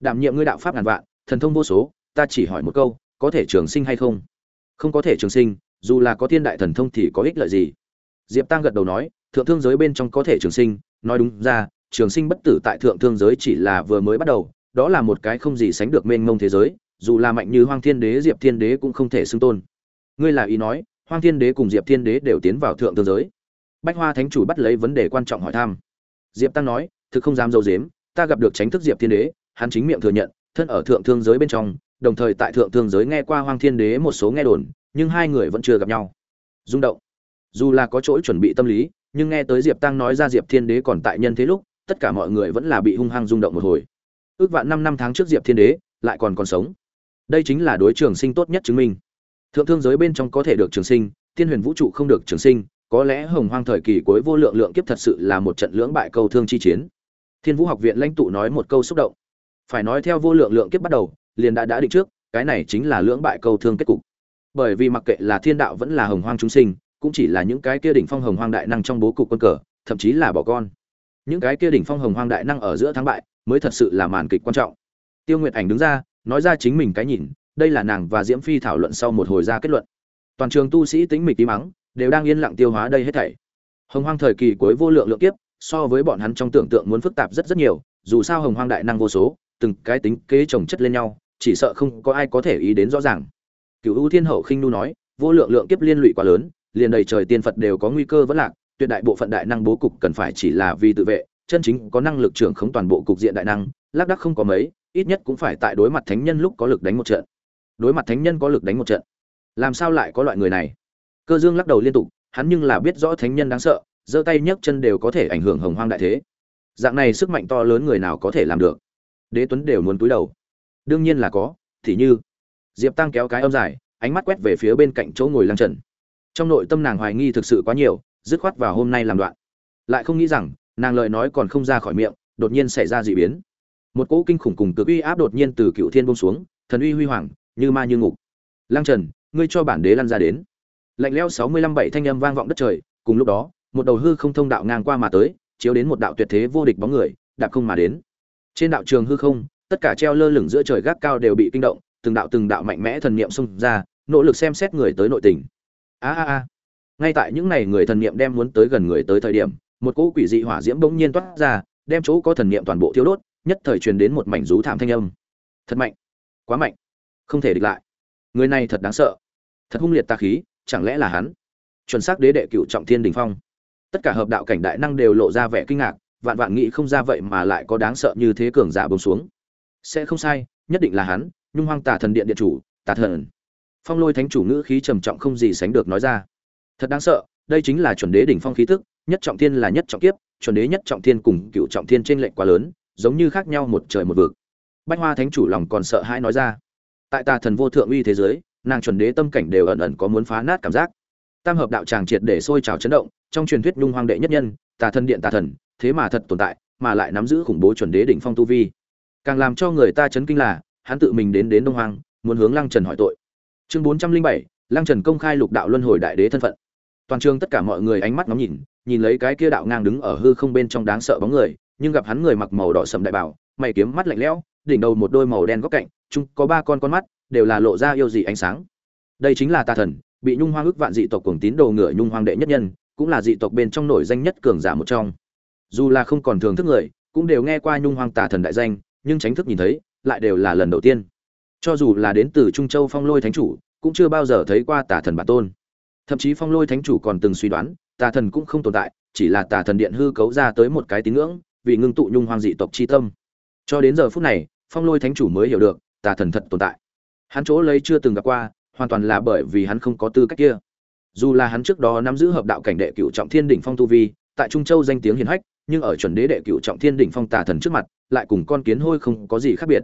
Đảm nhiệm ngươi đạo pháp ngàn vạn, thần thông vô số, ta chỉ hỏi một câu, có thể trường sinh hay không? Không có thể trường sinh, dù là có thiên đại thần thông thì có ích lợi gì? Diệp tăng gật đầu nói, thượng thương giới bên trong có thể trường sinh, nói đúng ra, trường sinh bất tử tại thượng thương giới chỉ là vừa mới bắt đầu, đó là một cái không gì sánh được mênh mông thế giới dù là mạnh như hoang thiên đế, diệp thiên đế cũng không thể xưng tôn. Ngươi là ý nói, hoang thiên đế cùng diệp thiên đế đều tiến vào thượng thương giới. Bách hoa thánh chủ bắt lấy vấn đề quan trọng hỏi thăm. Diệp tăng nói, thực không dám dâu i dếm ta gặp được tránh thức diệp thiên đế, hắn chính miệng thừa nhận, thân ở thượng thương giới bên trong, đồng thời tại thượng thương giới nghe qua hoang thiên đế một số nghe đồn, nhưng hai người vẫn chưa gặp nhau. Rung động. Dù là có chỗ chuẩn bị tâm lý, nhưng nghe tới diệp tăng nói ra diệp thiên đế còn tại nhân thế lúc, tất cả mọi người vẫn là bị hung hăng rung động một hồi. Ước vạn năm năm tháng trước diệp thiên đế lại còn còn sống đây chính là đối trường sinh tốt nhất chứng minh. Thượng thương giới bên trong có thể được trường sinh, tiên huyền vũ trụ không được trường sinh, có lẽ hồng hoang thời kỳ cuối vô lượng lượng kiếp thật sự là một trận lưỡng bại câu thương chi chiến. Thiên vũ học viện lãnh tụ nói một câu xúc động. Phải nói theo vô lượng lượng kiếp bắt đầu, liền đã đã định trước, cái này chính là lưỡng bại câu thương kết cục. Bởi vì mặc kệ là thiên đạo vẫn là hồng hoang chúng sinh, cũng chỉ là những cái kia đỉnh phong hồng hoang đại năng trong bố cục quân cờ, thậm chí là bỏ con. Những cái kia đỉnh phong hồng hoang đại năng ở giữa thắng bại, mới thật sự là màn kịch quan trọng. Tiêu nguyệt ảnh đứng ra nói ra chính mình cái nhìn, đây là nàng và diễm phi thảo luận sau một hồi ra kết luận. Toàn trường tu sĩ tính mịch tí mắng đều đang yên lặng tiêu hóa đây hết thảy. Hồng hoang thời kỳ cuối vô lượng lượng kiếp, so với bọn hắn trong tưởng tượng muốn phức tạp rất rất nhiều, dù sao hồng hoang đại năng vô số, từng cái tính kế chồng chất lên nhau, chỉ sợ không có ai có thể ý đến rõ ràng. Cựu ưu thiên hậu khinh nu nói, vô lượng lượng kiếp liên lụy quá lớn, liền đầy trời tiên phật đều có nguy cơ vẫn lạc, tuyệt đại bộ phận đại năng bố cục cần phải chỉ là vì tự vệ, chân chính có năng lực trưởng khống toàn bộ cục diện đại năng, lác đắc không có mấy ít nhất cũng phải tại đối mặt thánh nhân lúc có lực đánh một trận. Đối mặt thánh nhân có lực đánh một trận, làm sao lại có loại người này? Cơ dương lắc đầu liên tục, hắn nhưng là biết rõ thánh nhân đáng sợ, giơ tay nhấc chân đều có thể ảnh hưởng hồng hoang đại thế. Dạng này sức mạnh to lớn người nào có thể làm được? Đế tuấn đều muốn túi đầu. Đương nhiên là có, thì như diệp tăng kéo cái âm dài, ánh mắt quét về phía bên cạnh chỗ ngồi lăng trần. Trong nội tâm nàng hoài nghi thực sự quá nhiều, dứt khoát vào hôm nay làm đoạn. Lại không nghĩ rằng, nàng lời nói còn không ra khỏi miệng, đột nhiên xảy ra d ị biến một cỗ kinh khủng cùng cực uy áp đột nhiên từ cựu thiên bông xuống, thần uy huy hoàng, như ma như ngục. Lăng trần, ngươi cho bản đế lăn ra đến. Lạnh leo sáu mươi lăm bảy thanh âm vang vọng đất trời, cùng lúc đó, một đầu hư không thông đạo ngang qua mà tới, chiếu đến một đạo tuyệt thế vô địch bóng người, đạp không mà đến. Trên đạo trường hư không, tất cả treo lơ lửng giữa trời gác cao đều bị kinh động, từng đạo từng đạo mạnh mẽ thần niệm xông ra, nỗ lực xem xét người tới nội tình. A a a. Ngay tại những ngày người thần niệm đem muốn tới gần người tới thời điểm, một cỗ quỷ dị hỏa diễm bỗng nhiên toát ra, đem chỗ có thần niệm toàn bộ thiếu đốt nhất thời truyền đến một mảnh rú thảm thanh âm. Thật mạnh. Quá mạnh. Không thể địch lại. Người này thật đáng sợ. Thật hung liệt tà khí, chẳng lẽ là hắn? Chuẩn xác đế đệ cựu trọng thiên đình phong. Tất cả hợp đạo cảnh đại năng đều lộ ra vẻ kinh ngạc, vạn vạn nghĩ không ra vậy mà lại có đáng sợ như thế cường giả bông xuống. Sẽ không sai, nhất định là hắn, nhung hoang tà thần điện điện chủ, tà thần. Phong lôi thánh chủ ngữ khí trầm trọng không gì sánh được nói ra. Thật đáng sợ, đây chính là chuẩn đế đỉnh phong khí tức, nhất trọng thiên là nhất trọng kiếp, chuẩn đế nhất trọng thiên cùng cựu trọng thiên trên lệnh quá lớn giống như khác nhau một trời một vực. Bách hoa thánh chủ lòng còn sợ hãi nói ra. Tại tà thần vô thượng uy thế giới, nàng chuẩn đế tâm cảnh đều ẩn ẩn có muốn phá nát cảm giác. Tam hợp đạo tràng triệt để sôi trào chấn động, trong truyền thuyết nhung hoang đệ nhất nhân, tà thần điện tà thần, thế mà thật tồn tại, mà lại nắm giữ khủng bố chuẩn đế đỉnh phong tu vi. Càng làm cho người ta chấn kinh là, hắn tự mình đến đến đông hoang, muốn hướng lăng trần hỏi tội. Chương bốn trăm linh bảy, lăng trần công khai lục đạo luân hồi đại đế thân phận. Toàn trường tất cả mọi người ánh mắt ngóng nhìn nhìn lấy cái kia đạo ngang đứng ở hư không bên trong đáng sợ bóng người nhưng gặp hắn người mặc màu đỏ sầm đại bảo, mày kiếm mắt lạnh lẽo, đỉnh đầu một đôi màu đen góc cạnh, chung có ba con con mắt, đều là lộ ra yêu dị ánh sáng. Đây chính là tà thần, bị nhung hoang ức vạn dị tộc cuồng tín đồ ngựa nhung hoang đệ nhất nhân, cũng là dị tộc bên trong nổi danh nhất cường giả một trong. Dù là không còn thường thức người, cũng đều nghe qua nhung hoang tà thần đại danh, nhưng tránh thức nhìn thấy, lại đều là lần đầu tiên. Cho dù là đến từ trung châu phong lôi thánh chủ, cũng chưa bao giờ thấy qua tà thần bản tôn. Thậm chí phong lôi thánh chủ còn từng suy đoán, tà thần cũng không tồn tại, chỉ là tà thần điện hư cấu ra tới một cái tín ngưỡng vì ngưng tụ nhung hoang dị tộc chi tâm. Cho đến giờ phút này, phong lôi thánh chủ mới hiểu được, tà thần thật tồn tại. Hắn chỗ lấy chưa từng gặp qua, hoàn toàn là bởi vì hắn không có tư cách kia. Dù là hắn trước đó nắm giữ hợp đạo cảnh đệ cửu trọng thiên đỉnh phong tu vi, tại trung châu danh tiếng hiển hách, nhưng ở chuẩn đế đệ cửu trọng thiên đỉnh phong tà thần trước mặt, lại cùng con kiến hôi không có gì khác biệt.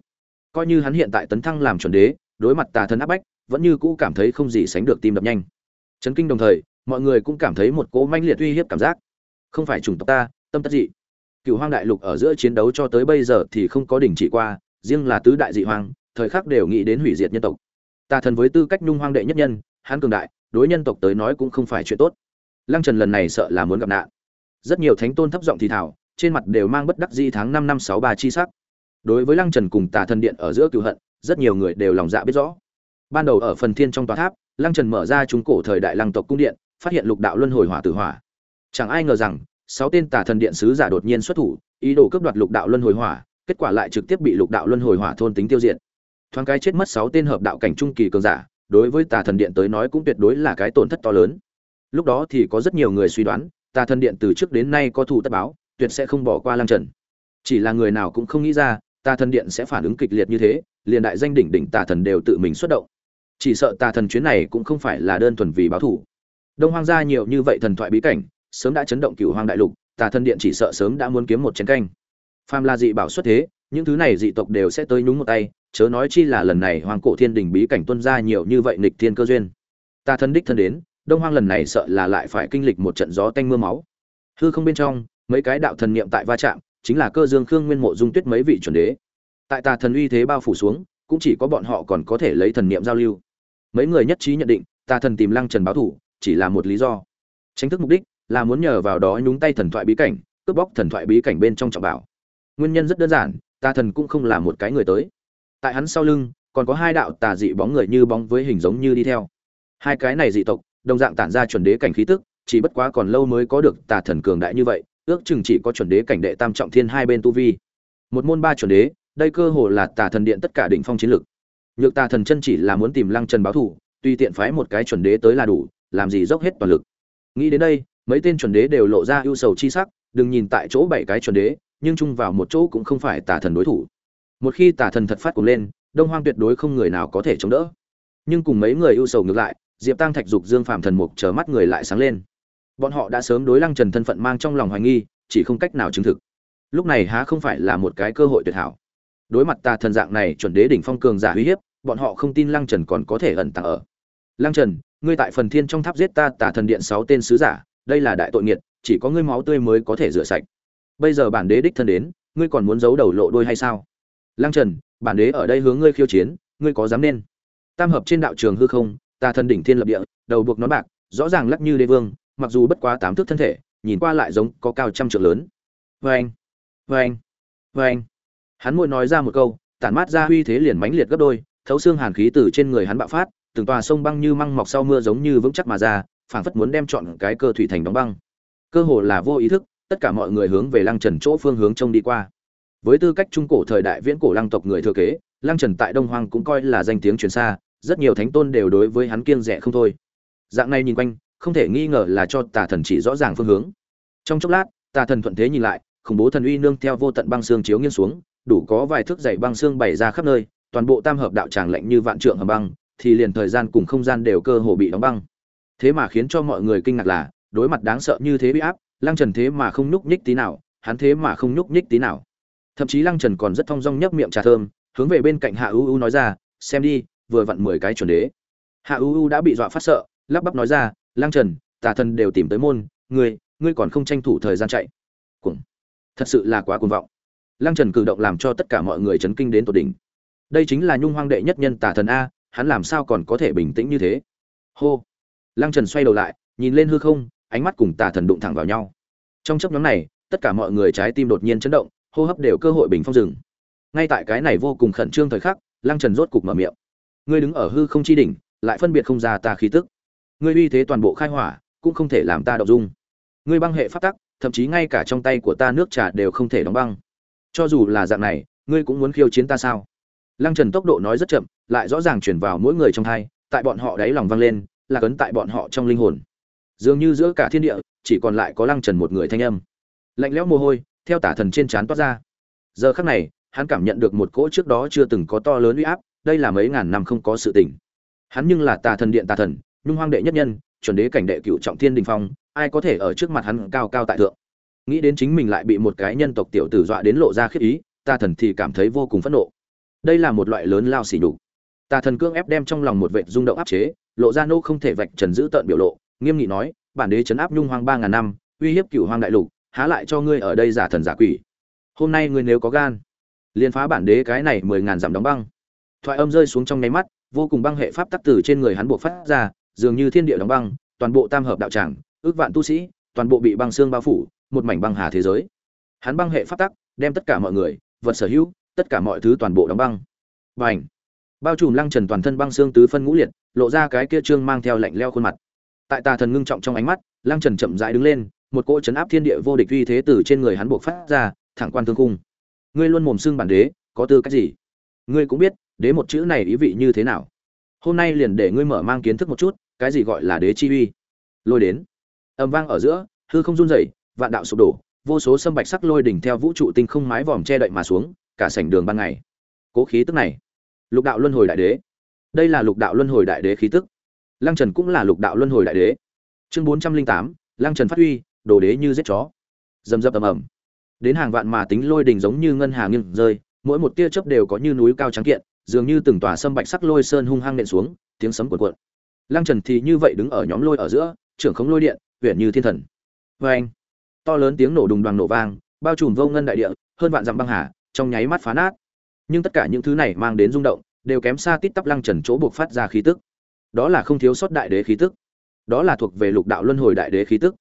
Coi như hắn hiện tại tấn thăng làm chuẩn đế, đối mặt tà thần áp bách, vẫn như cũ cảm thấy không gì sánh được tim đập nhanh. Chấn kinh đồng thời, mọi người cũng cảm thấy một cỗ manh liệt uy hiếp cảm giác. Không phải chủng tộc ta, tâm tất dị cựu hoang đại lục ở giữa chiến đấu cho tới bây giờ thì không có đình chỉ qua, riêng là tứ đại dị hoang, thời khắc đều nghĩ đến hủy diệt nhân tộc. Tà thần với tư cách nhung hoang đệ nhất nhân, hắn cường đại, đối nhân tộc tới nói cũng không phải chuyện tốt. Lăng trần lần này sợ là muốn gặp nạn. Rất nhiều thánh tôn thấp giọng thì thảo trên mặt đều mang bất đắc dĩ tháng năm năm sáu ba chi sắc. Đối với lăng trần cùng tà thần điện ở giữa cựu hận, rất nhiều người đều lòng dạ biết rõ. Ban đầu ở phần thiên trong tòa tháp, lăng trần mở ra trung cổ thời đại lăng tộc cung điện, phát hiện lục đạo luân hồi hỏa tử hỏa. Chẳng ai ngờ rằng sáu tên tà thần điện sứ giả đột nhiên xuất thủ, ý đồ cướp đoạt lục đạo luân hồi hỏa, kết quả lại trực tiếp bị lục đạo luân hồi hỏa thôn tính tiêu diệt. Thoáng cái chết mất sáu tên hợp đạo cảnh trung kỳ cường giả, đối với tà thần điện tới nói cũng tuyệt đối là cái tổn thất to lớn. Lúc đó thì có rất nhiều người suy đoán, tà thần điện từ trước đến nay có thù tất báo, tuyệt sẽ không bỏ qua Lang trần. Chỉ là người nào cũng không nghĩ ra, tà thần điện sẽ phản ứng kịch liệt như thế, liền đại danh đỉnh đỉnh tà thần đều tự mình xuất động. Chỉ sợ tà thần chuyến này cũng không phải là đơn thuần vì báo thủ đông hoang gia nhiều như vậy thần thoại bí cảnh sớm đã chấn động cửu hoang đại lục, tà thần điện chỉ sợ sớm đã muốn kiếm một chén canh. Phàm là dị bảo xuất thế, những thứ này dị tộc đều sẽ tới nhúng một tay, chớ nói chi là lần này hoàng cổ thiên đình bí cảnh tuân ra nhiều như vậy nịch thiên cơ duyên. Ta thân đích thân đến, đông hoang lần này sợ là lại phải kinh lịch một trận gió tanh mưa máu. Hư không bên trong, mấy cái đạo thần niệm tại va chạm, chính là cơ dương khương nguyên mộ dung tuyết mấy vị chuẩn đế. Tại tà thần uy thế bao phủ xuống, cũng chỉ có bọn họ còn có thể lấy thần niệm giao lưu. Mấy người nhất trí nhận định, tà thần tìm lăng trần báo thủ, chỉ là một lý do. Tránh thức mục đích là muốn nhờ vào đó nhúng tay thần thoại bí cảnh, cướp bóc thần thoại bí cảnh bên trong trọng bảo. Nguyên nhân rất đơn giản, tà thần cũng không là một cái người tới. Tại hắn sau lưng, còn có hai đạo tà dị bóng người như bóng với hình giống như đi theo. Hai cái này dị tộc, đồng dạng tản ra chuẩn đế cảnh khí tức, chỉ bất quá còn lâu mới có được tà thần cường đại như vậy, ước chừng chỉ có chuẩn đế cảnh đệ tam trọng thiên hai bên tu vi. Một môn ba chuẩn đế, đây cơ hồ là tà thần điện tất cả đỉnh phong chiến lực nhược tà thần chân chỉ là muốn tìm lăng trần báo thủ tuy tiện phái một cái chuẩn đế tới là đủ, làm gì dốc hết toàn lực. Nghĩ đến đây mấy tên chuẩn đế đều lộ ra ưu sầu chi sắc, đừng nhìn tại chỗ bảy cái chuẩn đế, nhưng chung vào một chỗ cũng không phải tà thần đối thủ. Một khi tà thần thật phát cuồng lên, đông hoang tuyệt đối không người nào có thể chống đỡ. Nhưng cùng mấy người ưu sầu ngược lại, diệp tăng thạch dục dương phạm thần mục chờ mắt người lại sáng lên. Bọn họ đã sớm đối lăng trần thân phận mang trong lòng hoài nghi, chỉ không cách nào chứng thực. Lúc này há không phải là một cái cơ hội tuyệt hảo. Đối mặt tà thần dạng này, chuẩn đế đỉnh phong cường giả uy hiếp, bọn họ không tin lăng trần còn có thể ẩn tàng ở. Lăng trần, ngươi tại phần thiên trong tháp giết ta, tà thần điện sáu tên sứ giả đây là đại tội nghiệt, chỉ có ngươi máu tươi mới có thể rửa sạch. Bây giờ bản đế đích thân đến, ngươi còn muốn giấu đầu lộ đôi hay sao? Lăng trần, bản đế ở đây hướng ngươi khiêu chiến, ngươi có dám nên? Tam hợp trên đạo trường hư không, ta thần đỉnh thiên lập địa, đầu buộc nón bạc, rõ ràng lắc như đế vương, mặc dù bất quá tám thước thân thể, nhìn qua lại giống có cao trăm trượng lớn. Vê anh vê anh vê anh hắn môi nói ra một câu, tản mát ra uy thế liền mãnh liệt gấp đôi, thấu xương hàn khí từ trên người hắn bạo phát, từng tòa sông băng như măng mọc sau mưa giống như vững chắc mà ra phảng phất muốn đem chọn cái cơ thủy thành đóng băng. Cơ hồ là vô ý thức, tất cả mọi người hướng về lăng trần chỗ phương hướng trông đi qua. Với tư cách trung cổ thời đại viễn cổ lăng tộc người thừa kế, lăng trần tại đông hoang cũng coi là danh tiếng truyền xa, rất nhiều thánh tôn đều đối với hắn kiêng rẻ không thôi. Dạng này nhìn quanh, không thể nghi ngờ là cho tà thần chỉ rõ ràng phương hướng. Trong chốc lát, tà thần thuận thế nhìn lại, khủng bố thần uy nương theo vô tận băng xương chiếu nghiêng xuống, đủ có vài thước dày băng xương bày ra khắp nơi, toàn bộ tam hợp đạo tràng lạnh như vạn trượng hầm băng, thì liền thời gian cùng không gian đều cơ hồ bị đóng băng thế mà khiến cho mọi người kinh ngạc là, đối mặt đáng sợ như thế bị áp, lăng trần thế mà không nhúc nhích tí nào, hắn thế mà không nhúc nhích tí nào. Thậm chí lăng trần còn rất thong dong nhấp miệng trà thơm, hướng về bên cạnh hạ u u nói ra, xem đi, vừa vặn mười cái chuẩn đế. Hạ u u đã bị dọa phát sợ, lắp bắp nói ra, lăng trần, tà thần đều tìm tới môn, ngươi ngươi còn không tranh thủ thời gian chạy. Cuồng. Thật sự là quá cuồng vọng. Lăng trần cử động làm cho tất cả mọi người chấn kinh đến tột đỉnh. Đây chính là nhung hoang đệ nhất nhân tà thần a, hắn làm sao còn có thể bình tĩnh như thế? Hô lăng trần xoay đầu lại, nhìn lên hư không, ánh mắt cùng tà thần đụng thẳng vào nhau. Trong chốc ngắn này, tất cả mọi người trái tim đột nhiên chấn động, hô hấp đều cơ hội bình phong dừng. ngay tại cái này vô cùng khẩn trương thời khắc, lăng trần rốt cục mở miệng. Ngươi đứng ở hư không chi đỉnh, lại phân biệt không ra ta khí tức. Ngươi uy thế toàn bộ khai hỏa, cũng không thể làm ta động dung. Ngươi băng hệ pháp tắc, thậm chí ngay cả trong tay của ta nước trà đều không thể đóng băng. Cho dù là dạng này, ngươi cũng muốn khiêu chiến ta sao? Lăng trần tốc độ nói rất chậm, lại rõ ràng truyền vào mỗi người trong thai tại bọn họ đáy lòng vang lên là cấn tại bọn họ trong linh hồn. Dường như giữa cả thiên địa, chỉ còn lại có lăng trần một người thanh âm. Lạnh lẽo mồ hôi, theo tả thần trên trán toát ra. Giờ khắc này, hắn cảm nhận được một cỗ trước đó chưa từng có to lớn uy áp, đây là mấy ngàn năm không có sự tỉnh. hắn nhưng là tà thần điện tà thần, nhung hoang đệ nhất nhân, chuẩn đế cảnh đệ cựu trọng thiên đình phong, ai có thể ở trước mặt hắn cao cao tại thượng. Nghĩ đến chính mình lại bị một cái nhân tộc tiểu tử dọa đến lộ ra khiếp ý, tà thần thì cảm thấy vô cùng phẫn nộ. Đây là một loại lớn lao xỉ nhục tà thần cương ép đem trong lòng một vệ rung động áp chế, lộ ra nô không thể vạch trần giữ tợn biểu lộ, nghiêm nghị nói, bản đế chấn áp nhung hoang ba ngàn năm, uy hiếp cửu hoang đại lục, há lại cho ngươi ở đây giả thần giả quỷ. Hôm nay ngươi nếu có gan, liền phá bản đế cái này mười ngàn giảm đóng băng. Thoại âm rơi xuống trong nháy mắt, vô cùng băng hệ pháp tắc từ trên người hắn buộc phát ra, dường như thiên địa đóng băng, toàn bộ tam hợp đạo tràng, ước vạn tu sĩ, toàn bộ bị băng xương bao phủ, một mảnh băng hà thế giới. Hắn băng hệ pháp tắc, đem tất cả mọi người, vật sở hữu, tất cả mọi thứ toàn bộ đóng băng. Và ảnh bao trùm lăng trần toàn thân băng xương tứ phân ngũ liệt, lộ ra cái kia trương mang theo lạnh leo khuôn mặt. Tại tà thần ngưng trọng trong ánh mắt, lăng trần chậm rãi đứng lên, một cỗ chấn áp thiên địa vô địch uy thế từ trên người hắn buộc phát ra, thẳng quan thương cung ngươi luôn mồm xương bản đế, có tư cách gì? Ngươi cũng biết, đế một chữ này ý vị như thế nào. Hôm nay liền để ngươi mở mang kiến thức một chút, cái gì gọi là đế chi uy. Lôi đến. Âm vang ở giữa, hư không run rẩy, vạn đạo sụp đổ, vô số sâm bạch sắc lôi đỉnh theo vũ trụ tinh không mái vòm che đậy mà xuống, cả sảnh đường ban ngày. Cố khí tức này lục đạo luân hồi đại đế. Đây là lục đạo luân hồi đại đế khí tức. Lăng trần cũng là lục đạo luân hồi đại đế. Chương bốn trăm linh tám, lăng trần phát huy, đồ đế như giết chó. Rầm rập ầm ầm. Đến hàng vạn mà tính lôi đình giống như ngân hà nghiêng rơi, mỗi một tia chớp đều có như núi cao trắng kiện, dường như từng tòa sâm bạch sắc lôi sơn hung hăng nện xuống, tiếng sấm cuộn cuộn. Lăng trần thì như vậy đứng ở nhóm lôi ở giữa, trưởng khống lôi điện huyện như thiên thần. Vê anh, to lớn tiếng nổ đùng đoàn nổ vang, bao trùm vô ngân đại địa, hơn vạn dặm băng hà, trong nháy mắt phá nát nhưng tất cả những thứ này mang đến rung động, đều kém xa tít tắp lăng trần chỗ buộc phát ra khí tức. Đó là không thiếu sót đại đế khí tức. Đó là thuộc về lục đạo luân hồi đại đế khí tức.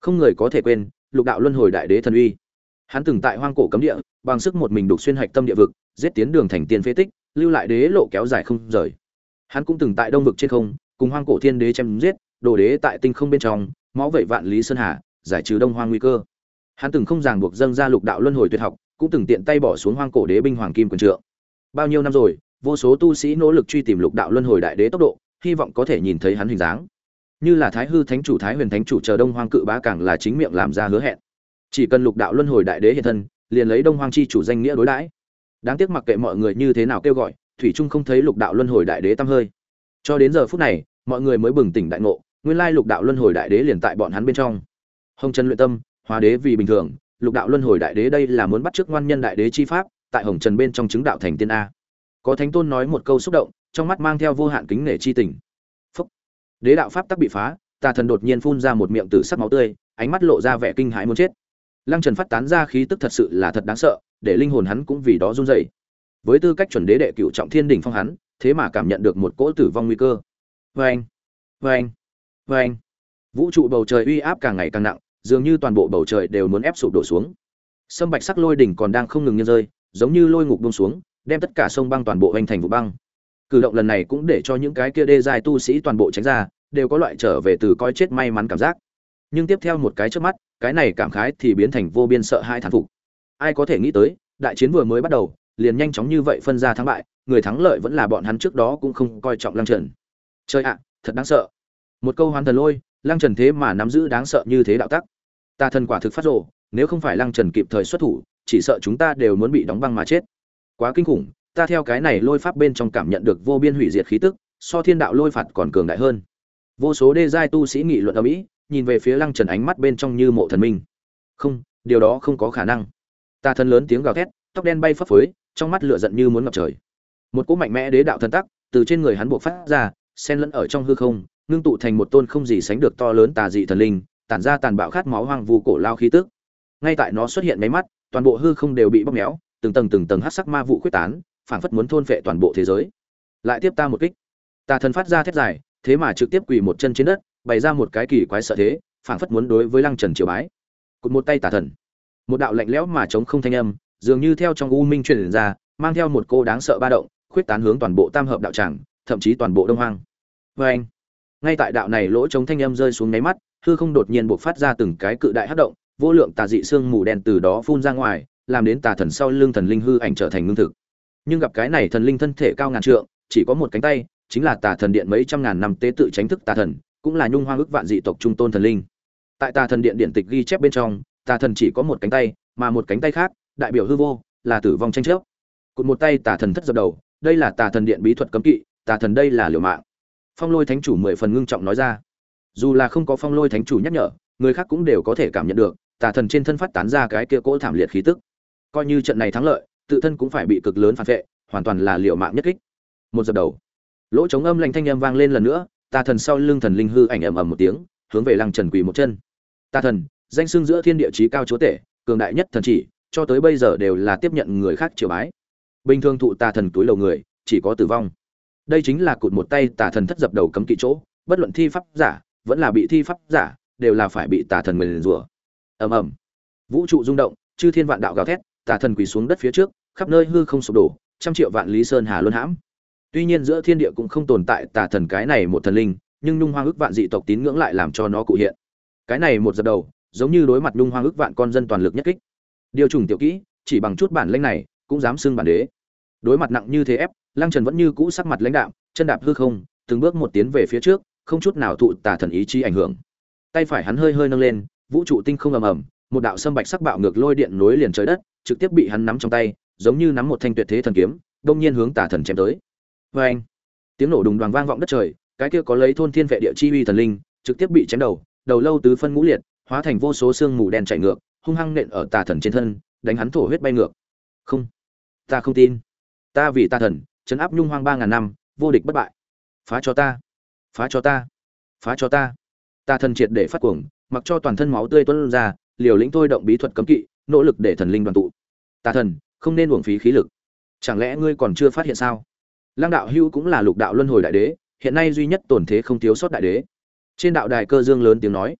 Không người có thể quên, lục đạo luân hồi đại đế thần uy. Hắn từng tại hoang cổ cấm địa, bằng sức một mình đục xuyên hạch tâm địa vực, giết tiến đường thành tiên phế tích, lưu lại đế lộ kéo dài không rời. Hắn cũng từng tại đông vực trên không, cùng hoang cổ thiên đế chém giết, đồ đế tại tinh không bên trong, máu vẩy vạn lý sơn hà, giải trừ đông hoang nguy cơ. Hắn từng không ràng buộc dâng ra lục đạo luân hồi tuyệt học cũng từng tiện tay bỏ xuống hoang cổ đế binh hoàng kim quần trượng. Bao nhiêu năm rồi, vô số tu sĩ nỗ lực truy tìm lục đạo luân hồi đại đế tốc độ, hy vọng có thể nhìn thấy hắn hình dáng. Như là thái hư thánh chủ, thái huyền thánh chủ chờ đông hoang cự bá càng là chính miệng làm ra hứa hẹn. Chỉ cần lục đạo luân hồi đại đế hiện thân, liền lấy đông hoang chi chủ danh nghĩa đối đãi. Đáng tiếc mặc kệ mọi người như thế nào kêu gọi, thủy trung không thấy lục đạo luân hồi đại đế tăm hơi. Cho đến giờ phút này, mọi người mới bừng tỉnh đại ngộ, nguyên lai lục đạo luân hồi đại đế liền tại bọn hắn bên trong. Hồng trần luyện tâm, hóa đế vì bình thường lục đạo luân hồi đại đế đây là muốn bắt chước ngoan nhân đại đế chi pháp, tại hồng trần bên trong chứng đạo thành tiên a. Có thánh tôn nói một câu xúc động, trong mắt mang theo vô hạn kính nể chi tình. Phúc. Đế đạo pháp tắc bị phá, tà thần đột nhiên phun ra một miệng tử sắc máu tươi, ánh mắt lộ ra vẻ kinh hãi muốn chết. Lăng trần phát tán ra khí tức thật sự là thật đáng sợ, để linh hồn hắn cũng vì đó run rẩy. Với tư cách chuẩn đế đệ cựu trọng thiên đỉnh phong hắn, thế mà cảm nhận được một cỗ tử vong nguy cơ. Vê anh vê anh vê anh vũ trụ bầu trời uy áp càng ngày càng nặng dường như toàn bộ bầu trời đều muốn ép sụp đổ xuống. Sâm bạch sắc lôi đỉnh còn đang không ngừng nhân rơi, giống như lôi ngục buông xuống, đem tất cả sông băng toàn bộ hoành thành vụ băng. Cử động lần này cũng để cho những cái kia đê dài tu sĩ toàn bộ tránh ra, đều có loại trở về từ coi chết may mắn cảm giác. Nhưng tiếp theo một cái trước mắt, cái này cảm khái thì biến thành vô biên sợ hai thán phục. Ai có thể nghĩ tới, đại chiến vừa mới bắt đầu, liền nhanh chóng như vậy phân ra thắng bại, người thắng lợi vẫn là bọn hắn trước đó cũng không coi trọng lăng trần. Chơi ạ, thật đáng sợ. Một câu hoàn thần lôi lăng trần thế mà nắm giữ đáng sợ như thế đạo tắc. Ta thần quả thực phát rộ nếu không phải lăng trần kịp thời xuất thủ, chỉ sợ chúng ta đều muốn bị đóng băng mà chết. Quá kinh khủng, ta theo cái này lôi pháp bên trong cảm nhận được vô biên hủy diệt khí tức, so thiên đạo lôi phạt còn cường đại hơn. Vô số đê giai tu sĩ nghị luận ở mỹ, nhìn về phía lăng trần ánh mắt bên trong như mộ thần minh. Không, điều đó không có khả năng. Ta thân lớn tiếng gào thét, tóc đen bay phấp phới, trong mắt lửa giận như muốn ngập trời. Một cỗ mạnh mẽ đế đạo thần tắc từ trên người hắn buộc phát ra, xen lẫn ở trong hư không ngưng tụ thành một tôn không gì sánh được to lớn tà dị thần linh, tản ra tàn bạo khát máu hoang vu cổ lao khí tức. Ngay tại nó xuất hiện máy mắt, toàn bộ hư không đều bị bóp méo, từng tầng từng tầng hát sắc ma vụ quyết tán, phảng phất muốn thôn phệ toàn bộ thế giới. Lại tiếp ta một kích. Tà thần phát ra thét dài, thế mà trực tiếp quỳ một chân trên đất, bày ra một cái kỳ quái sợ thế, phảng phất muốn đối với lăng trần triều bái. Cụt một tay tà thần. Một đạo lạnh lẽo mà chống không thanh âm, dường như theo trong u minh truyền ra, mang theo một cô đáng sợ ba động khuyết tán hướng toàn bộ tam hợp đạo tràng, thậm chí toàn bộ đông hoang. Vê anh ngay tại đạo này lỗ chống thanh âm rơi xuống nháy mắt, hư không đột nhiên buộc phát ra từng cái cự đại hát động, vô lượng tà dị xương mù đen từ đó phun ra ngoài, làm đến tà thần sau lưng thần linh hư ảnh trở thành ngưng thực. Nhưng gặp cái này thần linh thân thể cao ngàn trượng, chỉ có một cánh tay, chính là tà thần điện mấy trăm ngàn năm tế tự tránh thức tà thần, cũng là nhung hoa ước vạn dị tộc trung tôn thần linh. Tại tà thần điện điện tịch ghi chép bên trong, tà thần chỉ có một cánh tay, mà một cánh tay khác, đại biểu hư vô, là tử vong tranh chấp. Cụt một tay tà thần thất dập đầu, đây là tà thần điện bí thuật cấm kỵ, tà thần đây là liều mạng phong lôi thánh chủ mười phần ngưng trọng nói ra. Dù là không có phong lôi thánh chủ nhắc nhở, người khác cũng đều có thể cảm nhận được, tà thần trên thân phát tán ra cái kia cỗ thảm liệt khí tức. Coi như trận này thắng lợi, tự thân cũng phải bị cực lớn phản vệ, hoàn toàn là liều mạng nhất kích. Một giờ đầu, lỗ chống âm lạnh thanh âm vang lên lần nữa, tà thần sau lưng thần linh hư ảnh ầm ầm một tiếng, hướng về lăng trần quỳ một chân. Tà thần, danh xưng giữa thiên địa chí cao chúa tể, cường đại nhất thần chỉ, cho tới bây giờ đều là tiếp nhận người khác triều bái. Bình thường thụ tà thần túi lầu người, chỉ có tử vong đây chính là cụt một tay tà thần thất dập đầu cấm kỵ chỗ, bất luận thi pháp giả, vẫn là bị thi pháp giả, đều là phải bị tà thần nguyền rủa. Ầm ầm. Vũ trụ rung động, chư thiên vạn đạo gào thét, tà thần quỳ xuống đất phía trước, khắp nơi hư không sụp đổ, trăm triệu vạn lý sơn hà luân hãm. Tuy nhiên giữa thiên địa cũng không tồn tại tà thần cái này một thần linh, nhưng nhung hoang ước vạn dị tộc tín ngưỡng lại làm cho nó cụ hiện. Cái này một giật đầu, giống như đối mặt nhung hoang ước vạn con dân toàn lực nhất kích. Điều trùng tiểu kỹ, chỉ bằng chút bản lĩnh này, cũng dám xưng bản đế đối mặt nặng như thế ép, lăng trần vẫn như cũ sắc mặt lãnh đạm, chân đạp hư không, từng bước một tiến về phía trước, không chút nào thụ tà thần ý chí ảnh hưởng. Tay phải hắn hơi hơi nâng lên, vũ trụ tinh không ầm ầm, một đạo sâm bạch sắc bạo ngược lôi điện nối liền trời đất, trực tiếp bị hắn nắm trong tay, giống như nắm một thanh tuyệt thế thần kiếm, đông nhiên hướng tà thần chém tới. Vê anh tiếng nổ đùng đoàn vang vọng đất trời, cái kia có lấy thôn thiên vệ địa chi uy thần linh, trực tiếp bị chém đầu đầu lâu tứ phân ngũ liệt, hóa thành vô số xương mù đen chảy ngược, hung hăng nện ở tà thần trên thân, đánh hắn thổ huyết bay ngược. Không! Ta không tin ta vì Ta thần, chấn áp nhung hoang ba ngàn năm, vô địch bất bại. Phá cho ta. Phá cho ta. Phá cho ta. Ta thần triệt để phát cuồng, mặc cho toàn thân máu tươi tuôn ra, liều lĩnh thôi động bí thuật cấm kỵ, nỗ lực để thần linh đoàn tụ. Ta thần, không nên uổng phí khí lực. Chẳng lẽ ngươi còn chưa phát hiện sao? Lăng đạo hưu cũng là lục đạo luân hồi đại đế, hiện nay duy nhất tổn thế không thiếu sót đại đế. Trên đạo đài cơ dương lớn tiếng nói.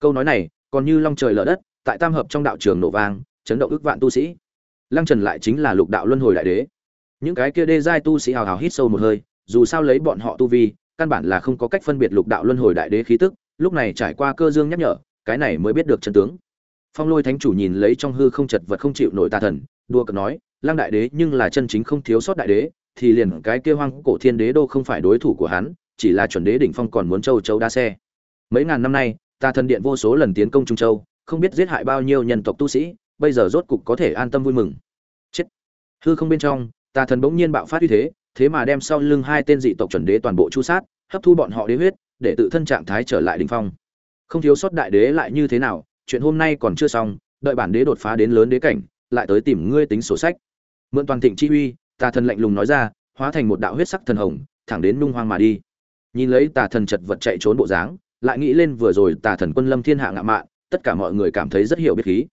Câu nói này, còn như long trời lở đất, tại tam hợp trong đạo trường nổ vang, chấn động ức vạn tu sĩ. Lăng trần lại chính là lục đạo luân hồi đại đế những cái kia đê giai tu sĩ hào hào hít sâu một hơi, dù sao lấy bọn họ tu vi, căn bản là không có cách phân biệt lục đạo luân hồi đại đế khí tức, lúc này trải qua cơ dương nhắc nhở, cái này mới biết được chân tướng. Phong lôi thánh chủ nhìn lấy trong hư không chật vật không chịu nổi tà thần đua cợt nói, lăng đại đế, nhưng là chân chính không thiếu sót đại đế, thì liền cái kia hoang cổ thiên đế đô không phải đối thủ của hắn, chỉ là chuẩn đế đỉnh phong còn muốn châu châu đa xe. Mấy ngàn năm nay, tà thần điện vô số lần tiến công trung châu, không biết giết hại bao nhiêu nhân tộc tu sĩ, bây giờ rốt cục có thể an tâm vui mừng. Chết. Hư không bên trong tà thần bỗng nhiên bạo phát uy thế thế mà đem sau lưng hai tên dị tộc chuẩn đế toàn bộ chu sát, hấp thu bọn họ đế huyết, để tự thân trạng thái trở lại đỉnh phong. Không thiếu sót đại đế lại như thế nào, chuyện hôm nay còn chưa xong, đợi bản đế đột phá đến lớn đế cảnh, lại tới tìm ngươi tính sổ sách. Mượn toàn thịnh chi uy, tà thần lạnh lùng nói ra, hóa thành một đạo huyết sắc thần hồng, thẳng đến nung hoang mà đi. Nhìn lấy tà thần chật vật chạy trốn bộ dáng, lại nghĩ lên vừa rồi tà thần quân lâm thiên hạ ngạ mạn, tất cả mọi người cảm thấy rất hiểu biết khí.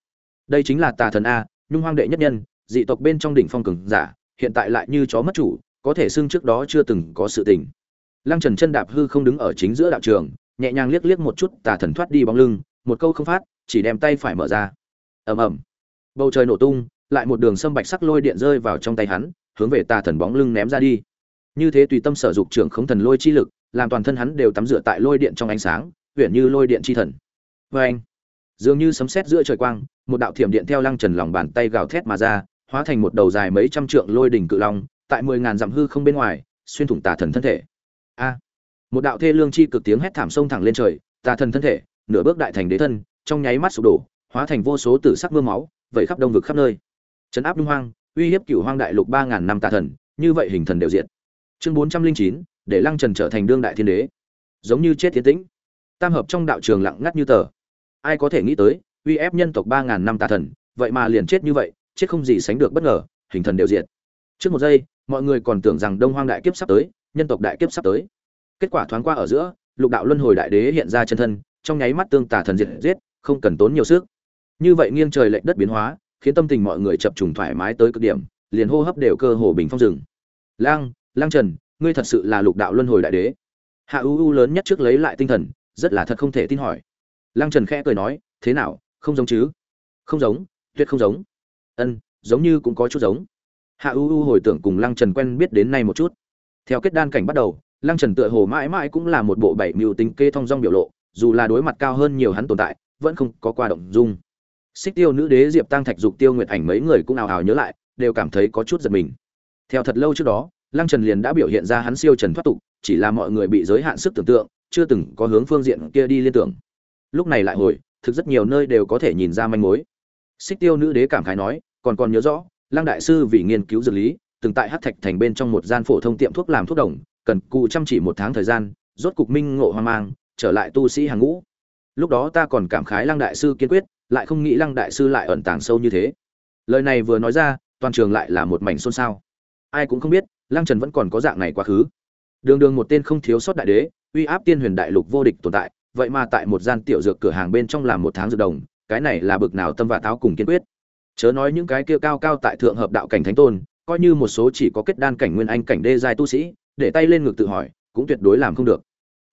Đây chính là tà thần a, nhung hoang đệ nhất nhân, dị tộc bên trong đỉnh phong cường giả hiện tại lại như chó mất chủ, có thể xưng trước đó chưa từng có sự tình. Lăng trần chân đạp hư không đứng ở chính giữa đạo trường, nhẹ nhàng liếc liếc một chút tà thần thoát đi bóng lưng, một câu không phát, chỉ đem tay phải mở ra. Ầm ầm. Bầu trời nổ tung, lại một đường sâm bạch sắc lôi điện rơi vào trong tay hắn, hướng về tà thần bóng lưng ném ra đi. Như thế tùy tâm sở dục trưởng không thần lôi chi lực, làm toàn thân hắn đều tắm rửa tại lôi điện trong ánh sáng, huyền như lôi điện chi thần. Oeng. dường như sấm sét giữa trời quang, một đạo thiểm điện theo lăng trần lòng bàn tay gào thét mà ra hóa thành một đầu dài mấy trăm trượng lôi đỉnh cự long, tại mười ngàn dặm hư không bên ngoài, xuyên thủng tà thần thân thể. A! Một đạo thê lương chi cực tiếng hét thảm sông thẳng lên trời, tà thần thân thể, nửa bước đại thành đế thân, trong nháy mắt sụp đổ, hóa thành vô số tử sắc mưa máu, vẩy khắp đông vực khắp nơi. Trấn áp nhung hoang, uy hiếp cửu hoang đại lục ba ngàn năm tà thần, như vậy hình thần đều diệt. Chương bốn trăm linh chín, để lăng trần trở thành đương đại thiên đế. Giống như chết thiên tĩnh. Tam hợp trong đạo trường lặng ngắt như tờ. Ai có thể nghĩ tới, uy ép nhân tộc ba ngàn năm tà thần, vậy mà liền chết như vậy chết không gì sánh được bất ngờ, hình thần đều diệt. Trước một giây, mọi người còn tưởng rằng đông hoang đại kiếp sắp tới, nhân tộc đại kiếp sắp tới. Kết quả thoáng qua ở giữa, lục đạo luân hồi đại đế hiện ra chân thân, trong nháy mắt tương tà thần diệt giết, không cần tốn nhiều sức. Như vậy nghiêng trời lệch đất biến hóa, khiến tâm tình mọi người chập trùng thoải mái tới cực điểm, liền hô hấp đều cơ hồ bình phong rừng lang lang trần, ngươi thật sự là lục đạo luân hồi đại đế. Hạ u u lớn nhất trước lấy lại tinh thần, rất là thật không thể tin hỏi. Lang trần khẽ cười nói, thế nào, không giống chứ? Không giống, tuyệt không giống ân, giống như cũng có chút giống. Hạ u u hồi tưởng cùng lăng trần quen biết đến nay một chút. Theo kết đan cảnh bắt đầu, lăng trần tựa hồ mãi mãi cũng là một bộ bảy mưu tính kê thong dong biểu lộ, dù là đối mặt cao hơn nhiều hắn tồn tại, vẫn không có qua động dung. Xích tiêu nữ đế diệp tăng thạch dục tiêu nguyệt ảnh mấy người cũng ào ào nhớ lại, đều cảm thấy có chút giật mình. Theo thật lâu trước đó, lăng trần liền đã biểu hiện ra hắn siêu trần thoát tục, chỉ là mọi người bị giới hạn sức tưởng tượng, chưa từng có hướng phương diện kia đi liên tưởng. Lúc này lại hồi, thực rất nhiều nơi đều có thể nhìn ra manh mối. Xích tiêu nữ đế cảm khái nói còn còn nhớ rõ, lăng đại sư vì nghiên cứu dược lý, từng tại Hắc thạch thành bên trong một gian phổ thông tiệm thuốc làm thuốc đồng, cần cụ chăm chỉ một tháng thời gian, rốt cục minh ngộ hoang mang, trở lại tu sĩ hàng ngũ. Lúc đó ta còn cảm khái lăng đại sư kiên quyết, lại không nghĩ lăng đại sư lại ẩn tàng sâu như thế. Lời này vừa nói ra, toàn trường lại là một mảnh xôn xao. Ai cũng không biết, lăng trần vẫn còn có dạng này quá khứ. Đường đường một tên không thiếu sót đại đế, uy áp tiên huyền đại lục vô địch tồn tại, vậy mà tại một gian tiểu dược cửa hàng bên trong làm một tháng dược đồng, cái này là bực nào tâm và táo cùng kiên quyết chớ nói những cái kia cao cao tại thượng hợp đạo cảnh thánh tôn, coi như một số chỉ có kết đan cảnh nguyên anh cảnh đê giai tu sĩ, để tay lên ngực tự hỏi, cũng tuyệt đối làm không được.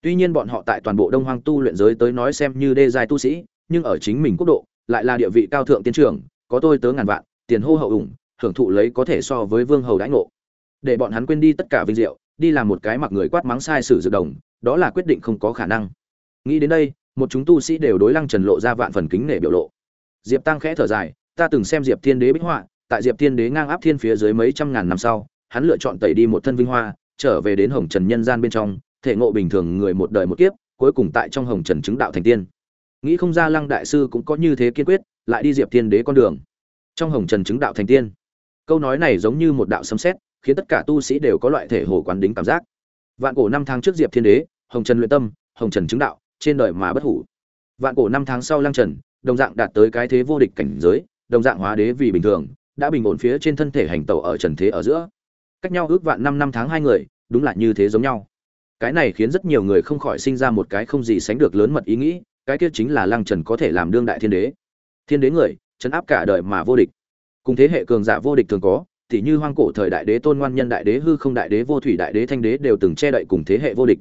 Tuy nhiên bọn họ tại toàn bộ đông hoang tu luyện giới tới nói xem như đê giai tu sĩ, nhưng ở chính mình quốc độ, lại là địa vị cao thượng tiến trường có tôi tớ ngàn vạn, tiền hô hậu ủng, hưởng thụ lấy có thể so với vương hầu đãi ngộ. Để bọn hắn quên đi tất cả vinh diệu, đi làm một cái mặc người quát mắng sai sử dự đồng, đó là quyết định không có khả năng. Nghĩ đến đây, một chúng tu sĩ đều đối lăng trần lộ ra vạn phần kính nể biểu lộ. Diệp tăng khẽ thở dài ta từng xem diệp thiên đế bích họa, tại diệp thiên đế ngang áp thiên phía dưới mấy trăm ngàn năm sau, hắn lựa chọn tẩy đi một thân vinh hoa, trở về đến hồng trần nhân gian bên trong, thể ngộ bình thường người một đời một kiếp, cuối cùng tại trong hồng trần chứng đạo thành tiên. Nghĩ không ra lăng đại sư cũng có như thế kiên quyết, lại đi diệp thiên đế con đường. Trong hồng trần chứng đạo thành tiên. Câu nói này giống như một đạo sấm sét, khiến tất cả tu sĩ đều có loại thể hồ quán đính cảm giác. Vạn cổ năm tháng trước diệp thiên đế, hồng trần luyện tâm, hồng trần chứng đạo, trên đời mà bất hủ. Vạn cổ năm tháng sau lăng trần, đồng dạng đạt tới cái thế vô địch cảnh giới đồng dạng hóa đế vì bình thường, đã bình ổn phía trên thân thể hành tẩu ở trần thế ở giữa. Cách nhau ước vạn năm năm tháng hai người, đúng là như thế giống nhau. Cái này khiến rất nhiều người không khỏi sinh ra một cái không gì sánh được lớn mật ý nghĩ, cái kia chính là lăng trần có thể làm đương đại thiên đế. Thiên đế người chấn áp cả đời mà vô địch. Cùng thế hệ cường giả vô địch thường có, thì như hoang cổ thời đại đế tôn ngoan nhân đại đế hư không đại đế vô thủy đại đế thanh đế đều từng che đậy cùng thế hệ vô địch.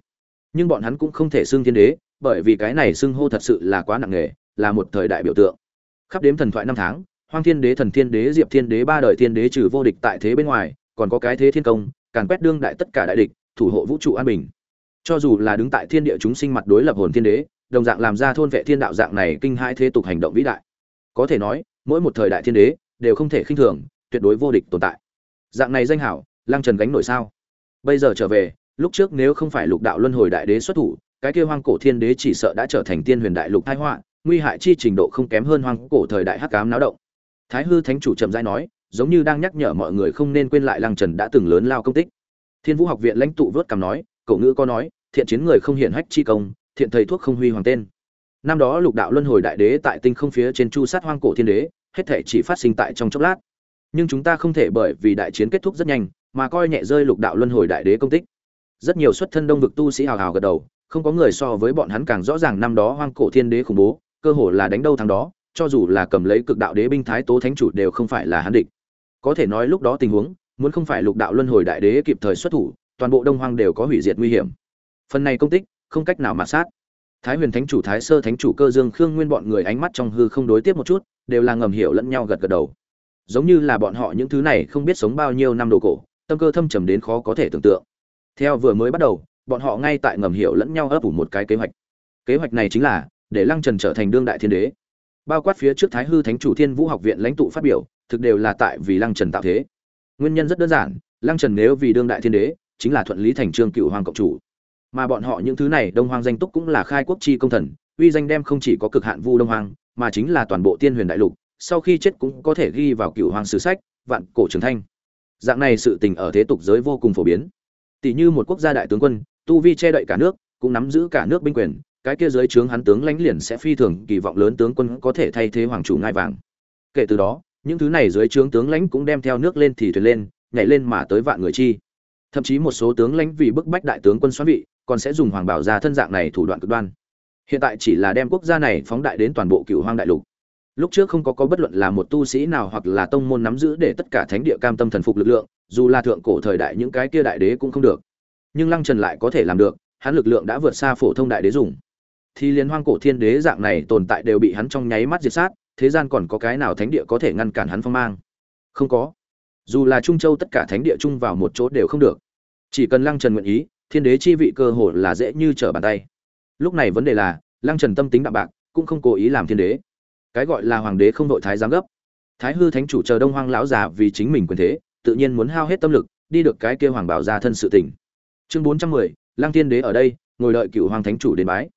Nhưng bọn hắn cũng không thể xưng thiên đế, bởi vì cái này xưng hô thật sự là quá nặng nề, là một thời đại biểu tượng. Khắp đếm thần thoại năm tháng hoang thiên đế, thần thiên đế, diệp thiên đế, ba đời thiên đế trừ vô địch tại thế bên ngoài, còn có cái thế thiên công, càn quét đương đại tất cả đại địch, thủ hộ vũ trụ an bình. Cho dù là đứng tại thiên địa chúng sinh mặt đối lập hồn thiên đế, đồng dạng làm ra thôn vệ thiên đạo dạng này kinh hai thế tục hành động vĩ đại. Có thể nói, mỗi một thời đại thiên đế đều không thể khinh thường, tuyệt đối vô địch tồn tại. Dạng này danh hảo, lăng trần gánh nổi sao? Bây giờ trở về, lúc trước nếu không phải lục đạo luân hồi đại đế xuất thủ, cái kia hoang cổ thiên đế chỉ sợ đã trở thành tiên huyền đại lục thái họa, nguy hại chi trình độ không kém hơn hoang cổ thời đại hắc cám náo động thái hư thánh chủ chậm rãi nói, giống như đang nhắc nhở mọi người không nên quên lại lăng trần đã từng lớn lao công tích. Thiên vũ học viện lãnh tụ vớt cằm nói, cậu ngữ có nói, thiện chiến người không hiển hách chi công, thiện thầy thuốc không huy hoàng tên. Năm đó lục đạo luân hồi đại đế tại tinh không phía trên chu sát hoang cổ thiên đế, hết thể chỉ phát sinh tại trong chốc lát. Nhưng chúng ta không thể bởi vì đại chiến kết thúc rất nhanh, mà coi nhẹ rơi lục đạo luân hồi đại đế công tích. Rất nhiều xuất thân đông vực tu sĩ hào hào gật đầu, không có người so với bọn hắn càng rõ ràng năm đó hoang cổ thiên đế khủng bố, cơ hồ là đánh đâu thằng đó cho dù là cầm lấy cực đạo đế binh thái tố thánh chủ đều không phải là hắn địch. Có thể nói lúc đó tình huống, muốn không phải lục đạo luân hồi đại đế kịp thời xuất thủ, toàn bộ đông hoang đều có hủy diệt nguy hiểm. Phần này công tích, không cách nào mà sát. Thái huyền thánh chủ, thái sơ thánh chủ, cơ dương khương nguyên bọn người ánh mắt trong hư không đối tiếp một chút, đều là ngầm hiểu lẫn nhau gật gật đầu. Giống như là bọn họ những thứ này không biết sống bao nhiêu năm đồ cổ, tâm cơ thâm trầm đến khó có thể tưởng tượng. Theo vừa mới bắt đầu, bọn họ ngay tại ngầm hiểu lẫn nhau ấp ủ một cái kế hoạch. Kế hoạch này chính là, để lăng trần trở thành đương đại thiên đế bao quát phía trước thái hư thánh chủ thiên vũ học viện lãnh tụ phát biểu, thực đều là tại vì lăng trần tạo thế. Nguyên nhân rất đơn giản, lăng trần nếu vì đương đại thiên đế, chính là thuận lý thành trương cựu hoàng cộng chủ. Mà bọn họ những thứ này đông hoang danh túc cũng là khai quốc chi công thần, uy danh đem không chỉ có cực hạn vu đông hoang, mà chính là toàn bộ tiên huyền đại lục, sau khi chết cũng có thể ghi vào cựu hoàng sử sách, vạn cổ trường thanh. Dạng này sự tình ở thế tục giới vô cùng phổ biến. Tỷ như một quốc gia đại tướng quân, tu vi che đậy cả nước, cũng nắm giữ cả nước binh quyền cái kia dưới trướng hắn tướng lãnh liền sẽ phi thường kỳ vọng lớn tướng quân có thể thay thế hoàng chủ ngai vàng. Kể từ đó, những thứ này dưới trướng tướng lãnh cũng đem theo nước lên thì thuyền lên, nhảy lên mà tới vạn người chi. Thậm chí một số tướng lãnh vì bức bách đại tướng quân xoán vị, còn sẽ dùng hoàng bảo ra thân dạng này thủ đoạn cực đoan. Hiện tại chỉ là đem quốc gia này phóng đại đến toàn bộ cựu hoang đại lục. Lúc trước không có có bất luận là một tu sĩ nào hoặc là tông môn nắm giữ để tất cả thánh địa cam tâm thần phục lực lượng, dù là thượng cổ thời đại những cái kia đại đế cũng không được. Nhưng lăng trần lại có thể làm được, hắn lực lượng đã vượt xa phổ thông đại đế dùng thì liên hoang cổ thiên đế dạng này tồn tại đều bị hắn trong nháy mắt diệt sát, thế gian còn có cái nào thánh địa có thể ngăn cản hắn phong mang? Không có. Dù là trung châu tất cả thánh địa chung vào một chỗ đều không được. Chỉ cần lăng trần nguyện ý, thiên đế chi vị cơ hồ là dễ như trở bàn tay. Lúc này vấn đề là, lăng trần tâm tính đạm bạc, cũng không cố ý làm thiên đế. Cái gọi là hoàng đế không đội thái giám gấp. Thái hư thánh chủ chờ đông hoang lão già vì chính mình quyền thế, tự nhiên muốn hao hết tâm lực, đi được cái kia hoàng bảo ra thân sự tỉnh chương bốn trăm mười, lăng thiên đế ở đây, ngồi đợi cựu hoàng thánh chủ đến bái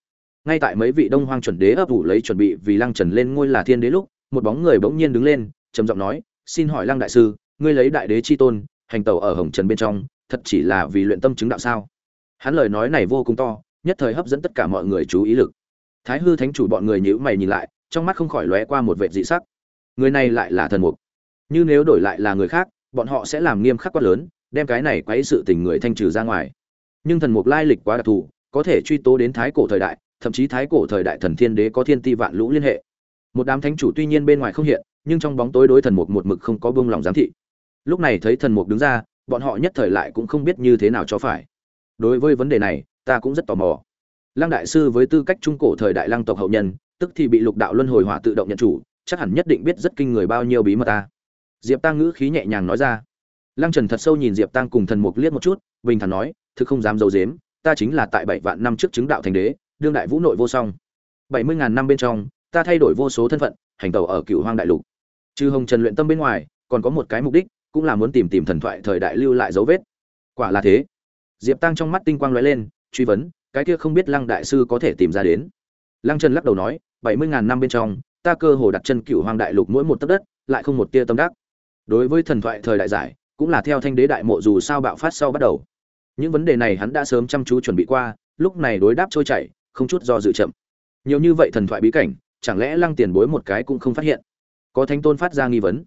ngay tại mấy vị đông hoang chuẩn đế ấp ủ lấy chuẩn bị vì lăng trần lên ngôi là thiên đế lúc, một bóng người bỗng nhiên đứng lên, trầm giọng nói, xin hỏi lăng đại sư, ngươi lấy đại đế chi tôn, hành tẩu ở hồng trần bên trong, thật chỉ là vì luyện tâm chứng đạo sao? Hắn lời nói này vô cùng to, nhất thời hấp dẫn tất cả mọi người chú ý lực. Thái hư thánh chủ bọn người nhữ mày nhìn lại, trong mắt không khỏi lóe qua một vệ dị sắc. Người này lại là thần mục. Như nếu đổi lại là người khác, bọn họ sẽ làm nghiêm khắc quá lớn, đem cái này quấy sự tình người thanh trừ ra ngoài. Nhưng thần mục lai lịch quá đặc thù, có thể truy tố đến thái cổ thời đại thậm chí thái cổ thời đại thần thiên đế có thiên ti vạn lũ liên hệ. Một đám thánh chủ tuy nhiên bên ngoài không hiện, nhưng trong bóng tối đối thần mục một mực không có bông lòng giám thị. Lúc này thấy thần mục đứng ra, bọn họ nhất thời lại cũng không biết như thế nào cho phải. Đối với vấn đề này, ta cũng rất tò mò. Lăng đại sư với tư cách trung cổ thời đại lăng tộc hậu nhân, tức thì bị lục đạo luân hồi hỏa tự động nhận chủ, chắc hẳn nhất định biết rất kinh người bao nhiêu bí mật ta. Diệp tăng ngữ khí nhẹ nhàng nói ra. Lăng trần thật sâu nhìn diệp tăng cùng thần mục liếc một chút, bình thản nói, thực không dám d i ấ u dếm ta chính là tại bảy vạn năm trước chứng đạo thành đế đương đại vũ nội vô song. Bảy mươi ngàn năm bên trong, ta thay đổi vô số thân phận, hành tàu ở cựu hoang đại lục. Trừ hồng trần luyện tâm bên ngoài, còn có một cái mục đích, cũng là muốn tìm tìm thần thoại thời đại lưu lại dấu vết. Quả là thế. Diệp tăng trong mắt tinh quang lóe lên, truy vấn, cái kia không biết lăng đại sư có thể tìm ra đến. Lăng trần lắc đầu nói, bảy mươi ngàn năm bên trong, ta cơ hồ đặt chân cựu hoang đại lục mỗi một tấc đất, lại không một tia tâm đắc. Đối với thần thoại thời đại giải, cũng là theo thanh đế đại mộ dù sao bạo phát sau bắt đầu. Những vấn đề này hắn đã sớm chăm chú chuẩn bị qua, lúc này đối đáp trôi chảy không chút do dự chậm. Nhiều như vậy thần thoại bí cảnh, chẳng lẽ lăng tiền bối một cái cũng không phát hiện? Có thánh tôn phát ra nghi vấn.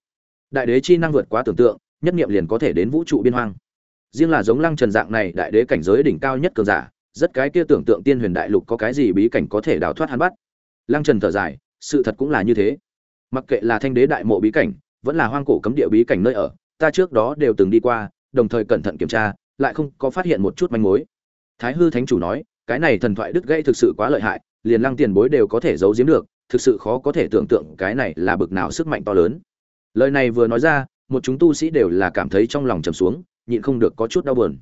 Đại đế chi năng vượt quá tưởng tượng, nhất niệm liền có thể đến vũ trụ biên hoang. Riêng là giống lăng trần dạng này, đại đế cảnh giới đỉnh cao nhất cường giả, rất cái kia tưởng tượng tiên huyền đại lục có cái gì bí cảnh có thể đào thoát hắn bắt? Lăng trần thở dài, sự thật cũng là như thế. Mặc kệ là thanh đế đại mộ bí cảnh, vẫn là hoang cổ cấm địa bí cảnh nơi ở, ta trước đó đều từng đi qua, đồng thời cẩn thận kiểm tra, lại không có phát hiện một chút manh mối. Thái hư thánh chủ nói cái này thần thoại đứt gãy thực sự quá lợi hại, liền lăng tiền bối đều có thể giấu giếm được, thực sự khó có thể tưởng tượng cái này là bực nào sức mạnh to lớn. Lời này vừa nói ra, một chúng tu sĩ đều là cảm thấy trong lòng trầm xuống, nhịn không được có chút đau buồn.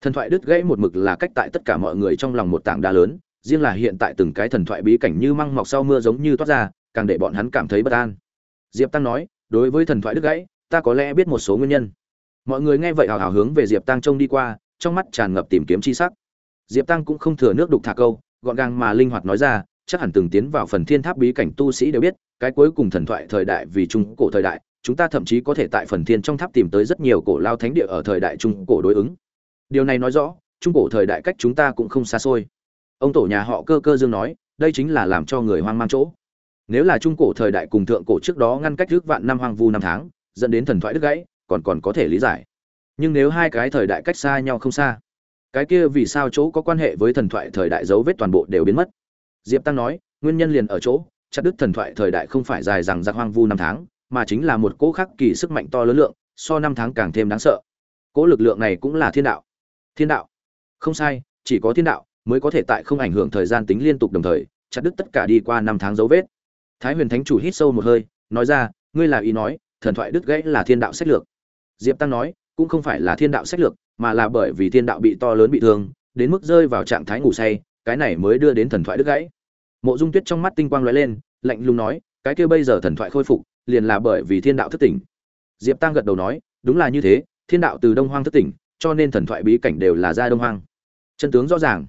Thần thoại đứt gãy một mực là cách tại tất cả mọi người trong lòng một tảng đá lớn, riêng là hiện tại từng cái thần thoại bí cảnh như măng mọc sau mưa giống như toát ra, càng để bọn hắn cảm thấy bất an. Diệp tăng nói, đối với thần thoại đứt gãy, ta có lẽ biết một số nguyên nhân. Mọi người nghe vậy hào hào hướng về diệp tăng trông đi qua, trong mắt tràn ngập tìm kiếm chi sắc diệp tăng cũng không thừa nước đục thả câu, gọn gàng mà linh hoạt nói ra, chắc hẳn từng tiến vào phần thiên tháp bí cảnh tu sĩ đều biết, cái cuối cùng thần thoại thời đại vì trung cổ thời đại, chúng ta thậm chí có thể tại phần thiên trong tháp tìm tới rất nhiều cổ lao thánh địa ở thời đại trung cổ đối ứng. Điều này nói rõ, trung cổ thời đại cách chúng ta cũng không xa xôi. Ông tổ nhà họ cơ cơ dương nói, đây chính là làm cho người hoang mang chỗ. Nếu là trung cổ thời đại cùng thượng cổ trước đó ngăn cách trước vạn năm hoang vu năm tháng, dẫn đến thần thoại đứt gãy, còn còn có thể lý giải. Nhưng nếu hai cái thời đại cách xa nhau không xa cái kia vì sao chỗ có quan hệ với thần thoại thời đại dấu vết toàn bộ đều biến mất? Diệp tăng nói, nguyên nhân liền ở chỗ, chặt đứt thần thoại thời đại không phải dài rằng giặc hoang vu năm tháng, mà chính là một cỗ khắc kỳ sức mạnh to lớn lượng, so năm tháng càng thêm đáng sợ. Cỗ lực lượng này cũng là thiên đạo. Thiên đạo. Không sai, chỉ có thiên đạo mới có thể tại không ảnh hưởng thời gian tính liên tục đồng thời, chặt đứt tất cả đi qua năm tháng dấu vết. Thái huyền thánh chủ hít sâu một hơi, nói ra, ngươi là ý nói, thần thoại đứt gãy là thiên đạo sách lược. Diệp tăng nói cũng không phải là thiên đạo sách lược, mà là bởi vì thiên đạo bị to lớn bị thương, đến mức rơi vào trạng thái ngủ say, cái này mới đưa đến thần thoại đứt gãy. Mộ dung tuyết trong mắt tinh quang lóe lên, lạnh lùng nói, cái kia bây giờ thần thoại khôi phục, liền là bởi vì thiên đạo thức tỉnh. Diệp tăng gật đầu nói, đúng là như thế, thiên đạo từ đông hoang thức tỉnh, cho nên thần thoại bí cảnh đều là ra đông hoang. Chân tướng rõ ràng.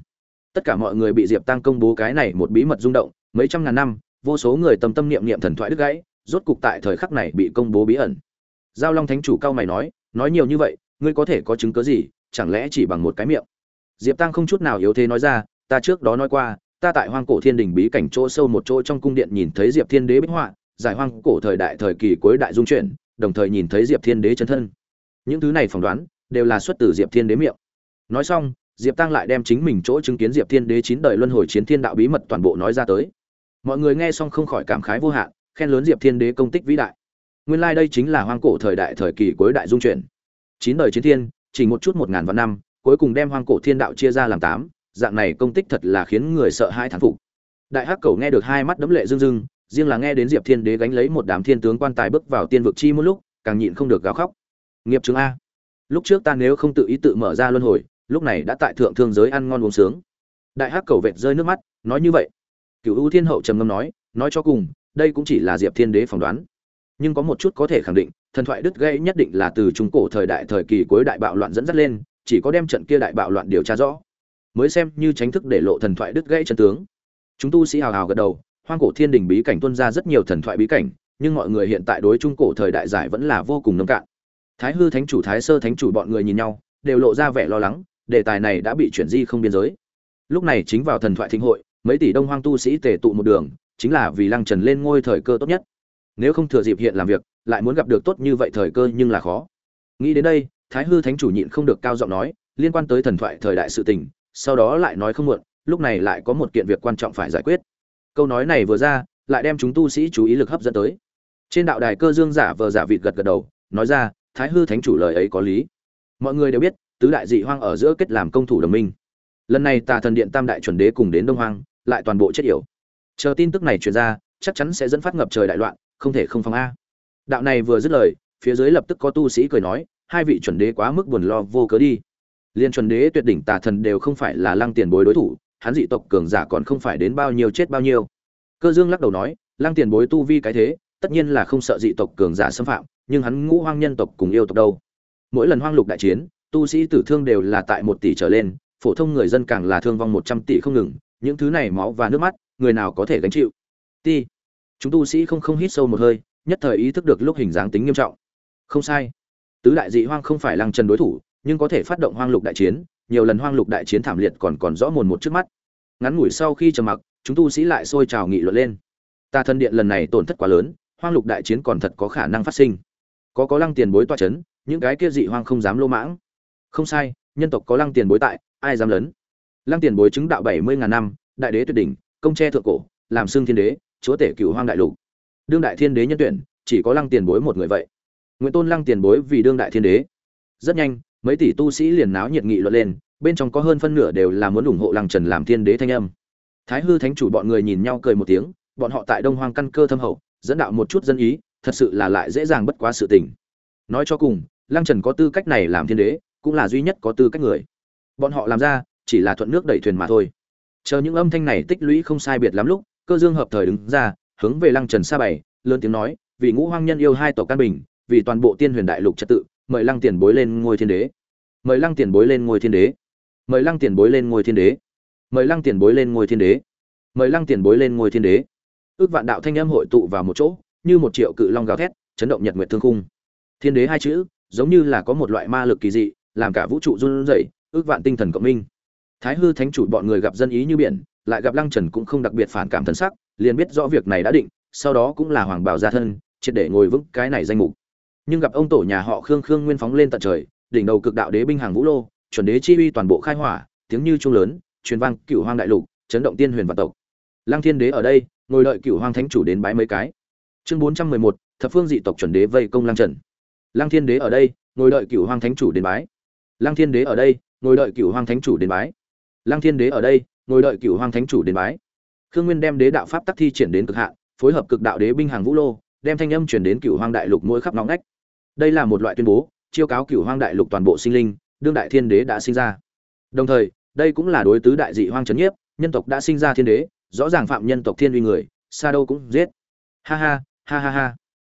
Tất cả mọi người bị diệp tăng công bố cái này một bí mật rung động, mấy trăm ngàn năm, vô số người tâm tâm niệm niệm thần thoại đứt gãy, rốt cục tại thời khắc này bị công bố bí ẩn. Giao long thánh chủ cao mày nói nói nhiều như vậy, ngươi có thể có chứng cứ gì, chẳng lẽ chỉ bằng một cái miệng? Diệp tăng không chút nào yếu thế nói ra, ta trước đó nói qua, ta tại hoang cổ thiên đình bí cảnh chỗ sâu một chỗ trong cung điện nhìn thấy diệp thiên đế bích họa, giải hoang cổ thời đại thời kỳ cuối đại dung chuyển, đồng thời nhìn thấy diệp thiên đế chân thân. Những thứ này phỏng đoán, đều là xuất từ diệp thiên đế miệng. Nói xong, diệp tăng lại đem chính mình chỗ chứng kiến diệp thiên đế chín đời luân hồi chiến thiên đạo bí mật toàn bộ nói ra tới. Mọi người nghe xong không khỏi cảm khái vô hạn, khen lớn diệp thiên đế công tích vĩ đại nguyên lai đây chính là hoang cổ thời đại thời kỳ cuối đại dung chuyển. Chín đời chiến thiên, chỉ một chút một ngàn vạn năm, cuối cùng đem hoang cổ thiên đạo chia ra làm tám, dạng này công tích thật là khiến người sợ hai thán phục. Đại hắc cầu nghe được hai mắt đấm lệ rưng rưng, riêng là nghe đến diệp thiên đế gánh lấy một đám thiên tướng quan tài bước vào tiên vực chi một lúc, càng nhịn không được gào khóc. Nghiệp chứng a. Lúc trước ta nếu không tự ý tự mở ra luân hồi, lúc này đã tại thượng thương giới ăn ngon uống sướng. Đại hắc cầu vệt rơi nước mắt, nói như vậy. Cựu ưu thiên hậu trầm ngâm nói nói cho cùng, đây cũng chỉ là diệp thiên đế phỏng đoán nhưng có một chút có thể khẳng định, thần thoại đứt gãy nhất định là từ trung cổ thời đại thời kỳ cuối đại bạo loạn dẫn dắt lên, chỉ có đem trận kia đại bạo loạn điều tra rõ, mới xem như tránh thức để lộ thần thoại đứt gãy chân tướng. Chúng tu sĩ hào hào gật đầu, hoang cổ thiên đình bí cảnh tuân ra rất nhiều thần thoại bí cảnh, nhưng mọi người hiện tại đối trung cổ thời đại giải vẫn là vô cùng nông cạn. Thái hư thánh chủ, thái sơ thánh chủ bọn người nhìn nhau, đều lộ ra vẻ lo lắng, đề tài này đã bị chuyển di không biên giới. Lúc này chính vào thần thoại thịnh hội, mấy tỷ đông hoang tu sĩ tề tụ một đường, chính là vì lăng trần lên ngôi thời cơ tốt nhất nếu không thừa dịp hiện làm việc, lại muốn gặp được tốt như vậy thời cơ nhưng là khó. Nghĩ đến đây, thái hư thánh chủ nhịn không được cao giọng nói, liên quan tới thần thoại thời đại sự tình, sau đó lại nói không muộn, lúc này lại có một kiện việc quan trọng phải giải quyết. Câu nói này vừa ra, lại đem chúng tu sĩ chú ý lực hấp dẫn tới. Trên đạo đài cơ dương giả vờ giả vịt gật gật đầu, nói ra, thái hư thánh chủ lời ấy có lý. Mọi người đều biết, tứ đại dị hoang ở giữa kết làm công thủ đồng minh. Lần này tà thần điện tam đại chuẩn đế cùng đến đông hoang, lại toàn bộ chết yểu. Chờ tin tức này truyền ra, chắc chắn sẽ dẫn phát ngập trời đại loạn không thể không phòng a. Đạo này vừa dứt lời, phía dưới lập tức có tu sĩ cười nói, hai vị chuẩn đế quá mức buồn lo vô cớ đi. Liên chuẩn đế tuyệt đỉnh tà thần đều không phải là lăng tiền bối đối thủ, hắn dị tộc cường giả còn không phải đến bao nhiêu chết bao nhiêu. Cơ dương lắc đầu nói, lăng tiền bối tu vi cái thế, tất nhiên là không sợ dị tộc cường giả xâm phạm, nhưng hắn ngũ hoang nhân tộc cùng yêu tộc đâu. Mỗi lần hoang lục đại chiến, tu sĩ tử thương đều là tại một tỷ trở lên, phổ thông người dân càng là thương vong một trăm tỷ không ngừng, những thứ này máu và nước mắt, người nào có thể gánh chịu? Ti chúng tu sĩ không không hít sâu một hơi, nhất thời ý thức được lúc hình dáng tính nghiêm trọng. Không sai. Tứ đại dị hoang không phải lăng trần đối thủ, nhưng có thể phát động hoang lục đại chiến, nhiều lần hoang lục đại chiến thảm liệt còn còn rõ mồn một trước mắt. Ngắn ngủi sau khi trầm mặc, chúng tu sĩ lại sôi trào nghị luận lên. Ta thân điện lần này tổn thất quá lớn, hoang lục đại chiến còn thật có khả năng phát sinh. Có có lăng tiền bối toa chấn, những cái kia dị hoang không dám lô mãng. Không sai, nhân tộc có lăng tiền bối tại, ai dám lớn? Lăng tiền bối chứng đạo bảy mươi ngàn năm, đại đế tuyệt đỉnh, công tre thượng cổ, làm xương thiên đế chúa tể cửu hoang đại lục. Đương đại thiên đế nhân tuyển, chỉ có lăng tiền bối một người vậy. Nguyễn tôn lăng tiền bối vì đương đại thiên đế. Rất nhanh, mấy tỷ tu sĩ liền náo nhiệt nghị luận lên, bên trong có hơn phân nửa đều là muốn ủng hộ lăng trần làm thiên đế thanh âm. Thái hư thánh chủ bọn người nhìn nhau cười một tiếng, bọn họ tại đông hoang căn cơ thâm hậu, dẫn đạo một chút dân ý, thật sự là lại dễ dàng bất quá sự tình. Nói cho cùng, lăng trần có tư cách này làm thiên đế, cũng là duy nhất có tư cách người. Bọn họ làm ra, chỉ là thuận nước đẩy thuyền mà thôi. Chờ những âm thanh này tích lũy không sai biệt lắm lúc cơ dương hợp thời đứng ra, hướng về lăng trần sa bảy, lớn tiếng nói, vì ngũ hoang nhân yêu hai tổ căn bình, vì toàn bộ tiên huyền đại lục trật tự, mời lăng tiền bối lên ngôi thiên đế. Mời lăng tiền bối lên ngôi thiên đế. Mời lăng tiền bối lên ngôi thiên đế. Mời lăng tiền bối lên ngôi thiên đế. Mời lăng tiền bối lên ngôi thiên đế. Ước vạn đạo thanh âm hội tụ vào một chỗ, như một triệu cự long gào thét, chấn động nhật nguyệt thương khung. Thiên đế hai chữ, giống như là có một loại ma lực kỳ dị, làm cả vũ trụ run rẩy, ước vạn tinh thần cộng minh. Thái hư thánh chủ bọn người gặp dân ý như biển lại gặp lăng trần cũng không đặc biệt phản cảm thân sắc, liền biết rõ việc này đã định, sau đó cũng là hoàng bảo gia thân, triệt để ngồi vững cái này danh mục. Nhưng gặp ông tổ nhà họ khương khương nguyên phóng lên tận trời, đỉnh đầu cực đạo đế binh hàng vũ lô, chuẩn đế chi uy toàn bộ khai hỏa, tiếng như trung lớn, truyền vang cửu hoang đại lục, chấn động tiên huyền và tộc. Lăng thiên đế ở đây, ngồi đợi cửu hoang thánh chủ đến bái mấy cái. Chương bốn trăm mười một, thập phương dị tộc chuẩn đế vây công lăng trần. Lăng thiên đế ở đây, ngồi đợi cửu hoang thánh chủ đến bái. Lăng thiên đế ở đây, ngồi đợi cửu hoang thánh chủ đến bái. Lăng thiên đế ở đây ngồi đợi cửu hoàng thánh chủ đến bái. Khương nguyên đem đế đạo pháp tắc thi triển đến cực hạn, phối hợp cực đạo đế binh hàng vũ lô, đem thanh âm truyền đến cửu hoàng đại lục mỗi khắp nóng nách đây là một loại tuyên bố, chiêu cáo cửu hoàng đại lục toàn bộ sinh linh, đương đại thiên đế đã sinh ra. Đồng thời, đây cũng là đối tứ đại dị hoang trấn nhiếp, nhân tộc đã sinh ra thiên đế, rõ ràng phạm nhân tộc thiên uy người, xa đâu cũng giết. Ha ha ha ha ha.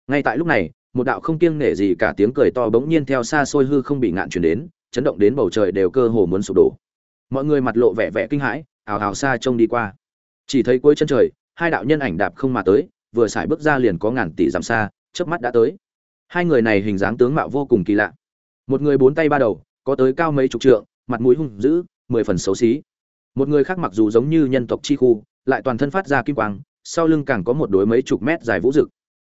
Ngay tại lúc này, một đạo không kiêng nể gì cả tiếng cười to bỗng nhiên theo xa xôi hư không bị ngạn chuyển đến, chấn động đến bầu trời đều cơ hồ muốn sụp đổ. Mọi người mặt lộ vẻ vẻ kinh hãi ào ào xa trông đi qua. Chỉ thấy cuối chân trời, hai đạo nhân ảnh đạp không mà tới, vừa xài bước ra liền có ngàn tỷ dặm xa trước mắt đã tới. Hai người này hình dáng tướng mạo vô cùng kỳ lạ. Một người bốn tay ba đầu, có tới cao mấy chục trượng, mặt mũi hung dữ, mười phần xấu xí. Một người khác mặc dù giống như nhân tộc chi khu, lại toàn thân phát ra kim quang, sau lưng càng có một đối mấy chục mét dài vũ rực.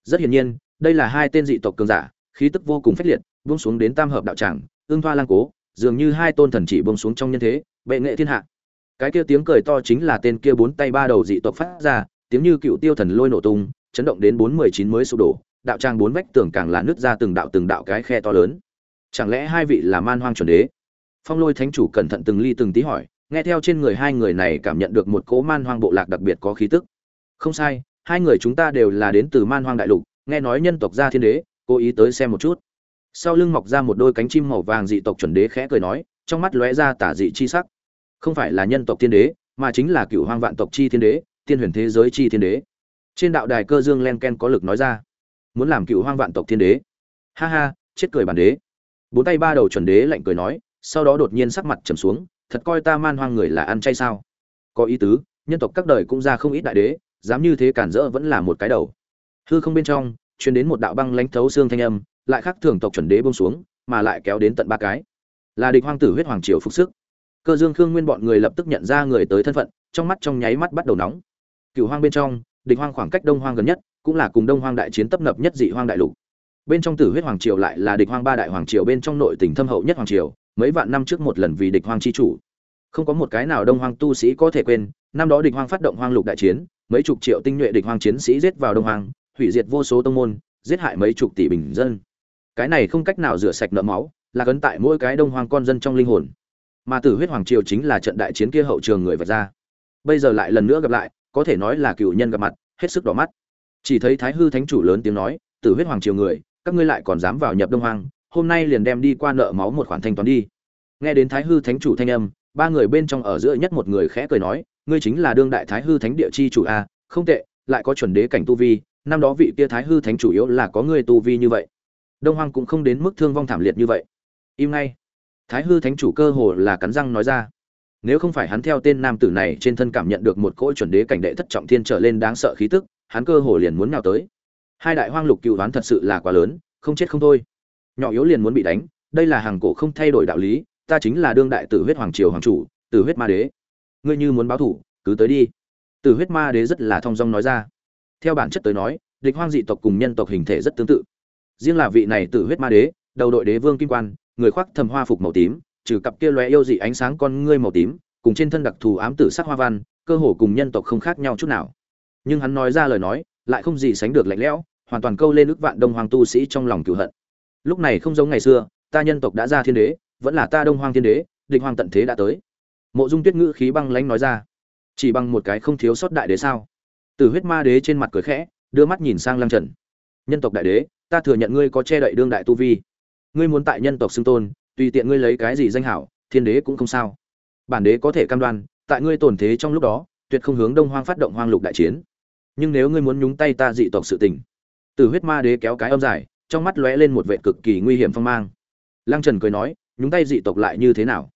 Rất hiển nhiên, đây là hai tên dị tộc cường giả, khí tức vô cùng phách liệt, buông xuống đến tam hợp đạo tràng, ương thoa lang cố, dường như hai tôn thần chỉ buông xuống trong nhân thế, bệ nghệ thiên hạ cái kia tiếng cười to chính là tên kia bốn tay ba đầu dị tộc phát ra, tiếng như cựu tiêu thần lôi nổ tung, chấn động đến bốn mười chín mới sụp đổ, đạo trang bốn vách tường càng là nứt ra từng đạo từng đạo cái khe to lớn. Chẳng lẽ hai vị là man hoang chuẩn đế? Phong lôi thánh chủ cẩn thận từng ly từng tí hỏi, nghe theo trên người hai người này cảm nhận được một cỗ man hoang bộ lạc đặc biệt có khí tức. Không sai, hai người chúng ta đều là đến từ man hoang đại lục, nghe nói nhân tộc gia thiên đế, cố ý tới xem một chút. Sau lưng mọc ra một đôi cánh chim màu vàng dị tộc chuẩn đế khẽ cười nói, trong mắt lóe ra tả dị chi sắc không phải là nhân tộc thiên đế, mà chính là cựu hoang vạn tộc chi thiên đế, tiên huyền thế giới chi thiên đế. Trên đạo đài cơ dương len ken có lực nói ra, muốn làm cựu hoang vạn tộc thiên đế? Ha ha, chết cười bản đế. Bốn tay ba đầu chuẩn đế lạnh cười nói, sau đó đột nhiên sắc mặt trầm xuống, thật coi ta man hoang người là ăn chay sao? Có ý tứ, nhân tộc các đời cũng ra không ít đại đế, dám như thế cản rỡ vẫn là một cái đầu. Hư không bên trong, truyền đến một đạo băng lãnh thấu xương thanh âm, lại khác thường tộc chuẩn đế buông xuống, mà lại kéo đến tận ba cái. Là địch hoang tử huyết hoàng triều phục sức cơ dương khương nguyên bọn người lập tức nhận ra người tới thân phận, trong mắt trong nháy mắt bắt đầu nóng. Cựu hoang bên trong, địch hoang khoảng cách đông hoang gần nhất, cũng là cùng đông hoang đại chiến tấp nập nhất dị hoang đại lục. Bên trong tử huyết hoàng triều lại là địch hoang ba đại hoàng triều, bên trong nội tỉnh thâm hậu nhất hoàng triều, mấy vạn năm trước một lần vì địch hoang chi chủ. Không có một cái nào đông hoang tu sĩ có thể quên, năm đó địch hoang phát động hoang lục đại chiến, mấy chục triệu tinh nhuệ địch hoang chiến sĩ giết vào đông hoang, hủy diệt vô số tông môn, giết hại mấy chục tỷ bình dân. Cái này không cách nào rửa sạch nợ máu, là cấn tại mỗi cái đông hoang con dân trong linh hồn mà tử huyết hoàng triều chính là trận đại chiến kia hậu trường người vật ra. Bây giờ lại lần nữa gặp lại, có thể nói là cựu nhân gặp mặt, hết sức đỏ mắt. Chỉ thấy thái hư thánh chủ lớn tiếng nói, tử huyết hoàng triều người, các ngươi lại còn dám vào nhập đông hoang, hôm nay liền đem đi qua nợ máu một khoản thanh toán đi. Nghe đến thái hư thánh chủ thanh âm, ba người bên trong ở giữa nhất một người khẽ cười nói, ngươi chính là đương đại thái hư thánh địa chi chủ a không tệ, lại có chuẩn đế cảnh tu vi, năm đó vị kia thái hư thánh chủ yếu là có người tu vi như vậy. Đông hoang cũng không đến mức thương vong thảm liệt như vậy. Im ngay thái hư thánh chủ cơ hồ là cắn răng nói ra. Nếu không phải hắn theo tên nam tử này trên thân cảm nhận được một cỗ chuẩn đế cảnh đệ thất trọng thiên trở lên đáng sợ khí tức, hắn cơ hồ liền muốn nào tới. Hai đại hoang lục cựu đoán thật sự là quá lớn, không chết không thôi. Nhỏ yếu liền muốn bị đánh, đây là hàng cổ không thay đổi đạo lý, ta chính là đương đại tử huyết hoàng triều hoàng chủ, tử huyết ma đế. Ngươi như muốn báo thủ, cứ tới đi. Tử huyết ma đế rất là thong dong nói ra. Theo bản chất tới nói, địch hoang dị tộc cùng nhân tộc hình thể rất tương tự. Riêng là vị này tử huyết ma đế, đầu đội đế vương kim quan người khoác thầm hoa phục màu tím, trừ cặp kia lóe yêu dị ánh sáng con ngươi màu tím, cùng trên thân đặc thù ám tử sắc hoa văn, cơ hồ cùng nhân tộc không khác nhau chút nào. Nhưng hắn nói ra lời nói, lại không gì sánh được lạnh lẽo, hoàn toàn câu lên ức vạn đông hoàng tu sĩ trong lòng cựu hận. Lúc này không giống ngày xưa, ta nhân tộc đã ra thiên đế, vẫn là ta đông hoàng thiên đế, địch hoàng tận thế đã tới. Mộ dung tuyết ngữ khí băng lãnh nói ra. Chỉ bằng một cái không thiếu sót đại đế sao? Từ huyết ma đế trên mặt cười khẽ, đưa mắt nhìn sang lăng trần. Nhân tộc đại đế, ta thừa nhận ngươi có che đậy đương đại tu vi ngươi muốn tại nhân tộc xưng tôn, tùy tiện ngươi lấy cái gì danh hảo, thiên đế cũng không sao. Bản đế có thể cam đoan, tại ngươi tổn thế trong lúc đó, tuyệt không hướng đông hoang phát động hoang lục đại chiến. Nhưng nếu ngươi muốn nhúng tay ta dị tộc sự tình, từ huyết ma đế kéo cái âm dài, trong mắt lóe lên một vệ cực kỳ nguy hiểm phong mang. Lăng trần cười nói, nhúng tay dị tộc lại như thế nào?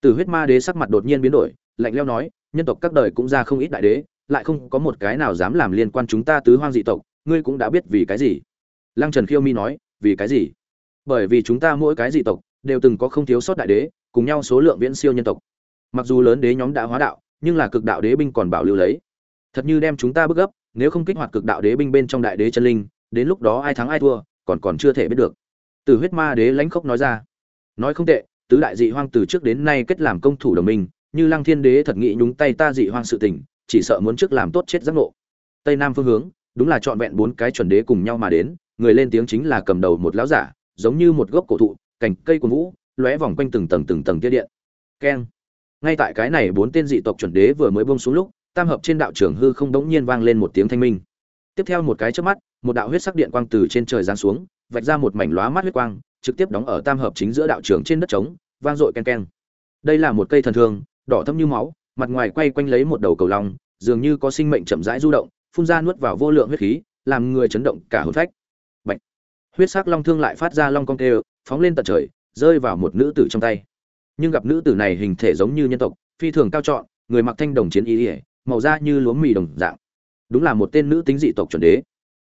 Từ huyết ma đế sắc mặt đột nhiên biến đổi, lạnh leo nói, nhân tộc các đời cũng ra không ít đại đế, lại không có một cái nào dám làm liên quan chúng ta tứ hoang dị tộc, ngươi cũng đã biết vì cái gì? Lăng trần khiêu mi nói, vì cái gì? Bởi vì chúng ta mỗi cái dị tộc đều từng có không thiếu sót đại đế, cùng nhau số lượng viễn siêu nhân tộc. Mặc dù lớn đế nhóm đã hóa đạo, nhưng là cực đạo đế binh còn bảo lưu lấy. Thật như đem chúng ta bức gấp, nếu không kích hoạt cực đạo đế binh bên trong đại đế chân linh, đến lúc đó ai thắng ai thua, còn còn chưa thể biết được. Từ huyết ma đế lãnh khốc nói ra. Nói không tệ, tứ đại dị hoang từ trước đến nay kết làm công thủ đồng minh, như lăng thiên đế thật nghĩ nhúng tay ta dị hoang sự tình, chỉ sợ muốn trước làm tốt chết giác ngộ. Tây nam phương hướng, đúng là trọn vẹn bốn cái chuẩn đế cùng nhau mà đến, người lên tiếng chính là cầm đầu một lão giả giống như một gốc cổ thụ, cành cây của vũ, lóe vòng quanh từng tầng từng tầng tia điện. Keng. Ngay tại cái này bốn tên dị tộc chuẩn đế vừa mới buông xuống lúc, tam hợp trên đạo trường hư không đống nhiên vang lên một tiếng thanh minh. Tiếp theo một cái chớp mắt, một đạo huyết sắc điện quang từ trên trời giáng xuống, vạch ra một mảnh lóa mắt huyết quang, trực tiếp đóng ở tam hợp chính giữa đạo trường trên đất trống, vang dội keng keng. đây là một cây thần thương đỏ thâm như máu, mặt ngoài quay quanh lấy một đầu cầu long, dường như có sinh mệnh chậm rãi du động, phun ra nuốt vào vô lượng huyết khí, làm người chấn động cả hồn phách huyết sắc long thương lại phát ra long cong tê phóng lên tận trời, rơi vào một nữ tử trong tay. Nhưng gặp nữ tử này hình thể giống như nhân tộc, phi thường cao trọn, người mặc thanh đồng chiến y ỉa màu da như lúa mì đồng dạng. Đúng là một tên nữ tính dị tộc chuẩn đế.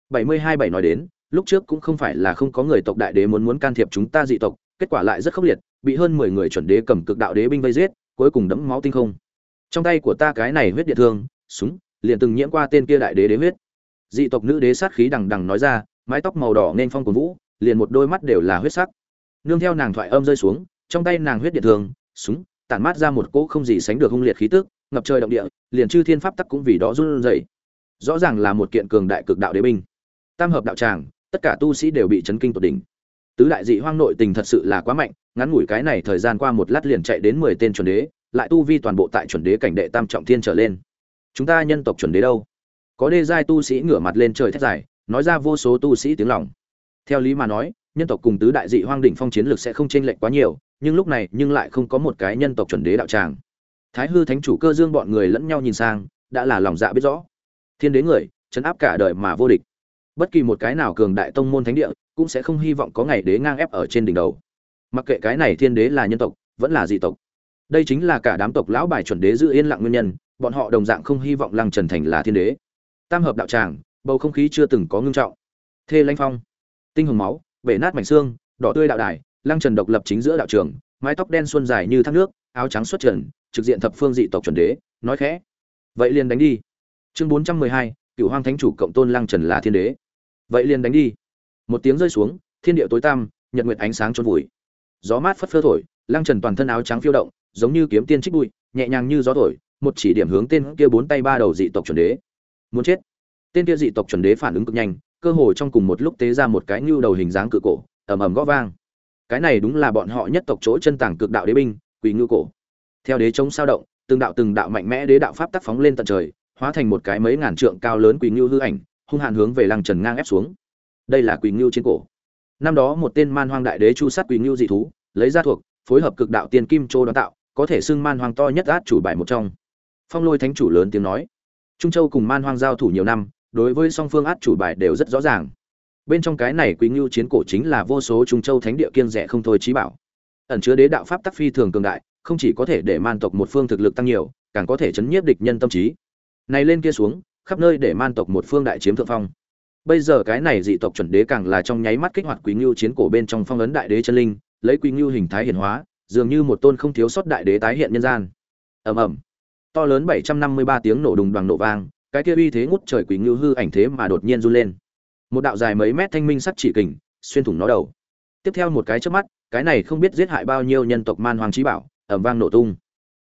Bảy mươi hai bảy nói đến, lúc trước cũng không phải là không có người tộc đại đế muốn muốn can thiệp chúng ta dị tộc, kết quả lại rất khốc liệt, bị hơn mười người chuẩn đế cầm cực đạo đế binh vây giết, cuối cùng đẫm máu tinh không. Trong tay của ta cái này huyết điện thương, súng, liền từng nhiễm qua tên kia đại đế đế huyết. Dị tộc nữ đế sát khí đằng đằng nói ra mái tóc màu đỏ nên phong của vũ liền một đôi mắt đều là huyết sắc. Nương theo nàng thoại âm rơi xuống trong tay nàng huyết điện thường, súng tản mát ra một cỗ không gì sánh được hung liệt khí tức ngập trời động địa liền chư thiên pháp tắc cũng vì đó run rẩy. Rõ ràng là một kiện cường đại cực đạo đế binh. Tam hợp đạo tràng tất cả tu sĩ đều bị chấn kinh tột đỉnh. Tứ đại dị hoang nội tình thật sự là quá mạnh ngắn ngủi cái này thời gian qua một lát liền chạy đến mười tên chuẩn đế lại tu vi toàn bộ tại chuẩn đế cảnh đệ tam trọng thiên trở lên. Chúng ta nhân tộc chuẩn đế đâu? Có đê giai tu sĩ ngửa mặt lên trời thét dài nói ra vô số tu sĩ tiếng lòng. Theo lý mà nói, nhân tộc cùng tứ đại dị hoang đỉnh phong chiến lược sẽ không chênh lệch quá nhiều, nhưng lúc này nhưng lại không có một cái nhân tộc chuẩn đế đạo tràng. Thái hư thánh chủ cơ dương bọn người lẫn nhau nhìn sang, đã là lòng dạ biết rõ. Thiên đế người chấn áp cả đời mà vô địch. Bất kỳ một cái nào cường đại tông môn thánh địa, cũng sẽ không hy vọng có ngày đế ngang ép ở trên đỉnh đầu. Mặc kệ cái này thiên đế là nhân tộc, vẫn là dị tộc. Đây chính là cả đám tộc lão bài chuẩn đế giữ yên lặng nguyên nhân, bọn họ đồng dạng không hy vọng lăng trần thành là thiên đế. Tam hợp đạo tràng bầu không khí chưa từng có ngưng trọng. Thê lanh phong, tinh hồng máu, bể nát mảnh xương, đỏ tươi đạo đài, lăng trần độc lập chính giữa đạo trường, mái tóc đen xuân dài như thác nước, áo trắng xuất trần, trực diện thập phương dị tộc chuẩn đế, nói khẽ. Vậy liền đánh đi. Chương bốn trăm mười hai cựu hoang thánh chủ cộng tôn lăng trần là thiên đế. Vậy liền đánh đi. Một tiếng rơi xuống, thiên địa tối tăm, nhật nguyệt ánh sáng trôn vùi. Gió mát phất phơ thổi, lăng trần toàn thân áo trắng phiêu động, giống như kiếm tiên trích bụi, nhẹ nhàng như gió thổi, một chỉ điểm hướng tên kia bốn tay ba đầu dị tộc chuẩn đế. Muốn chết tên kia dị tộc chuẩn đế phản ứng cực nhanh, cơ hồ trong cùng một lúc tế ra một cái nhu đầu hình dáng cự cổ, ầm ầm gõ vang. Cái này đúng là bọn họ nhất tộc chỗ chân tàng cực đạo đế binh quỳ ngưu cổ. Theo đế chống sao động, từng đạo từng đạo mạnh mẽ đế đạo pháp tác phóng lên tận trời, hóa thành một cái mấy ngàn trượng cao lớn quỳ ngưu hư ảnh, hung hàn hướng về lăng trần ngang ép xuống. Đây là quỳ ngưu trên cổ. Năm đó một tên man hoang đại đế chu sát quỳ ngưu dị thú, lấy ra thuộc, phối hợp cực đạo tiên kim châu đón tạo, có thể xưng man hoang to nhất át chủ bài một trong. Phong lôi thánh chủ lớn tiếng nói. Trung châu cùng man hoang giao thủ nhiều năm đối với song phương át chủ bài đều rất rõ ràng. Bên trong cái này quý ngưu chiến cổ chính là vô số trung châu thánh địa kiên rẻ không thôi trí bảo. Ẩn chứa đế đạo pháp tắc phi thường cường đại, không chỉ có thể để man tộc một phương thực lực tăng nhiều, càng có thể chấn nhiếp địch nhân tâm trí. Này lên kia xuống, khắp nơi để man tộc một phương đại chiếm thượng phong. Bây giờ cái này dị tộc chuẩn đế càng là trong nháy mắt kích hoạt quý ngưu chiến cổ bên trong phong ấn đại đế chân linh, lấy quý ngưu hình thái hiển hóa, dường như một tôn không thiếu sót đại đế tái hiện nhân gian. Ầm ầm. To lớn bảy trăm năm mươi ba tiếng nổ đùng đoàng nổ vang cái kia uy thế ngút trời quý ngưu hư ảnh thế mà đột nhiên run lên. Một đạo dài mấy mét thanh minh sắt chỉ kình, xuyên thủng nó đầu. Tiếp theo một cái trước mắt, cái này không biết giết hại bao nhiêu nhân tộc man hoàng trí bảo, ẩm vang nổ tung.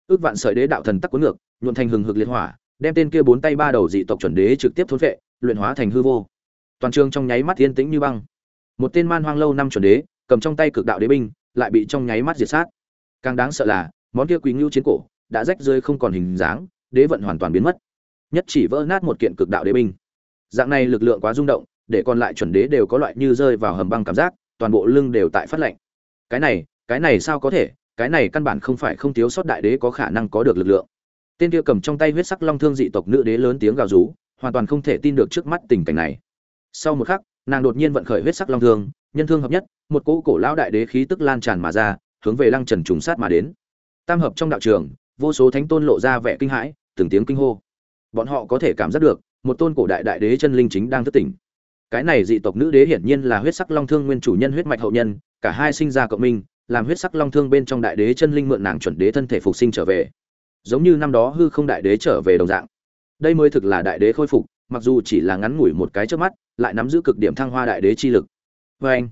Ước vạn sợi đế đạo thần tắc cuốn ngược nhuộn thành hừng hực liệt hỏa, đem tên kia bốn tay ba đầu dị tộc chuẩn đế trực tiếp thốn vệ luyện hóa thành hư vô. Toàn trường trong nháy mắt yên tĩnh như băng. Một tên man hoang lâu năm chuẩn đế, cầm trong tay cực đạo đế binh, lại bị trong nháy mắt diệt sát. Càng đáng sợ là, món kia quý ngưu chiến cổ, đã rách rơi không còn hình dáng, đế vận hoàn toàn biến mất nhất chỉ vỡ nát một kiện cực đạo đế binh. Dạng này lực lượng quá rung động, để còn lại chuẩn đế đều có loại như rơi vào hầm băng cảm giác, toàn bộ lưng đều tại phát lạnh. Cái này cái này sao có thể? Cái này căn bản không phải không thiếu sót đại đế có khả năng có được lực lượng. Tên kia cầm trong tay huyết sắc long thương dị tộc nữ đế lớn tiếng gào rú, hoàn toàn không thể tin được trước mắt tình cảnh này. Sau một khắc, nàng đột nhiên vận khởi huyết sắc long thương, nhân thương hợp nhất, một cỗ cổ lão đại đế khí tức lan tràn mà ra, hướng về lăng trần trùng sát mà đến. Tam hợp trong đạo trường, vô số thánh tôn lộ ra vẻ kinh hãi, từng tiếng kinh hô bọn họ có thể cảm giác được, một tôn cổ đại đại đế chân linh chính đang thức tỉnh. Cái này dị tộc nữ đế hiển nhiên là huyết sắc long thương nguyên chủ nhân huyết mạch hậu nhân, cả hai sinh ra cộng minh, làm huyết sắc long thương bên trong đại đế chân linh mượn nàng chuẩn đế thân thể phục sinh trở về. Giống như năm đó hư không đại đế trở về đồng dạng. Đây mới thực là đại đế khôi phục, mặc dù chỉ là ngắn ngủi một cái trước mắt, lại nắm giữ cực điểm thăng hoa đại đế chi lực. Vê anh,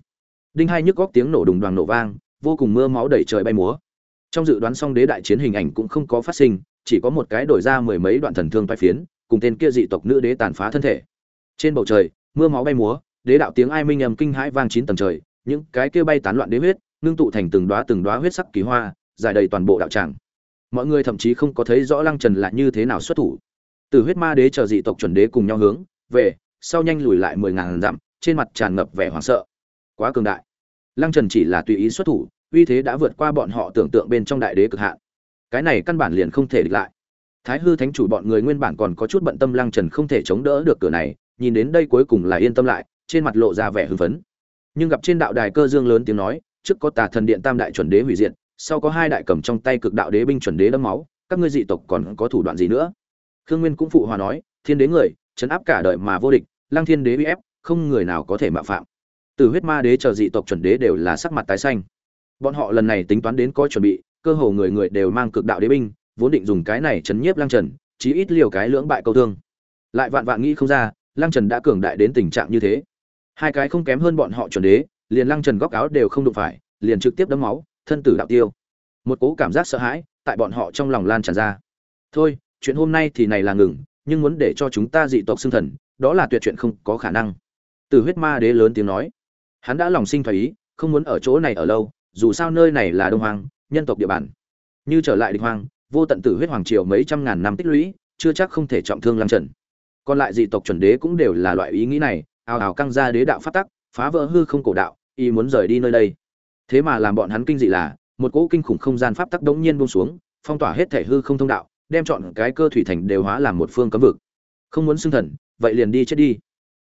đinh hai nhức góc tiếng nổ đùng đoàn nổ vang, vô cùng mưa máu đẩy trời bay múa. Trong dự đoán xong đế đại chiến hình ảnh cũng không có phát sinh chỉ có một cái đổi ra mười mấy đoạn thần thương toai phiến, cùng tên kia dị tộc nữ đế tàn phá thân thể. Trên bầu trời, mưa máu bay múa, đế đạo tiếng ai minh ầm kinh hãi vang chín tầng trời, những cái kia bay tán loạn đế huyết, ngưng tụ thành từng đóa từng đóa huyết sắc kỳ hoa, giải đầy toàn bộ đạo tràng. Mọi người thậm chí không có thấy rõ lăng trần là như thế nào xuất thủ. Từ huyết ma đế chờ dị tộc chuẩn đế cùng nhau hướng về, sau nhanh lùi lại mười ngàn dặm, trên mặt tràn ngập vẻ hoảng sợ. Quá cường đại. Lăng trần chỉ là tùy ý xuất thủ, uy thế đã vượt qua bọn họ tưởng tượng bên trong đại đế cực hạn cái này căn bản liền không thể địch lại. Thái hư thánh chủ bọn người nguyên bản còn có chút bận tâm lăng trần không thể chống đỡ được cửa này, nhìn đến đây cuối cùng là yên tâm lại, trên mặt lộ ra vẻ hưng phấn. Nhưng gặp trên đạo đài cơ dương lớn tiếng nói, trước có tà thần điện tam đại chuẩn đế hủy diệt, sau có hai đại cầm trong tay cực đạo đế binh chuẩn đế đẫm máu, các ngươi dị tộc còn có thủ đoạn gì nữa? Khương nguyên cũng phụ hòa nói, thiên đế người chấn áp cả đời mà vô địch, lăng thiên đế uy ép, không người nào có thể mạo phạm. Từ huyết ma đế chờ dị tộc chuẩn đế đều là sắc mặt tái xanh. Bọn họ lần này tính toán đến có chuẩn bị cơ hồ người người đều mang cực đạo đế binh vốn định dùng cái này chấn nhiếp lăng trần chí ít liều cái lưỡng bại câu thương. Lại vạn vạn nghĩ không ra lăng trần đã cường đại đến tình trạng như thế. Hai cái không kém hơn bọn họ chuẩn đế liền lăng trần góc áo đều không đụng phải liền trực tiếp đấm máu thân tử đạo tiêu. Một cố cảm giác sợ hãi tại bọn họ trong lòng lan tràn ra. Thôi chuyện hôm nay thì này là ngừng nhưng muốn để cho chúng ta dị tộc xưng thần đó là tuyệt chuyện không có khả năng. Từ huyết ma đế lớn tiếng nói. Hắn đã lòng sinh phái ý không muốn ở chỗ này ở lâu dù sao nơi này là đông Hoang, nhân tộc địa bàn. Như trở lại địch hoang, vô tận tử huyết hoàng triều mấy trăm ngàn năm tích lũy, chưa chắc không thể trọng thương lăng trần. Còn lại dị tộc chuẩn đế cũng đều là loại ý nghĩ này, ào ào căng ra đế đạo phát tắc, phá vỡ hư không cổ đạo, y muốn rời đi nơi đây. Thế mà làm bọn hắn kinh dị là, một cỗ kinh khủng không gian pháp tắc đống nhiên buông xuống, phong tỏa hết thể hư không thông đạo, đem chọn cái cơ thủy thành đều hóa làm một phương cấm vực. Không muốn xưng thần, vậy liền đi chết đi.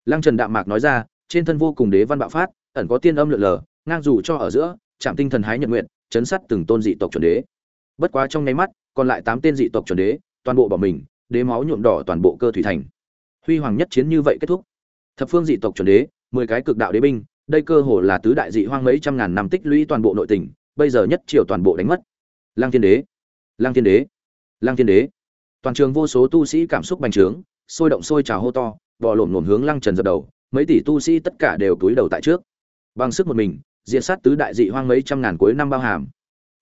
Lăng trần đạm mạc nói ra, trên thân vô cùng đế văn bạo phát, ẩn có tiên âm lượn lờ, ngang dù cho ở giữa, chạm tinh thần hái nhật nguyện chấn sát từng tôn dị tộc chuẩn đế. Bất quá trong nháy mắt, còn lại tám tên dị tộc chuẩn đế, toàn bộ bỏ mình, đế máu nhuộm đỏ toàn bộ cơ thủy thành. Huy hoàng nhất chiến như vậy kết thúc. Thập phương dị tộc chuẩn đế, mười cái cực đạo đế binh, đây cơ hồ là tứ đại dị hoang mấy trăm ngàn năm tích lũy toàn bộ nội tình, bây giờ nhất triều toàn bộ đánh mất. Lang thiên đế lang thiên đế lang thiên đế. Toàn trường vô số tu sĩ cảm xúc bành trướng, sôi động sôi trào hô to, bò lổm lổm hướng lăng trần dập đầu, mấy tỷ tu sĩ tất cả đều túi đầu tại trước. Bằng sức một mình diện sát tứ đại dị hoang mấy trăm ngàn cuối năm bao hàm.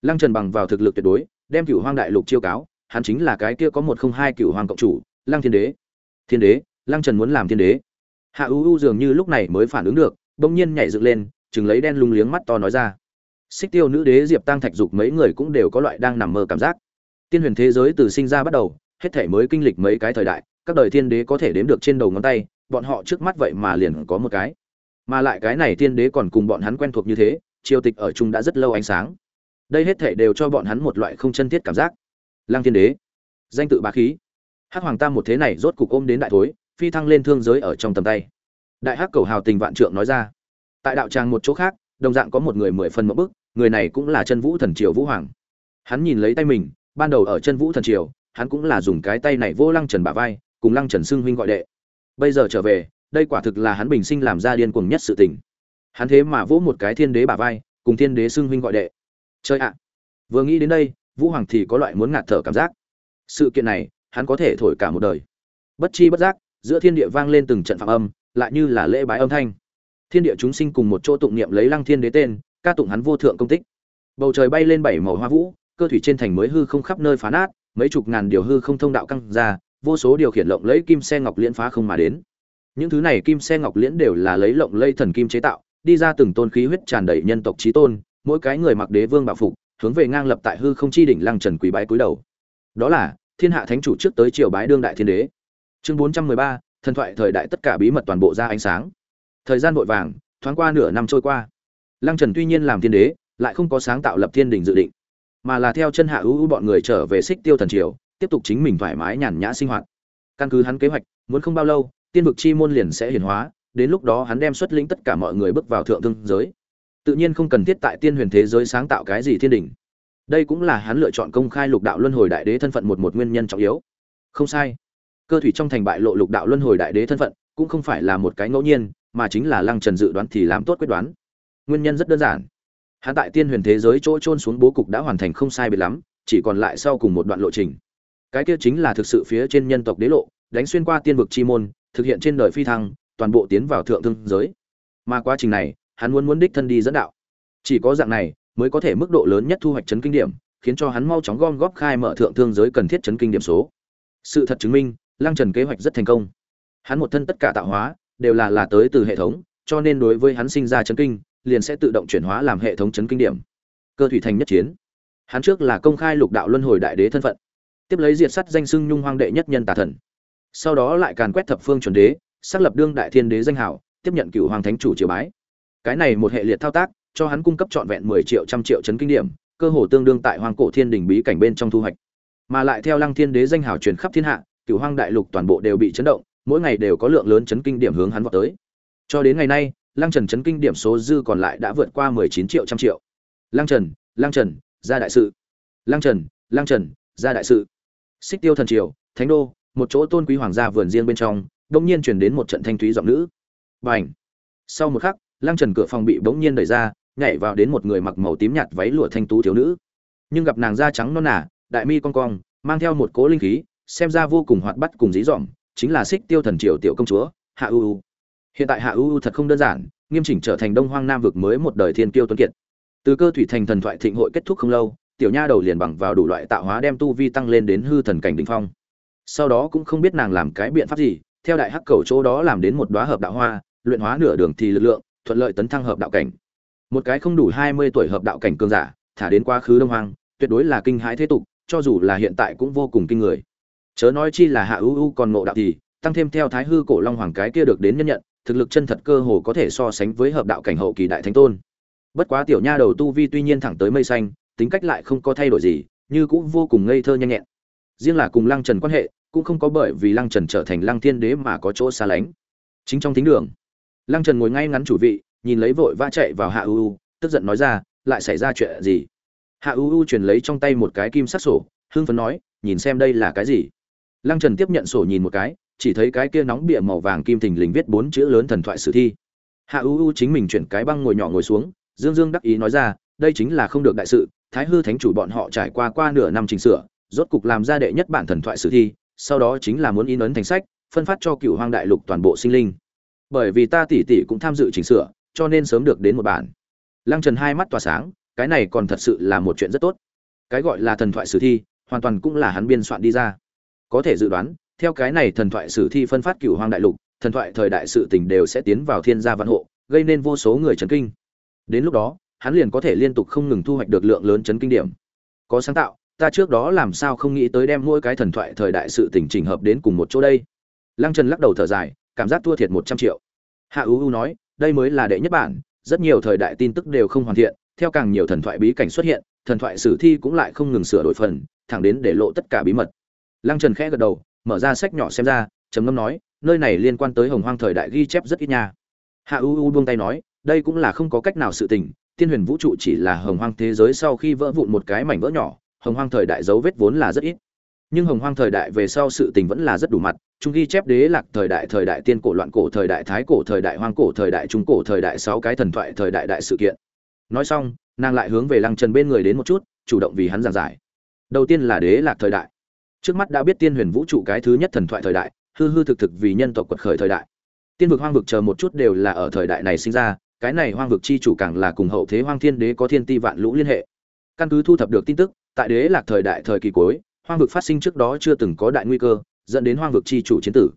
Lăng trần bằng vào thực lực tuyệt đối, đem cửu hoang đại lục chiêu cáo, hắn chính là cái kia có một không hai cửu hoàng cộng chủ, lăng thiên đế. Thiên đế, lăng trần muốn làm thiên đế. Hạ u u dường như lúc này mới phản ứng được, bỗng nhiên nhảy dựng lên chừng lấy đen lung liếng mắt to nói ra. Xích tiêu nữ đế, diệp tăng thạch dục mấy người cũng đều có loại đang nằm mơ cảm giác. Tiên huyền thế giới từ sinh ra bắt đầu, hết thể mới kinh lịch mấy cái thời đại, các đời thiên đế có thể đếm được trên đầu ngón tay, bọn họ trước mắt vậy mà liền có một cái mà lại cái này thiên đế còn cùng bọn hắn quen thuộc như thế, triều tịch ở chung đã rất lâu ánh sáng. Đây hết thể đều cho bọn hắn một loại không chân thiết cảm giác. Lăng thiên đế, danh tự bá khí. Hắc hoàng tam một thế này rốt cục ôm đến đại thối, phi thăng lên thương giới ở trong tầm tay. Đại hắc cầu hào tình vạn trượng nói ra. Tại đạo tràng một chỗ khác, đồng dạng có một người mười phần mẫu bức, người này cũng là chân vũ thần triều vũ hoàng. Hắn nhìn lấy tay mình, ban đầu ở chân vũ thần triều, hắn cũng là dùng cái tay này vô lăng trần bả vai, cùng lăng trần xưng huynh gọi đệ. Bây giờ trở về đây quả thực là hắn bình sinh làm ra điên cuồng nhất sự tình. Hắn thế mà vỗ một cái thiên đế bả vai, cùng thiên đế xưng huynh gọi đệ. Chơi ạ. Vừa nghĩ đến đây, vũ hoàng thì có loại muốn ngạt thở cảm giác. Sự kiện này, hắn có thể thổi cả một đời. Bất chi bất giác, giữa thiên địa vang lên từng trận phạm âm, lại như là lễ bái âm thanh. Thiên địa chúng sinh cùng một chỗ tụng niệm lấy lăng thiên đế tên, ca tụng hắn vô thượng công tích. Bầu trời bay lên bảy màu hoa vũ, cơ thủy trên thành mới hư không khắp nơi phá nát, mấy chục ngàn điều hư không thông đạo căng ra, vô số điều khiển lộng lấy kim xe ngọc liễn phá không mà đến những thứ này kim xe ngọc liễn đều là lấy lộng lây thần kim chế tạo, đi ra từng tôn khí huyết tràn đầy nhân tộc trí tôn, mỗi cái người mặc đế vương bào phục, hướng về ngang lập tại hư không chi đỉnh lăng trần quý bái cúi đầu. Đó là, thiên hạ thánh chủ trước tới triều bái đương đại thiên đế. Chương bốn trăm mười ba, thần thoại thời đại tất cả bí mật toàn bộ ra ánh sáng. Thời gian vội vàng, thoáng qua nửa năm trôi qua. Lăng trần tuy nhiên làm thiên đế, lại không có sáng tạo lập thiên đình dự định, mà là theo chân hạ ưu bọn người trở về xích tiêu thần triều, tiếp tục chính mình thoải mái nhàn nhã sinh hoạt. Căn cứ hắn kế hoạch, muốn không bao lâu tiên vực chi môn liền sẽ hiển hóa, đến lúc đó hắn đem xuất lĩnh tất cả mọi người bước vào thượng thương giới. Tự nhiên không cần thiết tại tiên huyền thế giới sáng tạo cái gì thiên đình. Đây cũng là hắn lựa chọn công khai lục đạo luân hồi đại đế thân phận một một nguyên nhân trọng yếu. Không sai. Cơ thủy trong thành bại lộ lục đạo luân hồi đại đế thân phận, cũng không phải là một cái ngẫu nhiên, mà chính là lăng trần dự đoán thì làm tốt quyết đoán. Nguyên nhân rất đơn giản. Hắn tại tiên huyền thế giới chỗ trôn xuống bố cục đã hoàn thành không sai biệt lắm, chỉ còn lại sau cùng một đoạn lộ trình. Cái kia chính là thực sự phía trên nhân tộc đế lộ, đánh xuyên qua tiên vực chi môn thực hiện trên đời phi thăng, toàn bộ tiến vào thượng thương giới. Mà quá trình này, hắn muốn muốn đích thân đi dẫn đạo. Chỉ có dạng này, mới có thể mức độ lớn nhất thu hoạch chấn kinh điểm, khiến cho hắn mau chóng gom góp khai mở thượng thương giới cần thiết chấn kinh điểm số. Sự thật chứng minh, lăng trần kế hoạch rất thành công. Hắn một thân tất cả tạo hóa, đều là là tới từ hệ thống, cho nên đối với hắn sinh ra chấn kinh, liền sẽ tự động chuyển hóa làm hệ thống chấn kinh điểm. Cơ thủy thành nhất chiến. Hắn trước là công khai lục đạo luân hồi đại đế thân phận. Tiếp lấy diệt sát danh xưng nhung hoang đệ nhất nhân tà thần sau đó lại càn quét thập phương chuẩn đế, xác lập đương đại thiên đế danh hảo, tiếp nhận cựu hoàng thánh chủ triều bái. Cái này một hệ liệt thao tác, cho hắn cung cấp trọn vẹn mười triệu trăm triệu chấn kinh điểm, cơ hồ tương đương tại hoàng cổ thiên đình bí cảnh bên trong thu hoạch. Mà lại theo lăng thiên đế danh hảo truyền khắp thiên hạ, cựu hoang đại lục toàn bộ đều bị chấn động, mỗi ngày đều có lượng lớn chấn kinh điểm hướng hắn vào tới. Cho đến ngày nay, lăng trần chấn kinh điểm số dư còn lại đã vượt qua mười chín triệu trăm triệu. Lăng trần lăng trần, ra đại sự. Lăng trần lăng trần, ra đại sự. Xích tiêu thần triều, thánh đô một chỗ tôn quý hoàng gia vườn riêng bên trong đông nhiên chuyển đến một trận thanh thúy giọng nữ. B à n h sau một khắc, lăng trần cửa phòng bị bỗng nhiên đẩy ra, nhảy vào đến một người mặc màu tím nhạt váy lụa thanh tú thiếu nữ. Nhưng gặp nàng da trắng non nả đại mi con cong, mang theo một cố linh khí, xem ra vô cùng hoạt bắt cùng dí dỏm, chính là xích tiêu thần triều tiểu công chúa, hạ u u. Hiện tại hạ u u thật không đơn giản, nghiêm chỉnh trở thành đông hoang nam vực mới một đời thiên kiêu tuấn kiệt. Từ cơ thủy thành thần thoại thịnh hội kết thúc không lâu, tiểu nha đầu liền bằng vào đủ loại tạo hóa đem tu vi tăng lên đến hư thần cảnh đỉnh phong sau đó cũng không biết nàng làm cái biện pháp gì, theo đại hắc cầu chỗ đó làm đến một đóa hợp đạo hoa, luyện hóa nửa đường thì lực lượng, thuận lợi tấn thăng hợp đạo cảnh. Một cái không đủ hai mươi tuổi hợp đạo cảnh cường giả, thả đến quá khứ đông hoang, tuyệt đối là kinh hãi thế tục, cho dù là hiện tại cũng vô cùng kinh người. Chớ nói chi là hạ ưu ưu còn ngộ đạo thì, tăng thêm theo thái hư cổ long hoàng cái kia được đến nhân nhận, thực lực chân thật cơ hồ có thể so sánh với hợp đạo cảnh hậu kỳ đại thánh tôn. Bất quá tiểu nha đầu tu vi tuy nhiên thẳng tới mây xanh, tính cách lại không có thay đổi gì, như cũng vô cùng ngây thơ nhanh nhẹn. Riêng là cùng lăng trần quan hệ cũng không có bởi vì lăng trần trở thành lăng thiên đế mà có chỗ xa lánh. Chính trong thính đường, lăng trần ngồi ngay ngắn chủ vị, nhìn lấy vội va chạy vào hạ uu tức giận nói ra, lại xảy ra chuyện gì? Hạ uu truyền lấy trong tay một cái kim sắc sổ, hưng phấn nói, nhìn xem đây là cái gì? Lăng trần tiếp nhận sổ nhìn một cái, chỉ thấy cái kia nóng bịa màu vàng kim thình lình viết bốn chữ lớn thần thoại sử thi. Hạ uu chính mình chuyển cái băng ngồi nhỏ ngồi xuống, dương dương đắc ý nói ra, đây chính là không được đại sự, thái hư thánh chủ bọn họ trải qua qua nửa năm chỉnh sửa, rốt cục làm ra đệ nhất bản thần thoại sử thi sau đó chính là muốn in ấn thành sách, phân phát cho cựu hoang đại lục toàn bộ sinh linh. Bởi vì ta tỷ tỷ cũng tham dự chỉnh sửa, cho nên sớm được đến một bản. Lăng trần hai mắt tỏa sáng, cái này còn thật sự là một chuyện rất tốt. Cái gọi là thần thoại sử thi, hoàn toàn cũng là hắn biên soạn đi ra. Có thể dự đoán, theo cái này thần thoại sử thi phân phát cửu hoang đại lục, thần thoại thời đại sự tình đều sẽ tiến vào thiên gia văn hộ, gây nên vô số người chấn kinh. Đến lúc đó, hắn liền có thể liên tục không ngừng thu hoạch được lượng lớn chấn kinh điểm. Có sáng tạo ta trước đó làm sao không nghĩ tới đem mỗi cái thần thoại thời đại sự tình chỉnh hợp đến cùng một chỗ đây? Lăng trần lắc đầu thở dài, cảm giác thua thiệt một trăm triệu. Hạ ưu ưu nói, đây mới là đệ nhất bản, rất nhiều thời đại tin tức đều không hoàn thiện, theo càng nhiều thần thoại bí cảnh xuất hiện, thần thoại sử thi cũng lại không ngừng sửa đổi phần, thẳng đến để lộ tất cả bí mật. Lăng trần khẽ gật đầu, mở ra sách nhỏ xem ra, trầm ngâm nói, nơi này liên quan tới hồng hoang thời đại ghi chép rất ít nha. Hạ u u buông tay nói, đây cũng là không có cách nào sự tình tiên huyền vũ trụ chỉ là hồng hoang thế giới sau khi vỡ vụn một cái mảnh vỡ nhỏ hồng hoang thời đại dấu vết vốn là rất ít. Nhưng hồng hoang thời đại về sau sự tình vẫn là rất đủ mặt chúng ghi chép đế lạc thời đại thời đại tiên cổ, loạn cổ thời đại, thái cổ thời đại, hoang cổ thời đại, trung cổ thời đại, sáu cái thần thoại thời đại đại sự kiện. Nói xong, nàng lại hướng về lăng trần bên người đến một chút, chủ động vì hắn giảng giải. Đầu tiên là đế lạc thời đại. Trước mắt đã biết tiên huyền vũ trụ cái thứ nhất thần thoại thời đại, hư hư thực thực vì nhân tộc quật khởi thời đại. Tiên vực hoang vực chờ một chút đều là ở thời đại này sinh ra, cái này hoang vực chi chủ càng là cùng hậu thế hoang thiên đế có thiên ti vạn lũ liên hệ. Căn cứ thu thập được tin tức tại đế lạc thời đại thời kỳ cuối, hoang vực phát sinh trước đó chưa từng có đại nguy cơ, dẫn đến hoang vực chi chủ chiến tử.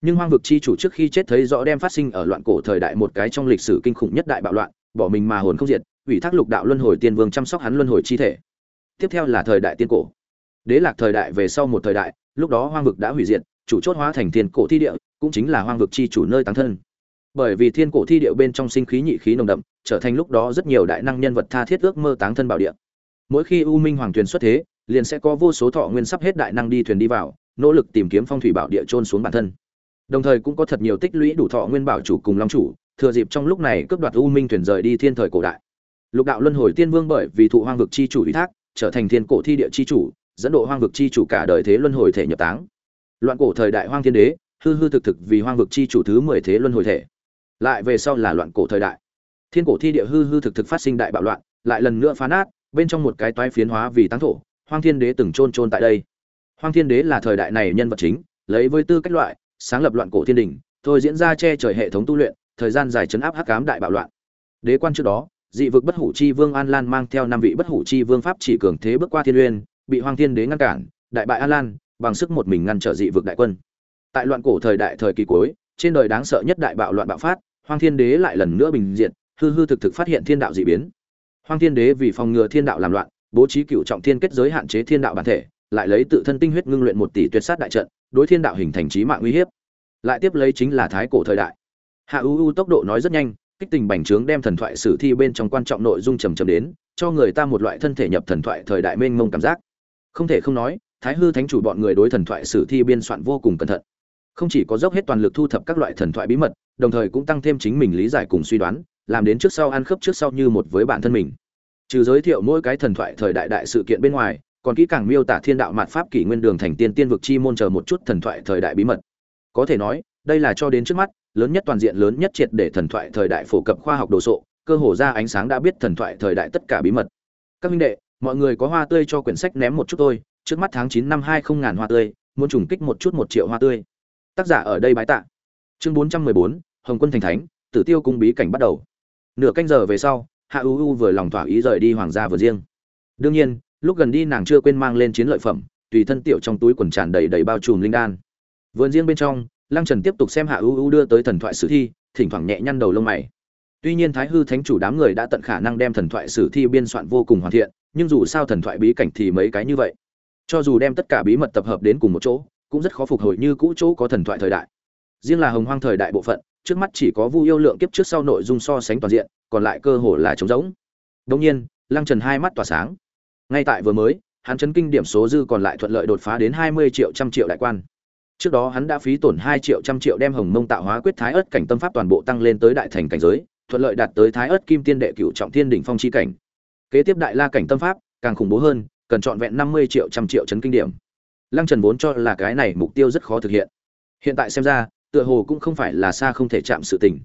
Nhưng hoang vực chi chủ trước khi chết thấy rõ đem phát sinh ở loạn cổ thời đại một cái trong lịch sử kinh khủng nhất đại bạo loạn, bỏ mình mà hồn không diệt, ủy thác lục đạo luân hồi tiên vương chăm sóc hắn luân hồi chi thể. Tiếp theo là thời đại tiên cổ. Đế lạc thời đại về sau một thời đại, lúc đó hoang vực đã hủy diệt, chủ chốt hóa thành thiên cổ thi địa, cũng chính là hoang vực chi chủ nơi tăng thân. Bởi vì thiên cổ thi địa bên trong sinh khí nhị khí nồng đậm, trở thành lúc đó rất nhiều đại năng nhân vật tha thiết ước mơ táng thân bảo địa mỗi khi u minh hoàng thuyền xuất thế, liền sẽ có vô số thọ nguyên sắp hết đại năng đi thuyền đi vào, nỗ lực tìm kiếm phong thủy bảo địa trôn xuống bản thân. Đồng thời cũng có thật nhiều tích lũy đủ thọ nguyên bảo chủ cùng long chủ, thừa dịp trong lúc này cướp đoạt u minh thuyền rời đi thiên thời cổ đại. Lục đạo luân hồi tiên vương bởi vì thụ hoang vực chi chủ ủy thác, trở thành thiên cổ thi địa chi chủ, dẫn độ hoang vực chi chủ cả đời thế luân hồi thể nhập táng. Loạn cổ thời đại hoang thiên đế, hư hư thực thực vì hoang vực chi chủ thứ mười thế luân hồi thể. Lại về sau là loạn cổ thời đại. Thiên cổ thi địa hư hư thực thực phát sinh đại bạo loạn, lại lần nữa phá nát bên trong một cái toái phiến hóa vì táng thổ hoang thiên đế từng chôn chôn tại đây Hoang Thiên Đế là thời đại này nhân vật chính, lấy với tư cách loại, sáng lập loạn cổ thiên đình, thôi diễn ra che trời hệ thống tu luyện, thời gian dài chấn áp hắc ám đại bạo loạn. Đế quan trước đó, dị vực bất hủ chi vương An Lan mang theo năm vị bất hủ chi vương pháp chỉ cường thế bước qua thiên uyên, bị Hoang Thiên Đế ngăn cản, đại bại An Lan, bằng sức một mình ngăn trở dị vực đại quân. Tại loạn cổ thời đại thời kỳ cuối, trên đời đáng sợ nhất đại bạo loạn bạo phát, Hoang Thiên Đế lại lần nữa bình diện, hư hư thực thực phát hiện thiên đạo dị biến. Hoang Thiên Đế vì phòng ngừa thiên đạo làm loạn, bố trí cựu trọng thiên kết giới hạn chế thiên đạo bản thể, lại lấy tự thân tinh huyết ngưng luyện một tỷ tuyệt sát đại trận, đối thiên đạo hình thành chí mạng uy hiếp. Lại tiếp lấy chính là thái cổ thời đại. Hạ U U tốc độ nói rất nhanh, kích tình bành trướng đem thần thoại sử thi bên trong quan trọng nội dung trầm trầm đến, cho người ta một loại thân thể nhập thần thoại thời đại mênh mông cảm giác. Không thể không nói, Thái hư thánh chủ bọn người đối thần thoại sử thi biên soạn vô cùng cẩn thận. Không chỉ có dốc hết toàn lực thu thập các loại thần thoại bí mật, đồng thời cũng tăng thêm chính mình lý giải cùng suy đoán, làm đến trước sau ăn khớp trước sau như một với bản thân mình. Trừ giới thiệu mỗi cái thần thoại thời đại đại sự kiện bên ngoài, còn kỹ càng miêu tả thiên đạo mạt pháp kỷ nguyên đường thành tiên tiên vực chi môn chờ một chút thần thoại thời đại bí mật. Có thể nói, đây là cho đến trước mắt, lớn nhất toàn diện lớn nhất triệt để thần thoại thời đại phổ cập khoa học đồ sộ, cơ hồ ra ánh sáng đã biết thần thoại thời đại tất cả bí mật. Các minh đệ, mọi người có hoa tươi cho quyển sách ném một chút tôi. trước mắt tháng chín năm 20 ngàn hoa tươi, muốn trùng kích một chút một triệu hoa tươi. Tác giả ở đây bái tạ. Chương 414, Hồng Quân thành thánh, Tử Tiêu cung bí cảnh bắt đầu. Nửa canh giờ về sau, Hạ U U vừa lòng thỏa ý rời đi hoàng gia vừa riêng. Đương nhiên, lúc gần đi nàng chưa quên mang lên chiến lợi phẩm, tùy thân tiểu trong túi quần tràn đầy đầy bao trùm linh đan. Vườn riêng bên trong, Lăng Trần tiếp tục xem Hạ U U đưa tới thần thoại sử thi, thỉnh thoảng nhẹ nhăn đầu lông mày. Tuy nhiên Thái hư thánh chủ đám người đã tận khả năng đem thần thoại sử thi biên soạn vô cùng hoàn thiện, nhưng dù sao thần thoại bí cảnh thì mấy cái như vậy. Cho dù đem tất cả bí mật tập hợp đến cùng một chỗ, cũng rất khó phục hồi như cũ chỗ có thần thoại thời đại. Riêng là Hồng Hoang thời đại bộ phận, trước mắt chỉ có Vu yêu lượng kiếp trước sau nội dung so sánh toàn diện, còn lại cơ hồ là trống rỗng. Đương nhiên, Lăng Trần hai mắt tỏa sáng. Ngay tại vừa mới, hắn chấn kinh điểm số dư còn lại thuận lợi đột phá đến 20 triệu trăm triệu đại quan. Trước đó hắn đã phí tổn 2 triệu trăm triệu đem Hồng Mông tạo hóa quyết thái ớt cảnh tâm pháp toàn bộ tăng lên tới đại thành cảnh giới, thuận lợi đạt tới thái ớt kim tiên đệ cửu trọng thiên đỉnh phong chi cảnh. Kế tiếp đại la cảnh tâm pháp, càng khủng bố hơn, cần chọn vẹn 50 triệu trăm triệu chấn kinh điểm. Lăng Trần vốn cho là cái này mục tiêu rất khó thực hiện. Hiện tại xem ra, tựa hồ cũng không phải là xa không thể chạm sự tình.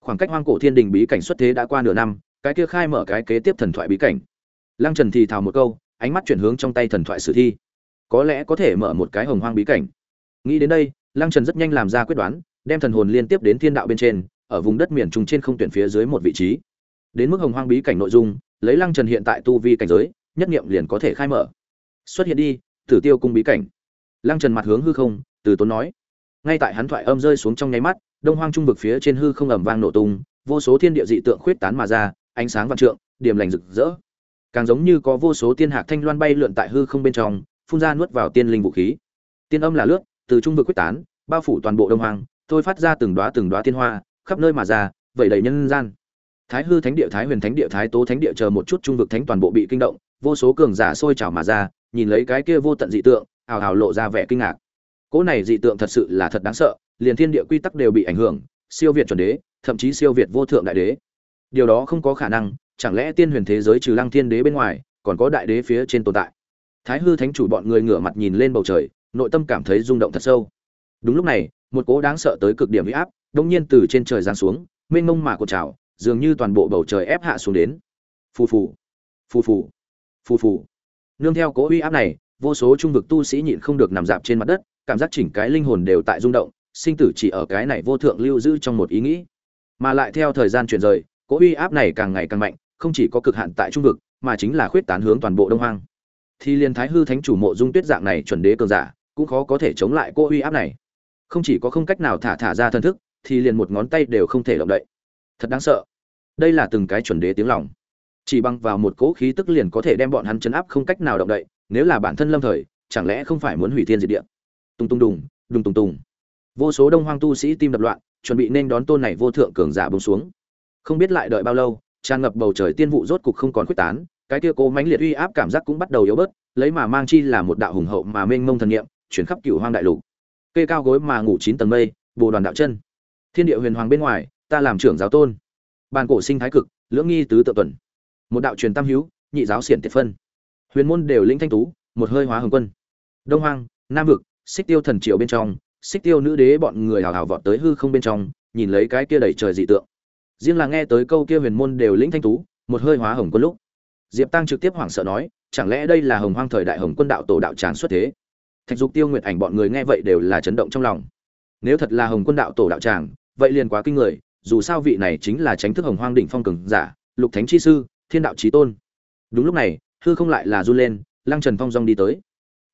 Khoảng cách hoang cổ thiên đình bí cảnh xuất thế đã qua nửa năm, cái kia khai mở cái kế tiếp thần thoại bí cảnh. Lăng Trần thì thào một câu, ánh mắt chuyển hướng trong tay thần thoại sử thi. Có lẽ có thể mở một cái hồng hoang bí cảnh. Nghĩ đến đây, Lăng Trần rất nhanh làm ra quyết đoán, đem thần hồn liên tiếp đến thiên đạo bên trên, ở vùng đất miền trung trên không tuyển phía dưới một vị trí. Đến mức hồng hoang bí cảnh nội dung, lấy Lăng Trần hiện tại tu vi cảnh giới, nhất niệm liền có thể khai mở. Xuất hiện đi, Tử Tiêu cung bí cảnh. Lăng Trần mặt hướng hư không, từ tốn nói. Ngay tại hắn thoại âm rơi xuống trong nháy mắt, đông hoang trung vực phía trên hư không ầm vang nổ tung, vô số thiên địa dị tượng khuyết tán mà ra, ánh sáng vạn trượng, điểm lành rực rỡ. Càng giống như có vô số tiên hạc thanh loan bay lượn tại hư không bên trong, phun ra nuốt vào tiên linh vũ khí. Tiên âm là lướt, từ trung vực quyết tán, bao phủ toàn bộ đông hoang, thôi phát ra từng đóa từng đóa tiên hoa, khắp nơi mà ra, vẩy đầy nhân gian. Thái hư thánh địa, Thái huyền thánh địa, Thái tố thánh địa chờ một chút trung vực thánh toàn bộ bị kinh động, vô số cường giả sôi trào mà ra, nhìn lấy cái kia vô tận dị tượng, ào ào lộ ra vẻ kinh ngạc. Cỗ này dị tượng thật sự là thật đáng sợ, liền thiên địa quy tắc đều bị ảnh hưởng, siêu việt chuẩn đế, thậm chí siêu việt vô thượng đại đế. Điều đó không có khả năng, chẳng lẽ tiên huyền thế giới trừ Lăng Thiên đế bên ngoài, còn có đại đế phía trên tồn tại. Thái hư thánh chủ bọn người ngửa mặt nhìn lên bầu trời, nội tâm cảm thấy rung động thật sâu. Đúng lúc này, một cỗ đáng sợ tới cực điểm uy áp, đông nhiên từ trên trời giáng xuống, mênh mông mà cột trào, dường như toàn bộ bầu trời ép hạ xuống đến. Phù phù, phù phù, phù phù. Nương theo cỗ uy áp này, vô số trung vực tu sĩ nhịn không được nằm dạp trên mặt đất, cảm giác chỉnh cái linh hồn đều tại rung động, sinh tử chỉ ở cái này vô thượng lưu giữ trong một ý nghĩ. Mà lại theo thời gian chuyển rời, cỗ uy áp này càng ngày càng mạnh, không chỉ có cực hạn tại trung vực, mà chính là khuyết tán hướng toàn bộ Đông Hoang. Thì liên Thái hư thánh chủ mộ dung tuyết dạng này chuẩn đế cường giả, cũng khó có thể chống lại cỗ uy áp này. Không chỉ có không cách nào thả thả ra thân thức, thì liền một ngón tay đều không thể động đậy. Thật đáng sợ. Đây là từng cái chuẩn đế tiếng lòng. Chỉ bằng vào một cỗ khí tức liền có thể đem bọn hắn chấn áp không cách nào động đậy, nếu là bản thân lâm thời, chẳng lẽ không phải muốn hủy thiên diệt địa? Tung tung đùng, đùng tung tung. Vô số đông hoang tu sĩ tim đập loạn, chuẩn bị nên đón tôn này vô thượng cường giả buông xuống. Không biết lại đợi bao lâu, tràn ngập bầu trời tiên vụ rốt cục không còn quyết tán, cái kia cố mãnh liệt uy áp cảm giác cũng bắt đầu yếu bớt, lấy mà mang chi là một đạo hùng hậu mà mênh mông thần niệm, chuyển khắp cửu hoang đại lục. Cây cao gối mà ngủ chín tầng mây, bồ đoàn đạo chân. Thiên địa huyền hoàng bên ngoài, ta làm trưởng giáo tôn. Bàn cổ sinh thái cực, lưỡng nghi tứ tự tuần. Một đạo truyền tam hữu, nhị giáo xiển tiệt phân. Huyền môn đều lĩnh thanh tú, một hơi hóa hồng quân. Đông hoang, Nam vực, Xích Tiêu thần triều bên trong, Xích Tiêu nữ đế bọn người hào hào vọt tới hư không bên trong, nhìn lấy cái kia đầy trời dị tượng. Riêng là nghe tới câu kia huyền môn đều lĩnh thanh tú, một hơi hóa hồng quân lúc. Diệp Tăng trực tiếp hoảng sợ nói, chẳng lẽ đây là Hồng Hoang thời đại Hồng Quân đạo tổ đạo tràng xuất thế? thạch dục tiêu nguyệt ảnh bọn người nghe vậy đều là chấn động trong lòng nếu thật là hồng quân đạo tổ đạo tràng vậy liền quá kinh người dù sao vị này chính là tránh thức hồng hoang đỉnh phong cường giả lục thánh chi sư thiên đạo chí tôn đúng lúc này hư không lại là run lên lăng trần phong rong đi tới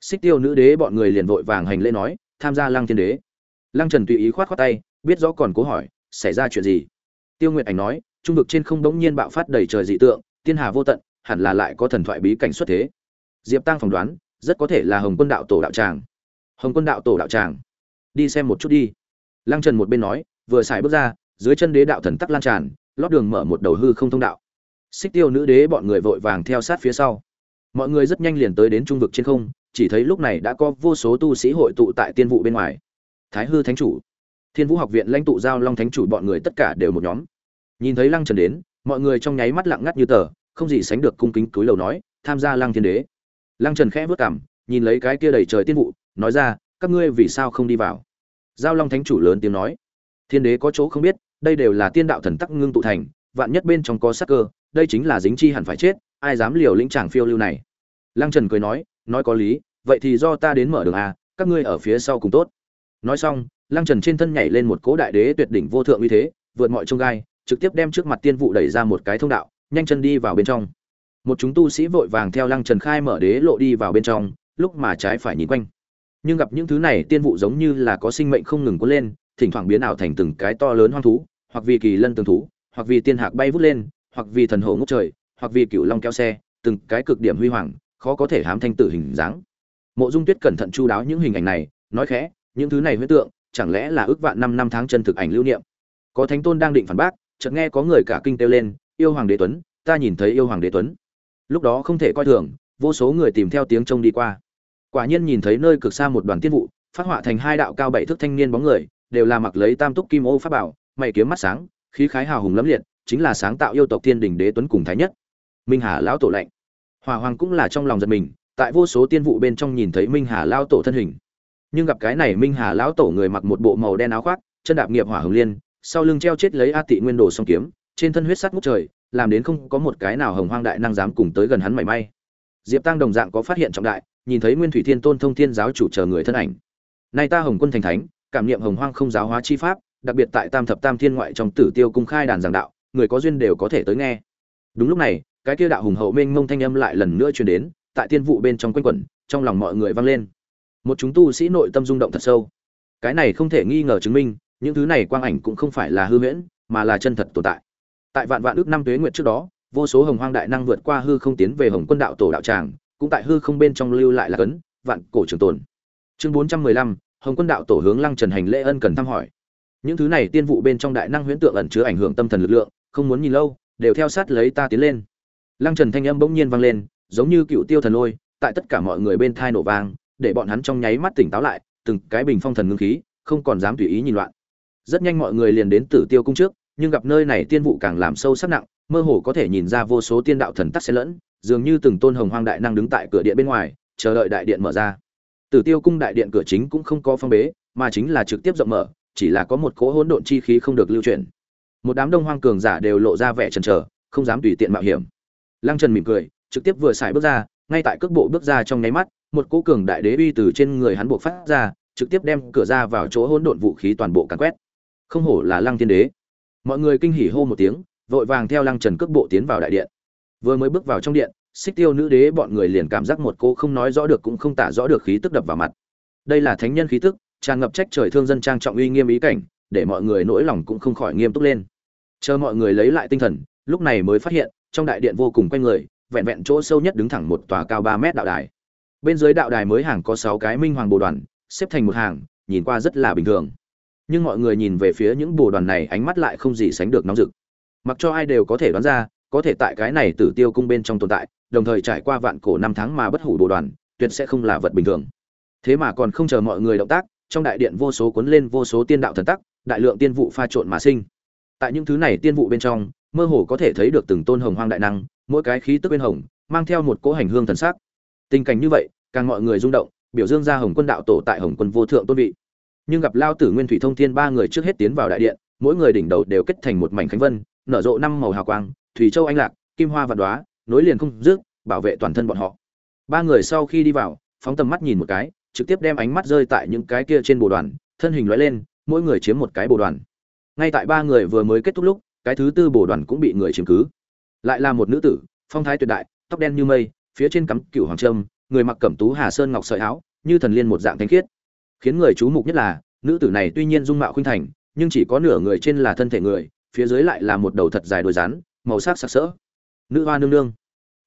xích tiêu nữ đế bọn người liền vội vàng hành lễ nói, tham gia lăng thiên đế. Lăng trần tùy ý khoát khoát tay, biết rõ còn cố hỏi, xảy ra chuyện gì? Tiêu nguyệt ảnh nói, trung vực trên không đống nhiên bạo phát đầy trời dị tượng, thiên hà vô tận, hẳn là lại có thần thoại bí cảnh xuất thế. Diệp tăng phỏng đoán, rất có thể là hồng quân đạo tổ đạo tràng. Hồng quân đạo tổ đạo tràng. Đi xem một chút đi. Lăng trần một bên nói, vừa xài bước ra, dưới chân đế đạo thần tắc lan tràn, lót đường mở một đầu hư không thông đạo. Xích tiêu nữ đế bọn người vội vàng theo sát phía sau. Mọi người rất nhanh liền tới đến trung vực trên không chỉ thấy lúc này đã có vô số tu sĩ hội tụ tại tiên vụ bên ngoài. Thái hư thánh chủ, thiên vũ học viện lãnh tụ giao long thánh chủ bọn người tất cả đều một nhóm. Nhìn thấy lăng trần đến, mọi người trong nháy mắt lặng ngắt như tờ, không gì sánh được cung kính cúi lầu nói, tham gia lăng thiên đế. Lăng trần khẽ vớt cảm nhìn lấy cái kia đầy trời tiên vụ, nói ra, các ngươi vì sao không đi vào? Giao long thánh chủ lớn tiếng nói, thiên đế có chỗ không biết, đây đều là tiên đạo thần tắc ngưng tụ thành, vạn nhất bên trong có sắc cơ, đây chính là dính chi hẳn phải chết, ai dám liều lĩnh tràng phiêu lưu này? Lăng trần cười nói nói có lý, vậy thì do ta đến mở đường a các ngươi ở phía sau cùng tốt. Nói xong, lăng trần trên thân nhảy lên một cỗ đại đế tuyệt đỉnh vô thượng uy thế, vượt mọi trông gai, trực tiếp đem trước mặt tiên vụ đẩy ra một cái thông đạo, nhanh chân đi vào bên trong. Một chúng tu sĩ vội vàng theo lăng trần khai mở đế lộ đi vào bên trong, lúc mà trái phải nhìn quanh. Nhưng gặp những thứ này, tiên vụ giống như là có sinh mệnh không ngừng cuốn lên, thỉnh thoảng biến ảo thành từng cái to lớn hoang thú, hoặc vì kỳ lân tường thú, hoặc vì tiên hạc bay vút lên, hoặc vì thần hồ ngốc trời, hoặc vì cựu long kéo xe, từng cái cực điểm huy hoàng khó có thể hám thanh tử hình dáng. Mộ dung tuyết cẩn thận chu đáo những hình ảnh này, nói khẽ, những thứ này huyễn tượng, chẳng lẽ là ước vạn năm năm tháng chân thực ảnh lưu niệm? Có thánh tôn đang định phản bác, chợt nghe có người cả kinh kêu lên, yêu hoàng đế tuấn, ta nhìn thấy yêu hoàng đế tuấn. Lúc đó không thể coi thường, vô số người tìm theo tiếng trông đi qua. Quả nhiên nhìn thấy nơi cực xa một đoàn tiên vụ, phát họa thành hai đạo cao bảy thước thanh niên bóng người, đều là mặc lấy tam túc kim ô pháp bảo, mày kiếm mắt sáng, khí khái hào hùng lẫm liệt, chính là sáng tạo yêu tộc thiên đình đế tuấn cùng thái nhất. Minh hà lão tổ lạnh hỏa hoàng cũng là trong lòng giật mình, tại vô số tiên vụ bên trong nhìn thấy minh hà lão tổ thân hình. Nhưng gặp cái này minh hà lão tổ người mặc một bộ màu đen áo khoác, chân đạp nghiệp hỏa hồng liên, sau lưng treo chết lấy a tị nguyên đồ song kiếm, trên thân huyết sắt ngút trời, làm đến không có một cái nào hồng hoang đại năng dám cùng tới gần hắn mảy may. Diệp tăng đồng dạng có phát hiện trọng đại, nhìn thấy nguyên thủy thiên tôn thông thiên giáo chủ chờ người thân ảnh. Nay ta hồng quân thành thánh, cảm niệm hồng hoang không giáo hóa chi pháp, đặc biệt tại tam thập tam thiên ngoại trong tử tiêu cung khai đàn giảng đạo, người có duyên đều có thể tới nghe. Đúng lúc này cái kia đạo hùng hậu mênh mông thanh âm lại lần nữa truyền đến, tại tiên vụ bên trong quanh quẩn, trong lòng mọi người vang lên. Một chúng tu sĩ nội tâm rung động thật sâu. Cái này không thể nghi ngờ chứng minh, những thứ này quang ảnh cũng không phải là hư huyễn, mà là chân thật tồn tại. Tại vạn vạn ước năm tuế nguyệt trước đó, vô số hồng hoang đại năng vượt qua hư không tiến về hồng quân đạo tổ đạo tràng, cũng tại hư không bên trong lưu lại là cấn, vạn cổ trường tồn. Chương bốn trăm mười lăm, hồng quân đạo tổ hướng lăng trần hành lễ ân cần thăm hỏi. Những thứ này tiên vụ bên trong đại năng huyễn tượng ẩn chứa ảnh hưởng tâm thần lực lượng, không muốn nhìn lâu, đều theo sát lấy ta tiến lên lăng trần thanh âm bỗng nhiên vang lên, giống như cựu tiêu thần lôi, tại tất cả mọi người bên thai nổ vang, để bọn hắn trong nháy mắt tỉnh táo lại, từng cái bình phong thần ngưng khí, không còn dám tùy ý nhìn loạn. Rất nhanh mọi người liền đến tử tiêu cung trước, nhưng gặp nơi này tiên vụ càng làm sâu sắc nặng, mơ hồ có thể nhìn ra vô số tiên đạo thần tắc xen lẫn, dường như từng tôn hồng hoang đại năng đứng tại cửa điện bên ngoài, chờ đợi đại điện mở ra. Tử tiêu cung đại điện cửa chính cũng không có phong bế, mà chính là trực tiếp rộng mở, chỉ là có một cỗ hỗn độn chi khí không được lưu chuyển. Một đám đông hoang cường giả đều lộ ra vẻ chần chờ, không dám tùy tiện mạo hiểm lăng trần mỉm cười, trực tiếp vừa xài bước ra, ngay tại cước bộ bước ra trong nháy mắt, một cỗ cường đại đế uy từ trên người hắn buộc phát ra, trực tiếp đem cửa ra vào chỗ hỗn độn vũ khí toàn bộ càn quét. Không hổ là lăng thiên đế. Mọi người kinh hỉ hô một tiếng, vội vàng theo lăng trần cước bộ tiến vào đại điện. Vừa mới bước vào trong điện, xích tiêu nữ đế bọn người liền cảm giác một cô không nói rõ được cũng không tả rõ được khí tức đập vào mặt. Đây là thánh nhân khí tức, tràn ngập trách trời thương dân trang trọng uy nghiêm ý cảnh, để mọi người nỗi lòng cũng không khỏi nghiêm túc lên. Chờ mọi người lấy lại tinh thần lúc này mới phát hiện, trong đại điện vô cùng quanh người, vẹn vẹn chỗ sâu nhất đứng thẳng một tòa cao ba mét đạo đài. Bên dưới đạo đài mới hàng có sáu cái minh hoàng bồ đoàn, xếp thành một hàng, nhìn qua rất là bình thường. Nhưng mọi người nhìn về phía những bồ đoàn này, ánh mắt lại không gì sánh được nóng rực. Mặc cho ai đều có thể đoán ra, có thể tại cái này tử tiêu cung bên trong tồn tại, đồng thời trải qua vạn cổ năm tháng mà bất hủ bồ đoàn, tuyệt sẽ không là vật bình thường. Thế mà còn không chờ mọi người động tác, trong đại điện vô số cuốn lên vô số tiên đạo thần tắc, đại lượng tiên vụ pha trộn mà sinh. Tại những thứ này tiên vụ bên trong mơ hồ có thể thấy được từng tôn hồng hoang đại năng, mỗi cái khí tức bên hồng, mang theo một cỗ hành hương thần sắc. Tình cảnh như vậy, càng mọi người rung động, biểu dương ra hồng quân đạo tổ tại hồng quân vô thượng tôn vị. Nhưng gặp lao tử nguyên thủy thông thiên ba người trước hết tiến vào đại điện, mỗi người đỉnh đầu đều kết thành một mảnh khánh vân, nở rộ năm màu hào quang, thủy châu anh lạc, kim hoa vạn đoá nối liền không dứt, bảo vệ toàn thân bọn họ. Ba người sau khi đi vào, phóng tầm mắt nhìn một cái, trực tiếp đem ánh mắt rơi tại những cái kia trên bồ đoàn, thân hình lóe lên, mỗi người chiếm một cái bồ đoàn. Ngay tại ba người vừa mới kết thúc lúc cái thứ tư bổ đoàn cũng bị người chiếm cứ. Lại là một nữ tử, phong thái tuyệt đại, tóc đen như mây, phía trên cắm cựu hoàng trâm, người mặc cẩm tú hà sơn ngọc sợi áo, như thần liên một dạng thanh khiết. Khiến người chú mục nhất là, nữ tử này tuy nhiên dung mạo khuynh thành, nhưng chỉ có nửa người trên là thân thể người, phía dưới lại là một đầu thật dài đôi rắn, màu sắc sặc sỡ. Nữ hoa nương nương.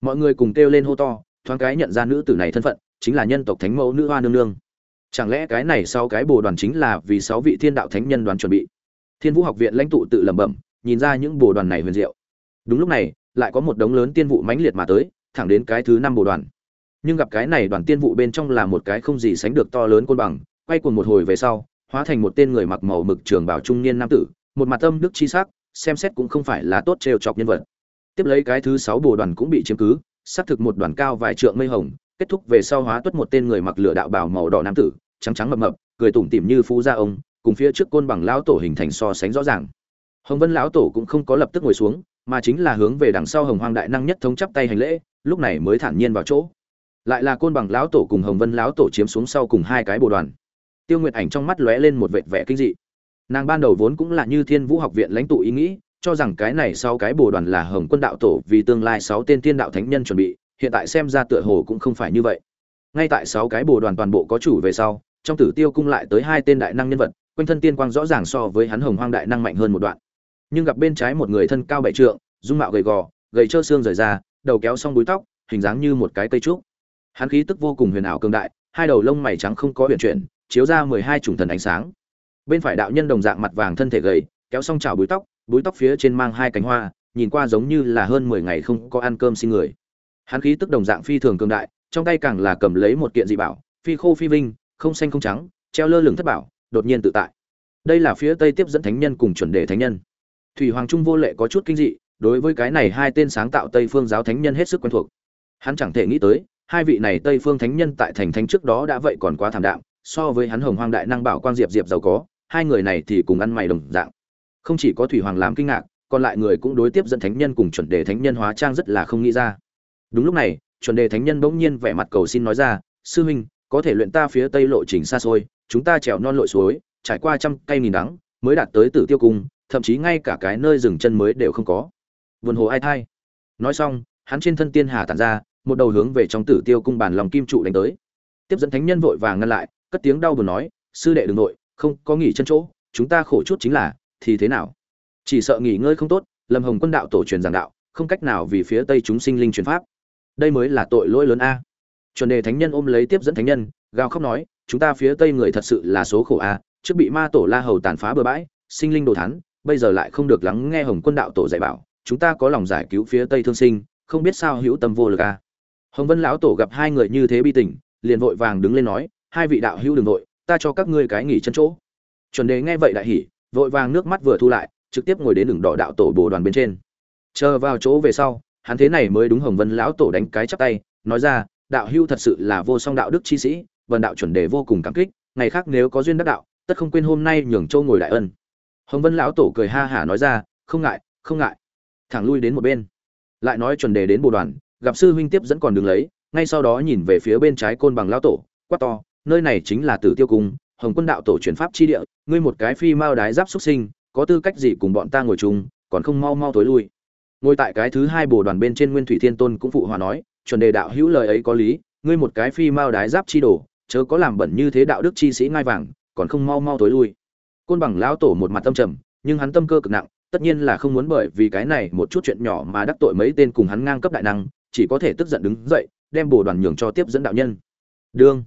Mọi người cùng kêu lên hô to, thoáng cái nhận ra nữ tử này thân phận, chính là nhân tộc thánh mẫu nữ hoa nương nương. Chẳng lẽ cái này sau cái bồ đoàn chính là vì sáu vị thiên đạo thánh nhân đoàn chuẩn bị? Thiên vũ học viện lãnh tụ tự lẩm bẩm nhìn ra những bồ đoàn này huyền diệu. Đúng lúc này, lại có một đống lớn tiên vụ mãnh liệt mà tới, thẳng đến cái thứ năm bồ đoàn. Nhưng gặp cái này đoàn tiên vụ bên trong là một cái không gì sánh được to lớn côn bằng, quay cuồng một hồi về sau, hóa thành một tên người mặc màu mực trường bảo trung niên nam tử, một mặt tâm đức chi sắc, xem xét cũng không phải là tốt trêu chọc nhân vật. Tiếp lấy cái thứ sáu bồ đoàn cũng bị chiếm cứ, xác thực một đoàn cao vài trượng mây hồng, kết thúc về sau hóa tuất một tên người mặc lửa đạo bảo màu đỏ nam tử, trắng trắng mập mập, cười tủm tỉm như phú gia ông, cùng phía trước côn bằng lão tổ hình thành so sánh rõ ràng hồng vân lão tổ cũng không có lập tức ngồi xuống, mà chính là hướng về đằng sau hồng hoang đại năng nhất thống chắp tay hành lễ, lúc này mới thản nhiên vào chỗ. Lại là côn bằng lão tổ cùng hồng vân lão tổ chiếm xuống sau cùng hai cái bồ đoàn. Tiêu nguyệt ảnh trong mắt lóe lên một vệt vẻ kinh dị. Nàng ban đầu vốn cũng là như thiên vũ học viện lãnh tụ ý nghĩ, cho rằng cái này sau cái bồ đoàn là hồng quân đạo tổ vì tương lai sáu tên tiên đạo thánh nhân chuẩn bị, hiện tại xem ra tựa hồ cũng không phải như vậy. Ngay tại sáu cái bồ đoàn toàn bộ có chủ về sau, trong tử tiêu cung lại tới hai tên đại năng nhân vật, quanh thân tiên quang rõ ràng so với hắn hồng hoang đại năng mạnh hơn một đoạn nhưng gặp bên trái một người thân cao bảy trượng, dung mạo gầy gò, gầy trơ xương rời ra, đầu kéo xong búi tóc, hình dáng như một cái cây trúc. Hắn khí tức vô cùng huyền ảo cường đại, hai đầu lông mày trắng không có huyền chuyển, chiếu ra mười hai chủng thần ánh sáng. Bên phải đạo nhân đồng dạng mặt vàng thân thể gầy, kéo xong chảo búi tóc búi tóc phía trên mang hai cánh hoa, nhìn qua giống như là hơn mười ngày không có ăn cơm xin người. Hắn khí tức đồng dạng phi thường cường đại, trong tay càng là cầm lấy một kiện dị bảo, phi khô phi vinh, không xanh không trắng, treo lơ lửng thất bảo, đột nhiên tự tại. Đây là phía tây tiếp dẫn thánh nhân cùng chuẩn đề thánh nhân thủy hoàng trung vô lệ có chút kinh dị, đối với cái này hai tên sáng tạo tây phương giáo thánh nhân hết sức quen thuộc. Hắn chẳng thể nghĩ tới, hai vị này tây phương thánh nhân tại thành thánh trước đó đã vậy còn quá thảm đạm, so với hắn hồng hoang đại năng bảo quang diệp diệp giàu có, hai người này thì cùng ăn mày đồng dạng. Không chỉ có thủy hoàng làm kinh ngạc, còn lại người cũng đối tiếp dẫn thánh nhân cùng chuẩn đề thánh nhân hóa trang rất là không nghĩ ra. Đúng lúc này, chuẩn đề thánh nhân bỗng nhiên vẻ mặt cầu xin nói ra, sư huynh, có thể luyện ta phía tây lộ trình xa xôi, chúng ta trèo non lội suối, trải qua trăm cây nghìn đắng, mới đạt tới tử tiêu cung thậm chí ngay cả cái nơi dừng chân mới đều không có. Vườn hồ ai thai. Nói xong, hắn trên thân tiên hà tản ra, một đầu hướng về trong tử tiêu cung bàn lòng kim trụ đánh tới. Tiếp dẫn thánh nhân vội vàng ngăn lại, cất tiếng đau buồn nói, sư đệ đừng nội không có nghỉ chân chỗ, chúng ta khổ chút chính là, thì thế nào? Chỉ sợ nghỉ ngơi không tốt, lâm hồng quân đạo tổ truyền giảng đạo, không cách nào vì phía tây chúng sinh linh truyền pháp. Đây mới là tội lỗi lớn a. Chuẩn đề thánh nhân ôm lấy tiếp dẫn thánh nhân, gào khóc nói, chúng ta phía tây người thật sự là số khổ a, trước bị ma tổ la hầu tàn phá bừa bãi, sinh linh đồ thán bây giờ lại không được lắng nghe hồng quân đạo tổ dạy bảo, chúng ta có lòng giải cứu phía tây thương sinh, không biết sao hữu tâm vô lực à. Hồng vân lão tổ gặp hai người như thế bi tình, liền vội vàng đứng lên nói, hai vị đạo hữu đường nội ta cho các ngươi cái nghỉ chân chỗ. Chuẩn đề nghe vậy đại hỉ, vội vàng nước mắt vừa thu lại, trực tiếp ngồi đến đường đỏ đạo tổ bồ đoàn bên trên. Chờ vào chỗ về sau, hắn thế này mới đúng hồng vân lão tổ đánh cái chắp tay, nói ra, đạo hữu thật sự là vô song đạo đức chi sĩ, vần đạo chuẩn đề vô cùng cảm kích, ngày khác nếu có duyên đắc đạo, tất không quên hôm nay nhường châu ngồi đại ân hồng vân lão tổ cười ha hả nói ra, không ngại không ngại. Thẳng lui đến một bên. Lại nói chuẩn đề đến bồ đoàn, gặp sư huynh tiếp dẫn còn đứng lấy, ngay sau đó nhìn về phía bên trái côn bằng lão tổ, quát to, nơi này chính là tử tiêu cung, hồng quân đạo tổ chuyển pháp chi địa, ngươi một cái phi mao đái giáp xuất sinh, có tư cách gì cùng bọn ta ngồi chung, còn không mau mau tối lui. Ngồi tại cái thứ hai bồ đoàn bên trên nguyên thủy thiên tôn cũng phụ hòa nói, chuẩn đề đạo hữu lời ấy có lý, ngươi một cái phi mao đái giáp chi đồ, chớ có làm bẩn như thế đạo đức chi sĩ ngai vàng, còn không mau mau tối lui côn bằng lão tổ một mặt tâm trầm, nhưng hắn tâm cơ cực nặng, tất nhiên là không muốn bởi vì cái này một chút chuyện nhỏ mà đắc tội mấy tên cùng hắn ngang cấp đại năng, chỉ có thể tức giận đứng dậy, đem bồ đoàn nhường cho tiếp dẫn đạo nhân. Đương.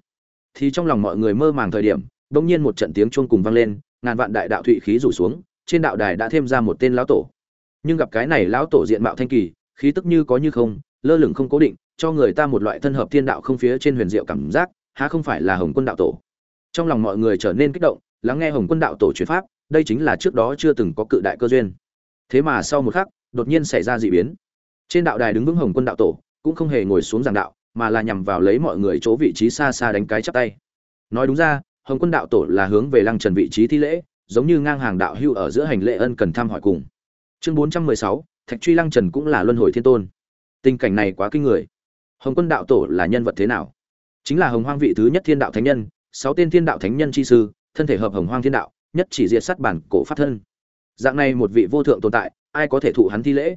Thì trong lòng mọi người mơ màng thời điểm bỗng nhiên một trận tiếng chuông cùng vang lên, ngàn vạn đại đạo thụy khí rủ xuống, trên đạo đài đã thêm ra một tên lão tổ. Nhưng gặp cái này lão tổ diện mạo thanh kỳ, khí tức như có như không, lơ lửng không cố định, cho người ta một loại thân hợp thiên đạo không phía trên huyền diệu cảm giác, há không phải là hồng quân đạo tổ. Trong lòng mọi người trở nên kích động lắng nghe hồng quân đạo tổ truyền pháp, đây chính là trước đó chưa từng có cự đại cơ duyên. Thế mà sau một khắc, đột nhiên xảy ra dị biến. Trên đạo đài đứng vững hồng quân đạo tổ, cũng không hề ngồi xuống giảng đạo, mà là nhằm vào lấy mọi người chỗ vị trí xa xa đánh cái chắp tay. Nói đúng ra, hồng quân đạo tổ là hướng về lăng trần vị trí thi lễ, giống như ngang hàng đạo hưu ở giữa hành lễ ân cần thăm hỏi cùng. Chương bốn trăm mười sáu, thạch truy lăng trần cũng là luân hồi thiên tôn. Tình cảnh này quá kinh người. Hồng quân đạo tổ là nhân vật thế nào? Chính là hồng hoang vị thứ nhất thiên đạo thánh nhân, sáu tên thiên đạo thánh nhân chi sư thân thể hợp hồng hoang thiên đạo, nhất chỉ diệt sát bản cổ pháp thân. Dạng này một vị vô thượng tồn tại, ai có thể thụ hắn thi lễ?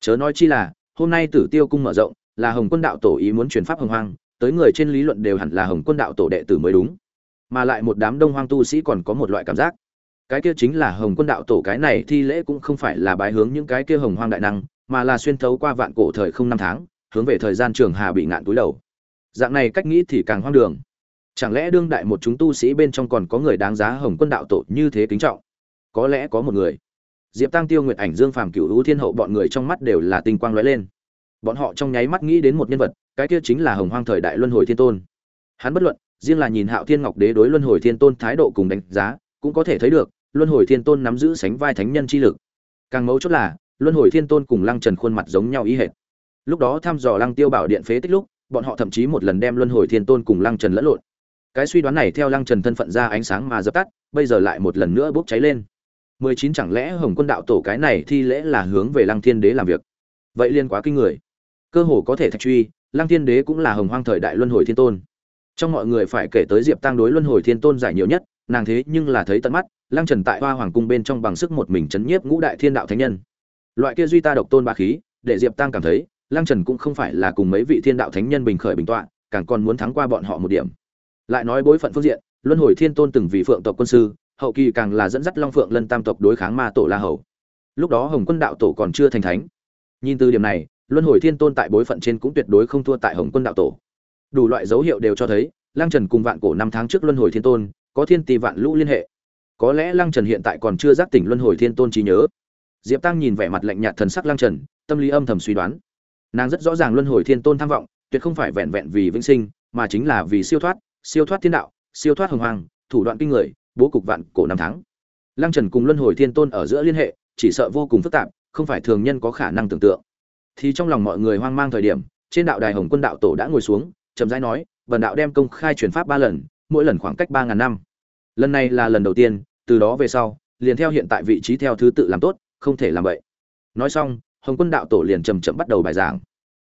Chớ nói chi là, hôm nay tử tiêu cung mở rộng, là hồng quân đạo tổ ý muốn truyền pháp hồng hoang, tới người trên lý luận đều hẳn là hồng quân đạo tổ đệ tử mới đúng. Mà lại một đám đông hoang tu sĩ còn có một loại cảm giác. Cái kia chính là hồng quân đạo tổ cái này thi lễ cũng không phải là bái hướng những cái kia hồng hoang đại năng, mà là xuyên thấu qua vạn cổ thời không năm tháng, hướng về thời gian trường hà bị ngạn túi đầu. Dạng này cách nghĩ thì càng hoang đường chẳng lẽ đương đại một chúng tu sĩ bên trong còn có người đáng giá hồng quân đạo tổ như thế kính trọng? Có lẽ có một người. Diệp tăng tiêu nguyệt ảnh, dương phàm cựu hữu thiên hậu bọn người trong mắt đều là tinh quang lóe lên. Bọn họ trong nháy mắt nghĩ đến một nhân vật, cái kia chính là hồng hoang thời đại luân hồi thiên tôn. Hắn bất luận, riêng là nhìn hạo thiên ngọc đế đối luân hồi thiên tôn thái độ cùng đánh giá, cũng có thể thấy được, luân hồi thiên tôn nắm giữ sánh vai thánh nhân chi lực. Càng mấu chốt là, luân hồi thiên tôn cùng lăng trần khuôn mặt giống nhau ý hệt. Lúc đó thăm dò lăng tiêu bảo điện phế tích lúc, bọn họ thậm chí một lần đem luân hồi thiên tôn cùng lăng trần lẫn lộn cái suy đoán này theo lăng trần thân phận ra ánh sáng mà dập tắt, bây giờ lại một lần nữa bốc cháy lên. Mười chín chẳng lẽ hồng quân đạo tổ cái này thi lễ là hướng về lăng thiên đế làm việc? Vậy liên quá kinh người. Cơ hồ có thể thạch truy, lăng thiên đế cũng là hồng hoang thời đại luân hồi thiên tôn. Trong mọi người phải kể tới diệp tăng đối luân hồi thiên tôn giải nhiều nhất, nàng thế nhưng là thấy tận mắt, lăng trần tại hoa hoàng cung bên trong bằng sức một mình chấn nhiếp ngũ đại thiên đạo thánh nhân. Loại kia duy ta độc tôn ba khí, để diệp tăng cảm thấy, lăng trần cũng không phải là cùng mấy vị thiên đạo thánh nhân bình khởi bình tọa, càng còn muốn thắng qua bọn họ một điểm lại nói bối phận phương diện, luân hồi thiên tôn từng vì phượng tộc quân sư, hậu kỳ càng là dẫn dắt long phượng lân tam tộc đối kháng ma tổ la hầu. Lúc đó hồng quân đạo tổ còn chưa thành thánh. Nhìn từ điểm này, luân hồi thiên tôn tại bối phận trên cũng tuyệt đối không thua tại hồng quân đạo tổ. Đủ loại dấu hiệu đều cho thấy, lăng trần cùng vạn cổ năm tháng trước luân hồi thiên tôn, có thiên tỷ vạn lũ liên hệ. Có lẽ lăng trần hiện tại còn chưa giác tỉnh luân hồi thiên tôn trí nhớ. Diệp tăng nhìn vẻ mặt lạnh nhạt thần sắc lăng trần, tâm lý âm thầm suy đoán. Nàng rất rõ ràng luân hồi thiên tôn tham vọng, tuyệt không phải vẹn vẹn vì vĩnh sinh, mà chính là vì siêu thoát siêu thoát thiên đạo, siêu thoát hồng hoàng, thủ đoạn kinh người, bố cục vạn cổ năm tháng. Lăng trần cùng luân hồi thiên tôn ở giữa liên hệ, chỉ sợ vô cùng phức tạp, không phải thường nhân có khả năng tưởng tượng. Thì trong lòng mọi người hoang mang thời điểm, trên đạo đài hồng quân đạo tổ đã ngồi xuống, chậm rãi nói vần đạo đem công khai truyền pháp ba lần, mỗi lần khoảng cách ba ngàn năm. Lần này là lần đầu tiên, từ đó về sau, liền theo hiện tại vị trí theo thứ tự làm tốt, không thể làm vậy nói xong, hồng quân đạo tổ liền chầm chậm bắt đầu bài giảng.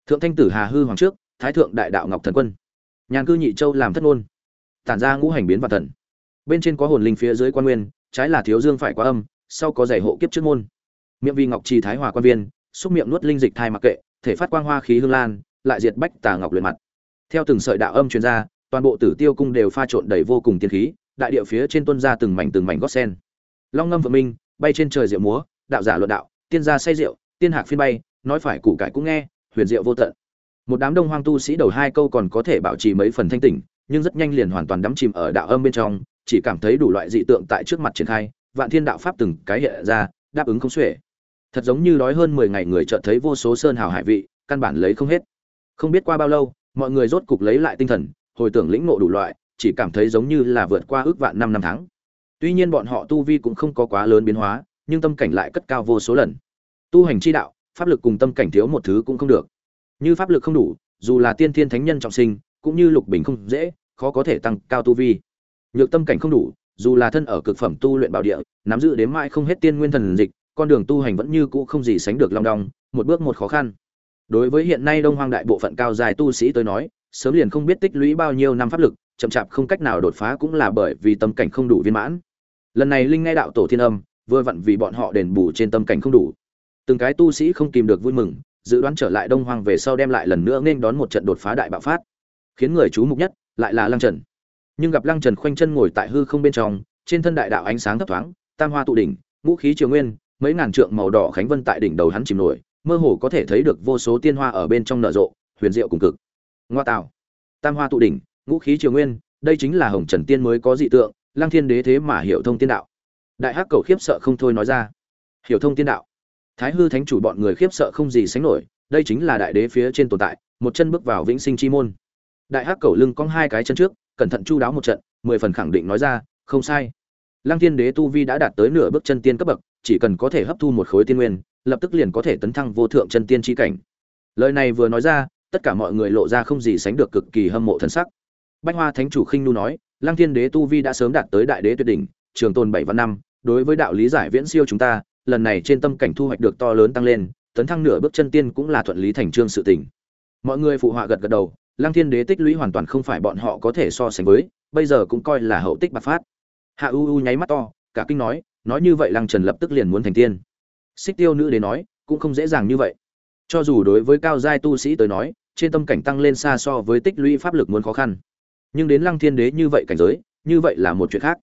Thượng thanh tử hà hư hoàng trước, thái thượng đại đạo ngọc thần quân nhàn cư nhị châu làm thất ngôn. Tản ra ngũ hành biến và thần. Bên trên có hồn linh phía dưới quan nguyên, trái là thiếu dương phải quá âm, sau có giải hộ kiếp trước môn. Miệng vi ngọc trì thái hòa quan viên, xúc miệng nuốt linh dịch thai mặc kệ, thể phát quang hoa khí hương lan, lại diệt bách tà ngọc luyện mặt. Theo từng sợi đạo âm truyền ra, toàn bộ tử tiêu cung đều pha trộn đầy vô cùng tiên khí, đại địa phía trên tuân ra từng mảnh từng mảnh gót sen. Long ngâm vượng minh, bay trên trời diệu múa, đạo giả luận đạo, tiên gia say rượu, tiên hạc phiên bay, nói phải củ cải cũng nghe, huyền diệu vô tận một đám đông hoang tu sĩ đầu hai câu còn có thể bảo trì mấy phần thanh tỉnh nhưng rất nhanh liền hoàn toàn đắm chìm ở đạo âm bên trong, chỉ cảm thấy đủ loại dị tượng tại trước mặt triển khai, vạn thiên đạo pháp từng cái hiện ra, đáp ứng không xuể. Thật giống như đói hơn mười ngày người chợt thấy vô số sơn hào hải vị, căn bản lấy không hết. Không biết qua bao lâu, mọi người rốt cục lấy lại tinh thần, hồi tưởng lĩnh ngộ đủ loại, chỉ cảm thấy giống như là vượt qua ước vạn năm năm tháng. Tuy nhiên bọn họ tu vi cũng không có quá lớn biến hóa, nhưng tâm cảnh lại cất cao vô số lần. Tu hành chi đạo, pháp lực cùng tâm cảnh thiếu một thứ cũng không được như pháp lực không đủ, dù là tiên thiên thánh nhân trọng sinh, cũng như lục bình không dễ, khó có thể tăng cao tu vi. Nhược tâm cảnh không đủ, dù là thân ở cực phẩm tu luyện bảo địa, nắm giữ đến mãi không hết tiên nguyên thần dịch, con đường tu hành vẫn như cũ không gì sánh được long đong, một bước một khó khăn. Đối với hiện nay đông hoang đại bộ phận cao dài tu sĩ tới nói, sớm liền không biết tích lũy bao nhiêu năm pháp lực, chậm chạp không cách nào đột phá cũng là bởi vì tâm cảnh không đủ viên mãn. Lần này linh nghe đạo tổ thiên âm, vừa vặn vì bọn họ đền bù trên tâm cảnh không đủ. Từng cái tu sĩ không kìm được vui mừng dự đoán trở lại đông hoang về sau đem lại lần nữa nên đón một trận đột phá đại bạo phát. Khiến người chú mục nhất lại là lăng trần. Nhưng gặp lăng trần khoanh chân ngồi tại hư không bên trong, trên thân đại đạo ánh sáng thấp thoáng, tam hoa tụ đỉnh, ngũ khí triều nguyên, mấy ngàn trượng màu đỏ khánh vân tại đỉnh đầu hắn chìm nổi, mơ hồ có thể thấy được vô số tiên hoa ở bên trong nở rộ, huyền diệu cùng cực. Ngoa tạo. Tam hoa tụ đỉnh, ngũ khí triều nguyên, đây chính là hồng trần tiên mới có dị tượng, lăng thiên đế thế mà hiểu thông tiên đạo. Đại hắc cầu khiếp sợ không thôi nói ra. Hiểu thông tiên đạo thái hư thánh chủ bọn người khiếp sợ không gì sánh nổi, đây chính là đại đế phía trên tồn tại, một chân bước vào vĩnh sinh chi môn. Đại hắc cầu lưng cong hai cái chân trước, cẩn thận chu đáo một trận, mười phần khẳng định nói ra, không sai. Lăng thiên đế tu vi đã đạt tới nửa bước chân tiên cấp bậc, chỉ cần có thể hấp thu một khối tiên nguyên, lập tức liền có thể tấn thăng vô thượng chân tiên chi cảnh. Lời này vừa nói ra, tất cả mọi người lộ ra không gì sánh được cực kỳ hâm mộ thần sắc. Bách hoa thánh chủ khinh nu nói, lăng thiên đế tu vi đã sớm đạt tới đại đế tuyệt đỉnh, trường tồn bảy văn năm, đối với đạo lý giải viễn siêu chúng ta lần này trên tâm cảnh thu hoạch được to lớn tăng lên, tấn thăng nửa bước chân tiên cũng là thuận lý thành trương sự tình. Mọi người phụ họa gật gật đầu, lăng thiên đế tích lũy hoàn toàn không phải bọn họ có thể so sánh với, bây giờ cũng coi là hậu tích bạc phát. Hạ u u nháy mắt to, cả kinh nói nói như vậy lăng trần lập tức liền muốn thành tiên. Xích tiêu nữ đế nói, cũng không dễ dàng như vậy. Cho dù đối với cao giai tu sĩ tới nói, trên tâm cảnh tăng lên xa so với tích lũy pháp lực muốn khó khăn. Nhưng đến lăng thiên đế như vậy cảnh giới, như vậy là một chuyện khác.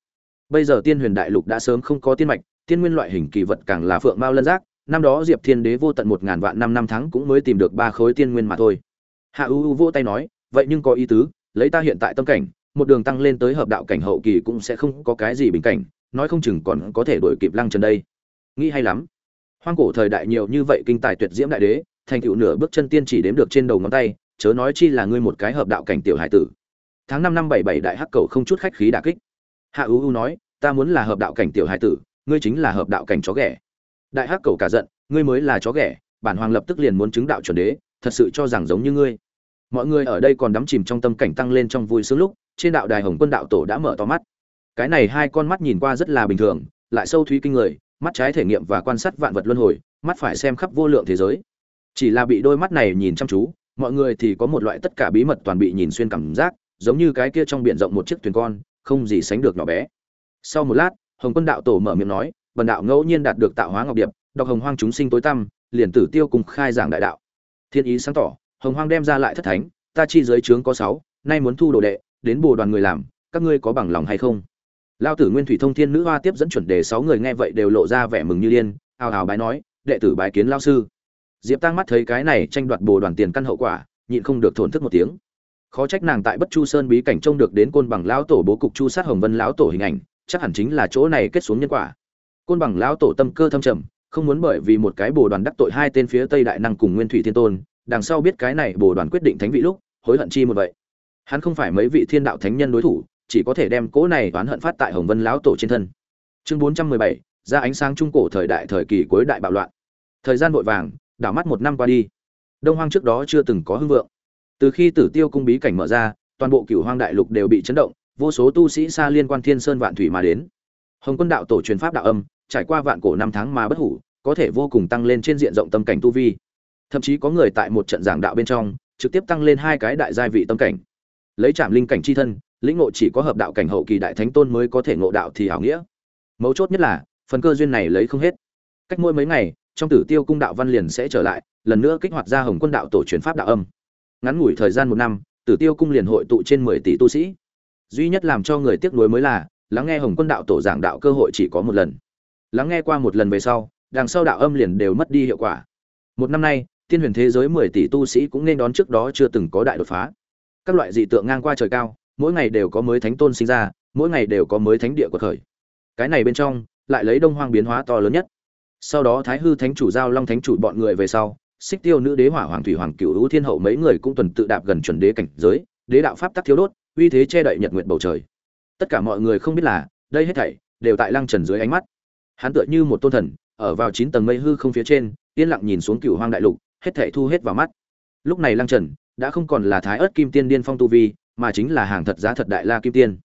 Bây giờ tiên huyền đại lục đã sớm không có tiên mạch tiên nguyên loại hình kỳ vật càng là phượng mao lân giác, năm đó diệp thiên đế vô tận một ngàn vạn năm năm tháng cũng mới tìm được ba khối tiên nguyên mà thôi. Hạ u u vỗ tay nói, vậy nhưng có ý tứ, lấy ta hiện tại tâm cảnh, một đường tăng lên tới hợp đạo cảnh hậu kỳ cũng sẽ không có cái gì bình cảnh, nói không chừng còn có thể đổi kịp lăng trần đây. Nghĩ hay lắm. Hoang cổ thời đại nhiều như vậy kinh tài tuyệt diễm đại đế, thành tựu nửa bước chân tiên chỉ đếm được trên đầu ngón tay, chớ nói chi là ngươi một cái hợp đạo cảnh tiểu hải tử. Tháng năm năm bảy bảy đại hắc cầu không chút khách khí đả kích. Hạ u u nói, ta muốn là hợp đạo cảnh tiểu hải tử ngươi chính là hợp đạo cảnh chó ghẻ. Đại hắc cầu cả giận, ngươi mới là chó ghẻ, bản hoàng lập tức liền muốn chứng đạo chuẩn đế, thật sự cho rằng giống như ngươi. Mọi người ở đây còn đắm chìm trong tâm cảnh tăng lên trong vui sướng lúc, trên đạo đài hồng quân đạo tổ đã mở to mắt. Cái này hai con mắt nhìn qua rất là bình thường, lại sâu thúy kinh người, mắt trái thể nghiệm và quan sát vạn vật luân hồi, mắt phải xem khắp vô lượng thế giới. Chỉ là bị đôi mắt này nhìn chăm chú, mọi người thì có một loại tất cả bí mật toàn bị nhìn xuyên cảm giác, giống như cái kia trong biển rộng một chiếc thuyền con, không gì sánh được nhỏ bé. Sau một lát hồng quân đạo tổ mở miệng nói, Bần đạo ngẫu nhiên đạt được tạo hóa ngọc điệp, đọc hồng hoang chúng sinh tối tăm, liền tử tiêu cùng khai giảng đại đạo. Thiên ý sáng tỏ, hồng hoang đem ra lại thất thánh, ta chi giới trướng có sáu, nay muốn thu đồ đệ, đến bồ đoàn người làm, các ngươi có bằng lòng hay không? Lao tử nguyên thủy thông thiên nữ hoa tiếp dẫn chuẩn đề sáu người nghe vậy đều lộ ra vẻ mừng như điên ào ào bái nói, đệ tử bái kiến lao sư. Diệp tăng mắt thấy cái này tranh đoạt bồ đoàn tiền căn hậu quả, nhịn không được thổn thức một tiếng. Khó trách nàng tại bất chu sơn bí cảnh trông được đến côn bằng lão tổ bố cục chu sát hồng vân lão tổ hình ảnh chắc hẳn chính là chỗ này kết xuống nhân quả. Côn bằng lão tổ tâm cơ thâm trầm, không muốn bởi vì một cái bồ đoàn đắc tội hai tên phía tây đại năng cùng nguyên thủy thiên tôn, đằng sau biết cái này bồ đoàn quyết định thánh vị lúc, hối hận chi một vậy. Hắn không phải mấy vị thiên đạo thánh nhân đối thủ, chỉ có thể đem cỗ này oán hận phát tại hồng vân lão tổ trên thân. Chương bốn trăm mười bảy, ra ánh sáng trung cổ thời đại thời kỳ cuối đại bạo loạn. Thời gian vội vàng, đảo mắt một năm qua đi. Đông hoang trước đó chưa từng có hưng vượng. Từ khi tử tiêu cung bí cảnh mở ra, toàn bộ cửu hoang đại lục đều bị chấn động vô số tu sĩ xa liên quan thiên sơn vạn thủy mà đến. Hồng quân đạo tổ truyền pháp đạo âm, trải qua vạn cổ năm tháng mà bất hủ, có thể vô cùng tăng lên trên diện rộng tâm cảnh tu vi. Thậm chí có người tại một trận giảng đạo bên trong, trực tiếp tăng lên hai cái đại giai vị tâm cảnh. Lấy trạm linh cảnh chi thân, lĩnh ngộ chỉ có hợp đạo cảnh hậu kỳ đại thánh tôn mới có thể ngộ đạo thì hảo nghĩa. Mấu chốt nhất là, phần cơ duyên này lấy không hết. Cách mỗi mấy ngày, trong tử tiêu cung đạo văn liền sẽ trở lại, lần nữa kích hoạt ra hồng quân đạo tổ truyền pháp đạo âm. Ngắn ngủi thời gian một năm, tử tiêu cung liền hội tụ trên mười tỷ tu sĩ duy nhất làm cho người tiếc nuối mới là, lắng nghe hồng quân đạo tổ giảng đạo cơ hội chỉ có một lần. Lắng nghe qua một lần về sau, đằng sau đạo âm liền đều mất đi hiệu quả. Một năm nay, tiên huyền thế giới mười tỷ tu sĩ cũng nên đón trước đó chưa từng có đại đột phá. Các loại dị tượng ngang qua trời cao, mỗi ngày đều có mới thánh tôn sinh ra, mỗi ngày đều có mới thánh địa của khởi. Cái này bên trong, lại lấy đông hoang biến hóa to lớn nhất. Sau đó thái hư thánh chủ giao long thánh chủ bọn người về sau, xích tiêu nữ đế hỏa hoàng thủy hoàng cựu hữu thiên hậu mấy người cũng tuần tự đạp gần chuẩn đế cảnh giới, đế đạo pháp tắc thiếu đốt uy thế che đậy nhật nguyện bầu trời. Tất cả mọi người không biết là, đây hết thảy đều tại lăng trần dưới ánh mắt. Hắn tựa như một tôn thần, ở vào chín tầng mây hư không phía trên, yên lặng nhìn xuống cựu hoang đại lục, hết thảy thu hết vào mắt. Lúc này lăng trần đã không còn là thái ớt kim tiên điên phong tu vi, mà chính là hàng thật giá thật đại la kim tiên.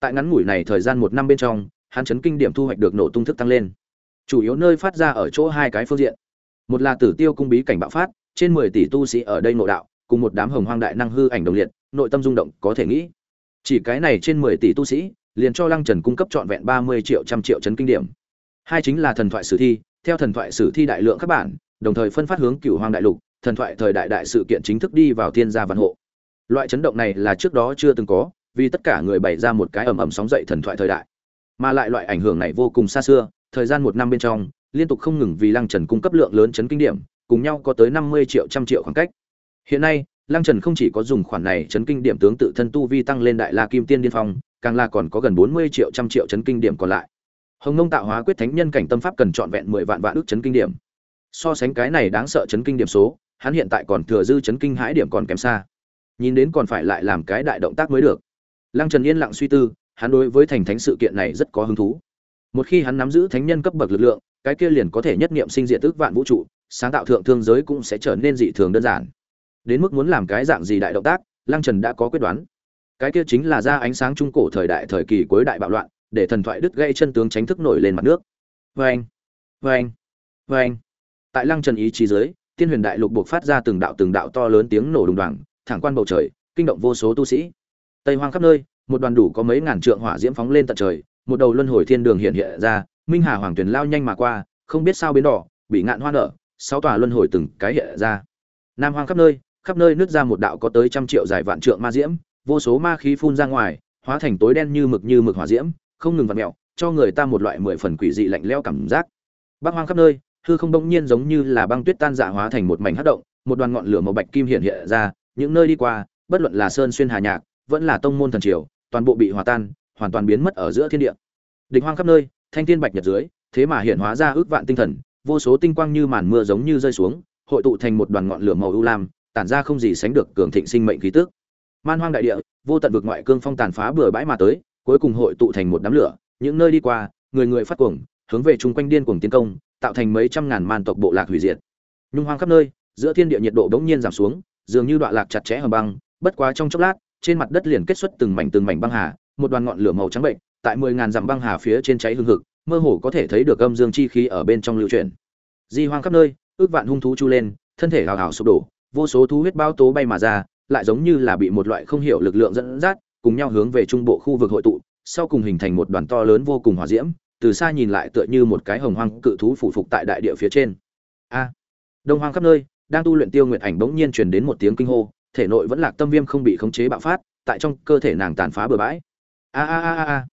Tại ngắn ngủi này thời gian một năm bên trong, hắn chấn kinh điểm thu hoạch được nổ tung thức tăng lên. Chủ yếu nơi phát ra ở chỗ hai cái phương diện. Một là tử tiêu cung bí cảnh bạo phát, trên mười tỷ tu sĩ ở đây nội đạo, cùng một đám hồng hoang đại năng hư ảnh đồng liệt nội tâm rung động có thể nghĩ. Chỉ cái này trên mười tỷ tu sĩ, liền cho lăng trần cung cấp trọn vẹn ba mươi triệu, trăm triệu chấn kinh điểm. Hai chính là thần thoại sử thi, theo thần thoại sử thi đại lượng các bản, đồng thời phân phát hướng cửu hoàng đại lục, thần thoại thời đại đại sự kiện chính thức đi vào thiên gia văn hộ. Loại chấn động này là trước đó chưa từng có, vì tất cả người bày ra một cái ầm ầm sóng dậy thần thoại thời đại. Mà lại loại ảnh hưởng này vô cùng xa xưa, thời gian một năm bên trong, liên tục không ngừng vì lăng trần cung cấp lượng lớn chấn kinh điểm, cùng nhau có tới năm mươi triệu, trăm triệu khoảng cách. Hiện nay lăng trần không chỉ có dùng khoản này chấn kinh điểm tướng tự thân tu vi tăng lên đại la kim tiên điên phong, càng là còn có gần bốn mươi triệu trăm triệu chấn kinh điểm còn lại. Hồng nông tạo hóa quyết thánh nhân cảnh tâm pháp cần trọn vẹn mười vạn vạn ức chấn kinh điểm. So sánh cái này đáng sợ chấn kinh điểm số, hắn hiện tại còn thừa dư chấn kinh hãi điểm còn kém xa. Nhìn đến còn phải lại làm cái đại động tác mới được. Lăng trần yên lặng suy tư, hắn đối với thành thánh sự kiện này rất có hứng thú. Một khi hắn nắm giữ thánh nhân cấp bậc lực lượng, cái kia liền có thể nhất niệm sinh diện tức vạn vũ trụ, sáng tạo thượng thương giới cũng sẽ trở nên dị thường đơn giản đến mức muốn làm cái dạng gì đại động tác, lăng trần đã có quyết đoán. Cái kia chính là ra ánh sáng trung cổ thời đại thời kỳ cuối đại bạo loạn, để thần thoại đứt gây chân tướng tránh thức nổi lên mặt nước. Vê anh vê anh vê anh tại lăng trần ý chí giới tiên huyền đại lục buộc phát ra từng đạo từng đạo to lớn tiếng nổ đùng đoàng, thẳng quan bầu trời, kinh động vô số tu sĩ. Tây hoang khắp nơi, một đoàn đủ có mấy ngàn trượng hỏa diễm phóng lên tận trời, một đầu luân hồi thiên đường hiện hiện ra, minh hà hoàng tuyển lao nhanh mà qua, không biết sao biến đỏ, bị ngạn hoa nở, sáu tòa luân hồi từng cái hiện ra. Nam hoang khắp nơi khắp nơi nứt ra một đạo có tới trăm triệu dài vạn trượng ma diễm vô số ma khí phun ra ngoài hóa thành tối đen như mực như mực hỏa diễm không ngừng vặn mèo, cho người ta một loại mười phần quỷ dị lạnh lẽo cảm giác. Băng hoang khắp nơi hư không bỗng nhiên giống như là băng tuyết tan dạ hóa thành một mảnh hất động một đoàn ngọn lửa màu bạch kim hiện hiện ra những nơi đi qua bất luận là sơn xuyên hà nhạc vẫn là tông môn thần triều toàn bộ bị hòa tan hoàn toàn biến mất ở giữa thiên địa. Địch hoang khắp nơi thanh thiên bạch nhật dưới thế mà hiện hóa ra ước vạn tinh thần vô số tinh quang như màn mưa giống như rơi xuống hội tụ thành một đoàn ngọn lửa màu u lam tản ra không gì sánh được cường thịnh sinh mệnh khí tức. Man hoang đại địa, vô tận vực ngoại cương phong tàn phá bừa bãi mà tới, cuối cùng hội tụ thành một đám lửa, những nơi đi qua, người người phát cuồng, hướng về chung quanh điên cuồng tiến công, tạo thành mấy trăm ngàn man tộc bộ lạc hủy diệt. Nhung hoang khắp nơi, giữa thiên địa nhiệt độ bỗng nhiên giảm xuống, dường như đoạn lạc chặt chẽ hầm băng, bất quá trong chốc lát, trên mặt đất liền kết xuất từng mảnh từng mảnh băng hà, một đoàn ngọn lửa màu trắng bệnh, tại mười ngàn dặm băng hà phía trên cháy hừng hực, mơ hồ có thể thấy được âm dương chi khí ở bên trong lưu chuyển. Di hoang khắp nơi, ước vạn hung thú chu lên, thân thể gào gào sụp đổ vô số thú huyết bao tố bay mà ra, lại giống như là bị một loại không hiểu lực lượng dẫn dắt, cùng nhau hướng về trung bộ khu vực hội tụ, sau cùng hình thành một đoàn to lớn vô cùng hỏa diễm, từ xa nhìn lại tựa như một cái hồng hoang cự thú phủ phục tại đại địa phía trên. A! Đông hoang khắp nơi, đang tu luyện tiêu nguyệt ảnh bỗng nhiên truyền đến một tiếng kinh hô, thể nội vẫn lạc tâm viêm không bị khống chế bạo phát, tại trong cơ thể nàng tàn phá bừa bãi. A a a a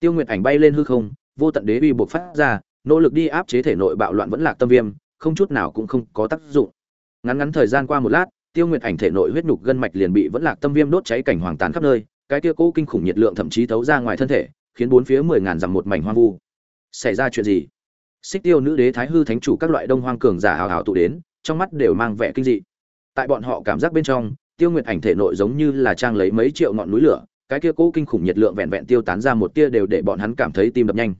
tiêu nguyệt ảnh bay lên hư không, vô tận đế uy buộc phát ra, nỗ lực đi áp chế thể nội bạo loạn vẫn lạc tâm viêm, không chút nào cũng không có tác dụng ngắn ngắn thời gian qua một lát, tiêu nguyệt ảnh thể nội huyết nhục gân mạch liền bị vẫn lạc tâm viêm đốt cháy cảnh hoàng tàn khắp nơi, cái kia cũ kinh khủng nhiệt lượng thậm chí thấu ra ngoài thân thể, khiến bốn phía mười ngàn dặm một mảnh hoang vu. Xảy ra chuyện gì? Xích tiêu nữ đế thái hư thánh chủ các loại đông hoang cường giả hào hào tụ đến, trong mắt đều mang vẻ kinh dị. Tại bọn họ cảm giác bên trong, tiêu nguyệt ảnh thể nội giống như là trang lấy mấy triệu ngọn núi lửa, cái kia cố kinh khủng nhiệt lượng vẹn vẹn tiêu tán ra một tia đều để bọn hắn cảm thấy tim đập nhanh.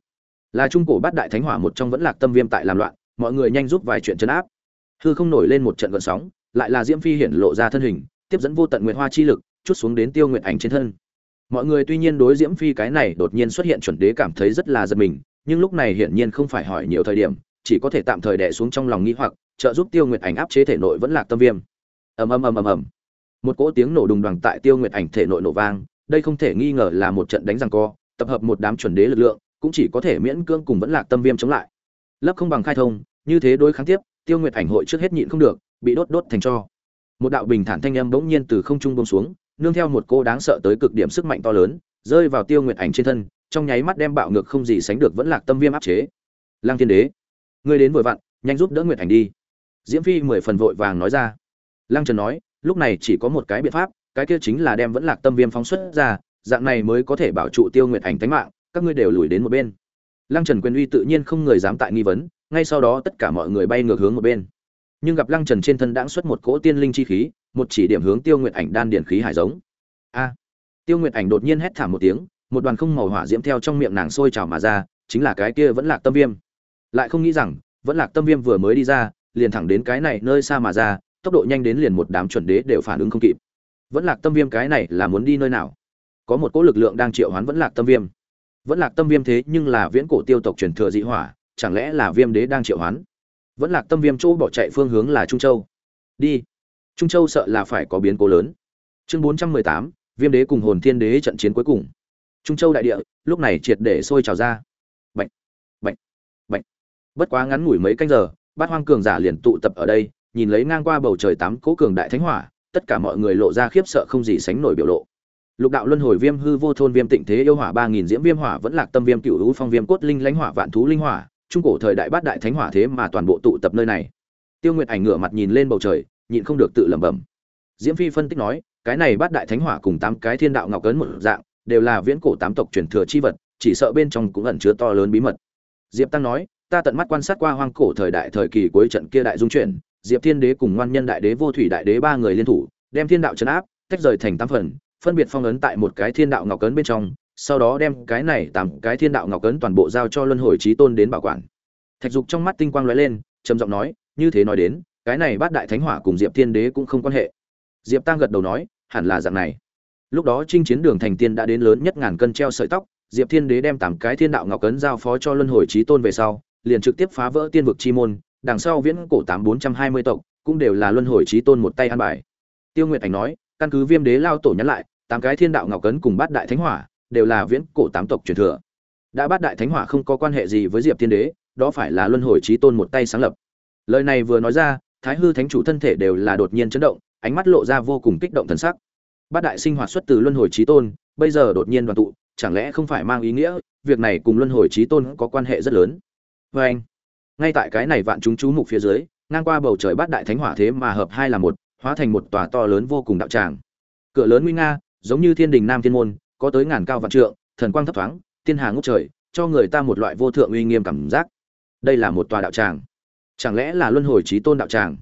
Là trung cổ bát đại thánh hỏa một trong vẫn lạc tâm viêm tại làm loạn, mọi người nhanh giúp vài chuyện chấn áp hư không nổi lên một trận gợn sóng, lại là diễm phi hiển lộ ra thân hình, tiếp dẫn vô tận nguyện hoa chi lực, chút xuống đến tiêu nguyện ảnh trên thân. Mọi người tuy nhiên đối diễm phi cái này đột nhiên xuất hiện chuẩn đế cảm thấy rất là giật mình, nhưng lúc này hiển nhiên không phải hỏi nhiều thời điểm, chỉ có thể tạm thời đè xuống trong lòng nghĩ hoặc, trợ giúp tiêu nguyệt ảnh áp chế thể nội vẫn lạc tâm viêm. Ầm ầm ầm ầm ầm. Một cỗ tiếng nổ đùng đoàng tại tiêu nguyệt ảnh thể nội nổ vang, đây không thể nghi ngờ là một trận đánh răng co, tập hợp một đám chuẩn đế lực lượng, cũng chỉ có thể miễn cưỡng cùng vẫn lạc tâm viêm chống lại. Lấp không bằng khai thông, như thế đối kháng tiếp tiêu nguyệt ảnh hội trước hết nhịn không được, bị đốt đốt thành cho. Một đạo bình thản thanh âm bỗng nhiên từ không trung bông xuống, nương theo một cô đáng sợ tới cực điểm sức mạnh to lớn, rơi vào tiêu nguyệt ảnh trên thân, trong nháy mắt đem bạo ngược không gì sánh được vẫn lạc tâm viêm áp chế. Lang thiên đế, ngươi đến vội vặn, nhanh giúp đỡ nguyệt ảnh đi. Diễm phi mười phần vội vàng nói ra. Lăng trần nói, lúc này chỉ có một cái biện pháp, cái kia chính là đem vẫn lạc tâm viêm phóng xuất ra, dạng này mới có thể bảo trụ tiêu nguyệt ảnh tánh mạng, các ngươi đều lùi đến một bên. Lăng trần quyền uy tự nhiên không người dám tại nghi vấn ngay sau đó tất cả mọi người bay ngược hướng một bên. Nhưng gặp lăng trần trên thân đãng xuất một cỗ tiên linh chi khí, một chỉ điểm hướng tiêu nguyệt ảnh đan điển khí hải giống. A! Tiêu nguyệt ảnh đột nhiên hét thảm một tiếng, một đoàn không màu hỏa diễm theo trong miệng nàng sôi trào mà ra, chính là cái kia vẫn lạc tâm viêm. Lại không nghĩ rằng, vẫn lạc tâm viêm vừa mới đi ra, liền thẳng đến cái này nơi xa mà ra, tốc độ nhanh đến liền một đám chuẩn đế đều phản ứng không kịp. Vẫn lạc tâm viêm cái này là muốn đi nơi nào? Có một cỗ lực lượng đang triệu hoán vẫn lạc tâm viêm. Vẫn lạc tâm viêm thế nhưng là viễn cổ tiêu tộc truyền thừa dị hỏa chẳng lẽ là viêm đế đang triệu hoán? Vẫn lạc tâm viêm chỗ bỏ chạy phương hướng là trung châu. Đi. Trung châu sợ là phải có biến cố lớn. Chương bốn trăm mười tám, viêm đế cùng hồn thiên đế trận chiến cuối cùng. Trung châu đại địa, lúc này triệt để sôi trào ra. Bệnh bệnh bệnh bất quá ngắn ngủi mấy canh giờ, bát hoang cường giả liền tụ tập ở đây, nhìn lấy ngang qua bầu trời tám cố cường đại thánh hỏa, tất cả mọi người lộ ra khiếp sợ không gì sánh nổi biểu lộ. Lục đạo luân hồi viêm hư vô thôn viêm tịnh thế yêu hỏa ba nghìn diễm viêm hỏa vẫn lạc tâm viêm cựu hữu phong viêm cốt linh lãnh hỏa vạn thú linh hỏa trung cổ thời đại bát đại thánh hỏa thế mà toàn bộ tụ tập nơi này. Tiêu nguyệt ảnh ngửa mặt nhìn lên bầu trời, nhịn không được tự lẩm bẩm. Diễm phi phân tích nói, cái này bát đại thánh hỏa cùng tám cái thiên đạo ngọc cấn một dạng, đều là viễn cổ tám tộc truyền thừa chi vật, chỉ sợ bên trong cũng ẩn chứa to lớn bí mật. Diệp tăng nói, ta tận mắt quan sát qua hoang cổ thời đại thời kỳ cuối trận kia đại dung chuyển, diệp thiên đế cùng ngoan nhân đại đế vô thủy đại đế ba người liên thủ, đem thiên đạo chấn áp, tách rời thành tám phần, phân biệt phong ấn tại một cái thiên đạo ngọc cấn bên trong sau đó đem cái này tám cái thiên đạo ngọc cấn toàn bộ giao cho luân hồi trí tôn đến bảo quản. Thạch dục trong mắt tinh quang lóe lên, trầm giọng nói, như thế nói đến, cái này bát đại thánh hỏa cùng diệp thiên đế cũng không quan hệ. Diệp tăng gật đầu nói, hẳn là dạng này. Lúc đó chinh chiến đường thành tiên đã đến lớn nhất ngàn cân treo sợi tóc, diệp thiên đế đem tám cái thiên đạo ngọc cấn giao phó cho luân hồi trí tôn về sau, liền trực tiếp phá vỡ tiên vực chi môn, đằng sau viễn cổ tám bốn trăm hai mươi tộc, cũng đều là luân hồi trí tôn một tay an bài. Tiêu nguyệt ảnh nói, căn cứ viêm đế lao tổ nhắn lại tám cái thiên đạo ngọc cấn cùng bát đại thánh hỏa đều là viễn cổ tám tộc truyền thừa. Đã bát đại thánh hỏa không có quan hệ gì với diệp thiên đế, đó phải là luân hồi trí tôn một tay sáng lập. Lời này vừa nói ra, thái hư thánh chủ thân thể đều là đột nhiên chấn động, ánh mắt lộ ra vô cùng kích động thần sắc. Bát đại sinh hoạt xuất từ luân hồi trí tôn, bây giờ đột nhiên đoàn tụ, chẳng lẽ không phải mang ý nghĩa, việc này cùng luân hồi trí tôn có quan hệ rất lớn? Vê anh, ngay tại cái này vạn chúng chú mục phía dưới, ngang qua bầu trời bát đại thánh hỏa thế mà hợp hai là một, hóa thành một tòa to lớn vô cùng đạo tràng. Cửa lớn nguy nga, giống như thiên đình nam thiên môn có tới ngàn cao vạn trượng, thần quang thấp thoáng, thiên hà ngút trời, cho người ta một loại vô thượng uy nghiêm cảm giác. Đây là một tòa đạo tràng. Chẳng lẽ là luân hồi trí tôn đạo tràng?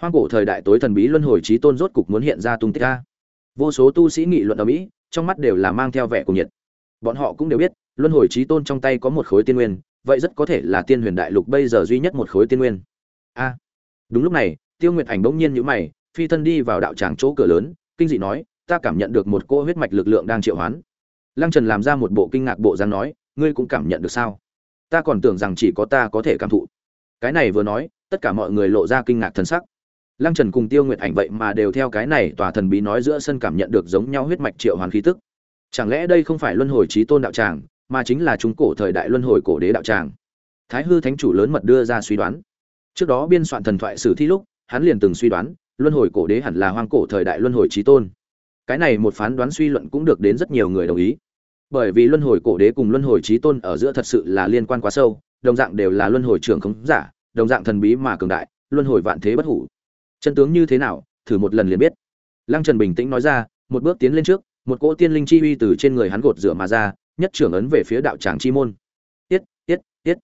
Hoang cổ thời đại tối thần bí luân hồi trí tôn rốt cục muốn hiện ra tung tích a. Vô số tu sĩ nghị luận ở mỹ, trong mắt đều là mang theo vẻ của nhiệt. Bọn họ cũng đều biết, luân hồi trí tôn trong tay có một khối tiên nguyên, vậy rất có thể là tiên huyền đại lục bây giờ duy nhất một khối tiên nguyên. A. Đúng lúc này, tiêu nguyệt ảnh bỗng nhiên nhíu mày, phi thân đi vào đạo tràng chỗ cửa lớn, kinh dị nói ta cảm nhận được một cô huyết mạch lực lượng đang triệu hoán. Lăng trần làm ra một bộ kinh ngạc bộ dáng nói, ngươi cũng cảm nhận được sao? Ta còn tưởng rằng chỉ có ta có thể cảm thụ. Cái này vừa nói, tất cả mọi người lộ ra kinh ngạc thân sắc. Lăng trần cùng tiêu nguyệt ảnh vậy mà đều theo cái này tòa thần bí nói giữa sân cảm nhận được giống nhau huyết mạch triệu hoàn khí tức. Chẳng lẽ đây không phải luân hồi trí tôn đạo tràng, mà chính là chúng cổ thời đại luân hồi cổ đế đạo tràng? Thái hư thánh chủ lớn mật đưa ra suy đoán. Trước đó biên soạn thần thoại sử thi lúc, hắn liền từng suy đoán, luân hồi cổ đế hẳn là hoang cổ thời đại luân hồi trí tôn cái này một phán đoán suy luận cũng được đến rất nhiều người đồng ý. Bởi vì luân hồi cổ đế cùng luân hồi trí tôn ở giữa thật sự là liên quan quá sâu, đồng dạng đều là luân hồi trưởng khống giả, đồng dạng thần bí mà cường đại, luân hồi vạn thế bất hủ. Chân tướng như thế nào, thử một lần liền biết. Lăng trần bình tĩnh nói ra, một bước tiến lên trước, một cỗ tiên linh chi uy từ trên người hắn gột rửa mà ra, nhất trưởng ấn về phía đạo tràng chi môn. Tiết tiết tiết.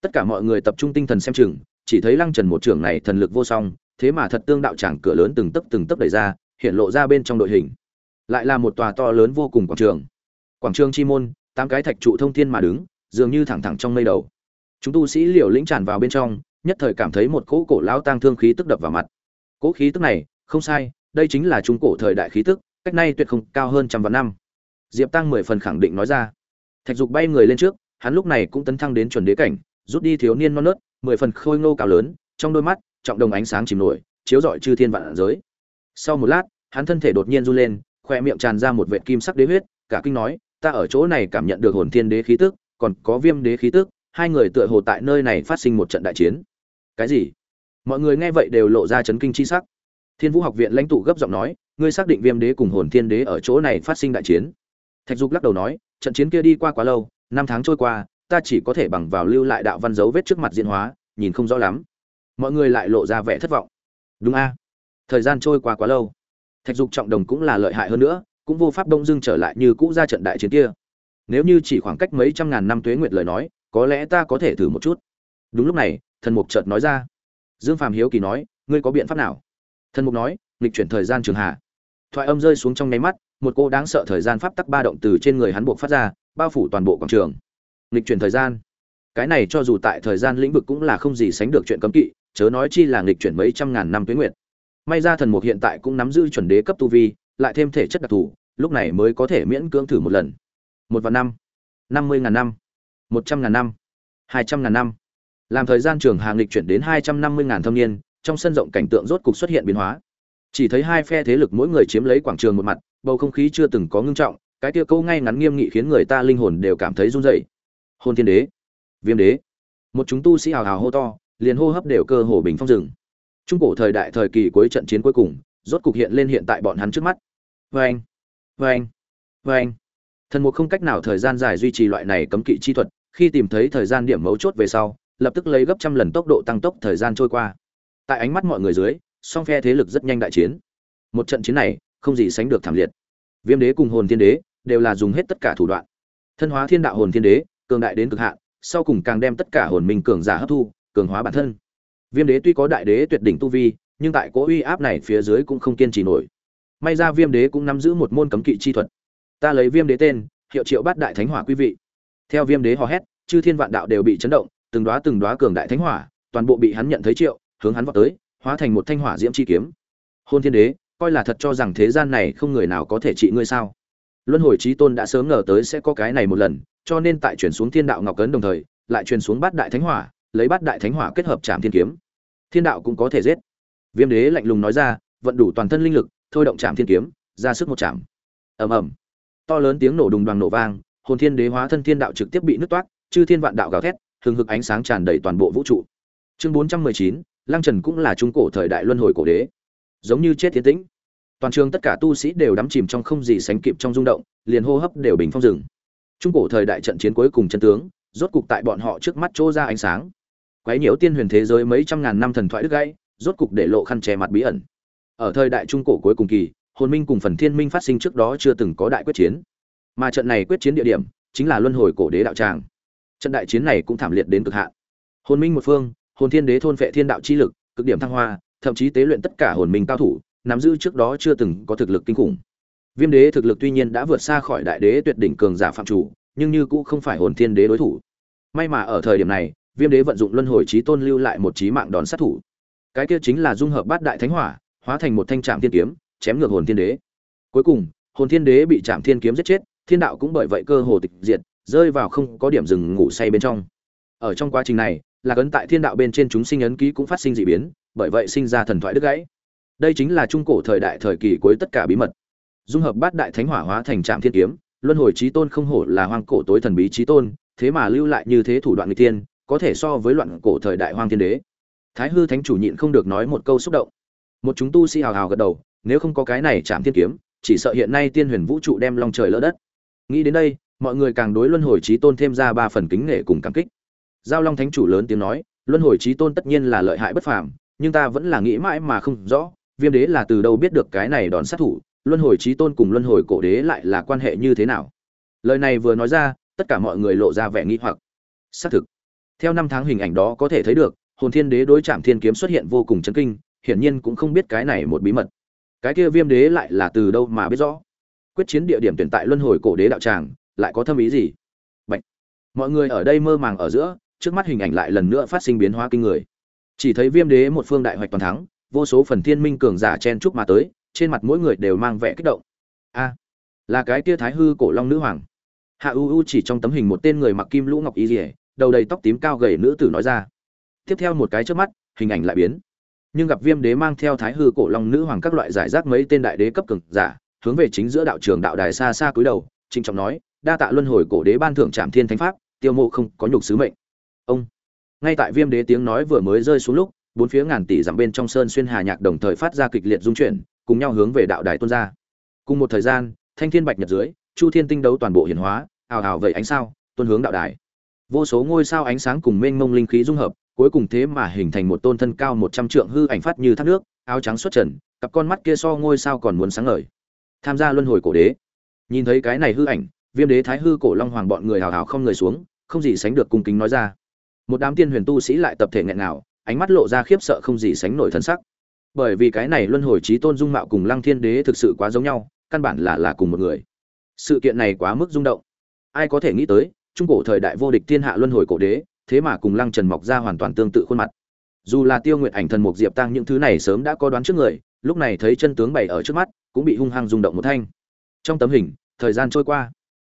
Tất cả mọi người tập trung tinh thần xem chừng, chỉ thấy lăng trần một trưởng này thần lực vô song, thế mà thật tương đạo tràng cửa lớn từng tấc từng tấc đẩy ra, hiện lộ ra bên trong đội hình lại là một tòa to lớn vô cùng quảng trường. Quảng trường chi môn, tám cái thạch trụ thông thiên mà đứng, dường như thẳng thẳng trong mây đầu. Chúng tu sĩ liều lĩnh tràn vào bên trong, nhất thời cảm thấy một cỗ cổ lão tang thương khí tức đập vào mặt. Cỗ khí tức này, không sai, đây chính là trung cổ thời đại khí tức, cách nay tuyệt không cao hơn trăm vạn năm. Diệp tăng mười phần khẳng định nói ra. Thạch dục bay người lên trước, hắn lúc này cũng tấn thăng đến chuẩn đế cảnh, rút đi thiếu niên non nớt, mười phần khôi ngô cao lớn, trong đôi mắt, trọng đồng ánh sáng chìm nổi, chiếu rọi chư thiên vạn giới. Sau một lát, hắn thân thể đột nhiên run lên khoe miệng tràn ra một vệt kim sắc đế huyết, cả kinh nói, ta ở chỗ này cảm nhận được hồn thiên đế khí tức, còn có viêm đế khí tức, hai người tựa hồ tại nơi này phát sinh một trận đại chiến. Cái gì? Mọi người nghe vậy đều lộ ra chấn kinh chi sắc. Thiên vũ học viện lãnh tụ gấp giọng nói, ngươi xác định viêm đế cùng hồn thiên đế ở chỗ này phát sinh đại chiến? Thạch dục lắc đầu nói, trận chiến kia đi qua quá lâu, năm tháng trôi qua, ta chỉ có thể bằng vào lưu lại đạo văn dấu vết trước mặt diễn hóa, nhìn không rõ lắm. Mọi người lại lộ ra vẻ thất vọng. Đúng a, thời gian trôi qua quá lâu thạch dục trọng đồng cũng là lợi hại hơn nữa, cũng vô pháp đông dưng trở lại như cũ ra trận đại chiến kia. Nếu như chỉ khoảng cách mấy trăm ngàn năm tuế nguyệt lời nói, có lẽ ta có thể thử một chút. Đúng lúc này, thần mục chợt nói ra. Dương phàm hiếu kỳ nói, ngươi có biện pháp nào? Thần mục nói, nghịch chuyển thời gian trường hạ. Thoại âm rơi xuống trong nháy mắt, một cô đáng sợ thời gian pháp tắc ba động từ trên người hắn buộc phát ra, bao phủ toàn bộ quảng trường. Nghịch chuyển thời gian. Cái này cho dù tại thời gian lĩnh vực cũng là không gì sánh được chuyện cấm kỵ, chớ nói chi là nghịch chuyển mấy trăm ngàn năm tuế nguyệt may ra thần mục hiện tại cũng nắm giữ chuẩn đế cấp tu vi, lại thêm thể chất đặc thù, lúc này mới có thể miễn cưỡng thử một lần. Một vạn năm năm mươi ngàn năm, một trăm ngàn năm, hai trăm ngàn năm. Làm thời gian trường hàng lịch chuyển đến hai trăm năm mươi ngàn thâm niên, trong sân rộng cảnh tượng rốt cục xuất hiện biến hóa. Chỉ thấy hai phe thế lực mỗi người chiếm lấy quảng trường một mặt, bầu không khí chưa từng có ngưng trọng, cái tia câu ngay ngắn nghiêm nghị khiến người ta linh hồn đều cảm thấy run rẩy. Hôn thiên đế, viêm đế. Một chúng tu sĩ hào hào hô to, liền hô hấp đều cơ hồ bình phong rừng trung cổ thời đại thời kỳ cuối trận chiến cuối cùng, rốt cục hiện lên hiện tại bọn hắn trước mắt. Vê anh vê anh vê anh thần mục không cách nào thời gian dài duy trì loại này cấm kỵ chi thuật, khi tìm thấy thời gian điểm mấu chốt về sau, lập tức lấy gấp trăm lần tốc độ tăng tốc thời gian trôi qua. Tại ánh mắt mọi người dưới, song phe thế lực rất nhanh đại chiến. Một trận chiến này, không gì sánh được thảm liệt. Viêm đế cùng hồn thiên đế, đều là dùng hết tất cả thủ đoạn. Thân hóa thiên đạo hồn thiên đế, cường đại đến cực hạn, sau cùng càng đem tất cả hồn minh cường giả hấp thu, cường hóa bản thân viêm đế tuy có đại đế tuyệt đỉnh tu vi, nhưng tại cỗ uy áp này phía dưới cũng không kiên trì nổi. May ra viêm đế cũng nắm giữ một môn cấm kỵ chi thuật. Ta lấy viêm đế tên, hiệu triệu bát đại thánh hỏa quý vị. Theo viêm đế hò hét, chư thiên vạn đạo đều bị chấn động, từng đóa từng đóa cường đại thánh hỏa, toàn bộ bị hắn nhận thấy triệu, hướng hắn vọt tới, hóa thành một thanh hỏa diễm chi kiếm. Hôn thiên đế, coi là thật cho rằng thế gian này không người nào có thể trị ngươi sao? Luân hồi trí tôn đã sớm ngờ tới sẽ có cái này một lần, cho nên tại chuyển xuống thiên đạo ngọc cấn đồng thời, lại truyền xuống bát đại thánh hỏa, lấy bát đại thánh hỏa kết hợp chạm thiên kiếm thiên đạo cũng có thể giết. Viêm đế lạnh lùng nói ra, vận đủ toàn thân linh lực, thôi động trảm thiên kiếm, ra sức một chạm ầm ầm. To lớn tiếng nổ đùng đoàn nổ vang, hồn thiên đế hóa thân thiên đạo trực tiếp bị nứt toát chư thiên vạn đạo gào thét, hừng hực ánh sáng tràn đầy toàn bộ vũ trụ. Chương bốn trăm mười chín, lăng trần cũng là trung cổ thời đại luân hồi cổ đế. Giống như chết thiên tĩnh. Toàn trường tất cả tu sĩ đều đắm chìm trong không gì sánh kịp trong rung động, liền hô hấp đều bình phong rừng trung cổ thời đại trận chiến cuối cùng chân tướng, rốt cục tại bọn họ trước mắt trô ra ánh sáng quấy nhiễu tiên huyền thế giới mấy trăm ngàn năm thần thoại đứt gãy, rốt cục để lộ khăn che mặt bí ẩn. Ở thời đại trung cổ cuối cùng kỳ, hồn minh cùng phần thiên minh phát sinh trước đó chưa từng có đại quyết chiến. Mà trận này quyết chiến địa điểm chính là luân hồi cổ đế đạo tràng. Trận đại chiến này cũng thảm liệt đến cực hạn. Hồn minh một phương, hồn thiên đế thôn phệ thiên đạo chi lực, cực điểm thăng hoa, thậm chí tế luyện tất cả hồn minh cao thủ, nắm giữ trước đó chưa từng có thực lực kinh khủng. Viêm đế thực lực tuy nhiên đã vượt xa khỏi đại đế tuyệt đỉnh cường giả phạm chủ, nhưng như cũng không phải hồn thiên đế đối thủ. May mà ở thời điểm này viêm đế vận dụng luân hồi trí tôn lưu lại một trí mạng đòn sát thủ. Cái kia chính là dung hợp bát đại thánh hỏa, hóa thành một thanh trạm thiên kiếm, chém ngược hồn thiên đế. Cuối cùng, hồn thiên đế bị trạm thiên kiếm giết chết, thiên đạo cũng bởi vậy cơ hồ tịch diệt, rơi vào không có điểm dừng ngủ say bên trong. Ở trong quá trình này là cấn tại thiên đạo bên trên chúng sinh ấn ký cũng phát sinh dị biến, bởi vậy sinh ra thần thoại đứt gãy. Đây chính là trung cổ thời đại thời kỳ cuối tất cả bí mật. Dung hợp bát đại thánh hỏa hóa thành trạm thiên kiếm, luân hồi trí tôn không hổ là hoang cổ tối thần bí trí tôn, thế mà lưu lại như thế thủ đoạn người tiên có thể so với loạn cổ thời đại hoang thiên đế. Thái hư thánh chủ nhịn không được nói một câu xúc động. Một chúng tu sĩ hào hào gật đầu, nếu không có cái này chạm thiên kiếm, chỉ sợ hiện nay tiên huyền vũ trụ đem long trời lỡ đất. Nghĩ đến đây, mọi người càng đối luân hồi trí tôn thêm ra ba phần kính nể cùng cảm kích. Giao long thánh chủ lớn tiếng nói, luân hồi trí tôn tất nhiên là lợi hại bất phàm, nhưng ta vẫn là nghĩ mãi mà không rõ, viêm đế là từ đâu biết được cái này đòn sát thủ, luân hồi trí tôn cùng luân hồi cổ đế lại là quan hệ như thế nào? Lời này vừa nói ra, tất cả mọi người lộ ra vẻ nghi hoặc. Xác thực theo năm tháng hình ảnh đó có thể thấy được, hồn thiên đế đối chạm thiên kiếm xuất hiện vô cùng chấn kinh, hiển nhiên cũng không biết cái này một bí mật. Cái kia viêm đế lại là từ đâu mà biết rõ? Quyết chiến địa điểm tuyển tại luân hồi cổ đế đạo tràng, lại có thâm ý gì? Bạch. mọi người ở đây mơ màng ở giữa, trước mắt hình ảnh lại lần nữa phát sinh biến hóa kinh người. Chỉ thấy viêm đế một phương đại hoạch toàn thắng, vô số phần thiên minh cường giả chen chúc mà tới, trên mặt mỗi người đều mang vẻ kích động. A, là cái kia thái hư cổ long nữ hoàng. Hạ u u chỉ trong tấm hình một tên người mặc kim lũ ngọc y dỉa đầu đầy tóc tím cao gầy nữ tử nói ra. Tiếp theo một cái trước mắt, hình ảnh lại biến. Nhưng gặp viêm đế mang theo thái hư cổ long nữ hoàng các loại giải rác mấy tên đại đế cấp cường giả, hướng về chính giữa đạo trường đạo đài xa xa cúi đầu, trịnh trọng nói, đa tạ luân hồi cổ đế ban thưởng trạm thiên thánh pháp, tiêu mộ không có nhục sứ mệnh. Ông. Ngay tại viêm đế tiếng nói vừa mới rơi xuống lúc, bốn phía ngàn tỷ dặm bên trong sơn xuyên hà nhạc đồng thời phát ra kịch liệt dung chuyển, cùng nhau hướng về đạo đài tuôn ra. Cùng một thời gian, thanh thiên bạch nhật dưới, chu thiên tinh đấu toàn bộ hiển hóa, ào ào vậy ánh sao tuân hướng đạo đài vô số ngôi sao ánh sáng cùng mênh mông linh khí dung hợp, cuối cùng thế mà hình thành một tôn thân cao một trăm trượng hư ảnh phát như thác nước, áo trắng xuất trần, cặp con mắt kia so ngôi sao còn muốn sáng ngời. Tham gia luân hồi cổ đế. Nhìn thấy cái này hư ảnh, viêm đế thái hư cổ long hoàng bọn người hào hào không người xuống, không gì sánh được cung kính nói ra. Một đám tiên huyền tu sĩ lại tập thể nghẹn nào ánh mắt lộ ra khiếp sợ không gì sánh nổi thân sắc. Bởi vì cái này luân hồi trí tôn dung mạo cùng lăng thiên đế thực sự quá giống nhau, căn bản là là cùng một người. Sự kiện này quá mức rung động. Ai có thể nghĩ tới trung cổ thời đại vô địch thiên hạ luân hồi cổ đế, thế mà cùng lăng trần mọc ra hoàn toàn tương tự khuôn mặt. Dù là tiêu nguyện ảnh thần mục diệp tăng những thứ này sớm đã có đoán trước người, lúc này thấy chân tướng bày ở trước mắt, cũng bị hung hăng rung động một thanh. Trong tấm hình, thời gian trôi qua.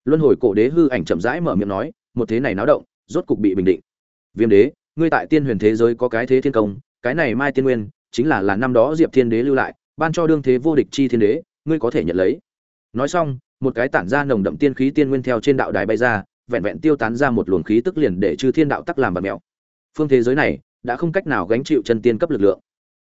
Luân hồi cổ đế hư ảnh chậm rãi mở miệng nói, một thế này náo động, rốt cục bị bình định. Viêm đế, ngươi tại tiên huyền thế giới có cái thế thiên công, cái này mai tiên nguyên, chính là là năm đó diệp thiên đế lưu lại, ban cho đương thế vô địch chi thiên đế, ngươi có thể nhận lấy. Nói xong, một cái tản ra nồng đậm tiên khí tiên nguyên theo trên đạo đài bay ra vẹn vẹn tiêu tán ra một luồng khí tức liền để chư thiên đạo tắc làm bật mèo phương thế giới này đã không cách nào gánh chịu chân tiên cấp lực lượng.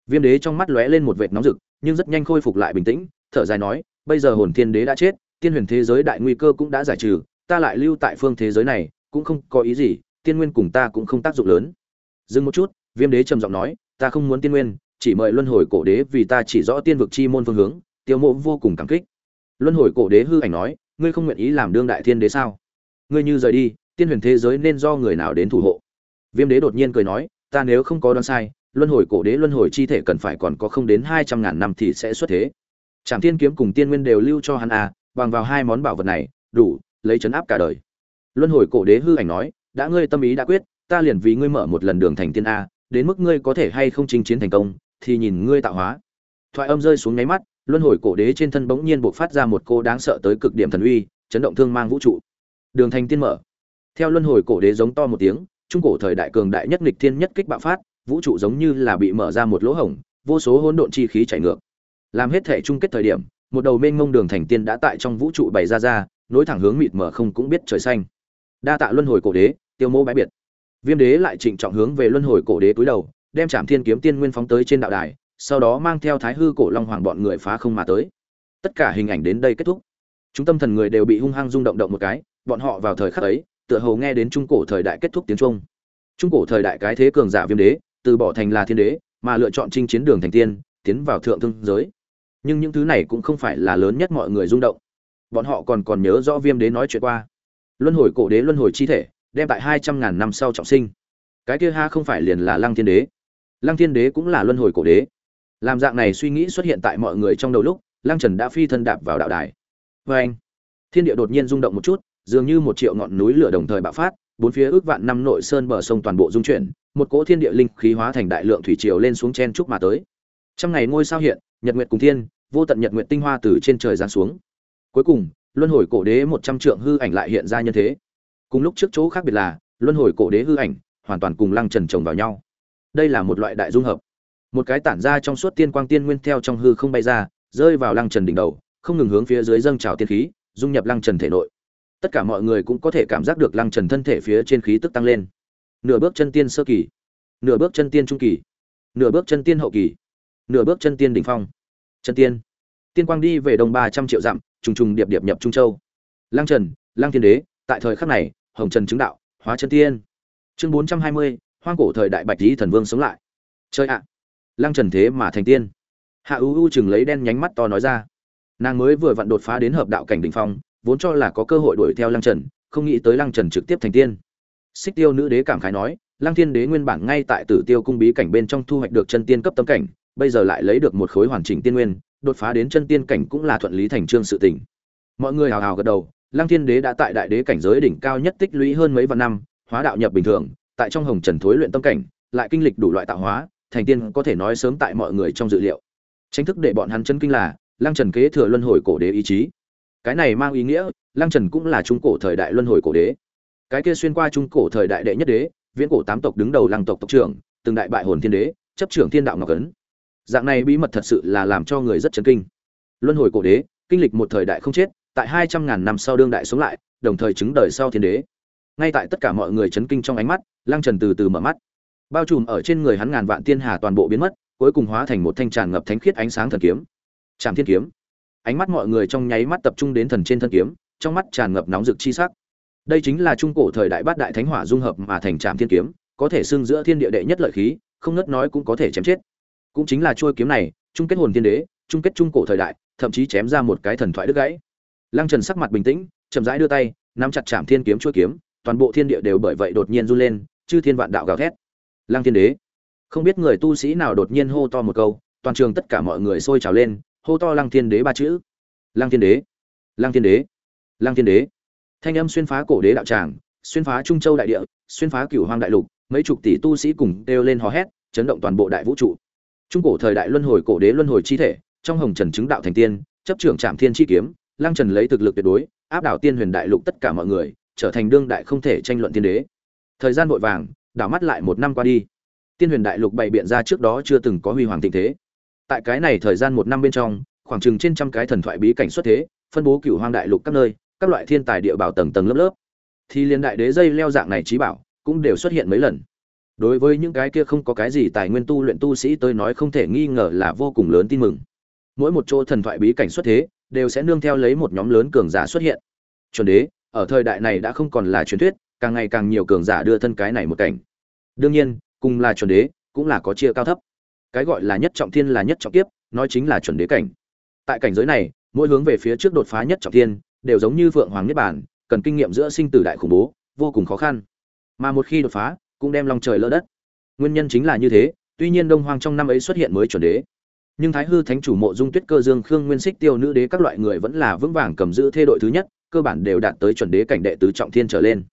Viêm đế trong mắt lóe lên một vệt nóng rực, nhưng rất nhanh khôi phục lại bình tĩnh, thở dài nói, bây giờ hồn thiên đế đã chết, tiên huyền thế giới đại nguy cơ cũng đã giải trừ, ta lại lưu tại phương thế giới này, cũng không có ý gì, tiên nguyên cùng ta cũng không tác dụng lớn. Dừng một chút, viêm đế trầm giọng nói, ta không muốn tiên nguyên, chỉ mời luân hồi cổ đế vì ta chỉ rõ tiên vực chi môn phương hướng. Tiêu mộ vô cùng cảm kích. Luân hồi cổ đế hư ảnh nói, ngươi không nguyện ý làm đương đại thiên đế sao? Ngươi như rời đi, tiên huyền thế giới nên do người nào đến thủ hộ? Viêm đế đột nhiên cười nói, ta nếu không có đoán sai, luân hồi cổ đế luân hồi chi thể cần phải còn có không đến hai trăm ngàn năm thì sẽ xuất thế. Trạm thiên kiếm cùng tiên nguyên đều lưu cho hắn à bằng vào hai món bảo vật này, đủ, lấy chấn áp cả đời. Luân hồi cổ đế hư ảnh nói, đã ngươi tâm ý đã quyết, ta liền vì ngươi mở một lần đường thành tiên a, đến mức ngươi có thể hay không chinh chiến thành công, thì nhìn ngươi tạo hóa. Thoại âm rơi xuống nháy mắt, luân hồi cổ đế trên thân bỗng nhiên buộc phát ra một cô đáng sợ tới cực điểm thần uy, chấn động thương mang vũ trụ đường thành tiên mở. Theo luân hồi cổ đế giống to một tiếng, trung cổ thời đại cường đại nhất nghịch thiên nhất kích bạo phát, vũ trụ giống như là bị mở ra một lỗ hổng, vô số hỗn độn chi khí chảy ngược. Làm hết thể chung kết thời điểm, một đầu mênh mông đường thành tiên đã tại trong vũ trụ bày ra ra, nối thẳng hướng mịt mờ không cũng biết trời xanh. Đa tạ luân hồi cổ đế, tiêu mô bãi biệt. Viêm đế lại trịnh trọng hướng về luân hồi cổ đế túi đầu, đem trảm thiên kiếm tiên nguyên phóng tới trên đạo đài, sau đó mang theo thái hư cổ long hoàng bọn người phá không mà tới. Tất cả hình ảnh đến đây kết thúc. Chúng tâm thần người đều bị hung hăng rung động động một cái bọn họ vào thời khắc ấy, tựa hồ nghe đến trung cổ thời đại kết thúc tiếng trung. Trung cổ thời đại cái thế cường giả viêm đế, từ bỏ thành là thiên đế, mà lựa chọn chinh chiến đường thành tiên, tiến vào thượng thương giới. Nhưng những thứ này cũng không phải là lớn nhất mọi người rung động. Bọn họ còn còn nhớ rõ viêm đế nói chuyện qua. Luân hồi cổ đế luân hồi chi thể, đem tại hai trăm ngàn năm sau trọng sinh. Cái kia ha không phải liền là lăng thiên đế. Lăng thiên đế cũng là luân hồi cổ đế. Làm dạng này suy nghĩ xuất hiện tại mọi người trong đầu lúc, lăng trần đã phi thân đạp vào đạo đài. Vê anh thiên địa đột nhiên rung động một chút dường như một triệu ngọn núi lửa đồng thời bạo phát, bốn phía ước vạn năm nội sơn bờ sông toàn bộ dung chuyển, một cỗ thiên địa linh khí hóa thành đại lượng thủy triều lên xuống chen chúc mà tới. Trăm ngày ngôi sao hiện, nhật nguyệt cùng thiên, vô tận nhật nguyệt tinh hoa từ trên trời giáng xuống. Cuối cùng, luân hồi cổ đế một trăm trượng hư ảnh lại hiện ra nhân thế. Cùng lúc trước chỗ khác biệt là, luân hồi cổ đế hư ảnh hoàn toàn cùng lăng trần chồng vào nhau. Đây là một loại đại dung hợp. Một cái tản ra trong suốt tiên quang tiên nguyên theo trong hư không bay ra, rơi vào lăng trần đỉnh đầu, không ngừng hướng phía dưới dâng trào tiên khí, dung nhập lăng trần thể nội tất cả mọi người cũng có thể cảm giác được lăng trần thân thể phía trên khí tức tăng lên. Nửa bước chân tiên sơ kỳ, nửa bước chân tiên trung kỳ, nửa bước chân tiên hậu kỳ, nửa bước chân tiên đỉnh phong. Chân tiên. Tiên quang đi về đông ba trăm triệu dặm, trùng trùng điệp điệp nhập trung châu. Lăng trần, lăng thiên đế, tại thời khắc này, hồng trần chứng đạo, hóa chân tiên. Chương bốn trăm hai mươi, hoang cổ thời đại bạch lý thần vương sống lại. Chơi ạ. Lăng trần thế mà thành tiên. Hạ u u chừng lấy đen nhánh mắt to nói ra. Nàng mới vừa vặn đột phá đến hợp đạo cảnh đ ỉ n h phong vốn cho là có cơ hội đuổi theo lăng trần, không nghĩ tới lăng trần trực tiếp thành tiên. Xích tiêu nữ đế cảm khái nói, lăng thiên đế nguyên bản ngay tại tử tiêu cung bí cảnh bên trong thu hoạch được chân tiên cấp tâm cảnh, bây giờ lại lấy được một khối hoàn chỉnh tiên nguyên, đột phá đến chân tiên cảnh cũng là thuận lý thành trương sự tình. Mọi người hào hào gật đầu, lăng thiên đế đã tại đại đế cảnh giới đỉnh cao nhất tích lũy hơn mấy vạn năm, hóa đạo nhập bình thường, tại trong hồng trần thối luyện tâm cảnh, lại kinh lịch đủ loại tạo hóa, thành tiên có thể nói sớm tại mọi người trong dự liệu. Tranh thức để bọn hắn chân kinh là, lăng trần kế thừa luân hồi cổ đế ý chí cái này mang ý nghĩa, lăng trần cũng là trung cổ thời đại luân hồi cổ đế. Cái kia xuyên qua trung cổ thời đại đệ nhất đế, viễn cổ tám tộc đứng đầu lăng tộc tộc trưởng, từng đại bại hồn thiên đế, chấp trưởng thiên đạo ngọc ấn. Dạng này bí mật thật sự là làm cho người rất chấn kinh. Luân hồi cổ đế, kinh lịch một thời đại không chết, tại hai trăm ngàn năm sau đương đại sống lại, đồng thời chứng đời sau thiên đế. Ngay tại tất cả mọi người chấn kinh trong ánh mắt, lăng trần từ từ mở mắt. Bao trùm ở trên người hắn ngàn vạn tiên hà toàn bộ biến mất, cuối cùng hóa thành một thanh tràn ngập thánh khiết ánh sáng thần kiếm. Trạm thiên kiếm ánh mắt mọi người trong nháy mắt tập trung đến thần trên thân kiếm, trong mắt tràn ngập nóng rực chi sắc. Đây chính là trung cổ thời đại bát đại thánh hỏa dung hợp mà thành trạm thiên kiếm, có thể xưng giữa thiên địa đệ nhất lợi khí, không ngất nói cũng có thể chém chết. Cũng chính là chuôi kiếm này, chung kết hồn thiên đế, chung kết trung cổ thời đại, thậm chí chém ra một cái thần thoại đứt gãy. Lăng trần sắc mặt bình tĩnh, chậm rãi đưa tay, nắm chặt trạm thiên kiếm chuôi kiếm, toàn bộ thiên địa đều bởi vậy đột nhiên run lên, chư thiên vạn đạo gào thét. Lăng thiên đế, không biết người tu sĩ nào đột nhiên hô to một câu, toàn trường tất cả mọi người sôi trào lên hô to lăng thiên đế ba chữ. Lăng thiên đế, lăng thiên đế, lăng thiên đế. Thanh âm xuyên phá cổ đế đạo tràng, xuyên phá trung châu đại địa, xuyên phá cửu hoang đại lục, mấy chục tỷ tu sĩ cùng đều lên hò hét, chấn động toàn bộ đại vũ trụ. Trung cổ thời đại luân hồi, cổ đế luân hồi chi thể, trong hồng trần chứng đạo thành tiên, chấp trưởng trạm thiên chi kiếm, lăng trần lấy thực lực tuyệt đối, áp đảo tiên huyền đại lục tất cả mọi người, trở thành đương đại không thể tranh luận tiên đế. Thời gian vội vàng, đảo mắt lại một năm qua đi. Tiên huyền đại lục bày biện ra trước đó chưa từng có huy hoàng tình thế tại cái này thời gian một năm bên trong, khoảng chừng trên trăm cái thần thoại bí cảnh xuất thế, phân bố cửu hoang đại lục các nơi, các loại thiên tài địa bảo tầng tầng lớp lớp. Thì liên đại đế dây leo dạng này trí bảo, cũng đều xuất hiện mấy lần. Đối với những cái kia không có cái gì tài nguyên tu luyện tu sĩ tôi nói không thể nghi ngờ là vô cùng lớn tin mừng. Mỗi một chỗ thần thoại bí cảnh xuất thế, đều sẽ nương theo lấy một nhóm lớn cường giả xuất hiện. Chuẩn đế, ở thời đại này đã không còn là truyền thuyết, càng ngày càng nhiều cường giả đưa thân cái này một cảnh. Đương nhiên, cùng là chuẩn đế, cũng là có chia cao thấp cái gọi là nhất trọng thiên là nhất trọng kiếp, nói chính là chuẩn đế cảnh. Tại cảnh giới này, mỗi hướng về phía trước đột phá nhất trọng thiên, đều giống như vượng hoàng niết bàn, cần kinh nghiệm giữa sinh tử đại khủng bố, vô cùng khó khăn. Mà một khi đột phá, cũng đem lòng trời lỡ đất. Nguyên nhân chính là như thế, tuy nhiên đông hoang trong năm ấy xuất hiện mới chuẩn đế. Nhưng thái hư thánh chủ mộ dung tuyết cơ dương khương nguyên xích tiêu nữ đế các loại người vẫn là vững vàng cầm giữ thê đội thứ nhất, cơ bản đều đạt tới chuẩn đế cảnh đệ tứ trọng thiên trở lên.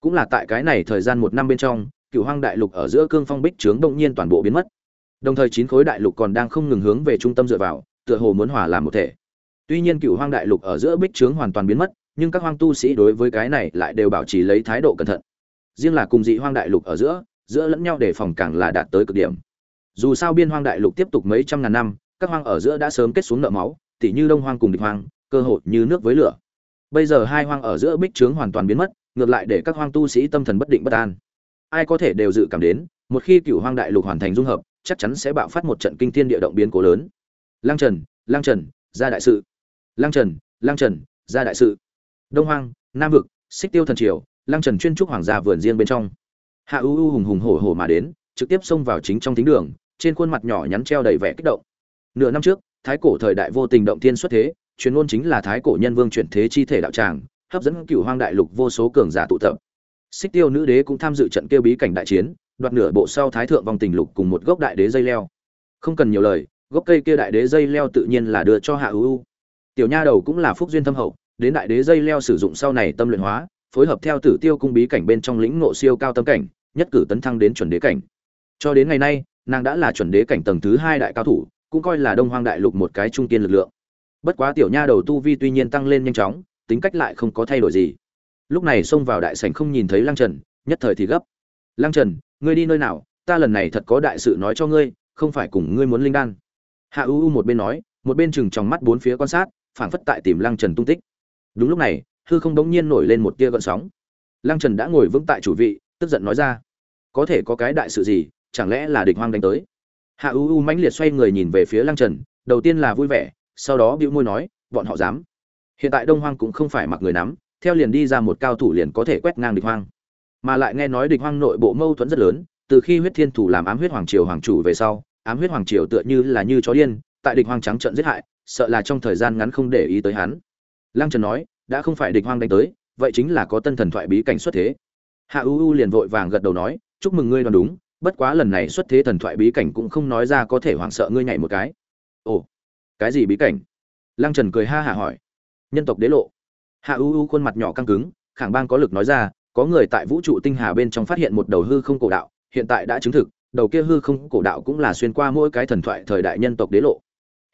Cũng là tại cái này thời gian một năm bên trong cựu hoang đại lục ở giữa cương phong bích trướng đông nhiên toàn bộ biến mất đồng thời chín khối đại lục còn đang không ngừng hướng về trung tâm dựa vào, tựa hồ muốn hòa làm một thể. Tuy nhiên cựu hoang đại lục ở giữa bích trướng hoàn toàn biến mất, nhưng các hoang tu sĩ đối với cái này lại đều bảo trì lấy thái độ cẩn thận. Riêng là cùng dị hoang đại lục ở giữa giữa lẫn nhau để phòng càng là đạt tới cực điểm. Dù sao biên hoang đại lục tiếp tục mấy trăm ngàn năm, các hoang ở giữa đã sớm kết xuống nợ máu, tỉ như đông hoang cùng địch hoang, cơ hội như nước với lửa. Bây giờ hai hoang ở giữa bích trướng hoàn toàn biến mất, ngược lại để các hoang tu sĩ tâm thần bất định bất an. Ai có thể đều dự cảm đến, một khi cựu hoang đại lục hoàn thành dung hợp chắc chắn sẽ bạo phát một trận kinh thiên địa động biến cố lớn. Lang trần lang trần, ra đại sự. Lang trần lang trần, ra đại sự. Đông hoang, nam vực, xích tiêu thần triều lang trần chuyên trúc hoàng gia vườn riêng bên trong. Hạ u u hùng hùng hổ hổ mà đến, trực tiếp xông vào chính trong thính đường, trên khuôn mặt nhỏ nhắn treo đầy vẻ kích động. Nửa năm trước, thái cổ thời đại vô tình động thiên xuất thế truyền ngôn chính là thái cổ nhân vương chuyển thế chi thể đạo tràng, hấp dẫn cửu hoang đại lục vô số cường giả tụ tập. Xích tiêu nữ đế cũng tham dự trận kêu bí cảnh đại chiến đoạt nửa bộ sau thái thượng vòng tình lục cùng một gốc đại đế dây leo. Không cần nhiều lời, gốc cây kia đại đế dây leo tự nhiên là đưa cho hạ ưu. Tiểu nha đầu cũng là phúc duyên thâm hậu, đến đại đế dây leo sử dụng sau này tâm luyện hóa, phối hợp theo tử tiêu cung bí cảnh bên trong lĩnh ngộ siêu cao tâm cảnh, nhất cử tấn thăng đến chuẩn đế cảnh. Cho đến ngày nay, nàng đã là chuẩn đế cảnh tầng thứ hai đại cao thủ, cũng coi là đông hoang đại lục một cái trung kiên lực lượng. Bất quá tiểu nha đầu tu vi tuy nhiên tăng lên nhanh chóng, tính cách lại không có thay đổi gì. Lúc này xông vào đại sảnh không nhìn thấy lăng trần, nhất thời thì gấp lăng trần, ngươi đi nơi nào? Ta lần này thật có đại sự nói cho ngươi, không phải cùng ngươi muốn linh đan. Hạ u u một bên nói, một bên chừng trong mắt bốn phía quan sát, phảng phất tại tìm lăng trần tung tích. Đúng lúc này, hư không đống nhiên nổi lên một tia gợn sóng. Lăng trần đã ngồi vững tại chủ vị, tức giận nói ra, có thể có cái đại sự gì, chẳng lẽ là địch hoang đánh tới? Hạ u u mãnh liệt xoay người nhìn về phía lăng trần, đầu tiên là vui vẻ, sau đó bĩu môi nói, bọn họ dám. Hiện tại đông hoang cũng không phải mặc người nắm, theo liền đi ra một cao thủ liền có thể quét ngang địch hoang mà lại nghe nói địch hoang nội bộ mâu thuẫn rất lớn, từ khi huyết thiên thủ làm ám huyết hoàng triều hoàng chủ về sau, ám huyết hoàng triều tựa như là như chó điên, tại địch hoang trắng trận giết hại, sợ là trong thời gian ngắn không để ý tới hắn. Lăng trần nói, đã không phải địch hoang đánh tới, vậy chính là có tân thần thoại bí cảnh xuất thế. Hạ u u liền vội vàng gật đầu nói, chúc mừng ngươi đoán đúng, bất quá lần này xuất thế thần thoại bí cảnh cũng không nói ra có thể hoảng sợ ngươi nhảy một cái. Ồ, cái gì bí cảnh? Lăng trần cười ha hả hỏi. Nhân tộc đế lộ. Hạ u u khuôn mặt nhỏ căng cứng, khảng bang có lực nói ra có người tại vũ trụ tinh hà bên trong phát hiện một đầu hư không cổ đạo, hiện tại đã chứng thực, đầu kia hư không cổ đạo cũng là xuyên qua mỗi cái thần thoại thời đại nhân tộc đế lộ.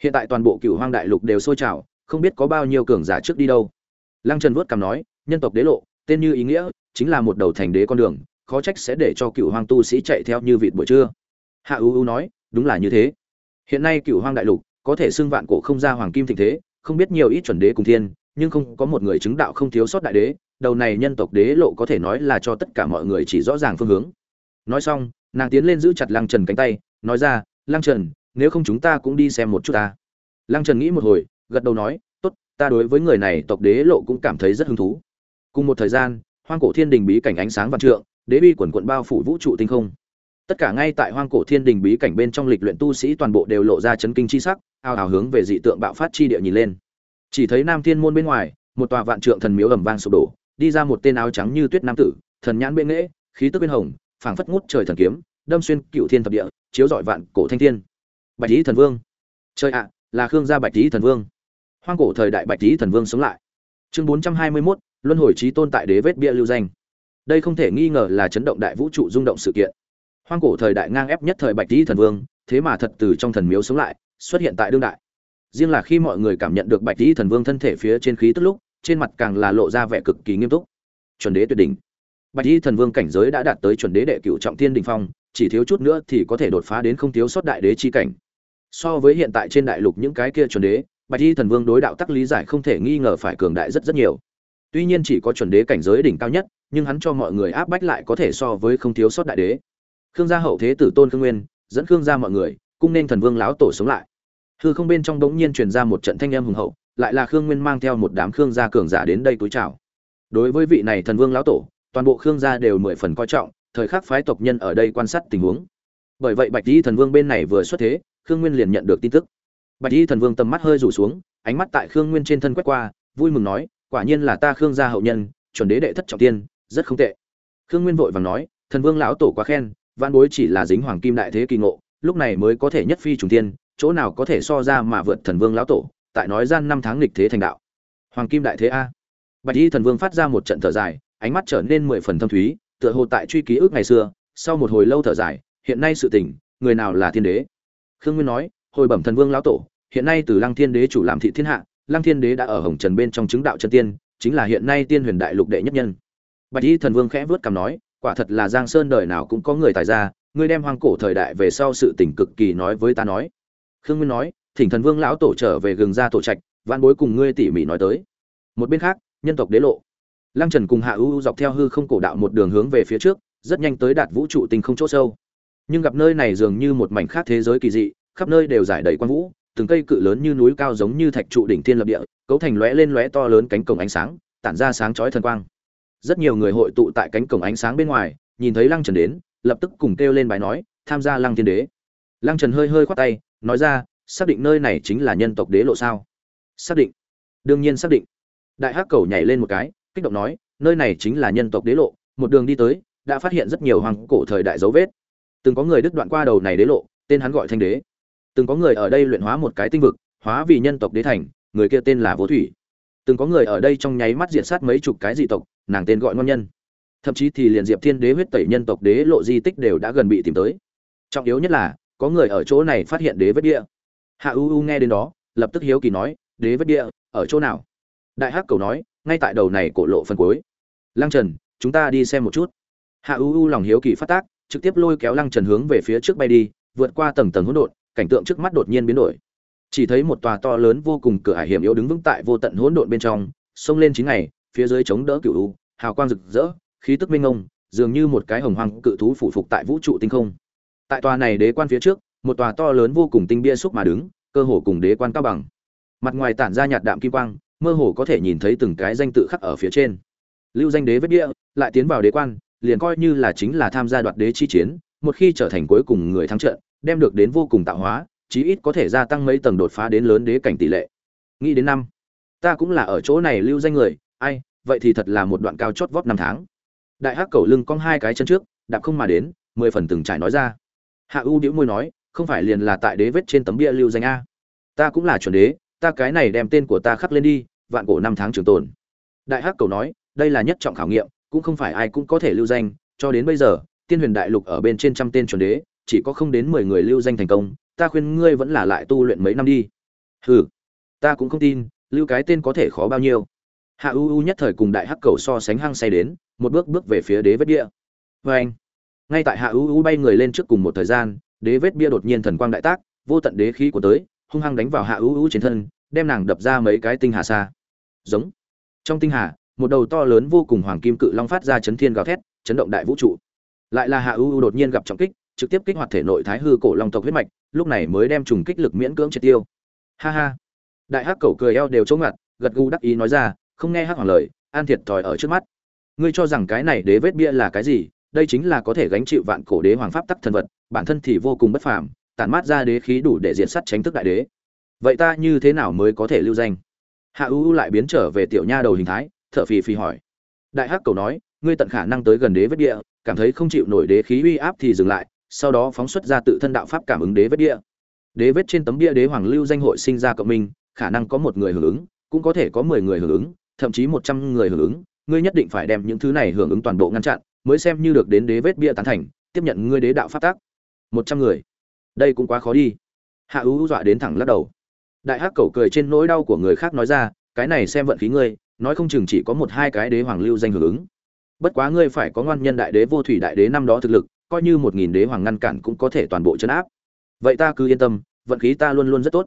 Hiện tại toàn bộ cựu hoang đại lục đều sôi trào, không biết có bao nhiêu cường giả trước đi đâu. Lăng trần vuốt cằm nói, nhân tộc đế lộ, tên như ý nghĩa, chính là một đầu thành đế con đường, khó trách sẽ để cho cựu hoang tu sĩ chạy theo như vịt buổi trưa. Hạ u u nói, đúng là như thế. Hiện nay cựu hoang đại lục, có thể xưng vạn cổ không ra hoàng kim thịnh thế, không biết nhiều ít chuẩn đế cùng thiên, nhưng không có một người chứng đạo không thiếu sót đại đế đầu này nhân tộc đế lộ có thể nói là cho tất cả mọi người chỉ rõ ràng phương hướng. Nói xong, nàng tiến lên giữ chặt lăng trần cánh tay, nói ra, lăng trần, nếu không chúng ta cũng đi xem một chút ta. Lăng trần nghĩ một hồi, gật đầu nói, tốt, ta đối với người này tộc đế lộ cũng cảm thấy rất hứng thú. Cùng một thời gian, hoang cổ thiên đình bí cảnh ánh sáng vạn trượng, đế bi quần quận bao phủ vũ trụ tinh không. Tất cả ngay tại hoang cổ thiên đình bí cảnh bên trong lịch luyện tu sĩ toàn bộ đều lộ ra chấn kinh chi sắc, ao ào hướng về dị tượng bạo phát chi địa nhìn lên. Chỉ thấy nam thiên môn bên ngoài, một tòa vạn trượng thần miếu ầm vang sụp đổ đi ra một tên áo trắng như tuyết nam tử thần nhãn bên nghễ khí tức bên hồng phảng phất ngút trời thần kiếm đâm xuyên cựu thiên thập địa chiếu dọi vạn cổ thanh thiên. Bạch lý thần vương. Trời ạ là khương gia bạch lý thần vương. Hoang cổ thời đại bạch lý thần vương sống lại. Chương bốn trăm hai mươi 421, luân hồi trí tôn tại đế vết bia lưu danh. Đây không thể nghi ngờ là chấn động đại vũ trụ rung động sự kiện. Hoang cổ thời đại ngang ép nhất thời bạch lý thần vương thế mà thật từ trong thần miếu sống lại xuất hiện tại đương đại. Riêng là khi mọi người cảm nhận được bạch lý thần vương thân thể phía trên khí tức lúc trên mặt càng là lộ ra vẻ cực kỳ nghiêm túc. Chuẩn đế tuyệt đỉnh. Bạch y thần vương cảnh giới đã đạt tới chuẩn đế đệ cựu trọng thiên đình phong, chỉ thiếu chút nữa thì có thể đột phá đến không thiếu sót đại đế chi cảnh. So với hiện tại trên đại lục những cái kia chuẩn đế, bạch y thần vương đối đạo tắc lý giải không thể nghi ngờ phải cường đại rất rất nhiều. Tuy nhiên chỉ có chuẩn đế cảnh giới đỉnh cao nhất, nhưng hắn cho mọi người áp bách lại có thể so với không thiếu sót đại đế. Khương gia hậu thế tử tôn khương nguyên, dẫn khương gia mọi người, cung nên thần vương lão tổ sống lại. Hư không bên trong đống nhiên truyền ra một trận thanh âm hùng hậu lại là khương nguyên mang theo một đám khương gia cường giả đến đây túi chào. Đối với vị này thần vương lão tổ, toàn bộ khương gia đều mười phần coi trọng, thời khắc phái tộc nhân ở đây quan sát tình huống. Bởi vậy bạch di thần vương bên này vừa xuất thế, khương nguyên liền nhận được tin tức. Bạch di thần vương tầm mắt hơi rủ xuống, ánh mắt tại khương nguyên trên thân quét qua, vui mừng nói, quả nhiên là ta khương gia hậu nhân, chuẩn đế đệ thất trọng tiên, rất không tệ. Khương nguyên vội vàng nói, thần vương lão tổ quá khen văn bối chỉ là dính hoàng kim đại thế kỳ ngộ, lúc này mới có thể nhất phi trùng tiên, chỗ nào có thể so ra mà vượt thần vương lão tổ tại nói gian năm tháng lịch thế thành đạo. Hoàng kim đại thế a. Bạch y thần vương phát ra một trận thở dài, ánh mắt trở nên mười phần thâm thúy, tựa hồ tại truy ký ức ngày xưa, sau một hồi lâu thở dài, hiện nay sự tình, người nào là thiên đế? Khương nguyên nói, hồi bẩm thần vương lão tổ, hiện nay từ lăng thiên đế chủ làm thị thiên hạ, lăng thiên đế đã ở hồng trần bên trong chứng đạo chân tiên, chính là hiện nay tiên huyền đại lục đệ nhất nhân. Bạch y thần vương khẽ vớt cằm nói, quả thật là giang sơn đời nào cũng có người tài ra, ngươi đem hoang cổ thời đại về sau sự tình cực kỳ nói với ta nói. Khương nguyên nói thỉnh thần vương lão tổ trở về gừng ra tổ trạch văn bối cùng ngươi tỉ mỉ nói tới. Một bên khác, nhân tộc đế lộ. Lăng trần cùng hạ ưu dọc theo hư không cổ đạo một đường hướng về phía trước, rất nhanh tới đạt vũ trụ tinh không chỗ sâu. Nhưng gặp nơi này dường như một mảnh khác thế giới kỳ dị, khắp nơi đều giải đầy quan vũ, từng cây cự lớn như núi cao giống như thạch trụ đỉnh thiên lập địa, cấu thành lóe lên lóe to lớn cánh cổng ánh sáng, tản ra sáng chói thần quang. Rất nhiều người hội tụ tại cánh cổng ánh sáng bên ngoài, nhìn thấy lăng trần đến, lập tức cùng kêu lên bài nói, tham gia lăng thiên đế. Lăng trần hơi hơi khoát tay, nói ra xác định nơi này chính là nhân tộc đế lộ sao? Xác định. Đương nhiên xác định. Đại hắc cầu nhảy lên một cái, kích động nói, nơi này chính là nhân tộc đế lộ, một đường đi tới, đã phát hiện rất nhiều hoàng cổ thời đại dấu vết. Từng có người đứt đoạn qua đầu này đế lộ, tên hắn gọi thanh đế. Từng có người ở đây luyện hóa một cái tinh vực, hóa vì nhân tộc đế thành, người kia tên là vô thủy. Từng có người ở đây trong nháy mắt diệt sát mấy chục cái dị tộc, nàng tên gọi ngon nhân. Thậm chí thì liền diệp thiên đế huyết tẩy nhân tộc đế lộ di tích đều đã gần bị tìm tới. Trọng yếu nhất là, có người ở chỗ này phát hiện đế vết địa hạ u u nghe đến đó, lập tức hiếu kỳ nói, đế vết địa, ở chỗ nào? Đại hắc cầu nói, ngay tại đầu này cổ lộ phần cuối. Lăng trần, chúng ta đi xem một chút. Hạ u u lòng hiếu kỳ phát tác, trực tiếp lôi kéo lăng trần hướng về phía trước bay đi, vượt qua tầng tầng hỗn độn, cảnh tượng trước mắt đột nhiên biến đổi. Chỉ thấy một tòa to lớn vô cùng cửa hải hiểm yếu đứng vững tại vô tận hỗn độn bên trong, xông lên chín ngày, phía dưới chống đỡ cựu u, hào quang rực rỡ, khí tức minh ngông dường như một cái hồng hoang cự thú phủ phục tại vũ trụ tinh không. Tại tòa này đế quan phía trước một tòa to lớn vô cùng tinh bia xúc mà đứng, cơ hồ cùng đế quan cao bằng. Mặt ngoài tản ra nhạt đạm kim quang, mơ hồ có thể nhìn thấy từng cái danh tự khắc ở phía trên. Lưu danh đế vết địa lại tiến vào đế quan, liền coi như là chính là tham gia đoạt đế chi chiến, một khi trở thành cuối cùng người thắng trận, đem được đến vô cùng tạo hóa, chí ít có thể gia tăng mấy tầng đột phá đến lớn đế cảnh tỷ lệ. Nghĩ đến năm, ta cũng là ở chỗ này lưu danh người, ai, vậy thì thật là một đoạn cao chót vót năm tháng. Đại hắc cầu lưng cong hai cái chân trước, đạp không mà đến, mười phần từng trải nói ra. Hạ u đĩu môi nói không phải liền là tại đế vết trên tấm bia lưu danh a. Ta cũng là chuẩn đế, ta cái này đem tên của ta khắc lên đi, vạn cổ năm tháng trường tồn. Đại hắc cầu nói, đây là nhất trọng khảo nghiệm, cũng không phải ai cũng có thể lưu danh, cho đến bây giờ, tiên huyền đại lục ở bên trên trăm tên chuẩn đế, chỉ có không đến mười người lưu danh thành công, ta khuyên ngươi vẫn là lại tu luyện mấy năm đi. Hừ, ta cũng không tin, lưu cái tên có thể khó bao nhiêu. Hạ u u nhất thời cùng đại hắc cầu so sánh hăng say đến, một bước bước về phía đế vết địa vê anh ngay tại hạ u u bay người lên trước cùng một thời gian đế vết bia đột nhiên thần quang đại tác, vô tận đế khí của tới, hung hăng đánh vào hạ u u trên thân, đem nàng đập ra mấy cái tinh hà xa. Giống. Trong tinh hà, một đầu to lớn vô cùng hoàng kim cự long phát ra chấn thiên gào thét, chấn động đại vũ trụ. Lại là hạ u u đột nhiên gặp trọng kích, trực tiếp kích hoạt thể nội thái hư cổ long tộc huyết mạch, lúc này mới đem trùng kích lực miễn cưỡng triệt tiêu. Ha ha. Đại hắc cầu cười eo đều chống ngặt, gật gù đắc ý nói ra, không nghe hắc hoàng lời, an thiệt thòi ở trước mắt. Ngươi cho rằng cái này đế vết bia là cái gì đây chính là có thể gánh chịu vạn cổ đế hoàng pháp tắc thần vật, bản thân thì vô cùng bất phàm, tản mát ra đế khí đủ để diện sắt tránh thức đại đế. Vậy ta như thế nào mới có thể lưu danh? Hạ u lại biến trở về tiểu nha đầu hình thái thợ phì phì hỏi. Đại hắc cầu nói, ngươi tận khả năng tới gần đế vết địa, cảm thấy không chịu nổi đế khí uy áp thì dừng lại, sau đó phóng xuất ra tự thân đạo pháp cảm ứng đế vết địa. Đế vết trên tấm bia đế hoàng lưu danh hội sinh ra cộng minh, khả năng có một người hưởng ứng, cũng có thể có mười người hưởng ứng, thậm chí một trăm người hưởng ứng, ngươi nhất định phải đem những thứ này hưởng ứng toàn bộ ngăn chặn mới xem như được đến đế vết bia tán thành, tiếp nhận ngươi đế đạo phát tác một trăm người. Đây cũng quá khó đi. Hạ ưu dọa đến thẳng lắc đầu. Đại hắc cầu cười trên nỗi đau của người khác nói ra, cái này xem vận khí ngươi, nói không chừng chỉ có một hai cái đế hoàng lưu danh hưởng ứng. Bất quá ngươi phải có ngoan nhân đại đế vô thủy đại đế năm đó thực lực, coi như một nghìn đế hoàng ngăn cản cũng có thể toàn bộ chấn áp. Vậy ta cứ yên tâm, vận khí ta luôn luôn rất tốt.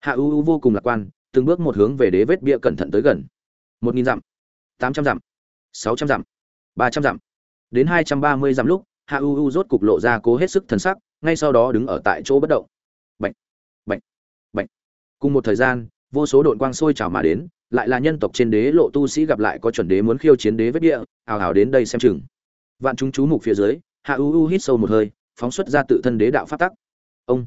Hạ u vô cùng lạc quan, từng bước một hướng về đế vết bia cẩn thận tới gần. Một nghìn dặm, tám trăm dặm, sáu trăm dặm, ba trăm dặm đến hai trăm ba mươi dặm lúc hạ u u rốt cục lộ ra cố hết sức thần sắc, ngay sau đó đứng ở tại chỗ bất động. Bệnh bệnh bệnh cùng một thời gian, vô số độn quang sôi trào mà đến, lại là nhân tộc trên đế lộ tu sĩ gặp lại có chuẩn đế muốn khiêu chiến đế vết địa, ào ào đến đây xem chừng. Vạn chúng chú mục phía dưới hạ u u hít sâu một hơi, phóng xuất ra tự thân đế đạo phát tắc. Ông,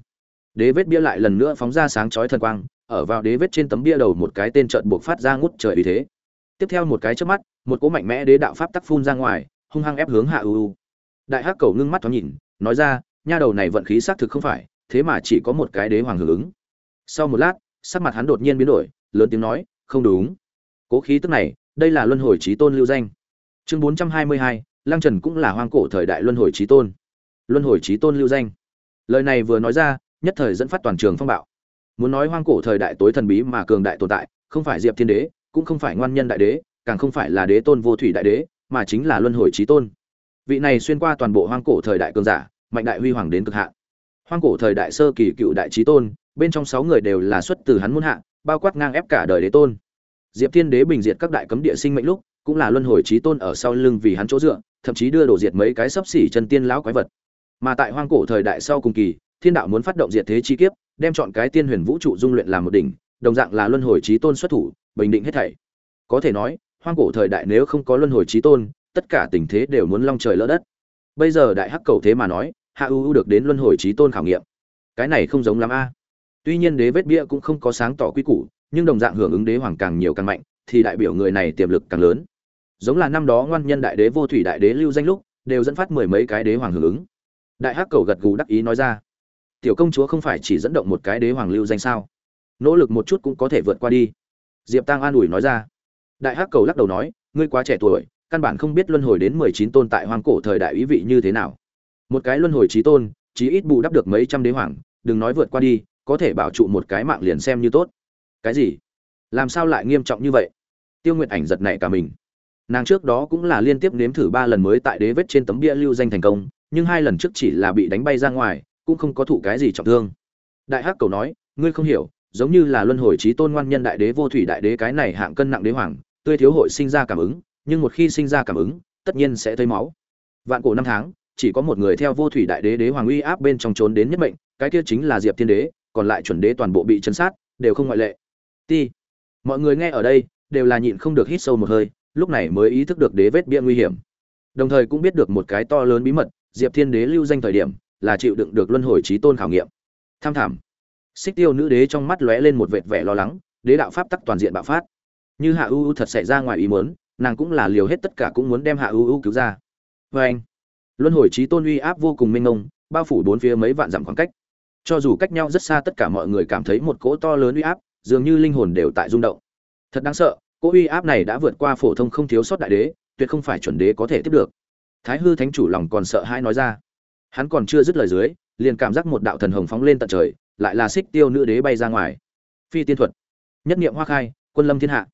đế vết bia lại lần nữa phóng ra sáng chói thần quang, ở vào đế vết trên tấm bia đầu một cái tên trợn buộc phát ra ngút trời uy thế. Tiếp theo một cái trước mắt, một cỗ mạnh mẽ đế đạo pháp tắc phun ra ngoài hung hăng ép hướng hạ uu đại hắc cầu ngưng mắt thoáng nhìn, nói ra, nha đầu này vận khí xác thực không phải, thế mà chỉ có một cái đế hoàng hưởng ứng. Sau một lát, sắc mặt hắn đột nhiên biến đổi, lớn tiếng nói, không đúng. Cố khí tức này, đây là luân hồi trí tôn lưu danh. Chương bốn trăm hai mươi hai lang trần cũng là hoang cổ thời đại luân hồi trí tôn. Luân hồi trí tôn lưu danh. Lời này vừa nói ra, nhất thời dẫn phát toàn trường phong bạo. Muốn nói hoang cổ thời đại tối thần bí mà cường đại tồn tại, không phải diệp thiên đế, cũng không phải ngoan nhân đại đế, càng không phải là đế tôn vô thủy đại đế mà chính là luân hồi trí tôn. Vị này xuyên qua toàn bộ hoang cổ thời đại cường giả, mạnh đại huy hoàng đến cực hạn. Hoang cổ thời đại sơ kỳ cựu đại trí tôn, bên trong sáu người đều là xuất từ hắn muôn hạ, bao quát ngang ép cả đời đế tôn. Diệp thiên đế bình diệt các đại cấm địa sinh mệnh lúc, cũng là luân hồi trí tôn ở sau lưng vì hắn chỗ dựa, thậm chí đưa đổ diệt mấy cái sấp xỉ chân tiên lão quái vật. Mà tại hoang cổ thời đại sau cùng kỳ, thiên đạo muốn phát động diệt thế chi kiếp, đem chọn cái tiên huyền vũ trụ dung luyện làm một đỉnh, đồng dạng là luân hồi trí tôn xuất thủ, bình định hết thảy. Có thể nói hoang cổ thời đại nếu không có luân hồi trí tôn, tất cả tình thế đều muốn long trời lỡ đất. Bây giờ đại hắc cầu thế mà nói, hạ ưu được đến luân hồi trí tôn khảo nghiệm. Cái này không giống lắm a. Tuy nhiên đế vết bia cũng không có sáng tỏ quy củ, nhưng đồng dạng hưởng ứng đế hoàng càng nhiều càng mạnh, thì đại biểu người này tiềm lực càng lớn. Giống là năm đó ngoan nhân đại đế vô thủy đại đế lưu danh lúc, đều dẫn phát mười mấy cái đế hoàng hưởng ứng. Đại hắc cầu gật gù đắc ý nói ra, tiểu công chúa không phải chỉ dẫn động một cái đế hoàng lưu danh sao? Nỗ lực một chút cũng có thể vượt qua đi. Diệp tăng an ủi nói ra đại hắc cầu lắc đầu nói, ngươi quá trẻ tuổi, căn bản không biết luân hồi đến mười chín tôn tại hoang cổ thời đại ý vị như thế nào. Một cái luân hồi trí tôn, chí ít bù đắp được mấy trăm đế hoàng, đừng nói vượt qua đi, có thể bảo trụ một cái mạng liền xem như tốt. Cái gì? Làm sao lại nghiêm trọng như vậy? Tiêu nguyệt ảnh giật nảy cả mình. Nàng trước đó cũng là liên tiếp nếm thử ba lần mới tại đế vết trên tấm bia lưu danh thành công, nhưng hai lần trước chỉ là bị đánh bay ra ngoài, cũng không có thụ cái gì trọng thương. Đại hắc cầu nói, ngươi không hiểu, giống như là luân hồi trí tôn ngoan nhân đại đế vô thủy đại đế cái này hạng cân nặng đế hoàng tươi thiếu hội sinh ra cảm ứng, nhưng một khi sinh ra cảm ứng, tất nhiên sẽ thấy máu. Vạn cổ năm tháng, chỉ có một người theo vô thủy đại đế đế hoàng uy áp bên trong trốn đến nhất mệnh, cái kia chính là diệp thiên đế, còn lại chuẩn đế toàn bộ bị chấn sát, đều không ngoại lệ. Ti, mọi người nghe ở đây, đều là nhịn không được hít sâu một hơi, lúc này mới ý thức được đế vết bia nguy hiểm. Đồng thời cũng biết được một cái to lớn bí mật, diệp thiên đế lưu danh thời điểm, là chịu đựng được luân hồi trí tôn khảo nghiệm. Tham thảm. Xích tiêu nữ đế trong mắt lóe lên một vệt vẻ lo lắng, đế đạo pháp tắc toàn diện bạo phát như hạ U U thật xảy ra ngoài ý muốn, nàng cũng là liều hết tất cả cũng muốn đem hạ U U cứu ra. Vê anh, luân hồi trí tôn uy áp vô cùng mênh mông, bao phủ bốn phía mấy vạn dặm khoảng cách. Cho dù cách nhau rất xa tất cả mọi người cảm thấy một cỗ to lớn uy áp, dường như linh hồn đều tại rung động. Thật đáng sợ, cỗ uy áp này đã vượt qua phổ thông không thiếu sót đại đế, tuyệt không phải chuẩn đế có thể tiếp được. Thái hư thánh chủ lòng còn sợ hãi nói ra. Hắn còn chưa dứt lời dưới, liền cảm giác một đạo thần hồng phóng lên tận trời, lại là xích tiêu nữ đế bay ra ngoài. Phi tiên thuật. Nhất niệm hoa khai, quân lâm thiên hạ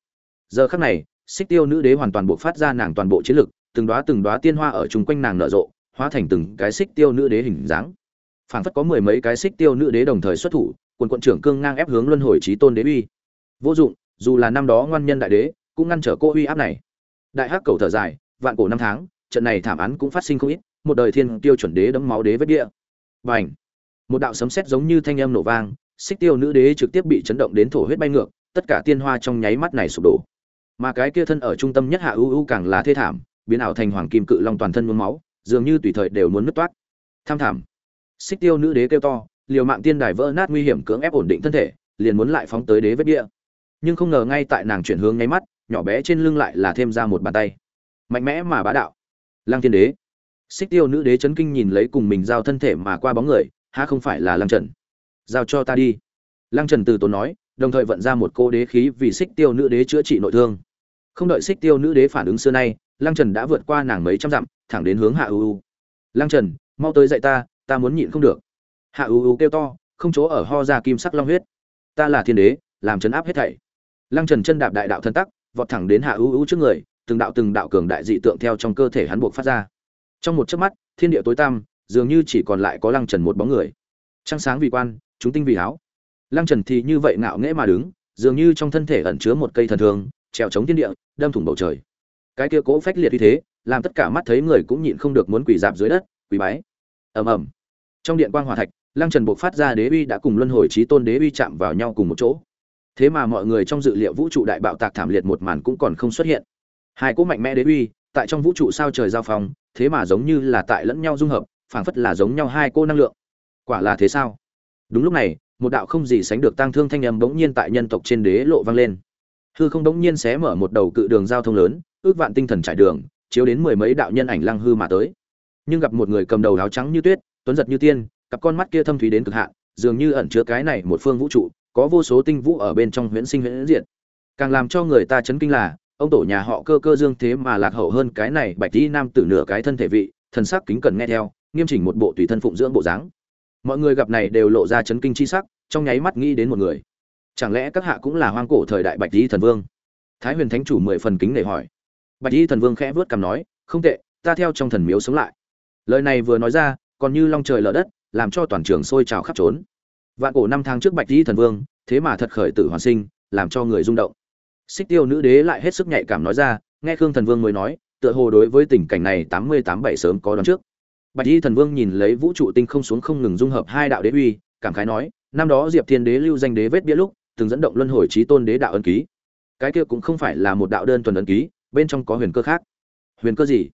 giờ khắc này, xích tiêu nữ đế hoàn toàn buộc phát ra nàng toàn bộ chiến lực, từng đóa từng đóa tiên hoa ở chung quanh nàng nở rộ, hóa thành từng cái xích tiêu nữ đế hình dáng. Phảng phất có mười mấy cái xích tiêu nữ đế đồng thời xuất thủ, quần quận trưởng cương ngang ép hướng luân hồi trí tôn đế uy. Vô dụng, dù là năm đó ngoan nhân đại đế, cũng ngăn trở cô uy áp này. Đại hắc cầu thở dài, vạn cổ năm tháng, trận này thảm án cũng phát sinh không ít, một đời thiên tiêu chuẩn đế đấm máu đế vết địa. Và ảnh một đạo sấm sét giống như thanh âm nổ vang, xích tiêu nữ đế trực tiếp bị chấn động đến thổ huyết bay ngược, tất cả tiên hoa trong nháy mắt này sụp đổ mà cái kia thân ở trung tâm nhất hạ ưu ưu càng là thê thảm, biến ảo thành hoàng kim cự long toàn thân nhuốm máu, dường như tùy thời đều muốn nứt toát. Tham thảm. Xích tiêu nữ đế kêu to, liều mạng tiên đài vỡ nát nguy hiểm cưỡng ép ổn định thân thể, liền muốn lại phóng tới đế vết địa. Nhưng không ngờ ngay tại nàng chuyển hướng nháy mắt, nhỏ bé trên lưng lại là thêm ra một bàn tay. Mạnh mẽ mà bá đạo. Lăng thiên đế. Xích tiêu nữ đế chấn kinh nhìn lấy cùng mình giao thân thể mà qua bóng người ha không phải là lăng trần? Giao cho ta đi. Lăng trần từ tốn nói, đồng thời vận ra một cô đế khí vì xích tiêu nữ đế chữa trị nội thương không đợi xích tiêu nữ đế phản ứng xưa nay, lăng trần đã vượt qua nàng mấy trăm dặm, thẳng đến hướng hạ ưu lăng trần, mau tới dạy ta ta muốn nhịn không được. Hạ ưu kêu to, không chỗ ở ho ra kim sắc long huyết. Ta là thiên đế, làm chấn áp hết thảy. Lăng trần chân đạp đại đạo thân tắc, vọt thẳng đến hạ ưu trước người, từng đạo từng đạo cường đại dị tượng theo trong cơ thể hắn buộc phát ra. Trong một chớp mắt, thiên địa tối tăm, dường như chỉ còn lại có lăng trần một bóng người. Trăng sáng vì quan, chúng tinh vì áo. Lăng trần thì như vậy ngạo nghễ mà đứng, dường như trong thân thể ẩn chứa một cây thần thường trèo chống thiên địa, đâm thủng bầu trời. Cái kia cố phách liệt như thế, làm tất cả mắt thấy người cũng nhịn không được muốn quỳ dạp dưới đất, quỳ bái. Ầm ầm. Trong điện quang hòa thạch, lăng trần buộc phát ra đế uy đã cùng luân hồi trí tôn đế uy chạm vào nhau cùng một chỗ. Thế mà mọi người trong dự liệu vũ trụ đại bạo tạc thảm liệt một màn cũng còn không xuất hiện. Hai cỗ mạnh mẽ đế uy, tại trong vũ trụ sao trời giao phong, thế mà giống như là tại lẫn nhau dung hợp, phảng phất là giống nhau hai cô năng lượng. Quả là thế sao? Đúng lúc này, một đạo không gì sánh được tang thương thanh âm bỗng nhiên tại nhân tộc trên đế lộ vang lên hư không đống nhiên xé mở một đầu cự đường giao thông lớn, ước vạn tinh thần trải đường, chiếu đến mười mấy đạo nhân ảnh lăng hư mà tới. Nhưng gặp một người cầm đầu áo trắng như tuyết, tuấn giật như tiên, cặp con mắt kia thâm thúy đến cực hạn, dường như ẩn chứa cái này một phương vũ trụ, có vô số tinh vũ ở bên trong huyễn sinh huyễn diện càng làm cho người ta chấn kinh là, ông tổ nhà họ cơ cơ dương thế mà lạc hậu hơn cái này bạch tí nam tử nửa cái thân thể vị, thần sắc kính cần nghe theo, nghiêm chỉnh một bộ tùy thân phụng dưỡng bộ dáng. Mọi người gặp này đều lộ ra chấn kinh chi sắc, trong nháy mắt nghĩ đến một người chẳng lẽ các hạ cũng là hoang cổ thời đại bạch tí thần vương? Thái huyền thánh chủ mười phần kính để hỏi. Bạch tí thần vương khẽ vớt cằm nói, không tệ, ta theo trong thần miếu sống lại. Lời này vừa nói ra, còn như long trời lở đất, làm cho toàn trường sôi trào khắp trốn. Vạn cổ năm tháng trước bạch di thần vương, thế mà thật khởi tử hoàn sinh, làm cho người rung động. Xích tiêu nữ đế lại hết sức nhạy cảm nói ra, nghe khương thần vương mới nói, tựa hồ đối với tình cảnh này tám mươi tám bảy sớm có đón trước. Bạch di thần vương nhìn lấy vũ trụ tinh không xuống không ngừng dung hợp hai đạo đế uy, cảm khái nói, năm đó diệp thiên đế lưu danh đế vết bia lúc từng dẫn động luân hồi trí tôn đế đạo ân ký. Cái kia cũng không phải là một đạo đơn thuần ân ký, bên trong có huyền cơ khác. Huyền cơ gì?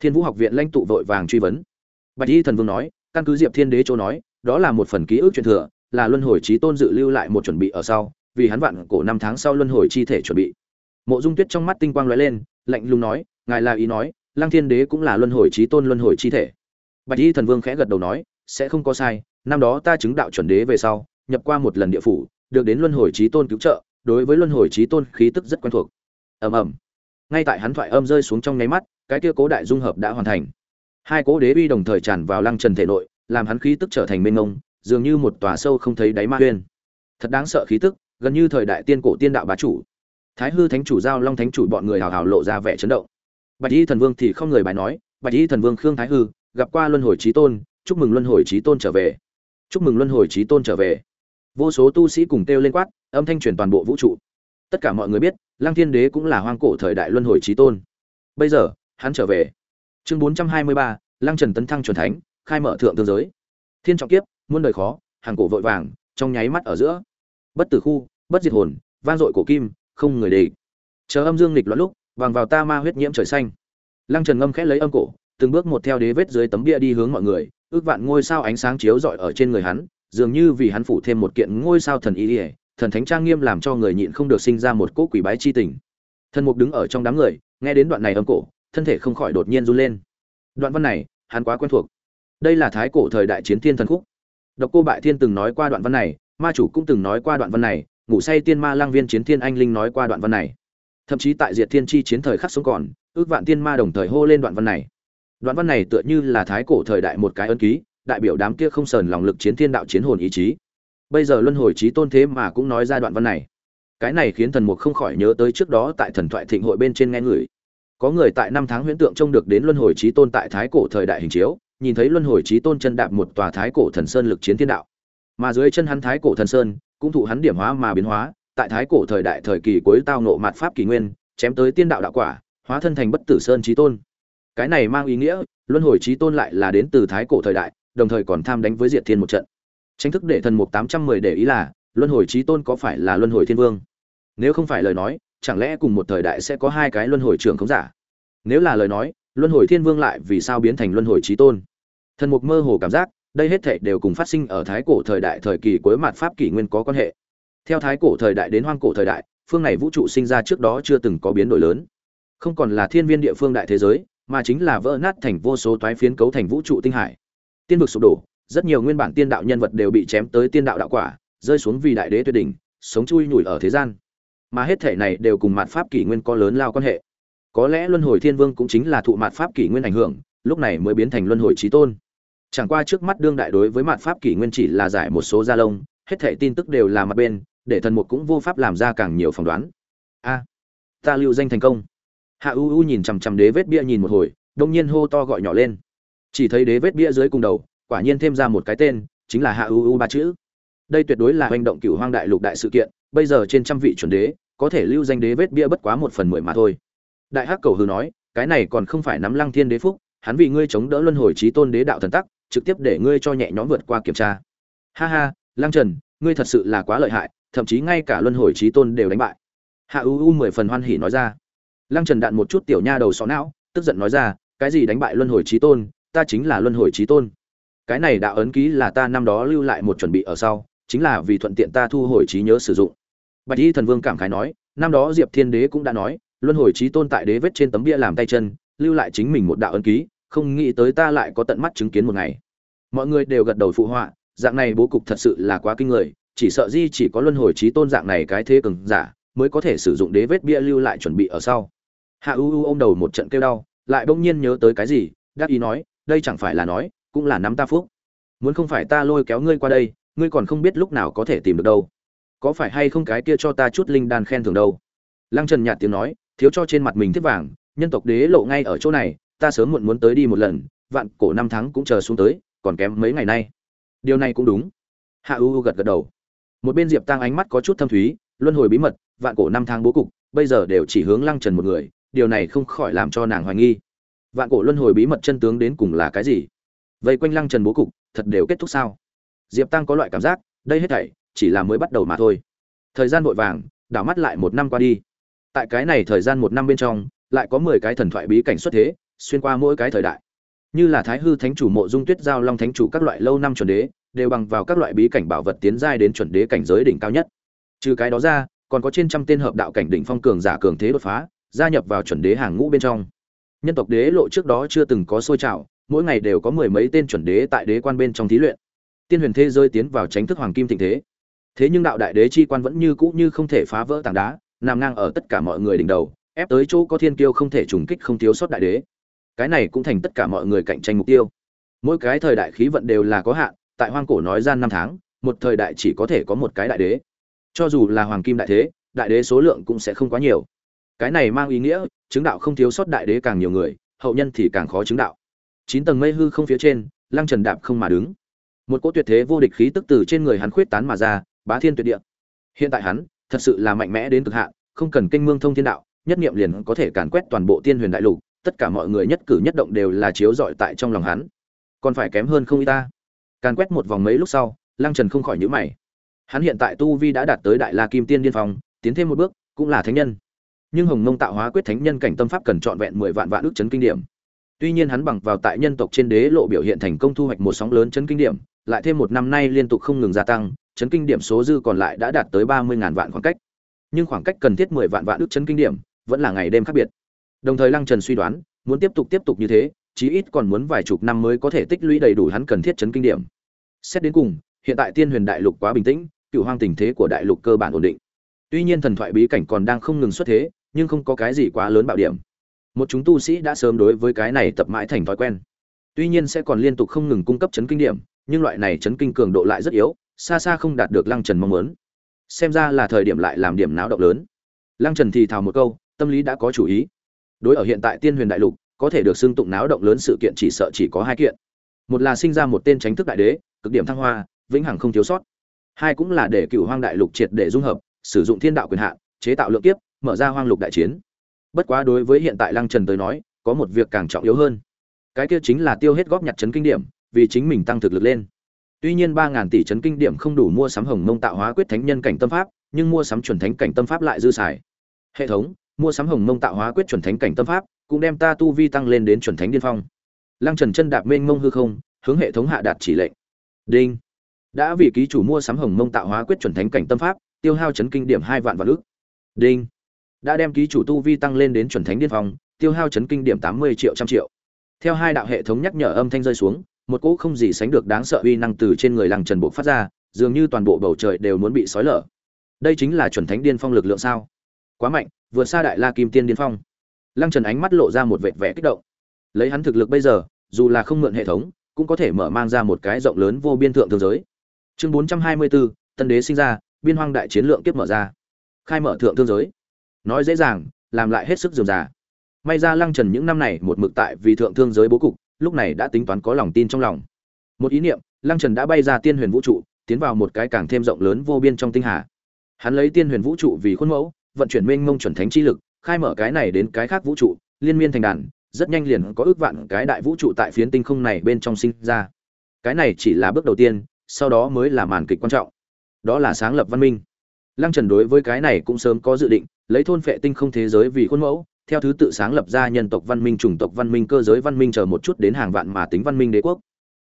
Thiên vũ học viện lãnh tụ vội vàng truy vấn. Bạch y thần vương nói, căn cứ diệp thiên đế chỗ nói, đó là một phần ký ức truyền thừa, là luân hồi trí tôn dự lưu lại một chuẩn bị ở sau, vì hắn vạn cổ năm tháng sau luân hồi chi thể chuẩn bị. Mộ dung tuyết trong mắt tinh quang lóe lên, lạnh lùng nói, ngài là ý nói, lăng thiên đế cũng là luân hồi trí tôn luân hồi chi thể. Bạch y thần vương khẽ gật đầu nói, sẽ không có sai, năm đó ta chứng đạo chuẩn đế về sau, nhập qua một lần địa phủ được đến luân hồi trí tôn cứu trợ, đối với luân hồi trí tôn khí tức rất quen thuộc. Ầm ầm. Ngay tại hắn thoại âm rơi xuống trong nháy mắt, cái kia cố đại dung hợp đã hoàn thành. Hai cố đế uy đồng thời tràn vào lăng trần thể nội, làm hắn khí tức trở thành mênh mông, dường như một tòa sâu không thấy đáy ma huyên. Thật đáng sợ khí tức, gần như thời đại tiên cổ tiên đạo bá chủ. Thái hư thánh chủ giao long thánh chủ bọn người hào hào lộ ra vẻ chấn động. Bạch y thần vương thì không người bài nói, bạch y thần vương khương thái hư, gặp qua luân hồi trí tôn, chúc mừng luân hồi trí tôn trở về. Chúc mừng luân hồi trí tôn trở về vô số tu sĩ cùng kêu lên quát, âm thanh truyền toàn bộ vũ trụ. Tất cả mọi người biết, lăng thiên đế cũng là hoang cổ thời đại luân hồi trí tôn. Bây giờ, hắn trở về. Chương bốn trăm hai mươi ba, lăng trần tấn thăng truyền thánh, khai mở thượng tương giới. Thiên trọng kiếp, muôn đời khó, hàng cổ vội vàng, trong nháy mắt ở giữa. Bất tử khu, bất diệt hồn, vang dội cổ kim, không người đề chờ âm dương lịch loạn lúc vàng vào ta ma huyết nhiễm trời xanh. Lăng trần ngâm khẽ lấy âm cổ, từng bước một theo đế vết dưới tấm bia đi hướng mọi người, ước vạn ngôi sao ánh sáng chiếu rọi ở trên người hắn dường như vì hắn phủ thêm một kiện ngôi sao thần y, ỉa thần thánh trang nghiêm làm cho người nhịn không được sinh ra một cỗ quỷ bái chi tình. Thần mục đứng ở trong đám người nghe đến đoạn này âm cổ thân thể không khỏi đột nhiên run lên. Đoạn văn này hắn quá quen thuộc. Đây là thái cổ thời đại chiến thiên thần khúc. Độc cô bại thiên từng nói qua đoạn văn này ma chủ cũng từng nói qua đoạn văn này ngủ say tiên ma lang viên chiến thiên anh linh nói qua đoạn văn này. Thậm chí tại diệt thiên chi chiến thời khắc sống còn ước vạn tiên ma đồng thời hô lên đoạn văn này. Đoạn văn này tựa như là thái cổ thời đại một cái ân ký đại biểu đám kia không sờn lòng lực chiến thiên đạo chiến hồn ý chí. Bây giờ luân hồi trí tôn thế mà cũng nói ra đoạn văn này. Cái này khiến thần mục không khỏi nhớ tới trước đó tại thần thoại thịnh hội bên trên nghe người. Có người tại năm tháng huyễn tượng trông được đến luân hồi trí tôn tại thái cổ thời đại hình chiếu, nhìn thấy luân hồi trí tôn chân đạp một tòa thái cổ thần sơn lực chiến thiên đạo. Mà dưới chân hắn thái cổ thần sơn, cũng thụ hắn điểm hóa mà biến hóa, tại thái cổ thời đại thời kỳ cuối tao nộ mạt pháp kỳ nguyên, chém tới tiên đạo đạo quả, hóa thân thành bất tử sơn trí tôn. Cái này mang ý nghĩa, luân hồi trí tôn lại là đến từ thái cổ thời đại đồng thời còn tham đánh với diệt thiên một trận. Tranh thức để thần mục tám trăm mười để ý là, luân hồi trí tôn có phải là luân hồi thiên vương? Nếu không phải lời nói, chẳng lẽ cùng một thời đại sẽ có hai cái luân hồi trưởng không giả? Nếu là lời nói, luân hồi thiên vương lại vì sao biến thành luân hồi trí tôn? Thần mục mơ hồ cảm giác, đây hết thảy đều cùng phát sinh ở thái cổ thời đại thời kỳ cuối mặt pháp kỷ nguyên có quan hệ. Theo thái cổ thời đại đến hoang cổ thời đại, phương này vũ trụ sinh ra trước đó chưa từng có biến đổi lớn. Không còn là thiên viên địa phương đại thế giới, mà chính là vỡ nát thành vô số toái phiến cấu thành vũ trụ tinh hải tiên vực sụp đổ, rất nhiều nguyên bản tiên đạo nhân vật đều bị chém tới tiên đạo đạo quả, rơi xuống vì đại đế tuyệt đỉnh, sống chui nhủi ở thế gian. Mà hết thể này đều cùng mạt pháp kỷ nguyên có lớn lao quan hệ. Có lẽ luân hồi thiên vương cũng chính là thụ mạt pháp kỷ nguyên ảnh hưởng, lúc này mới biến thành luân hồi trí tôn. Chẳng qua trước mắt đương đại đối với mạt pháp kỷ nguyên chỉ là giải một số gia lông, hết thể tin tức đều là mặt bên, để thần mục cũng vô pháp làm ra càng nhiều phỏng đoán. A, ta lưu danh thành công. Hạ u u nhìn chằm chằm đế vết bia nhìn một hồi, đông nhiên hô to gọi nhỏ lên chỉ thấy đế vết bia dưới cùng đầu, quả nhiên thêm ra một cái tên, chính là hạ u u ba chữ. Đây tuyệt đối là hành động cửu hoang đại lục đại sự kiện, bây giờ trên trăm vị chuẩn đế, có thể lưu danh đế vết bia bất quá một phần mười mà thôi. Đại hắc cầu hư nói, cái này còn không phải nắm lăng thiên đế phúc, hắn vì ngươi chống đỡ luân hồi trí tôn đế đạo thần tắc, trực tiếp để ngươi cho nhẹ nhõm vượt qua kiểm tra. Ha ha, lăng trần, ngươi thật sự là quá lợi hại, thậm chí ngay cả luân hồi trí tôn đều đánh bại. Hạ u u mười phần hoan hỉ nói ra. Lăng trần đạn một chút tiểu nha đầu xó não, tức giận nói ra, cái gì đánh bại luân hồi trí tôn ta chính là luân hồi trí tôn. Cái này đạo ấn ký là ta năm đó lưu lại một chuẩn bị ở sau, chính là vì thuận tiện ta thu hồi trí nhớ sử dụng. Bạch y thần vương cảm khái nói, năm đó diệp thiên đế cũng đã nói, luân hồi trí tôn tại đế vết trên tấm bia làm tay chân, lưu lại chính mình một đạo ấn ký, không nghĩ tới ta lại có tận mắt chứng kiến một ngày. Mọi người đều gật đầu phụ họa, dạng này bố cục thật sự là quá kinh người, chỉ sợ di chỉ có luân hồi trí tôn dạng này cái thế cường giả, mới có thể sử dụng đế vết bia lưu lại chuẩn bị ở sau. Hạ u u ôm đầu một trận kêu đau, lại bỗng nhiên nhớ tới cái gì, đắc ý nói đây chẳng phải là nói, cũng là nắm ta phúc. Muốn không phải ta lôi kéo ngươi qua đây, ngươi còn không biết lúc nào có thể tìm được đâu. Có phải hay không cái kia cho ta chút linh đan khen thưởng đâu? Lăng trần nhạt tiếng nói, thiếu cho trên mặt mình thiết vàng, nhân tộc đế lộ ngay ở chỗ này, ta sớm muộn muốn tới đi một lần, vạn cổ năm tháng cũng chờ xuống tới, còn kém mấy ngày nay. Điều này cũng đúng. Hạ u gật gật đầu. Một bên diệp tăng ánh mắt có chút thâm thúy, luân hồi bí mật, vạn cổ năm tháng bố cục, bây giờ đều chỉ hướng lăng trần một người, điều này không khỏi làm cho nàng hoài nghi vạn cổ luân hồi bí mật chân tướng đến cùng là cái gì? Vây quanh lăng trần bố cục, thật đều kết thúc sao? Diệp tăng có loại cảm giác, đây hết thảy chỉ là mới bắt đầu mà thôi. Thời gian vội vàng, đảo mắt lại một năm qua đi. Tại cái này thời gian một năm bên trong, lại có mười cái thần thoại bí cảnh xuất thế, xuyên qua mỗi cái thời đại. Như là thái hư thánh chủ, mộ dung tuyết giao, long thánh chủ các loại lâu năm chuẩn đế, đều bằng vào các loại bí cảnh bảo vật tiến giai đến chuẩn đế cảnh giới đỉnh cao nhất. Trừ cái đó ra, còn có trên trăm tên hợp đạo cảnh đỉnh phong cường giả cường thế đột phá, gia nhập vào chuẩn đế hàng ngũ bên trong nhân tộc đế lộ trước đó chưa từng có sôi trào, mỗi ngày đều có mười mấy tên chuẩn đế tại đế quan bên trong thí luyện. Tiên huyền thế rơi tiến vào tránh thức hoàng kim thịnh thế. Thế nhưng đạo đại đế chi quan vẫn như cũ như không thể phá vỡ tảng đá, nằm ngang ở tất cả mọi người đỉnh đầu, ép tới chỗ có thiên kiêu không thể trùng kích không thiếu sót đại đế. Cái này cũng thành tất cả mọi người cạnh tranh mục tiêu. Mỗi cái thời đại khí vận đều là có hạn, tại hoang cổ nói gian năm tháng, một thời đại chỉ có thể có một cái đại đế. Cho dù là hoàng kim đại thế, đại đế số lượng cũng sẽ không quá nhiều. Cái này mang ý nghĩa chứng đạo không thiếu sót đại đế càng nhiều người, hậu nhân thì càng khó chứng đạo. Chín tầng mây hư không phía trên, lăng trần đạp không mà đứng. Một cỗ tuyệt thế vô địch khí tức từ trên người hắn khuyết tán mà ra, bá thiên tuyệt địa. Hiện tại hắn, thật sự là mạnh mẽ đến cực hạn, không cần kênh mương thông thiên đạo, nhất niệm liền có thể càn quét toàn bộ tiên huyền đại lục, tất cả mọi người nhất cử nhất động đều là chiếu rọi tại trong lòng hắn. Còn phải kém hơn không y ta. Càn quét một vòng mấy lúc sau, lăng trần không khỏi nhíu mày. Hắn hiện tại tu vi đã đạt tới đại la kim tiên điên phong, tiến thêm một bước, cũng là thánh nhân nhưng hồng mông tạo hóa quyết thánh nhân cảnh tâm pháp cần trọn vẹn mười vạn vạn ước chấn kinh điểm. Tuy nhiên hắn bằng vào tại nhân tộc trên đế lộ biểu hiện thành công thu hoạch một sóng lớn chấn kinh điểm, lại thêm một năm nay liên tục không ngừng gia tăng, chấn kinh điểm số dư còn lại đã đạt tới ba mươi ngàn vạn khoảng cách. Nhưng khoảng cách cần thiết mười vạn vạn ước chấn kinh điểm, vẫn là ngày đêm khác biệt. Đồng thời lăng trần suy đoán, muốn tiếp tục tiếp tục như thế, chí ít còn muốn vài chục năm mới có thể tích lũy đầy đủ hắn cần thiết chấn kinh điểm. Xét đến cùng, hiện tại tiên huyền đại lục quá bình tĩnh, cựu hoang tình thế của đại lục cơ bản ổn định. Tuy nhiên thần thoại bí cảnh còn đang không ngừng xuất thế nhưng không có cái gì quá lớn bạo điểm. Một chúng tu sĩ đã sớm đối với cái này tập mãi thành thói quen. Tuy nhiên sẽ còn liên tục không ngừng cung cấp chấn kinh điểm, nhưng loại này chấn kinh cường độ lại rất yếu, xa xa không đạt được lăng trần mong muốn. Xem ra là thời điểm lại làm điểm náo động lớn. Lăng trần thì thào một câu, tâm lý đã có chủ ý. Đối ở hiện tại tiên huyền đại lục, có thể được xưng tụng náo động lớn sự kiện chỉ sợ chỉ có hai kiện. Một là sinh ra một tên tránh thức đại đế, cực điểm thăng hoa, vĩnh hằng không thiếu sót. Hai cũng là để cựu hoang đại lục triệt để dung hợp, sử dụng thiên đạo quyền hạn, chế tạo lượng kiếp mở ra hoang lục đại chiến. Bất quá đối với hiện tại lăng trần tới nói, có một việc càng trọng yếu hơn. Cái kia chính là tiêu hết góp nhặt chấn kinh điểm, vì chính mình tăng thực lực lên. Tuy nhiên ba ngàn tỷ chấn kinh điểm không đủ mua sắm hồng mông tạo hóa quyết thánh nhân cảnh tâm pháp, nhưng mua sắm chuẩn thánh cảnh tâm pháp lại dư xài. Hệ thống, mua sắm hồng mông tạo hóa quyết chuẩn thánh cảnh tâm pháp, cũng đem ta tu vi tăng lên đến chuẩn thánh điên phong. Lăng trần chân đạp mênh mông hư không, hướng hệ thống hạ đạt chỉ lệnh. Đinh. Đã vì ký chủ mua sắm hồng mông tạo hóa quyết chuẩn thánh cảnh tâm pháp, tiêu hao chấn kinh điểm hai vạn vạn ước đinh đã đem ký chủ tu vi tăng lên đến chuẩn thánh điên phong, tiêu hao chấn kinh điểm tám mươi triệu trăm triệu. Theo hai đạo hệ thống nhắc nhở âm thanh rơi xuống, một cỗ không gì sánh được đáng sợ uy năng từ trên người lăng trần bộ phát ra, dường như toàn bộ bầu trời đều muốn bị sói lở. Đây chính là chuẩn thánh điên phong lực lượng sao? Quá mạnh, vượt xa đại la kim tiên điên phong. Lăng trần ánh mắt lộ ra một vệt vẻ kích động. Lấy hắn thực lực bây giờ, dù là không mượn hệ thống, cũng có thể mở mang ra một cái rộng lớn vô biên thượng thương giới. Chương bốn trăm hai mươi bốn, tân đế sinh ra, biên hoang đại chiến lượng kiếp mở ra. Khai mở thượng thương giới nói dễ dàng, làm lại hết sức dườm già. May ra lăng trần những năm này một mực tại vì thượng thương giới bố cục, lúc này đã tính toán có lòng tin trong lòng. Một ý niệm, lăng trần đã bay ra tiên huyền vũ trụ, tiến vào một cái càng thêm rộng lớn vô biên trong tinh hà. Hắn lấy tiên huyền vũ trụ vì khuôn mẫu, vận chuyển mênh mông chuẩn thánh chi lực, khai mở cái này đến cái khác vũ trụ, liên miên thành đàn, rất nhanh liền có ước vạn cái đại vũ trụ tại phiến tinh không này bên trong sinh ra. Cái này chỉ là bước đầu tiên, sau đó mới là màn kịch quan trọng. Đó là sáng lập văn minh lăng trần đối với cái này cũng sớm có dự định, lấy thôn phệ tinh không thế giới vì khuôn mẫu, theo thứ tự sáng lập ra nhân tộc văn minh, chủng tộc văn minh, cơ giới văn minh chờ một chút đến hàng vạn mà tính văn minh đế quốc.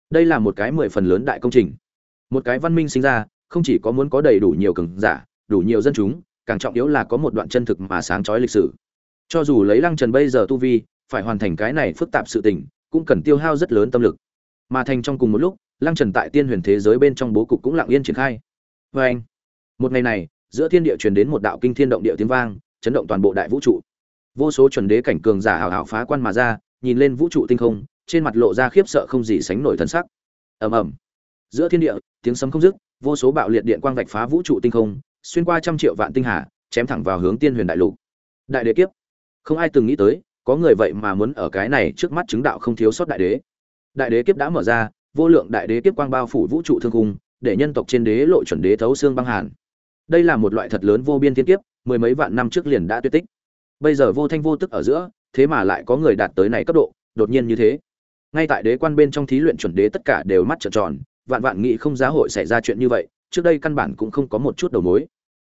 Đây là một cái mười phần lớn đại công trình. Một cái văn minh sinh ra, không chỉ có muốn có đầy đủ nhiều cường giả, đủ nhiều dân chúng, càng trọng yếu là có một đoạn chân thực mà sáng chói lịch sử. Cho dù lấy lăng trần bây giờ tu vi, phải hoàn thành cái này phức tạp sự tình, cũng cần tiêu hao rất lớn tâm lực. Mà thành trong cùng một lúc, lăng trần tại tiên huyền thế giới bên trong bố cục cũng lặng yên triển khai. Vê anh một ngày này giữa thiên địa truyền đến một đạo kinh thiên động địa tiếng vang chấn động toàn bộ đại vũ trụ. Vô số chuẩn đế cảnh cường giả hào hào phá quan mà ra nhìn lên vũ trụ tinh không trên mặt lộ ra khiếp sợ không gì sánh nổi thần sắc. Ầm ầm. Giữa thiên địa tiếng sấm không dứt vô số bạo liệt điện quang vạch phá vũ trụ tinh không xuyên qua trăm triệu vạn tinh hà chém thẳng vào hướng tiên huyền đại lục. Đại đế kiếp. Không ai từng nghĩ tới có người vậy mà muốn ở cái này trước mắt chứng đạo không thiếu sót đại đế. Đại đế kiếp đã mở ra vô lượng đại đế kiếp quang bao phủ vũ trụ thương khung, để nhân tộc trên đế lộ chuẩn đế thấu xương băng hàn đây là một loại thật lớn vô biên thiên kiếp, mười mấy vạn năm trước liền đã tuyệt tích. Bây giờ vô thanh vô tức ở giữa, thế mà lại có người đạt tới này cấp độ, đột nhiên như thế. Ngay tại đế quan bên trong thí luyện chuẩn đế tất cả đều mắt trợn tròn, vạn vạn nghĩ không giá hội xảy ra chuyện như vậy, trước đây căn bản cũng không có một chút đầu mối.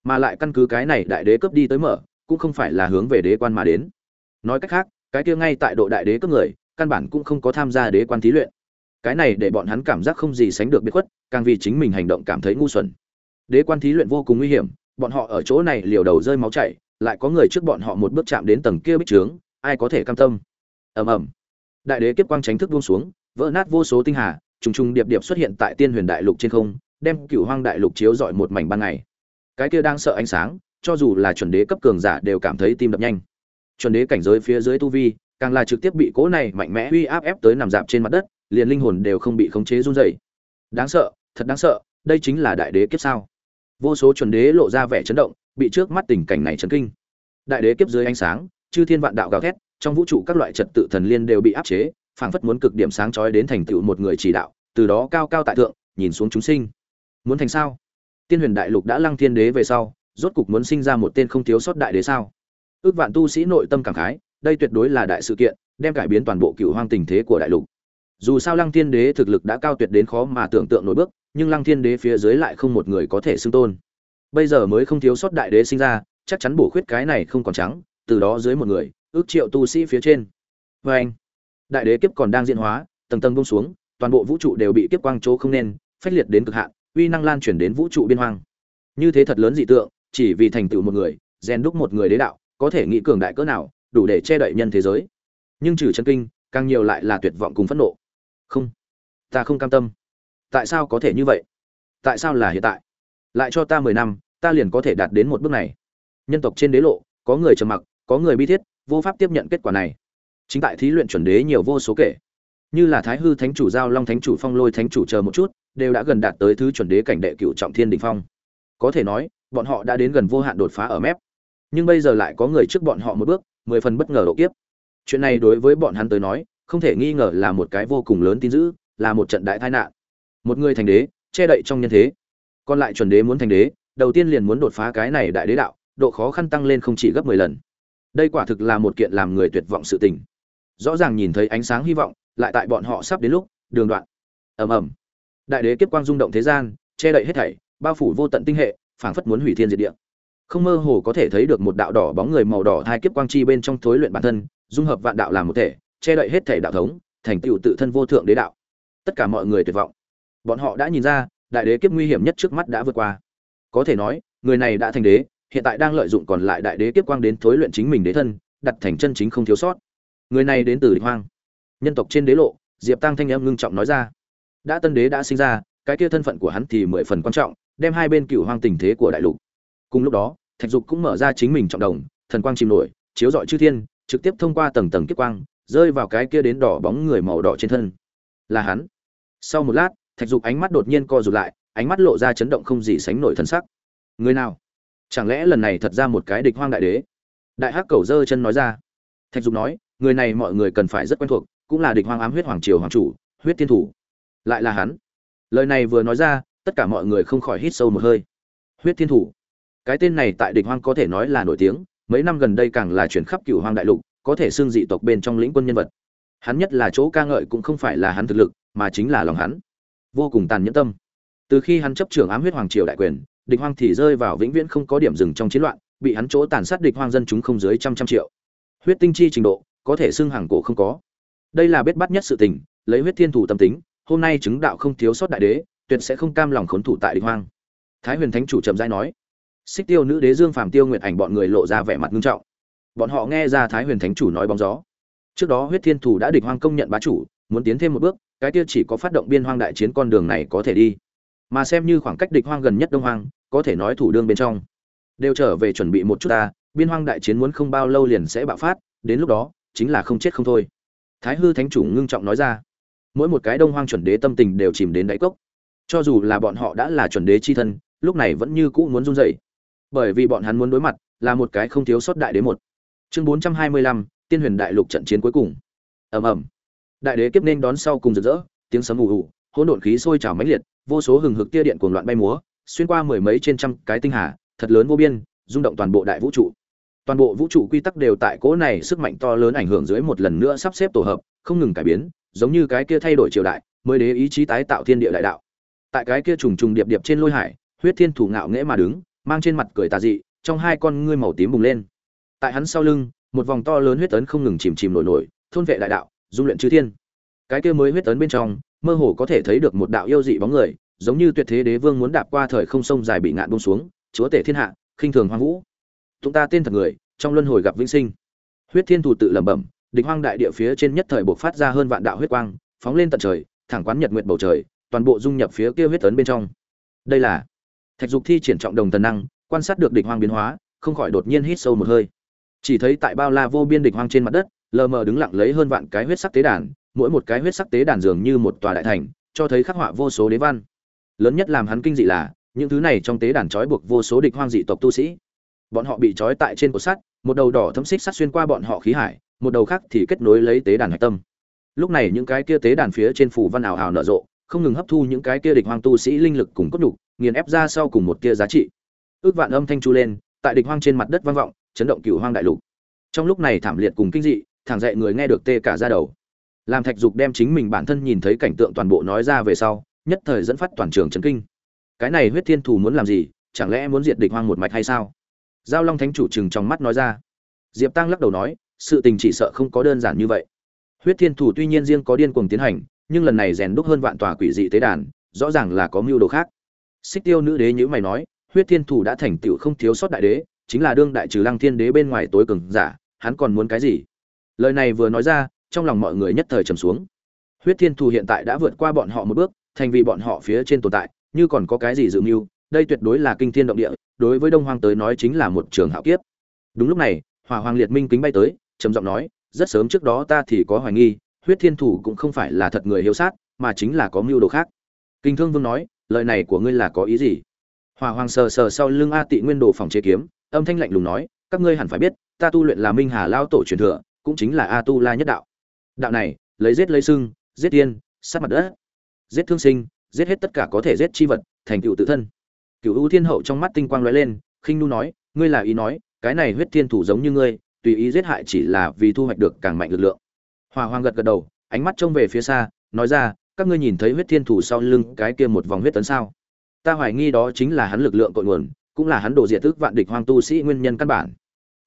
Mà lại căn cứ cái này đại đế cấp đi tới mở, cũng không phải là hướng về đế quan mà đến. Nói cách khác, cái kia ngay tại độ đại đế cấp người, căn bản cũng không có tham gia đế quan thí luyện. Cái này để bọn hắn cảm giác không gì sánh được biệt khuất, càng vì chính mình hành động cảm thấy ngu xuẩn đế quan thí luyện vô cùng nguy hiểm, bọn họ ở chỗ này liều đầu rơi máu chảy, lại có người trước bọn họ một bước chạm đến tầng kia bích trướng, ai có thể cam tâm? Ầm ầm. Đại đế kiếp quang tránh thức buông xuống, vỡ nát vô số tinh hà, trùng trùng điệp điệp xuất hiện tại tiên huyền đại lục trên không, đem cửu hoang đại lục chiếu rọi một mảnh ban ngày. Cái kia đang sợ ánh sáng, cho dù là chuẩn đế cấp cường giả đều cảm thấy tim đập nhanh. Chuẩn đế cảnh giới phía dưới tu vi, càng là trực tiếp bị cố này mạnh mẽ uy áp ép tới nằm dạp trên mặt đất, liền linh hồn đều không bị khống chế run rẩy. Đáng sợ, thật đáng sợ, đây chính là đại đế kiếp sao? Vô số chuẩn đế lộ ra vẻ chấn động, bị trước mắt tình cảnh này chấn kinh. Đại đế kiếp dưới ánh sáng, chư thiên vạn đạo gào thét, trong vũ trụ các loại trật tự thần liên đều bị áp chế, phảng phất muốn cực điểm sáng chói đến thành tựu một người chỉ đạo, từ đó cao cao tại thượng, nhìn xuống chúng sinh. Muốn thành sao? Tiên huyền đại lục đã lăng thiên đế về sau, rốt cục muốn sinh ra một tên không thiếu sót đại đế sao? Ước vạn tu sĩ nội tâm cảm khái, đây tuyệt đối là đại sự kiện, đem cải biến toàn bộ cựu hoang tình thế của đại lục dù sao lăng thiên đế thực lực đã cao tuyệt đến khó mà tưởng tượng nổi bước, nhưng lăng thiên đế phía dưới lại không một người có thể xưng tôn. Bây giờ mới không thiếu sót đại đế sinh ra, chắc chắn bổ khuyết cái này không còn trắng, từ đó dưới một người, ước triệu tu sĩ phía trên. Vê anh, đại đế kiếp còn đang diễn hóa, tầng tầng bông xuống, toàn bộ vũ trụ đều bị kiếp quang chỗ không nên, phách liệt đến cực hạn, uy năng lan truyền đến vũ trụ biên hoang. Như thế thật lớn dị tượng, chỉ vì thành tựu một người, rèn đúc một người đế đạo, có thể nghĩ cường đại cỡ nào, đủ để che đậy nhân thế giới. Nhưng trừ chân kinh, càng nhiều lại là tuyệt vọng cùng phẫn nộ không. Ta không cam tâm. Tại sao có thể như vậy? Tại sao là hiện tại? Lại cho ta mười năm, ta liền có thể đạt đến một bước này. Nhân tộc trên đế lộ, có người trầm mặc, có người bi thiết, vô pháp tiếp nhận kết quả này. Chính tại thí luyện chuẩn đế nhiều vô số kể. Như là thái hư thánh chủ giao long thánh chủ phong lôi thánh chủ chờ một chút, đều đã gần đạt tới thứ chuẩn đế cảnh đệ cựu trọng thiên đình phong. Có thể nói, bọn họ đã đến gần vô hạn đột phá ở mép. Nhưng bây giờ lại có người trước bọn họ một bước, mười phần bất ngờ độ kiếp. Chuyện này đối với bọn hắn tới nói không thể nghi ngờ là một cái vô cùng lớn tin dữ, là một trận đại tai nạn. Một người thành đế, che đậy trong nhân thế. Còn lại chuẩn đế muốn thành đế, đầu tiên liền muốn đột phá cái này đại đế đạo, độ khó khăn tăng lên không chỉ gấp mười lần. Đây quả thực là một kiện làm người tuyệt vọng sự tình. Rõ ràng nhìn thấy ánh sáng hy vọng, lại tại bọn họ sắp đến lúc, đường đoạn. Ầm ầm. Đại đế kiếp quang rung động thế gian, che đậy hết thảy, bao phủ vô tận tinh hệ, phảng phất muốn hủy thiên diệt địa. Không mơ hồ có thể thấy được một đạo đỏ bóng người màu đỏ hai kiếp quang chi bên trong thối luyện bản thân, dung hợp vạn đạo làm một thể che đậy hết thể đạo thống, thành tựu tự thân vô thượng đế đạo. Tất cả mọi người tuyệt vọng. Bọn họ đã nhìn ra, đại đế kiếp nguy hiểm nhất trước mắt đã vượt qua. Có thể nói, người này đã thành đế, hiện tại đang lợi dụng còn lại đại đế kiếp quang đến thối luyện chính mình đế thân, đặt thành chân chính không thiếu sót. Người này đến từ địch hoang. Nhân tộc trên đế lộ, diệp tăng thanh em ngưng trọng nói ra. Đã tân đế đã sinh ra, cái kia thân phận của hắn thì mười phần quan trọng, đem hai bên cựu hoang tình thế của đại lục. Cùng lúc đó, thạch dục cũng mở ra chính mình trọng đồng, thần quang chìm nổi, chiếu rọi chư thiên, trực tiếp thông qua tầng tầng kiếp quang rơi vào cái kia đến đỏ bóng người màu đỏ trên thân. Là hắn. Sau một lát, thạch dục ánh mắt đột nhiên co rụt lại, ánh mắt lộ ra chấn động không gì sánh nổi thân sắc. Người nào? Chẳng lẽ lần này thật ra một cái địch hoang đại đế? Đại hắc cầu dơ chân nói ra. Thạch dục nói, người này mọi người cần phải rất quen thuộc, cũng là địch hoang ám huyết hoàng triều hoàng chủ, huyết thiên thủ. Lại là hắn. Lời này vừa nói ra, tất cả mọi người không khỏi hít sâu một hơi. Huyết thiên thủ. Cái tên này tại địch hoang có thể nói là nổi tiếng, mấy năm gần đây càng là chuyển khắp cửu hoang đại lục có thể xưng dị tộc bên trong lĩnh quân nhân vật. Hắn nhất là chỗ ca ngợi cũng không phải là hắn thực lực, mà chính là lòng hắn. Vô cùng tàn nhẫn tâm. Từ khi hắn chấp trưởng ám huyết hoàng triều đại quyền, địch hoang thì rơi vào vĩnh viễn không có điểm dừng trong chiến loạn, bị hắn chỗ tàn sát địch hoang dân chúng không dưới trăm trăm triệu. Huyết tinh chi trình độ, có thể xưng hàng cổ không có. Đây là biết bắt nhất sự tình, lấy huyết thiên thủ tâm tính, hôm nay chứng đạo không thiếu sót đại đế, tuyệt sẽ không cam lòng khốn thủ tại địch hoang. Thái huyền thánh chủ trầm giai nói, xích tiêu nữ đế dương phàm tiêu nguyệt ảnh bọn người lộ ra vẻ mặt nghiêm trọng bọn họ nghe ra thái huyền thánh chủ nói bóng gió. Trước đó huyết thiên thủ đã địch hoang công nhận bá chủ, muốn tiến thêm một bước, cái kia chỉ có phát động biên hoang đại chiến con đường này có thể đi. Mà xem như khoảng cách địch hoang gần nhất đông hoang, có thể nói thủ đương bên trong. Đều trở về chuẩn bị một chút ta, biên hoang đại chiến muốn không bao lâu liền sẽ bạo phát, đến lúc đó, chính là không chết không thôi. Thái hư thánh chủ ngưng trọng nói ra. Mỗi một cái đông hoang chuẩn đế tâm tình đều chìm đến đáy cốc. Cho dù là bọn họ đã là chuẩn đế chi thân, lúc này vẫn như cũ muốn run rẩy. Bởi vì bọn hắn muốn đối mặt là một cái không thiếu sót đại đế một chương bốn trăm hai mươi lăm, tiên huyền đại lục trận chiến cuối cùng. Ầm ầm. Đại đế kiếp nên đón sau cùng rực rỡ, tiếng sấm ù ù, hỗn độn khí sôi trào mãnh liệt, vô số hừng hực tia điện cuồng loạn bay múa, xuyên qua mười mấy trên trăm cái tinh hà, thật lớn vô biên, rung động toàn bộ đại vũ trụ. Toàn bộ vũ trụ quy tắc đều tại cỗ này sức mạnh to lớn ảnh hưởng dưới một lần nữa sắp xếp tổ hợp, không ngừng cải biến, giống như cái kia thay đổi triều đại, mới đế ý chí tái tạo thiên địa đại đạo. Tại cái kia trùng trùng điệp điệp trên lôi hải, huyết thiên thủ ngạo nghễ mà đứng, mang trên mặt cười tà dị, trong hai con ngươi màu tím bùng lên tại hắn sau lưng, một vòng to lớn huyết tấn không ngừng chìm chìm nổi nổi, thôn vệ đại đạo, dung luyện chư thiên. Cái kia mới huyết tấn bên trong, mơ hồ có thể thấy được một đạo yêu dị bóng người, giống như tuyệt thế đế vương muốn đạp qua thời không sông dài bị ngạn buông xuống, chúa tể thiên hạ, khinh thường hoang vũ. Chúng ta tên thật người, trong luân hồi gặp vĩnh sinh. Huyết thiên thủ tự lẩm bẩm, địch hoang đại địa phía trên nhất thời bộc phát ra hơn vạn đạo huyết quang, phóng lên tận trời, thẳng quán nhật nguyệt bầu trời, toàn bộ dung nhập phía kia huyết tấn bên trong. Đây là thạch dục thi triển trọng đồng thần năng, quan sát được địch hoang biến hóa, không khỏi đột nhiên hít sâu một hơi chỉ thấy tại bao la vô biên địch hoang trên mặt đất, lờ mờ đứng lặng lấy hơn vạn cái huyết sắc tế đàn, mỗi một cái huyết sắc tế đàn dường như một tòa đại thành, cho thấy khắc họa vô số đế văn. Lớn nhất làm hắn kinh dị là, những thứ này trong tế đàn trói buộc vô số địch hoang dị tộc tu sĩ. Bọn họ bị trói tại trên cột sắt, một đầu đỏ thấm xích sắt xuyên qua bọn họ khí hải, một đầu khác thì kết nối lấy tế đàn hạch tâm. Lúc này những cái kia tế đàn phía trên phủ văn ảo ảo nở rộ, không ngừng hấp thu những cái kia địch hoang tu sĩ linh lực cùng cốt đục nghiền ép ra sau cùng một kia giá trị. Ước vạn âm thanh chu lên, tại địch hoang trên mặt đất vang vọng chấn động cửu hoang đại lục. Trong lúc này thảm liệt cùng kinh dị thẳng dậy người nghe được tê cả ra đầu. Làm thạch dục đem chính mình bản thân nhìn thấy cảnh tượng toàn bộ nói ra về sau, nhất thời dẫn phát toàn trường chấn kinh. Cái này huyết thiên thù muốn làm gì, chẳng lẽ muốn diệt địch hoang một mạch hay sao? Giao long thánh chủ chừng trong mắt nói ra. Diệp tăng lắc đầu nói, sự tình chỉ sợ không có đơn giản như vậy. Huyết thiên thủ tuy nhiên riêng có điên cuồng tiến hành, nhưng lần này rèn đúc hơn vạn tòa quỷ dị tế đàn, rõ ràng là có mưu đồ khác. Xích tiêu nữ đế nhữ mày nói, huyết thiên thủ đã thành tựu không thiếu sót đại đế chính là đương đại trừ lăng thiên đế bên ngoài tối cường giả, hắn còn muốn cái gì? Lời này vừa nói ra, trong lòng mọi người nhất thời trầm xuống. Huyết thiên thủ hiện tại đã vượt qua bọn họ một bước, thành vì bọn họ phía trên tồn tại, như còn có cái gì dự mưu, đây tuyệt đối là kinh thiên động địa, đối với đông hoang tới nói chính là một trường hạo kiếp. Đúng lúc này, hỏa hoàng liệt minh kính bay tới, trầm giọng nói, rất sớm trước đó ta thì có hoài nghi, huyết thiên thủ cũng không phải là thật người hiếu sát, mà chính là có mưu đồ khác. Kinh thương vương nói, lời này của ngươi là có ý gì? Hỏa hoàng sờ sờ sau lưng a tị nguyên đồ phòng chế kiếm âm thanh lạnh lùng nói, các ngươi hẳn phải biết, ta tu luyện là minh hà lao tổ truyền thừa, cũng chính là a tu la nhất đạo. Đạo này, lấy giết lấy sưng, giết tiên, sát mặt đất, giết thương sinh, giết hết tất cả có thể giết chi vật, thành tựu tự thân. Cựu ưu thiên hậu trong mắt tinh quang lóe lên, khinh nu nói, ngươi là ý nói, cái này huyết thiên thủ giống như ngươi, tùy ý giết hại chỉ là vì thu hoạch được càng mạnh lực lượng. Hòa hoàng gật gật đầu, ánh mắt trông về phía xa, nói ra, các ngươi nhìn thấy huyết thiên thủ sau lưng cái kia một vòng huyết tấn sao? Ta hoài nghi đó chính là hắn lực lượng cội nguồn cũng là hắn đổ diệt tức vạn địch hoang tu sĩ nguyên nhân căn bản.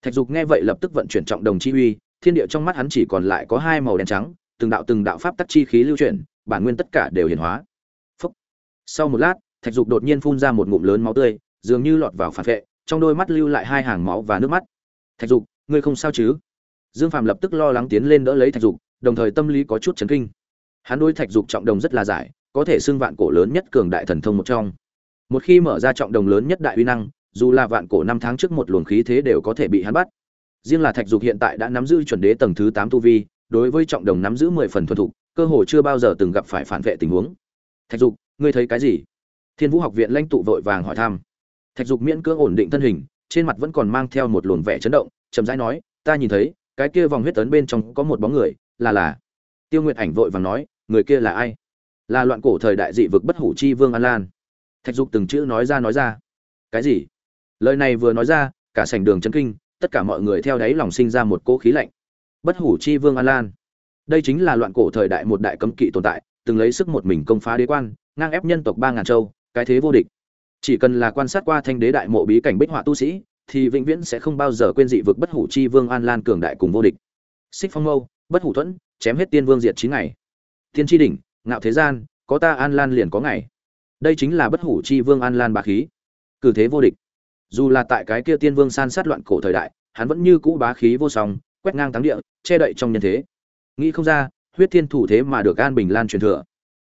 Thạch dục nghe vậy lập tức vận chuyển trọng đồng chi uy, thiên địa trong mắt hắn chỉ còn lại có hai màu đen trắng, từng đạo từng đạo pháp tắc chi khí lưu chuyển, bản nguyên tất cả đều hiển hóa. Phúc. sau một lát, thạch dục đột nhiên phun ra một ngụm lớn máu tươi, dường như lọt vào phản vệ, trong đôi mắt lưu lại hai hàng máu và nước mắt. Thạch dục, ngươi không sao chứ? Dương phạm lập tức lo lắng tiến lên đỡ lấy thạch dục, đồng thời tâm lý có chút chấn kinh. Hắn đối thạch dục trọng đồng rất là giải, có thể xưng vạn cổ lớn nhất cường đại thần thông một trong một khi mở ra trọng đồng lớn nhất đại uy năng, dù là vạn cổ năm tháng trước một luồng khí thế đều có thể bị hắn bắt. Riêng là thạch dục hiện tại đã nắm giữ chuẩn đế tầng thứ tám tu vi, đối với trọng đồng nắm giữ mười phần thuần thục, cơ hồ chưa bao giờ từng gặp phải phản vệ tình huống. Thạch dục, ngươi thấy cái gì? Thiên vũ học viện lãnh tụ vội vàng hỏi thăm. Thạch dục miễn cưỡng ổn định thân hình, trên mặt vẫn còn mang theo một luồng vẻ chấn động, chậm rãi nói, ta nhìn thấy, cái kia vòng huyết tấn bên trong có một bóng người, là là. Tiêu nguyệt ảnh vội vàng nói, người kia là ai? Là loạn cổ thời đại dị vực bất hủ chi vương an lan thạch dục từng chữ nói ra nói ra. Cái gì? Lời này vừa nói ra, cả sảnh đường chân kinh, tất cả mọi người theo đáy lòng sinh ra một cỗ khí lạnh. Bất hủ chi vương an lan. Đây chính là loạn cổ thời đại một đại cấm kỵ tồn tại, từng lấy sức một mình công phá đế quan, ngang ép nhân tộc ba ngàn châu, cái thế vô địch. Chỉ cần là quan sát qua thanh đế đại mộ bí cảnh bích họa tu sĩ, thì vĩnh viễn sẽ không bao giờ quên dị vực bất hủ chi vương an lan cường đại cùng vô địch. Xích phong mâu, bất hủ thuẫn, chém hết tiên vương diệt chín ngày. Tiên tri đỉnh, ngạo thế gian, có ta an lan liền có ngày đây chính là bất hủ chi vương an lan bá khí. Cử thế vô địch. Dù là tại cái kia tiên vương san sát loạn cổ thời đại, hắn vẫn như cũ bá khí vô song, quét ngang thắng địa, che đậy trong nhân thế. Nghĩ không ra, huyết thiên thủ thế mà được an bình lan truyền thừa.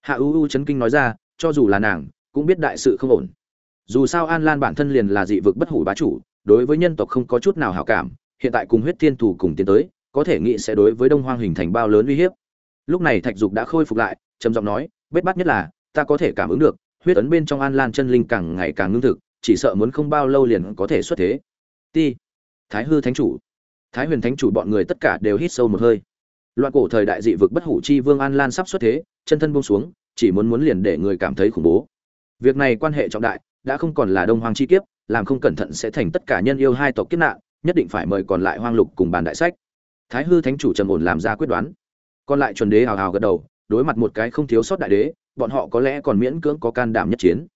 Hạ u u chấn kinh nói ra, cho dù là nàng, cũng biết đại sự không ổn. Dù sao an lan bản thân liền là dị vực bất hủ bá chủ, đối với nhân tộc không có chút nào hảo cảm, hiện tại cùng huyết thiên thủ cùng tiến tới, có thể nghĩ sẽ đối với đông hoang hình thành bao lớn uy hiếp. Lúc này thạch dục đã khôi phục lại, trầm giọng nói, bết bắt nhất là, ta có thể cảm ứng được huyết ấn bên trong an lan chân linh càng ngày càng ngưng thực, chỉ sợ muốn không bao lâu liền có thể xuất thế. Ti, thái hư thánh chủ. Thái huyền thánh chủ bọn người tất cả đều hít sâu một hơi. Loạn cổ thời đại dị vực bất hủ chi vương an lan sắp xuất thế, chân thân buông xuống, chỉ muốn muốn liền để người cảm thấy khủng bố. Việc này quan hệ trọng đại, đã không còn là đông hoang chi kiếp, làm không cẩn thận sẽ thành tất cả nhân yêu hai tộc kiếp nạn, nhất định phải mời còn lại hoang lục cùng bàn đại sách. Thái hư thánh chủ trầm ổn làm ra quyết đoán. Còn lại chuẩn đế hào hào gật đầu đối mặt một cái không thiếu sót đại đế, bọn họ có lẽ còn miễn cưỡng có can đảm nhất chiến.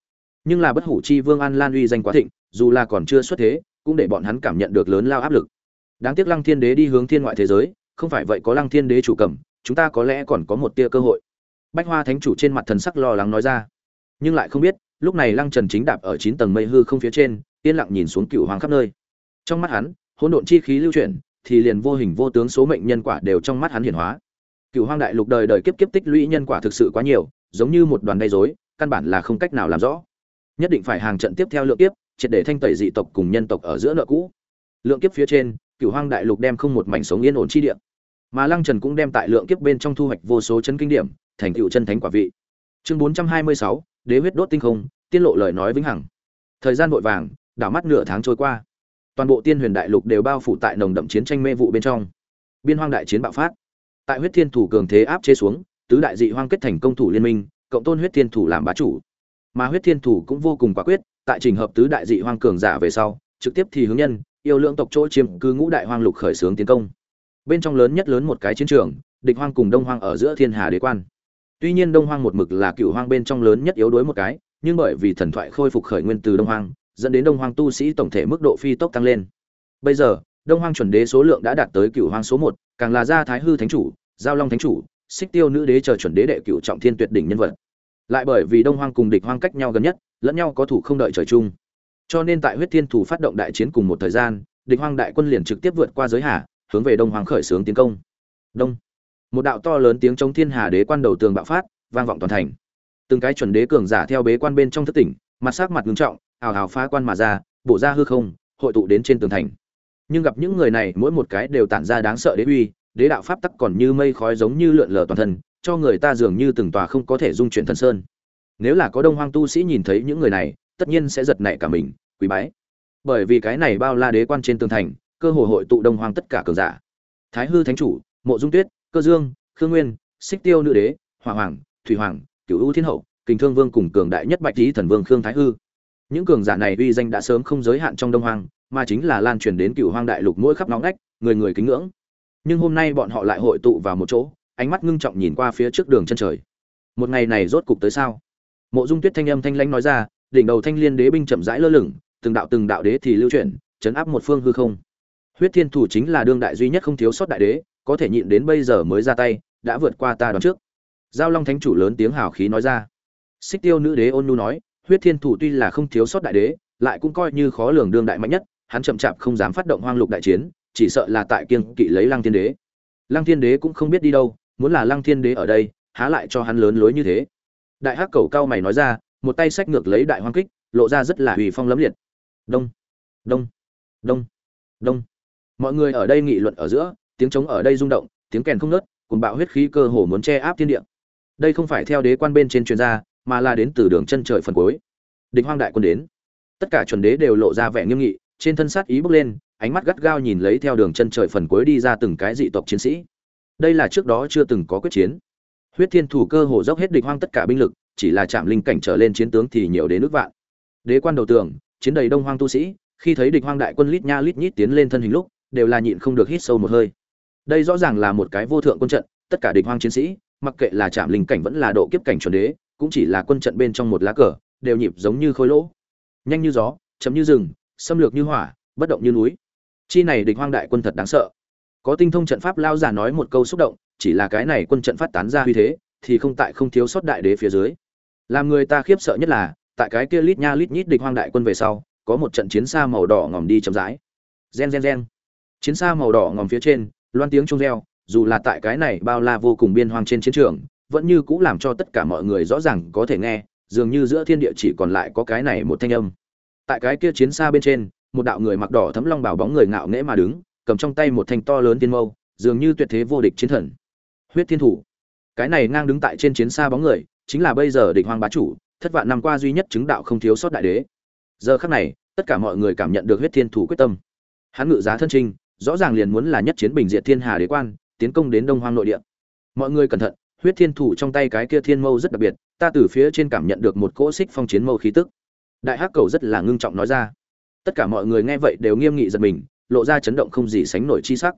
Nhưng là bất hủ chi vương an lan uy danh quá thịnh, dù là còn chưa xuất thế, cũng để bọn hắn cảm nhận được lớn lao áp lực. Đáng tiếc lăng thiên đế đi hướng thiên ngoại thế giới, không phải vậy có lăng thiên đế chủ cầm, chúng ta có lẽ còn có một tia cơ hội. Bách hoa thánh chủ trên mặt thần sắc lo lắng nói ra. Nhưng lại không biết, lúc này lăng trần chính đạp ở chín tầng mây hư không phía trên, yên lặng nhìn xuống cựu hoàng khắp nơi. Trong mắt hắn, hỗn độn chi khí lưu chuyển, thì liền vô hình vô tướng số mệnh nhân quả đều trong mắt hắn hiển hóa cựu hoang đại lục đời đời kiếp kiếp tích lũy nhân quả thực sự quá nhiều, giống như một đoàn gây dối căn bản là không cách nào làm rõ. Nhất định phải hàng trận tiếp theo lượng kiếp, triệt để thanh tẩy dị tộc cùng nhân tộc ở giữa nợ cũ. Lượng kiếp phía trên cựu hoang đại lục đem không một mảnh sống yên ổn chi địa. Mà lăng trần cũng đem tại lượng kiếp bên trong thu hoạch vô số chân kinh điểm, thành cựu chân thánh quả vị. Chương bốn trăm hai mươi sáu, đế huyết đốt tinh không, tiết lộ lời nói vĩnh hằng. Thời gian vội vàng, đảo mắt nửa tháng trôi qua. Toàn bộ tiên huyền đại lục đều bao phủ tại nồng đậm chiến tranh mê vụ bên trong. Biên hoang đại chiến bạo phát tại huyết thiên thủ cường thế áp chế xuống, tứ đại dị hoang kết thành công thủ liên minh, cộng tôn huyết thiên thủ làm bá chủ. Mà huyết thiên thủ cũng vô cùng quả quyết, tại trình hợp tứ đại dị hoang cường giả về sau, trực tiếp thì hướng nhân, yêu lượng tộc chỗ chiếm cư ngũ đại hoang lục khởi xướng tiến công. Bên trong lớn nhất lớn một cái chiến trường, địch hoang cùng đông hoang ở giữa thiên hà đế quan. Tuy nhiên đông hoang một mực là cựu hoang bên trong lớn nhất yếu đuối một cái, nhưng bởi vì thần thoại khôi phục khởi nguyên từ đông hoang, dẫn đến đông hoang tu sĩ tổng thể mức độ phi tốc tăng lên. Bây giờ đông hoang chuẩn đế số lượng đã đạt tới cựu hoang số một, càng là gia thái hư thánh chủ, giao long thánh chủ, xích tiêu nữ đế chờ chuẩn đế đệ cựu trọng thiên tuyệt đỉnh nhân vật. Lại bởi vì đông hoang cùng địch hoang cách nhau gần nhất, lẫn nhau có thủ không đợi trời chung. Cho nên tại huyết thiên thủ phát động đại chiến cùng một thời gian, địch hoang đại quân liền trực tiếp vượt qua giới hà, hướng về đông hoang khởi xướng tiến công. Đông. Một đạo to lớn tiếng chống thiên hà đế quan đầu tường bạo phát, vang vọng toàn thành. Từng cái chuẩn đế cường giả theo bế quan bên trong thất tỉnh, mặt sắc mặt ngưng trọng ảo hào phá quan mà ra, bổ ra hư không, hội tụ đến trên tường thành nhưng gặp những người này mỗi một cái đều tản ra đáng sợ đế uy, đế đạo pháp tắc còn như mây khói giống như lượn lờ toàn thân, cho người ta dường như từng tòa không có thể dung chuyển thân sơn. Nếu là có đông hoang tu sĩ nhìn thấy những người này, tất nhiên sẽ giật nảy cả mình quý bái. Bởi vì cái này bao la đế quan trên tường thành, cơ hồ hội tụ đông hoang tất cả cường giả. Thái hư thánh chủ, mộ dung tuyết, cơ dương, khương nguyên, xích tiêu nữ đế, hỏa hoàng, thủy hoàng, cửu ưu thiên hậu, kình thương vương cùng cường đại nhất bạch lý thần vương khương thái hư. Những cường giả này uy danh đã sớm không giới hạn trong đông hoang mà chính là lan truyền đến cựu hoang đại lục mỗi khắp nóng ngách, người người kính ngưỡng. Nhưng hôm nay bọn họ lại hội tụ vào một chỗ, ánh mắt ngưng trọng nhìn qua phía trước đường chân trời. Một ngày này rốt cục tới sao? Mộ dung tuyết thanh âm thanh lãnh nói ra, đỉnh đầu thanh liên đế binh chậm rãi lơ lửng, từng đạo từng đạo đế thì lưu chuyển, chấn áp một phương hư không. Huyết thiên thủ chính là đương đại duy nhất không thiếu sót đại đế, có thể nhịn đến bây giờ mới ra tay, đã vượt qua ta đón trước. Giao long thánh chủ lớn tiếng hào khí nói ra. Xích tiêu nữ đế ôn nhu nói, huyết thiên thủ tuy là không thiếu sót đại đế, lại cũng coi như khó lường đương đại mạnh nhất hắn chậm chạp không dám phát động hoang lục đại chiến chỉ sợ là tại kiêng kỵ lấy lăng thiên đế. Lăng thiên đế cũng không biết đi đâu muốn là lăng thiên đế ở đây há lại cho hắn lớn lối như thế. Đại hắc cầu cao mày nói ra một tay sách ngược lấy đại hoang kích lộ ra rất là uy phong lẫm liệt. Đông đông đông đông. Mọi người ở đây nghị luận ở giữa tiếng trống ở đây rung động tiếng kèn không ngớt, cùng bạo huyết khí cơ hồ muốn che áp thiên địa. Đây không phải theo đế quan bên trên truyền ra mà là đến từ đường chân trời phần cuối. Địch hoang đại quân đến. Tất cả chuẩn đế đều lộ ra vẻ nghiêm nghị trên thân sát ý bước lên, ánh mắt gắt gao nhìn lấy theo đường chân trời phần cuối đi ra từng cái dị tộc chiến sĩ. Đây là trước đó chưa từng có quyết chiến. Huyết thiên thủ cơ hồ dốc hết địch hoang tất cả binh lực, chỉ là chạm linh cảnh trở lên chiến tướng thì nhiều đến nước vạn. Đế quan đầu tường, chiến đầy đông hoang tu sĩ, khi thấy địch hoang đại quân lít nha lít nhít tiến lên thân hình lúc, đều là nhịn không được hít sâu một hơi. Đây rõ ràng là một cái vô thượng quân trận, tất cả địch hoang chiến sĩ, mặc kệ là chạm linh cảnh vẫn là độ kiếp cảnh chuẩn đế, cũng chỉ là quân trận bên trong một lá cờ, đều nhịp giống như khối lỗ. Nhanh như gió chậm như rừng xâm lược như hỏa, bất động như núi. Chi này địch hoang đại quân thật đáng sợ. Có tinh thông trận pháp lao giả nói một câu xúc động, chỉ là cái này quân trận phát tán ra uy thế, thì không tại không thiếu sót đại đế phía dưới. Làm người ta khiếp sợ nhất là, tại cái kia lít nha lít nhít địch hoang đại quân về sau, có một trận chiến xa màu đỏ ngòm đi chậm rãi. Gen gen gen. Chiến xa màu đỏ ngòm phía trên, loan tiếng trung reo, dù là tại cái này bao la vô cùng biên hoang trên chiến trường, vẫn như cũng làm cho tất cả mọi người rõ ràng có thể nghe, dường như giữa thiên địa chỉ còn lại có cái này một thanh âm tại cái kia chiến xa bên trên, một đạo người mặc đỏ thấm long bảo bóng người ngạo nghễ mà đứng, cầm trong tay một thanh to lớn tiên mâu, dường như tuyệt thế vô địch chiến thần. Huyết thiên thủ. Cái này ngang đứng tại trên chiến xa bóng người, chính là bây giờ địch hoang bá chủ, thất vạn năm qua duy nhất chứng đạo không thiếu sót đại đế. Giờ khắc này, tất cả mọi người cảm nhận được huyết thiên thủ quyết tâm. Hắn ngự giá thân trinh rõ ràng liền muốn là nhất chiến bình diệt thiên hà đế quan, tiến công đến đông hoang nội địa. Mọi người cẩn thận, huyết thiên thủ trong tay cái kia thiên mâu rất đặc biệt, ta từ phía trên cảm nhận được một cỗ xích phong chiến mâu khí tức đại hắc cầu rất là ngưng trọng nói ra. Tất cả mọi người nghe vậy đều nghiêm nghị giật mình, lộ ra chấn động không gì sánh nổi chi sắc.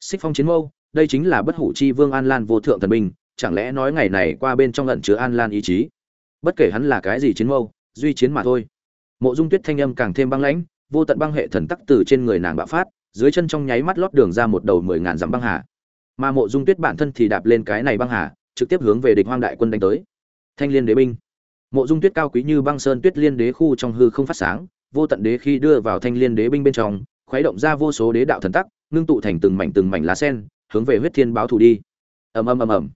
Xích phong chiến mâu, đây chính là bất hủ chi vương an lan vô thượng thần binh chẳng lẽ nói ngày này qua bên trong lận chứa an lan ý chí? Bất kể hắn là cái gì chiến mâu, duy chiến mà thôi. Mộ dung tuyết thanh âm càng thêm băng lãnh, vô tận băng hệ thần tắc từ trên người nàng bạo phát, dưới chân trong nháy mắt lót đường ra một đầu mười ngàn dặm băng hà. Mà mộ dung tuyết bản thân thì đạp lên cái này băng hà, trực tiếp hướng về địch hoang đại quân đánh tới. Thanh liên đế binh mộ dung tuyết cao quý như băng sơn tuyết liên đế khu trong hư không phát sáng, vô tận đế khi đưa vào thanh liên đế binh bên trong, khuấy động ra vô số đế đạo thần tắc, ngưng tụ thành từng mảnh từng mảnh lá sen, hướng về huyết thiên báo thù đi. Ầm ầm ầm ầm.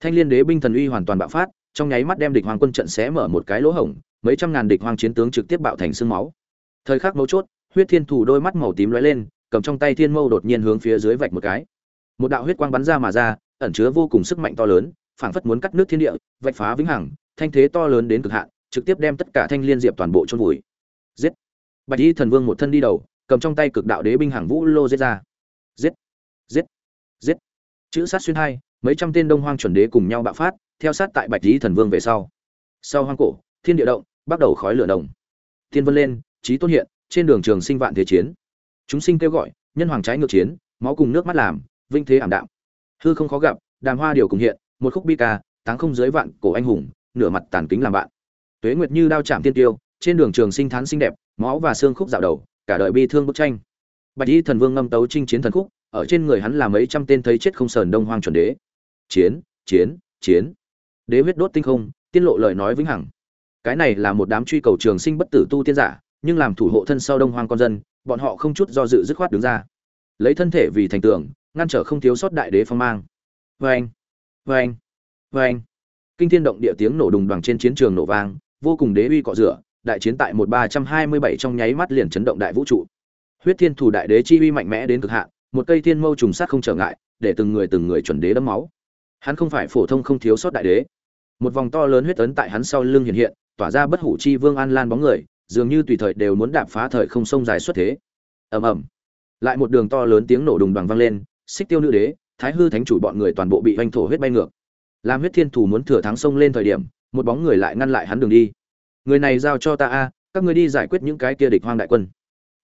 Thanh liên đế binh thần uy hoàn toàn bạo phát, trong nháy mắt đem địch hoàng quân trận xé mở một cái lỗ hổng, mấy trăm ngàn địch hoàng chiến tướng trực tiếp bạo thành xương máu. Thời khắc mấu chốt, huyết thiên thủ đôi mắt màu tím lóe lên, cầm trong tay thiên mâu đột nhiên hướng phía dưới vạch một cái. Một đạo huyết quang bắn ra mà ra, ẩn chứa vô cùng sức mạnh to lớn, phảng phất muốn cắt nước thiên địa, vạch phá vĩnh hằng thanh thế to lớn đến cực hạn, trực tiếp đem tất cả thanh liên diệp toàn bộ chôn vùi. Giết! Bạch y thần vương một thân đi đầu, cầm trong tay cực đạo đế binh hàng vũ lô giết ra. Giết! Giết! Giết! Chữ sát xuyên hai, mấy trăm tên đông hoang chuẩn đế cùng nhau bạo phát, theo sát tại bạch y thần vương về sau. Sau hoang cổ, thiên địa động, bắt đầu khói lửa đồng thiên vân lên chí tôn hiện, trên đường trường sinh vạn thế chiến. Chúng sinh kêu gọi, nhân hoàng trái ngược chiến, máu cùng nước mắt làm, vinh thế ảm đạm. Hư không khó gặp, đàm hoa điều cùng hiện, một khúc bi ca, táng không dưới vạn cổ anh hùng nửa mặt tàn kính làm bạn. Tuế nguyệt như đao chạm tiên tiêu, trên đường trường sinh thán xinh đẹp, máu và xương khúc dạo đầu, cả đời bi thương bức tranh. Bạch y thần vương ngâm tấu chinh chiến thần khúc, ở trên người hắn là mấy trăm tên thấy chết không sờn đông hoang chuẩn đế. Chiến chiến chiến. Đế huyết đốt tinh không tiên lộ lời nói vĩnh hằng. Cái này là một đám truy cầu trường sinh bất tử tu tiên giả, nhưng làm thủ hộ thân sau đông hoang con dân, bọn họ không chút do dự dứt khoát đứng ra. Lấy thân thể vì thành tượng ngăn trở không thiếu sót đại đế phong mang. Vê anh vê anh vê anh kinh thiên động địa tiếng nổ đùng đoàng trên chiến trường nổ vang, vô cùng đế uy cọ rửa, đại chiến tại một ba trăm hai mươi bảy trong nháy mắt liền chấn động đại vũ trụ. Huyết thiên thủ đại đế chi uy mạnh mẽ đến cực hạn, một cây thiên mâu trùng sát không trở ngại, để từng người từng người chuẩn đế đấm máu. Hắn không phải phổ thông không thiếu sót đại đế. Một vòng to lớn huyết ấn tại hắn sau lưng hiện hiện, tỏa ra bất hủ chi vương an lan bóng người, dường như tùy thời đều muốn đạp phá thời không sông dài xuất thế. Ầm ầm. Lại một đường to lớn tiếng nổ đùng đoàng vang lên, xích tiêu nữ đế, thái hư thánh chủ bọn người toàn bộ bị hoành thổ huyết bay ngược làm huyết thiên thủ muốn thừa thắng sông lên thời điểm, một bóng người lại ngăn lại hắn đường đi. Người này giao cho ta a, các ngươi đi giải quyết những cái kia địch hoang đại quân.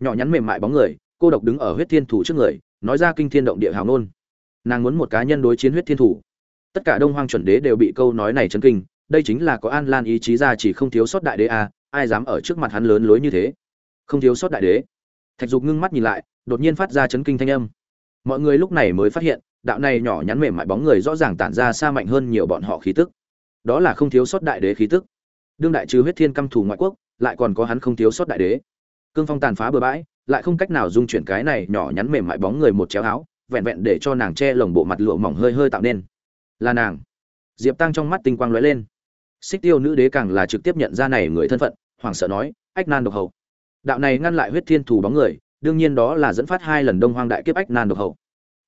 Nhỏ nhắn mềm mại bóng người, cô độc đứng ở huyết thiên thủ trước người, nói ra kinh thiên động địa hào nôn nàng muốn một cá nhân đối chiến huyết thiên thủ. Tất cả đông hoang chuẩn đế đều bị câu nói này chấn kinh, đây chính là có an lan ý chí ra chỉ không thiếu sót đại đế a, ai dám ở trước mặt hắn lớn lối như thế? Không thiếu sót đại đế. Thạch dục ngưng mắt nhìn lại, đột nhiên phát ra chấn kinh thanh âm. Mọi người lúc này mới phát hiện đạo này nhỏ nhắn mềm mại bóng người rõ ràng tản ra xa mạnh hơn nhiều bọn họ khí tức. Đó là không thiếu sót đại đế khí tức. Đương đại trừ huyết thiên căm thù ngoại quốc, lại còn có hắn không thiếu sót đại đế. Cương phong tàn phá bừa bãi, lại không cách nào dung chuyển cái này nhỏ nhắn mềm mại bóng người một chéo áo, vẹn vẹn để cho nàng che lồng bộ mặt lụa mỏng hơi hơi tạo nên. Là nàng. Diệp tăng trong mắt tinh quang lóe lên. Xích tiêu nữ đế càng là trực tiếp nhận ra này người thân phận, hoảng sợ nói, ách nan độc hậu đạo này ngăn lại huyết thiên thù bóng người, đương nhiên đó là dẫn phát hai lần đông hoang đại kiếp ách nan độc hậu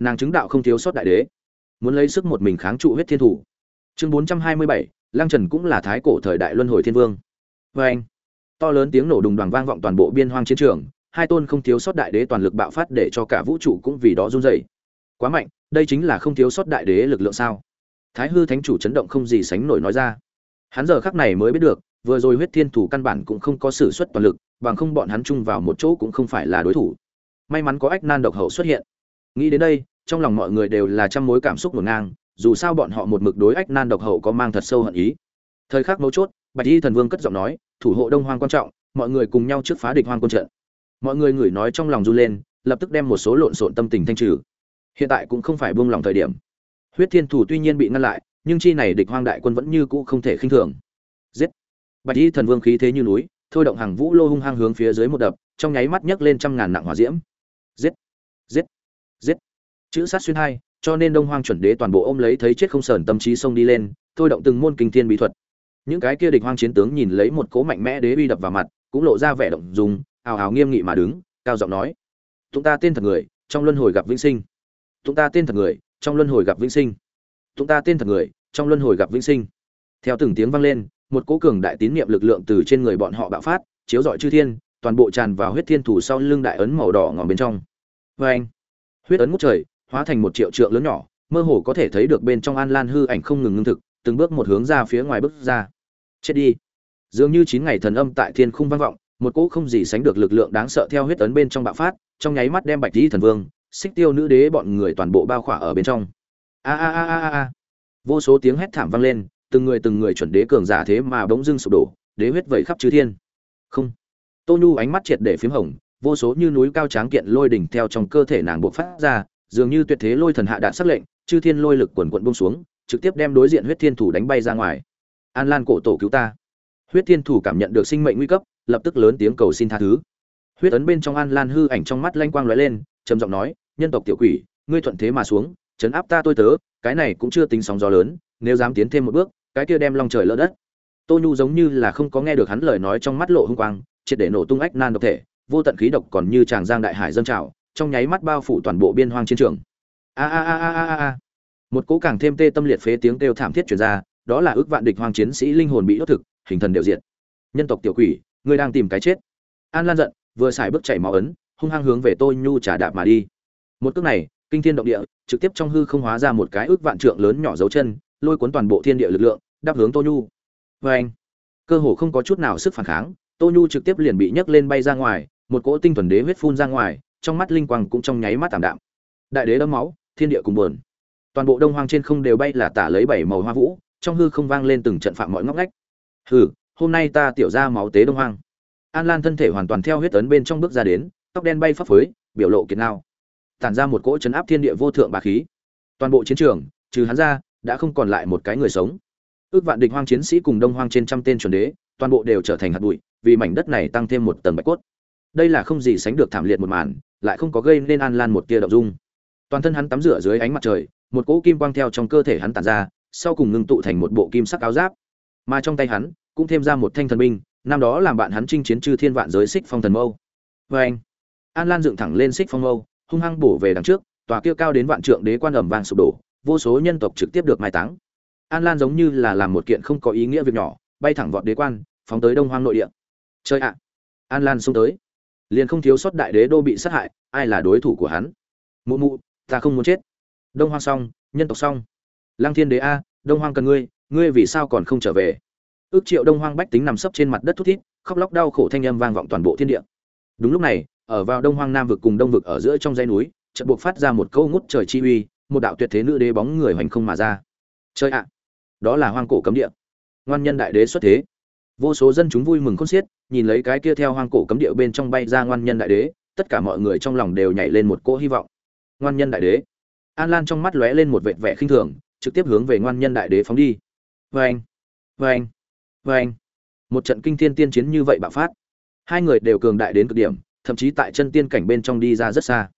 nàng chứng đạo không thiếu sót đại đế, muốn lấy sức một mình kháng trụ huyết thiên thủ. Chương bốn trăm hai mươi bảy Lang trần cũng là thái cổ thời đại luân hồi thiên vương. Vê anh, to lớn tiếng nổ đùng đoàn vang vọng toàn bộ biên hoang chiến trường, hai tôn không thiếu sót đại đế toàn lực bạo phát để cho cả vũ trụ cũng vì đó run rẩy. Quá mạnh, đây chính là không thiếu sót đại đế lực lượng sao? Thái hư thánh chủ chấn động không gì sánh nổi nói ra. Hắn giờ khắc này mới biết được, vừa rồi huyết thiên thủ căn bản cũng không có sử xuất toàn lực, bằng không bọn hắn chung vào một chỗ cũng không phải là đối thủ. May mắn có ách nan độc hậu xuất hiện nghĩ đến đây, trong lòng mọi người đều là trăm mối cảm xúc ngổn ngang, dù sao bọn họ một mực đối ách nan độc hậu có mang thật sâu hận ý. Thời khắc mấu chốt, bạch y thần vương cất giọng nói, thủ hộ đông hoang quan trọng, mọi người cùng nhau trước phá địch hoang quân trận. Mọi người ngửi nói trong lòng run lên, lập tức đem một số lộn xộn tâm tình thanh trừ. Hiện tại cũng không phải buông lòng thời điểm. Huyết thiên thủ tuy nhiên bị ngăn lại, nhưng chi này địch hoang đại quân vẫn như cũ không thể khinh thường. Giết! Bạch y thần vương khí thế như núi, thôi động hàng vũ lô hung hăng hướng phía dưới một đập, trong nháy mắt nhấc lên trăm ngàn nặng hỏa diễm. Giết! Giết! Giết. Chữ sát xuyên hai, cho nên đông hoang chuẩn đế toàn bộ ôm lấy thấy chết không sờn tâm trí xông đi lên, thôi động từng môn kinh thiên bí thuật. Những cái kia địch hoang chiến tướng nhìn lấy một cố mạnh mẽ đế uy đập vào mặt, cũng lộ ra vẻ động dùng ào ào nghiêm nghị mà đứng, cao giọng nói, chúng ta tên thật người, trong luân hồi gặp vĩnh sinh. Chúng ta tên thật người, trong luân hồi gặp vĩnh sinh. Chúng ta tên thật người, trong luân hồi gặp vĩnh sinh. Theo từng tiếng vang lên, một cố cường đại tín niệm lực lượng từ trên người bọn họ bạo phát, chiếu rọi chư thiên, toàn bộ tràn vào huyết thiên thủ sau lưng đại ấn màu đỏ ngòm bên trong. Vê anh huyết ấn ngút trời, hóa thành một triệu trượng lớn nhỏ, mơ hồ có thể thấy được bên trong an lan hư ảnh không ngừng ngưng thực, từng bước một hướng ra phía ngoài bước ra. Chết đi. Dường như chín ngày thần âm tại thiên khung vang vọng, một cỗ không gì sánh được lực lượng đáng sợ theo huyết ấn bên trong bạo phát, trong nháy mắt đem bạch di thần vương, xích tiêu nữ đế bọn người toàn bộ bao khỏa ở bên trong. A a a a a vô số tiếng hét thảm vang lên, từng người từng người chuẩn đế cường giả thế mà bỗng dưng sụp đổ, đế huyết vẩy khắp chư thiên. Không. Tô nhu ánh mắt triệt để phím hồng vô số như núi cao tráng kiện lôi đỉnh theo trong cơ thể nàng buộc phát ra, dường như tuyệt thế lôi thần hạ đạn sắc lệnh, chư thiên lôi lực quần quận bông xuống, trực tiếp đem đối diện huyết thiên thủ đánh bay ra ngoài. An lan cổ tổ cứu ta. Huyết thiên thủ cảm nhận được sinh mệnh nguy cấp, lập tức lớn tiếng cầu xin tha thứ. Huyết ấn bên trong an lan hư ảnh trong mắt lanh quang lóe lên, trầm giọng nói, nhân tộc tiểu quỷ, ngươi thuận thế mà xuống, chấn áp ta tôi tớ, cái này cũng chưa tính sóng gió lớn, nếu dám tiến thêm một bước, cái kia đem long trời lỡ đất. Tô nhu giống như là không có nghe được hắn lời nói trong mắt lộ hung quang, triệt để nổ tung ách nan độc thể vô tận khí độc còn như tràng giang đại hải dâng trào, trong nháy mắt bao phủ toàn bộ biên hoang chiến trường. A a a a a a một cỗ càng thêm tê tâm liệt phế tiếng kêu thảm thiết truyền ra, đó là ước vạn địch hoang chiến sĩ linh hồn bị đốt thực, hình thần đều diệt. nhân tộc tiểu quỷ, ngươi đang tìm cái chết. An lan giận, vừa xài bước chảy máu ấn, hung hăng hướng về tô nhu trả đạp mà đi. Một cước này, kinh thiên động địa, trực tiếp trong hư không hóa ra một cái ước vạn trượng lớn nhỏ dấu chân, lôi cuốn toàn bộ thiên địa lực lượng, đáp hướng tô nhu. Vê anh cơ hồ không có chút nào sức phản kháng, tô nhu trực tiếp liền bị nhấc lên bay ra ngoài một cỗ tinh thuần đế huyết phun ra ngoài, trong mắt linh quang cũng trong nháy mắt tảm đạm. Đại đế đấm máu, thiên địa cùng buồn. Toàn bộ đông hoang trên không đều bay là tả lấy bảy màu hoa vũ, trong hư không vang lên từng trận phạm mọi ngóc ngách. Hừ, hôm nay ta tiểu ra máu tế đông hoang. An lan thân thể hoàn toàn theo huyết tấn bên trong bước ra đến, tóc đen bay phấp phới, biểu lộ kiệt nào tản ra một cỗ chấn áp thiên địa vô thượng bà khí. Toàn bộ chiến trường, trừ hắn ra, đã không còn lại một cái người sống. Ước vạn địch hoang chiến sĩ cùng đông hoang trên trăm tên chuẩn đế, toàn bộ đều trở thành hạt bụi, vì mảnh đất này tăng thêm một tầng bạch cốt đây là không gì sánh được thảm liệt một màn, lại không có gây nên an lan một tia động dung. Toàn thân hắn tắm rửa dưới ánh mặt trời, một cỗ kim quang theo trong cơ thể hắn tản ra, sau cùng ngưng tụ thành một bộ kim sắc áo giáp. Mà trong tay hắn, cũng thêm ra một thanh thần binh, năm đó làm bạn hắn chinh chiến chư thiên vạn giới xích phong thần mâu. Vê anh, an lan dựng thẳng lên xích phong mâu, hung hăng bổ về đằng trước, tòa kia cao đến vạn trượng đế quan ẩm vàng sụp đổ, vô số nhân tộc trực tiếp được mai táng. An lan giống như là làm một kiện không có ý nghĩa việc nhỏ, bay thẳng vọt đế quan, phóng tới đông hoang nội địa. Chơi ạ! An lan xông tới liền không thiếu sót đại đế đô bị sát hại, ai là đối thủ của hắn? Mụ mụ, ta không muốn chết. Đông hoang xong, nhân tộc xong. Lăng thiên đế a, đông hoang cần ngươi ngươi vì sao còn không trở về? Ước triệu đông hoang bách tính nằm sấp trên mặt đất thút thít, khóc lóc đau khổ thanh âm vang vọng toàn bộ thiên địa. Đúng lúc này, ở vào đông hoang nam vực cùng đông vực ở giữa trong dãy núi, chợt buộc phát ra một câu ngút trời chi uy, một đạo tuyệt thế nữ đế bóng người hoành không mà ra. Chơi ạ, đó là hoang cổ cấm địa. Ngoan nhân đại đế xuất thế vô số dân chúng vui mừng khôn xiết, nhìn lấy cái kia theo hoang cổ cấm địa bên trong bay ra ngoan nhân đại đế, tất cả mọi người trong lòng đều nhảy lên một cỗ hy vọng. Ngoan nhân đại đế. An lan trong mắt lóe lên một vệt vẻ khinh thường, trực tiếp hướng về ngoan nhân đại đế phóng đi. Vê anh vê anh vê anh một trận kinh thiên tiên chiến như vậy bạo phát. Hai người đều cường đại đến cực điểm, thậm chí tại chân tiên cảnh bên trong đi ra rất xa.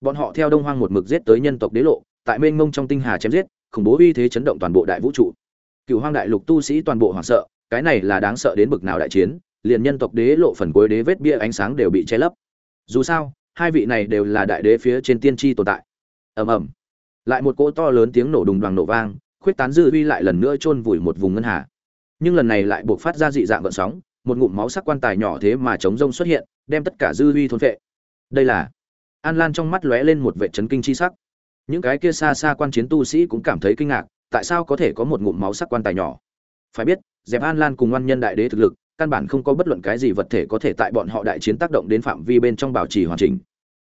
Bọn họ theo đông hoang một mực giết tới nhân tộc đế lộ, tại mênh mông trong tinh hà chém giết, khủng bố uy thế chấn động toàn bộ đại vũ trụ. Cựu hoang đại lục tu sĩ toàn bộ hoảng sợ cái này là đáng sợ đến bực nào đại chiến, liền nhân tộc đế lộ phần cuối đế vết bia ánh sáng đều bị che lấp. Dù sao, hai vị này đều là đại đế phía trên tiên tri tồn tại. Ầm ầm. Lại một cỗ to lớn tiếng nổ đùng đoàn nổ vang, khuyết tán dư uy lại lần nữa chôn vùi một vùng ngân hà. Nhưng lần này lại buộc phát ra dị dạng gợn sóng, một ngụm máu sắc quan tài nhỏ thế mà chống rông xuất hiện, đem tất cả dư uy thôn vệ đây là an lan trong mắt lóe lên một vệ chấn kinh chi sắc. Những cái kia xa xa quan chiến tu sĩ cũng cảm thấy kinh ngạc, tại sao có thể có một ngụm máu sắc quan tài nhỏ? Phải biết dẹp an lan cùng ngoan nhân đại đế thực lực, căn bản không có bất luận cái gì vật thể có thể tại bọn họ đại chiến tác động đến phạm vi bên trong bảo trì hoàn chỉnh.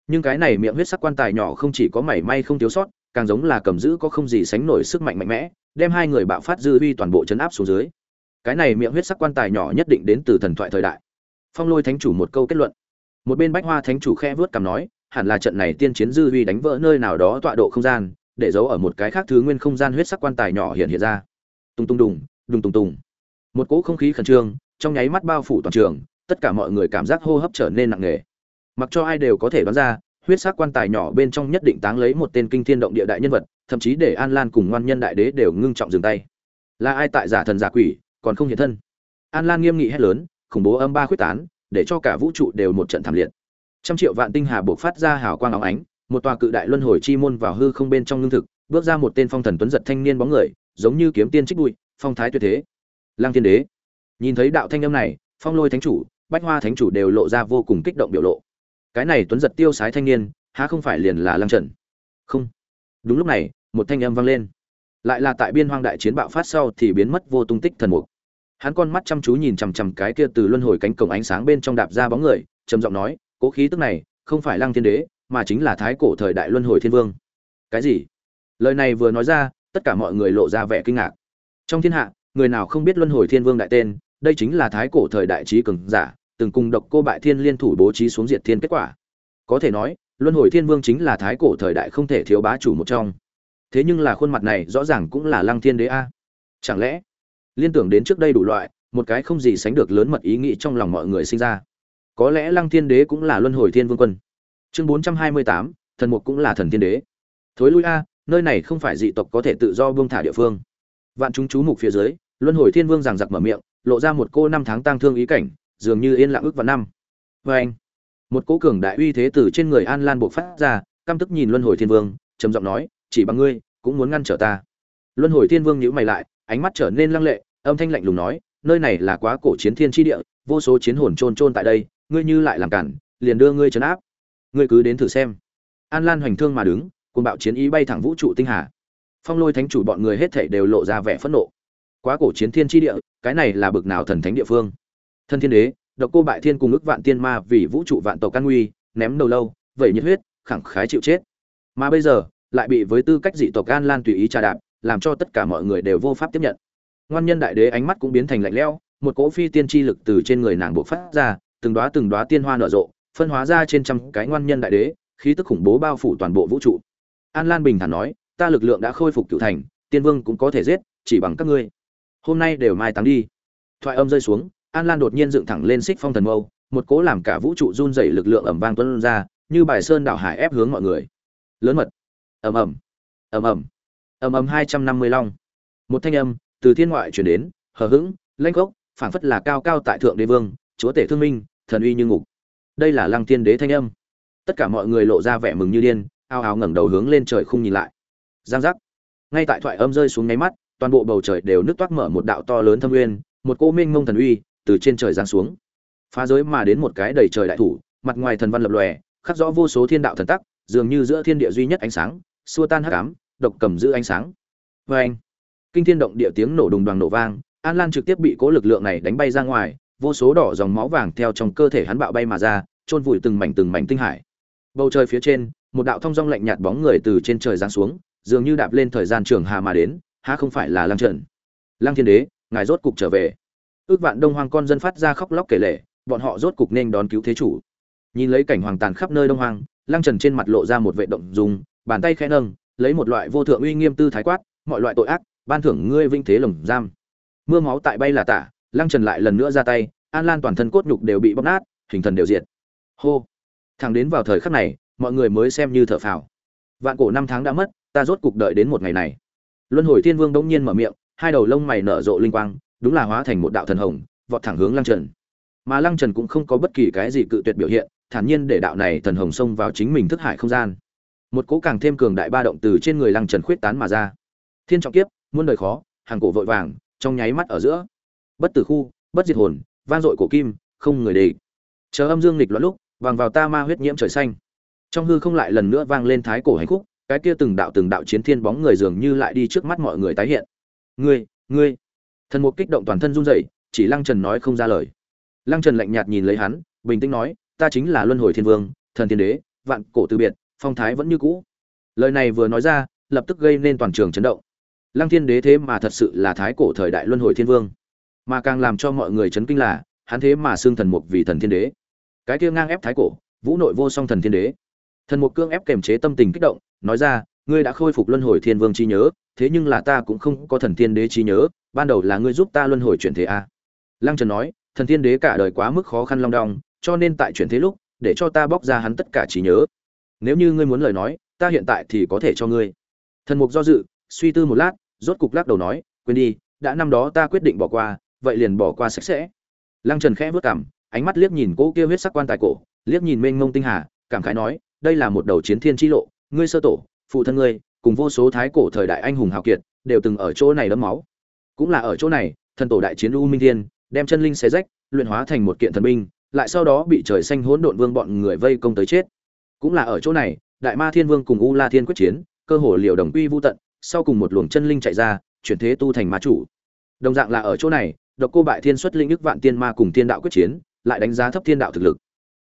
Nhưng cái này miệng huyết sắc quan tài nhỏ không chỉ có mảy may không thiếu sót, càng giống là cầm giữ có không gì sánh nổi sức mạnh mạnh mẽ, đem hai người bạo phát dư uy toàn bộ chấn áp xuống dưới. Cái này miệng huyết sắc quan tài nhỏ nhất định đến từ thần thoại thời đại. Phong lôi thánh chủ một câu kết luận. Một bên bách hoa thánh chủ khe vớt cằm nói, hẳn là trận này tiên chiến dư uy đánh vỡ nơi nào đó tọa độ không gian, để giấu ở một cái khác thứ nguyên không gian huyết sắc quan tài nhỏ hiện hiện ra. Tung tung đùng đùng tung tung một cỗ không khí khẩn trương, trong nháy mắt bao phủ toàn trường, tất cả mọi người cảm giác hô hấp trở nên nặng nề. Mặc cho ai đều có thể đoán ra, huyết sắc quan tài nhỏ bên trong nhất định táng lấy một tên kinh thiên động địa đại nhân vật, thậm chí để an lan cùng ngoan nhân đại đế đều ngưng trọng dừng tay. Là ai tại giả thần giả quỷ, còn không hiện thân? An lan nghiêm nghị hét lớn, khủng bố âm ba khuyết tán, để cho cả vũ trụ đều một trận thảm liệt. Trăm triệu vạn tinh hà buộc phát ra hào quang óng ánh, một tòa cự đại luân hồi chi môn vào hư không bên trong lương thực, bước ra một tên phong thần tuấn giật thanh niên bóng người, giống như kiếm tiên trích bụi, phong thái tuyệt thế lang thiên đế. Nhìn thấy đạo thanh âm này, phong lôi thánh chủ, bách hoa thánh chủ đều lộ ra vô cùng kích động biểu lộ. Cái này tuấn giật tiêu sái thanh niên, há không phải liền là lang trần? Không. Đúng lúc này, một thanh âm vang lên. Lại là tại biên hoang đại chiến bạo phát sau thì biến mất vô tung tích thần mục. Hắn con mắt chăm chú nhìn chằm chằm cái kia từ luân hồi cánh cổng ánh sáng bên trong đạp ra bóng người, trầm giọng nói, cố khí tức này, không phải lăng thiên đế, mà chính là thái cổ thời đại luân hồi thiên vương. Cái gì? Lời này vừa nói ra, tất cả mọi người lộ ra vẻ kinh ngạc. Trong thiên hạ người nào không biết luân hồi thiên vương đại tên, đây chính là thái cổ thời đại trí cường giả, từng cùng độc cô bại thiên liên thủ bố trí xuống diệt thiên kết quả. Có thể nói, luân hồi thiên vương chính là thái cổ thời đại không thể thiếu bá chủ một trong. Thế nhưng là khuôn mặt này rõ ràng cũng là lăng thiên đế a. Chẳng lẽ, liên tưởng đến trước đây đủ loại, một cái không gì sánh được lớn mật ý nghĩ trong lòng mọi người sinh ra. Có lẽ lăng thiên đế cũng là luân hồi thiên vương quân. Chương bốn trăm hai mươi tám, thần mục cũng là thần thiên đế. Thối lui a, nơi này không phải dị tộc có thể tự do buông thả địa phương. Vạn chúng chú mục phía dưới luân hồi thiên vương giằng giặc mở miệng, lộ ra một cô năm tháng tang thương ý cảnh, dường như yên lặng ước vào năm. Vê anh, một cỗ cường đại uy thế từ trên người an lan buộc phát ra, căm tức nhìn luân hồi thiên vương, trầm giọng nói, chỉ bằng ngươi, cũng muốn ngăn trở ta. Luân hồi thiên vương nhíu mày lại, ánh mắt trở nên lăng lệ, âm thanh lạnh lùng nói, nơi này là quá cổ chiến thiên tri địa, vô số chiến hồn trôn trôn tại đây, ngươi như lại làm cản, liền đưa ngươi trấn áp. Ngươi cứ đến thử xem. An lan hoành thương mà đứng cùng bạo chiến ý bay thẳng vũ trụ tinh hà. Phong lôi thánh chủ bọn người hết thảy đều lộ ra vẻ phẫn nộ quá cổ chiến thiên tri địa, cái này là bực nào thần thánh địa phương. Thân thiên đế, độc cô bại thiên cùng ức vạn tiên ma vì vũ trụ vạn tộc căn nguy, ném đầu lâu vậy nhiệt huyết, khẳng khái chịu chết. Mà bây giờ, lại bị với tư cách dị tộc an lan tùy ý trà đạp, làm cho tất cả mọi người đều vô pháp tiếp nhận. Ngoan nhân đại đế ánh mắt cũng biến thành lạnh lẽo, một cỗ phi tiên chi lực từ trên người nàng buộc phát ra, từng đóa từng đóa tiên hoa nở rộ, phân hóa ra trên trăm cái ngoan nhân đại đế, khí tức khủng bố bao phủ toàn bộ vũ trụ. An lan bình thản nói, ta lực lượng đã khôi phục cựu thành, tiên vương cũng có thể giết, chỉ bằng các ngươi hôm nay đều mai táng đi. Thoại âm rơi xuống, an lan đột nhiên dựng thẳng lên xích phong thần mâu, một cố làm cả vũ trụ run dày lực lượng ẩm vang tuân ra, như bài sơn đảo hải ép hướng mọi người. Lớn mật. Ầm ầm. Ầm ầm. Ầm ầm hai trăm năm mươi long. Một thanh âm từ thiên ngoại chuyển đến, hờ hững lanh gốc phảng phất là cao cao tại thượng đế vương, chúa tể thương minh, thần uy như ngục. Đây là lăng tiên đế thanh âm. Tất cả mọi người lộ ra vẻ mừng như điên, ao ao ngẩng đầu hướng lên trời không nhìn lại. Giang giác. Ngay tại thoại âm rơi xuống nháy mắt toàn bộ bầu trời đều nước toát mở một đạo to lớn thâm uyên một cỗ minh mông thần uy từ trên trời giáng xuống. Phá giới mà đến một cái đầy trời đại thủ, mặt ngoài thần văn lập lòe, khắc rõ vô số thiên đạo thần tắc, dường như giữa thiên địa duy nhất ánh sáng, xua tan hắc ám, độc cầm giữ ánh sáng. Vê anh kinh thiên động địa tiếng nổ đùng đoàng nổ vang, an lan trực tiếp bị cỗ lực lượng này đánh bay ra ngoài, vô số đỏ dòng máu vàng theo trong cơ thể hắn bạo bay mà ra, chôn vùi từng mảnh từng mảnh tinh hải. Bầu trời phía trên, một đạo thông dong lạnh nhạt bóng người từ trên trời giáng xuống, dường như đạp lên thời gian trường hà mà đến há không phải là lăng Trần, lăng thiên đế ngài rốt cục trở về. Ước vạn đông hoang con dân phát ra khóc lóc kể lể bọn họ rốt cục nên đón cứu thế chủ. Nhìn lấy cảnh hoàng tàn khắp nơi đông hoang lăng trần trên mặt lộ ra một vệ động dùng bàn tay khẽ nâng lấy một loại vô thượng uy nghiêm tư thái quát mọi loại tội ác ban thưởng ngươi vinh thế lồng giam. Mưa máu tại bay là tả lăng trần lại lần nữa ra tay an lan toàn thân cốt nhục đều bị bóc nát hình thần đều diệt. Hô! Thẳng đến vào thời khắc này mọi người mới xem như thở phào. Vạn cổ năm tháng đã mất ta rốt cục đợi đến một ngày này luân hồi thiên vương đống nhiên mở miệng, hai đầu lông mày nở rộ linh quang, đúng là hóa thành một đạo thần hồng, vọt thẳng hướng lăng trần. Mà lăng trần cũng không có bất kỳ cái gì cự tuyệt biểu hiện, thản nhiên để đạo này thần hồng xông vào chính mình thức hải không gian. Một cố càng thêm cường đại ba động từ trên người lăng trần khuyết tán mà ra. Thiên trọng kiếp, muôn đời khó, hàng cổ vội vàng, trong nháy mắt ở giữa. Bất tử khu, bất diệt hồn, vang dội cổ kim, không người đề chờ âm dương nghịch loạn lúc vàng vào ta ma huyết nhiễm trời xanh. Trong hư không lại lần nữa vang lên thái cổ hành khúc cái kia từng đạo từng đạo chiến thiên bóng người dường như lại đi trước mắt mọi người tái hiện. Ngươi ngươi. Thần mục kích động toàn thân run rẩy, chỉ lăng trần nói không ra lời. Lăng trần lạnh nhạt nhìn lấy hắn, bình tĩnh nói, ta chính là luân hồi thiên vương, thần thiên đế, vạn cổ từ biệt, phong thái vẫn như cũ. Lời này vừa nói ra, lập tức gây nên toàn trường chấn động. Lăng thiên đế thế mà thật sự là thái cổ thời đại luân hồi thiên vương. Mà càng làm cho mọi người chấn kinh là, hắn thế mà xưng thần mục vì thần thiên đế. Cái kia ngang ép thái cổ, vũ nội vô song thần thiên đế. Thần mục cương ép kềm chế tâm tình kích động nói ra, ngươi đã khôi phục luân hồi thiên vương chi nhớ, thế nhưng là ta cũng không có thần thiên đế chi nhớ, ban đầu là ngươi giúp ta luân hồi chuyển thế a. Lăng trần nói, thần thiên đế cả đời quá mức khó khăn long đong, cho nên tại chuyển thế lúc, để cho ta bóc ra hắn tất cả trí nhớ. Nếu như ngươi muốn lời nói, ta hiện tại thì có thể cho ngươi. Thần mục do dự, suy tư một lát, rốt cục lắc đầu nói, quên đi, đã năm đó ta quyết định bỏ qua, vậy liền bỏ qua sạch sẽ. Lăng trần khẽ vớt cảm ánh mắt liếc nhìn cỗ kia huyết sắc quan tài cổ, liếc nhìn mênh mông tinh hà, cảm khái nói, đây là một đầu chiến thiên chi lộ ngươi sơ tổ, phụ thân ngươi, cùng vô số thái cổ thời đại anh hùng hào kiệt, đều từng ở chỗ này đấm máu. Cũng là ở chỗ này, thần tổ đại chiến u minh thiên, đem chân linh xé rách, luyện hóa thành một kiện thần binh, lại sau đó bị trời xanh hỗn độn vương bọn người vây công tới chết. Cũng là ở chỗ này, đại ma thiên vương cùng u la thiên quyết chiến, cơ hồ liều đồng quy vu tận, sau cùng một luồng chân linh chạy ra, chuyển thế tu thành ma chủ. Đồng dạng là ở chỗ này, độc cô bại thiên xuất linh ức vạn tiên ma cùng thiên đạo quyết chiến, lại đánh giá thấp thiên đạo thực lực.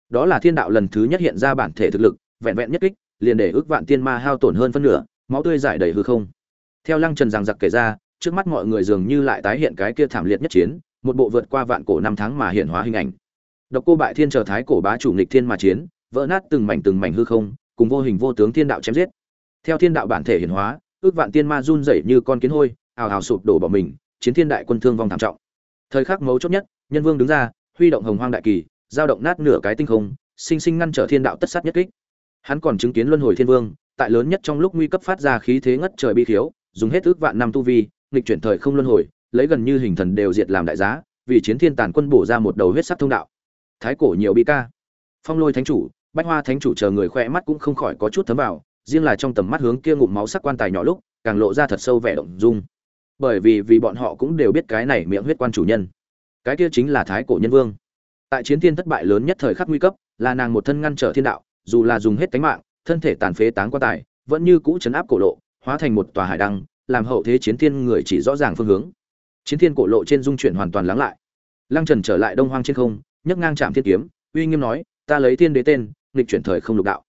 Đó là thiên đạo lần thứ nhất hiện ra bản thể thực lực, vẹn vẹn nhất kích liền để ước vạn tiên ma hao tổn hơn phân nửa, máu tươi giải đầy hư không. Theo lăng trần rằng giặc kể ra, trước mắt mọi người dường như lại tái hiện cái kia thảm liệt nhất chiến, một bộ vượt qua vạn cổ năm tháng mà hiện hóa hình ảnh. Độc cô bại thiên chờ thái cổ bá chủ nghịch thiên mà chiến, vỡ nát từng mảnh từng mảnh hư không, cùng vô hình vô tướng thiên đạo chém giết. Theo thiên đạo bản thể hiển hóa, ước vạn tiên ma run rẩy như con kiến hôi, ào ào sụp đổ bỏ mình, chiến thiên đại quân thương vong thảm trọng. Thời khắc mấu chốt nhất, nhân vương đứng ra, huy động hồng hoang đại kỳ, giao động nát nửa cái tinh không, sinh sinh ngăn trở thiên đạo tất sát nhất kích hắn còn chứng kiến luân hồi thiên vương, tại lớn nhất trong lúc nguy cấp phát ra khí thế ngất trời bi thiếu, dùng hết ước vạn năm tu vi, nghịch chuyển thời không luân hồi, lấy gần như hình thần đều diệt làm đại giá, vì chiến thiên tàn quân bổ ra một đầu huyết sắc thông đạo. Thái cổ nhiều bi ca. Phong lôi thánh chủ, bách hoa thánh chủ chờ người khoe mắt cũng không khỏi có chút thấm vào, riêng là trong tầm mắt hướng kia ngụm máu sắc quan tài nhỏ lúc, càng lộ ra thật sâu vẻ động dung. Bởi vì vì bọn họ cũng đều biết cái này miệng huyết quan chủ nhân. Cái kia chính là thái cổ nhân vương. Tại chiến thiên thất bại lớn nhất thời khắc nguy cấp, là nàng một thân ngăn trở thiên đạo dù là dùng hết cánh mạng, thân thể tàn phế táng qua tài, vẫn như cũ chấn áp cổ lộ, hóa thành một tòa hải đăng, làm hậu thế chiến thiên người chỉ rõ ràng phương hướng. Chiến thiên cổ lộ trên dung chuyển hoàn toàn lắng lại. Lăng trần trở lại đông hoang trên không, nhấc ngang chạm thiên kiếm, uy nghiêm nói, ta lấy thiên đế tên, nghịch chuyển thời không lục đạo.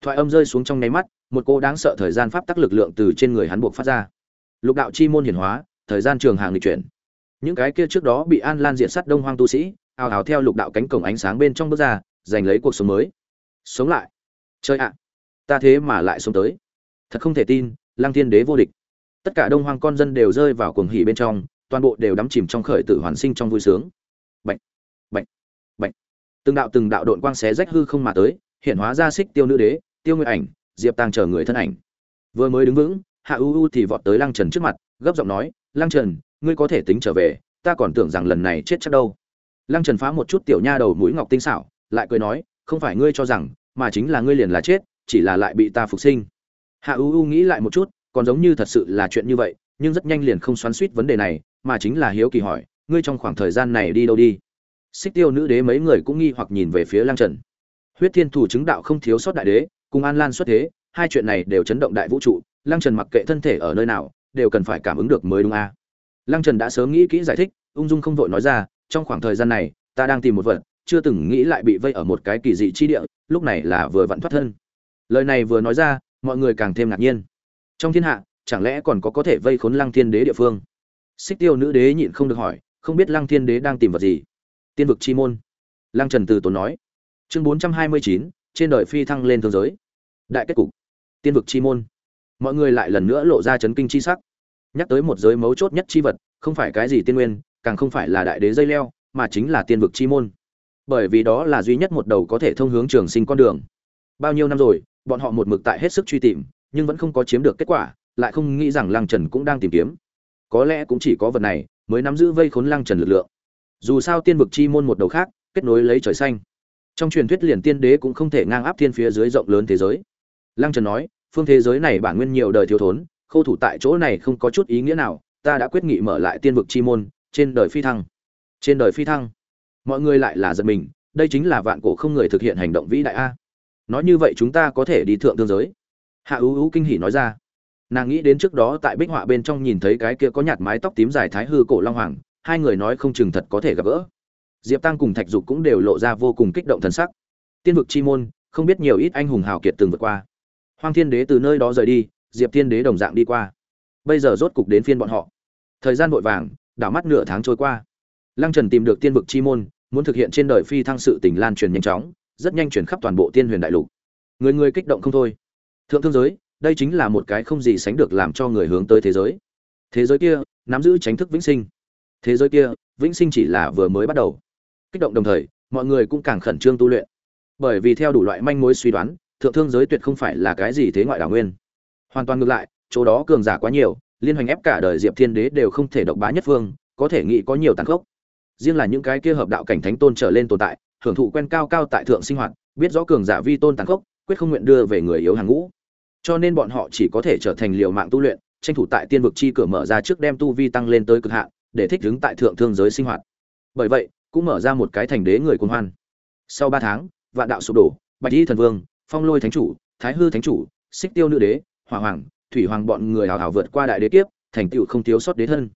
Thoại âm rơi xuống trong nháy mắt, một cô đáng sợ thời gian pháp tắc lực lượng từ trên người hắn buộc phát ra. Lục đạo chi môn hiển hóa, thời gian trường hàng lịch chuyển. Những cái kia trước đó bị an lan diện sát đông hoang tu sĩ, ào ào theo lục đạo cánh cổng ánh sáng bên trong bước ra, giành lấy cuộc sống mới sống lại. Chơi ạ, ta thế mà lại sống tới. Thật không thể tin, lăng thiên đế vô địch. Tất cả đông hoang con dân đều rơi vào cuồng hỉ bên trong, toàn bộ đều đắm chìm trong khởi tử hoàn sinh trong vui sướng. Bệnh bệnh bệnh từng đạo từng đạo đội quang xé rách hư không mà tới, hiện hóa ra xích tiêu nữ đế, tiêu nguyện ảnh, diệp tàng chờ người thân ảnh. Vừa mới đứng vững, hạ u u thì vọt tới lăng trần trước mặt, gấp giọng nói, lăng trần, ngươi có thể tính trở về, ta còn tưởng rằng lần này chết chắc đâu. Lăng trần phá một chút tiểu nha đầu mũi ngọc tinh xảo, lại cười nói không phải ngươi cho rằng, mà chính là ngươi liền là chết, chỉ là lại bị ta phục sinh. Hạ u u nghĩ lại một chút, còn giống như thật sự là chuyện như vậy, nhưng rất nhanh liền không xoắn suýt vấn đề này, mà chính là hiếu kỳ hỏi, ngươi trong khoảng thời gian này đi đâu đi? Xích tiêu nữ đế mấy người cũng nghi hoặc nhìn về phía Lang trần. Huyết thiên thủ chứng đạo không thiếu sót đại đế, cùng an lan xuất thế, hai chuyện này đều chấn động đại vũ trụ Lang trần mặc kệ thân thể ở nơi nào, đều cần phải cảm ứng được mới đúng a. Lang trần đã sớm nghĩ kỹ giải thích, ung dung không vội nói ra, trong khoảng thời gian này, ta đang tìm một vật chưa từng nghĩ lại bị vây ở một cái kỳ dị chi địa, lúc này là vừa vặn thoát thân. Lời này vừa nói ra, mọi người càng thêm ngạc nhiên. Trong thiên hạ, chẳng lẽ còn có có thể vây khốn lăng thiên đế địa phương? Xích tiêu nữ đế nhịn không được hỏi, không biết lăng thiên đế đang tìm vật gì? Tiên vực chi môn. Lăng trần từ tốn nói. Chương bốn trăm hai mươi chín, trên đời phi thăng lên thương giới. Đại kết cục. Tiên vực chi môn. Mọi người lại lần nữa lộ ra chấn kinh chi sắc. Nhắc tới một giới mấu chốt nhất chi vật, không phải cái gì tiên nguyên, càng không phải là đại đế dây leo, mà chính là tiên vực chi môn bởi vì đó là duy nhất một đầu có thể thông hướng trường sinh con đường. Bao nhiêu năm rồi, bọn họ một mực tại hết sức truy tìm, nhưng vẫn không có chiếm được kết quả, lại không nghĩ rằng lăng trần cũng đang tìm kiếm. Có lẽ cũng chỉ có vật này mới nắm giữ vây khốn lăng trần lực lượng. Dù sao tiên vực chi môn một đầu khác, kết nối lấy trời xanh. Trong truyền thuyết liền tiên đế cũng không thể ngang áp thiên phía dưới rộng lớn thế giới. Lăng trần nói, phương thế giới này bản nguyên nhiều đời thiếu thốn, khâu thủ tại chỗ này không có chút ý nghĩa nào, ta đã quyết nghị mở lại tiên vực chi môn, trên đời phi thăng. Trên đời phi thăng mọi người lại là giật mình, đây chính là vạn cổ không người thực hiện hành động vĩ đại a. Nói như vậy chúng ta có thể đi thượng tương giới. Hạ ưu ưu kinh hỉ nói ra. Nàng nghĩ đến trước đó tại bích họa bên trong nhìn thấy cái kia có nhạt mái tóc tím dài thái hư cổ long hoàng, hai người nói không chừng thật có thể gặp gỡ. Diệp tăng cùng thạch dục cũng đều lộ ra vô cùng kích động thần sắc. Tiên vực chi môn, không biết nhiều ít anh hùng hào kiệt từng vượt qua. Hoang thiên đế từ nơi đó rời đi, diệp thiên đế đồng dạng đi qua. Bây giờ rốt cục đến phiên bọn họ. Thời gian vội vàng, đảo mắt nửa tháng trôi qua. Lăng trần tìm được tiên vực chi môn muốn thực hiện trên đời phi thăng sự tình lan truyền nhanh chóng, rất nhanh chuyển khắp toàn bộ tiên huyền đại lục. Người người kích động không thôi. Thượng thương giới, đây chính là một cái không gì sánh được làm cho người hướng tới thế giới. Thế giới kia, nắm giữ tránh thức vĩnh sinh. Thế giới kia, vĩnh sinh chỉ là vừa mới bắt đầu. Kích động đồng thời, mọi người cũng càng khẩn trương tu luyện. Bởi vì theo đủ loại manh mối suy đoán, thượng thương giới tuyệt không phải là cái gì thế ngoại đảo nguyên. Hoàn toàn ngược lại, chỗ đó cường giả quá nhiều, liên hoành ép cả đời diệp thiên đế đều không thể độc bá nhất phương, có thể nghĩ có nhiều tàn khốc riêng là những cái kia hợp đạo cảnh thánh tôn trở lên tồn tại, hưởng thụ quen cao cao tại thượng sinh hoạt, biết rõ cường giả vi tôn tàn khốc, quyết không nguyện đưa về người yếu hàng ngũ. Cho nên bọn họ chỉ có thể trở thành liều mạng tu luyện, tranh thủ tại tiên vực chi cửa mở ra trước đem tu vi tăng lên tới cực hạn, để thích ứng tại thượng thương giới sinh hoạt. Bởi vậy, cũng mở ra một cái thành đế người quân hoan. Sau ba tháng, vạn đạo sụp đổ, bạch y thần vương, phong lôi thánh chủ, thái hư thánh chủ, xích tiêu nữ đế, hỏa hoàng, thủy hoàng bọn người hào hào vượt qua đại đế kiếp, thành tựu không thiếu sót đế thân.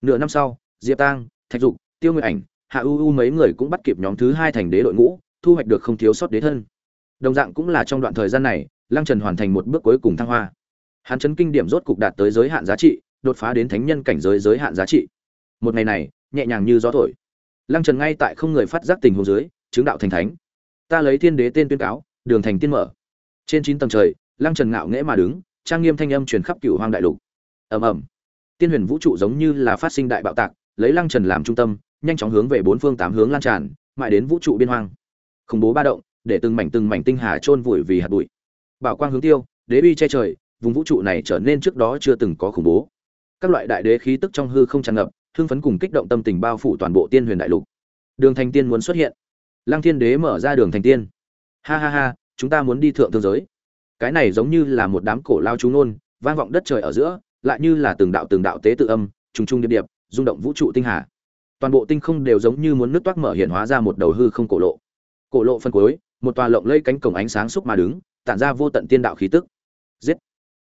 Nửa năm sau, diệp tang, thạch dục tiêu nguyệt ảnh, hạ u u mấy người cũng bắt kịp nhóm thứ hai thành đế đội ngũ, thu hoạch được không thiếu sót đế thân. Đồng dạng cũng là trong đoạn thời gian này, lăng trần hoàn thành một bước cuối cùng thăng hoa. Hắn chấn kinh điểm rốt cục đạt tới giới hạn giá trị, đột phá đến thánh nhân cảnh giới giới hạn giá trị. Một ngày này, nhẹ nhàng như gió thổi. Lăng trần ngay tại không người phát giác tình huống dưới, chứng đạo thành thánh. Ta lấy thiên đế tên tuyên cáo, đường thành tiên mở. Trên chín tầng trời, lăng trần ngạo nghễ mà đứng, trang nghiêm thanh âm truyền khắp cửu hoang đại lục. Ầm ầm. Tiên huyền vũ trụ giống như là phát sinh đại bạo tạc, lấy lăng trần làm trung tâm nhanh chóng hướng về bốn phương tám hướng lan tràn, mãi đến vũ trụ biên hoang. Khủng bố ba động, để từng mảnh từng mảnh tinh hà chôn vùi vì hạt bụi. Bảo quang hướng tiêu, đế bi che trời, vùng vũ trụ này trở nên trước đó chưa từng có khủng bố. Các loại đại đế khí tức trong hư không tràn ngập thương phấn cùng kích động tâm tình bao phủ toàn bộ tiên huyền đại lục. Đường thành tiên muốn xuất hiện. Lăng thiên đế mở ra đường thành tiên. Ha ha ha, chúng ta muốn đi thượng thương giới. Cái này giống như là một đám cổ lao chú nôn vang vọng đất trời ở giữa, lại như là từng đạo từng đạo tế tự âm, trùng trùng điệp điệp, rung động vũ trụ tinh hà toàn bộ tinh không đều giống như muốn nước toát mở hiện hóa ra một đầu hư không cổ lộ. Cổ lộ phân cuối, một tòa lộng lây cánh cổng ánh sáng xúc mà đứng, tản ra vô tận tiên đạo khí tức. Giết!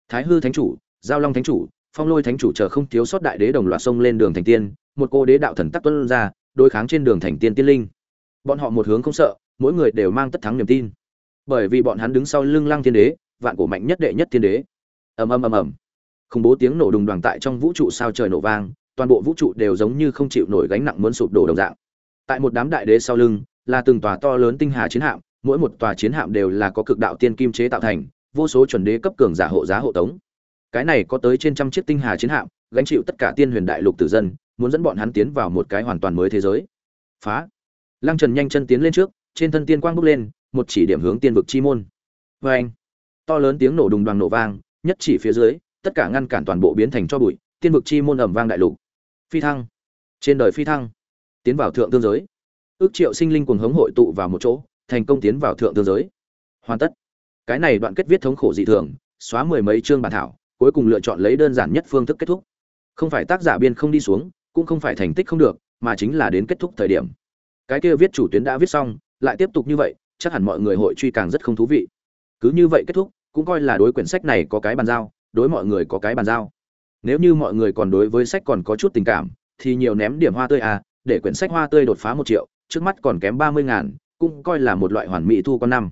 Thái hư thánh chủ, giao long thánh chủ, phong lôi thánh chủ chờ không thiếu sót đại đế đồng loạt sông lên đường thành tiên, một cô đế đạo thần tắc tuân ra, đối kháng trên đường thành tiên tiên linh. Bọn họ một hướng không sợ, mỗi người đều mang tất thắng niềm tin. Bởi vì bọn hắn đứng sau lưng lăng thiên đế, vạn cổ mạnh nhất đệ nhất thiên đế. Ầm ầm ầm ầm. Khủng bố tiếng nổ đùng đoàn tại trong vũ trụ sao trời nổ vang toàn bộ vũ trụ đều giống như không chịu nổi gánh nặng muốn sụp đổ đồng dạng. Tại một đám đại đế sau lưng, là từng tòa to lớn tinh hà chiến hạm, mỗi một tòa chiến hạm đều là có cực đạo tiên kim chế tạo thành, vô số chuẩn đế cấp cường giả hộ giá hộ tống. Cái này có tới trên trăm chiếc tinh hà chiến hạm, gánh chịu tất cả tiên huyền đại lục tử dân, muốn dẫn bọn hắn tiến vào một cái hoàn toàn mới thế giới. Phá. Lăng trần nhanh chân tiến lên trước, trên thân tiên quang bốc lên, một chỉ điểm hướng tiên vực chi môn. Oeng! anh to lớn tiếng nổ đùng đoàng nổ vang, nhất chỉ phía dưới, tất cả ngăn cản toàn bộ biến thành cho bụi, tiên vực chi môn ầm vang đại lục phi thăng. Trên đời phi thăng, tiến vào thượng tương giới. Ước triệu sinh linh cuồng hống hội tụ vào một chỗ, thành công tiến vào thượng tương giới. Hoàn tất. Cái này đoạn kết viết thống khổ dị thường, xóa mười mấy chương bản thảo, cuối cùng lựa chọn lấy đơn giản nhất phương thức kết thúc. Không phải tác giả biên không đi xuống, cũng không phải thành tích không được, mà chính là đến kết thúc thời điểm. Cái kia viết chủ tuyến đã viết xong, lại tiếp tục như vậy, chắc hẳn mọi người hội truy càng rất không thú vị. Cứ như vậy kết thúc, cũng coi là đối quyển sách này có cái bàn giao, đối mọi người có cái bàn giao nếu như mọi người còn đối với sách còn có chút tình cảm, thì nhiều ném điểm hoa tươi à để quyển sách hoa tươi đột phá một triệu, trước mắt còn kém ba mươi ngàn, cũng coi là một loại hoàn mỹ thu con năm.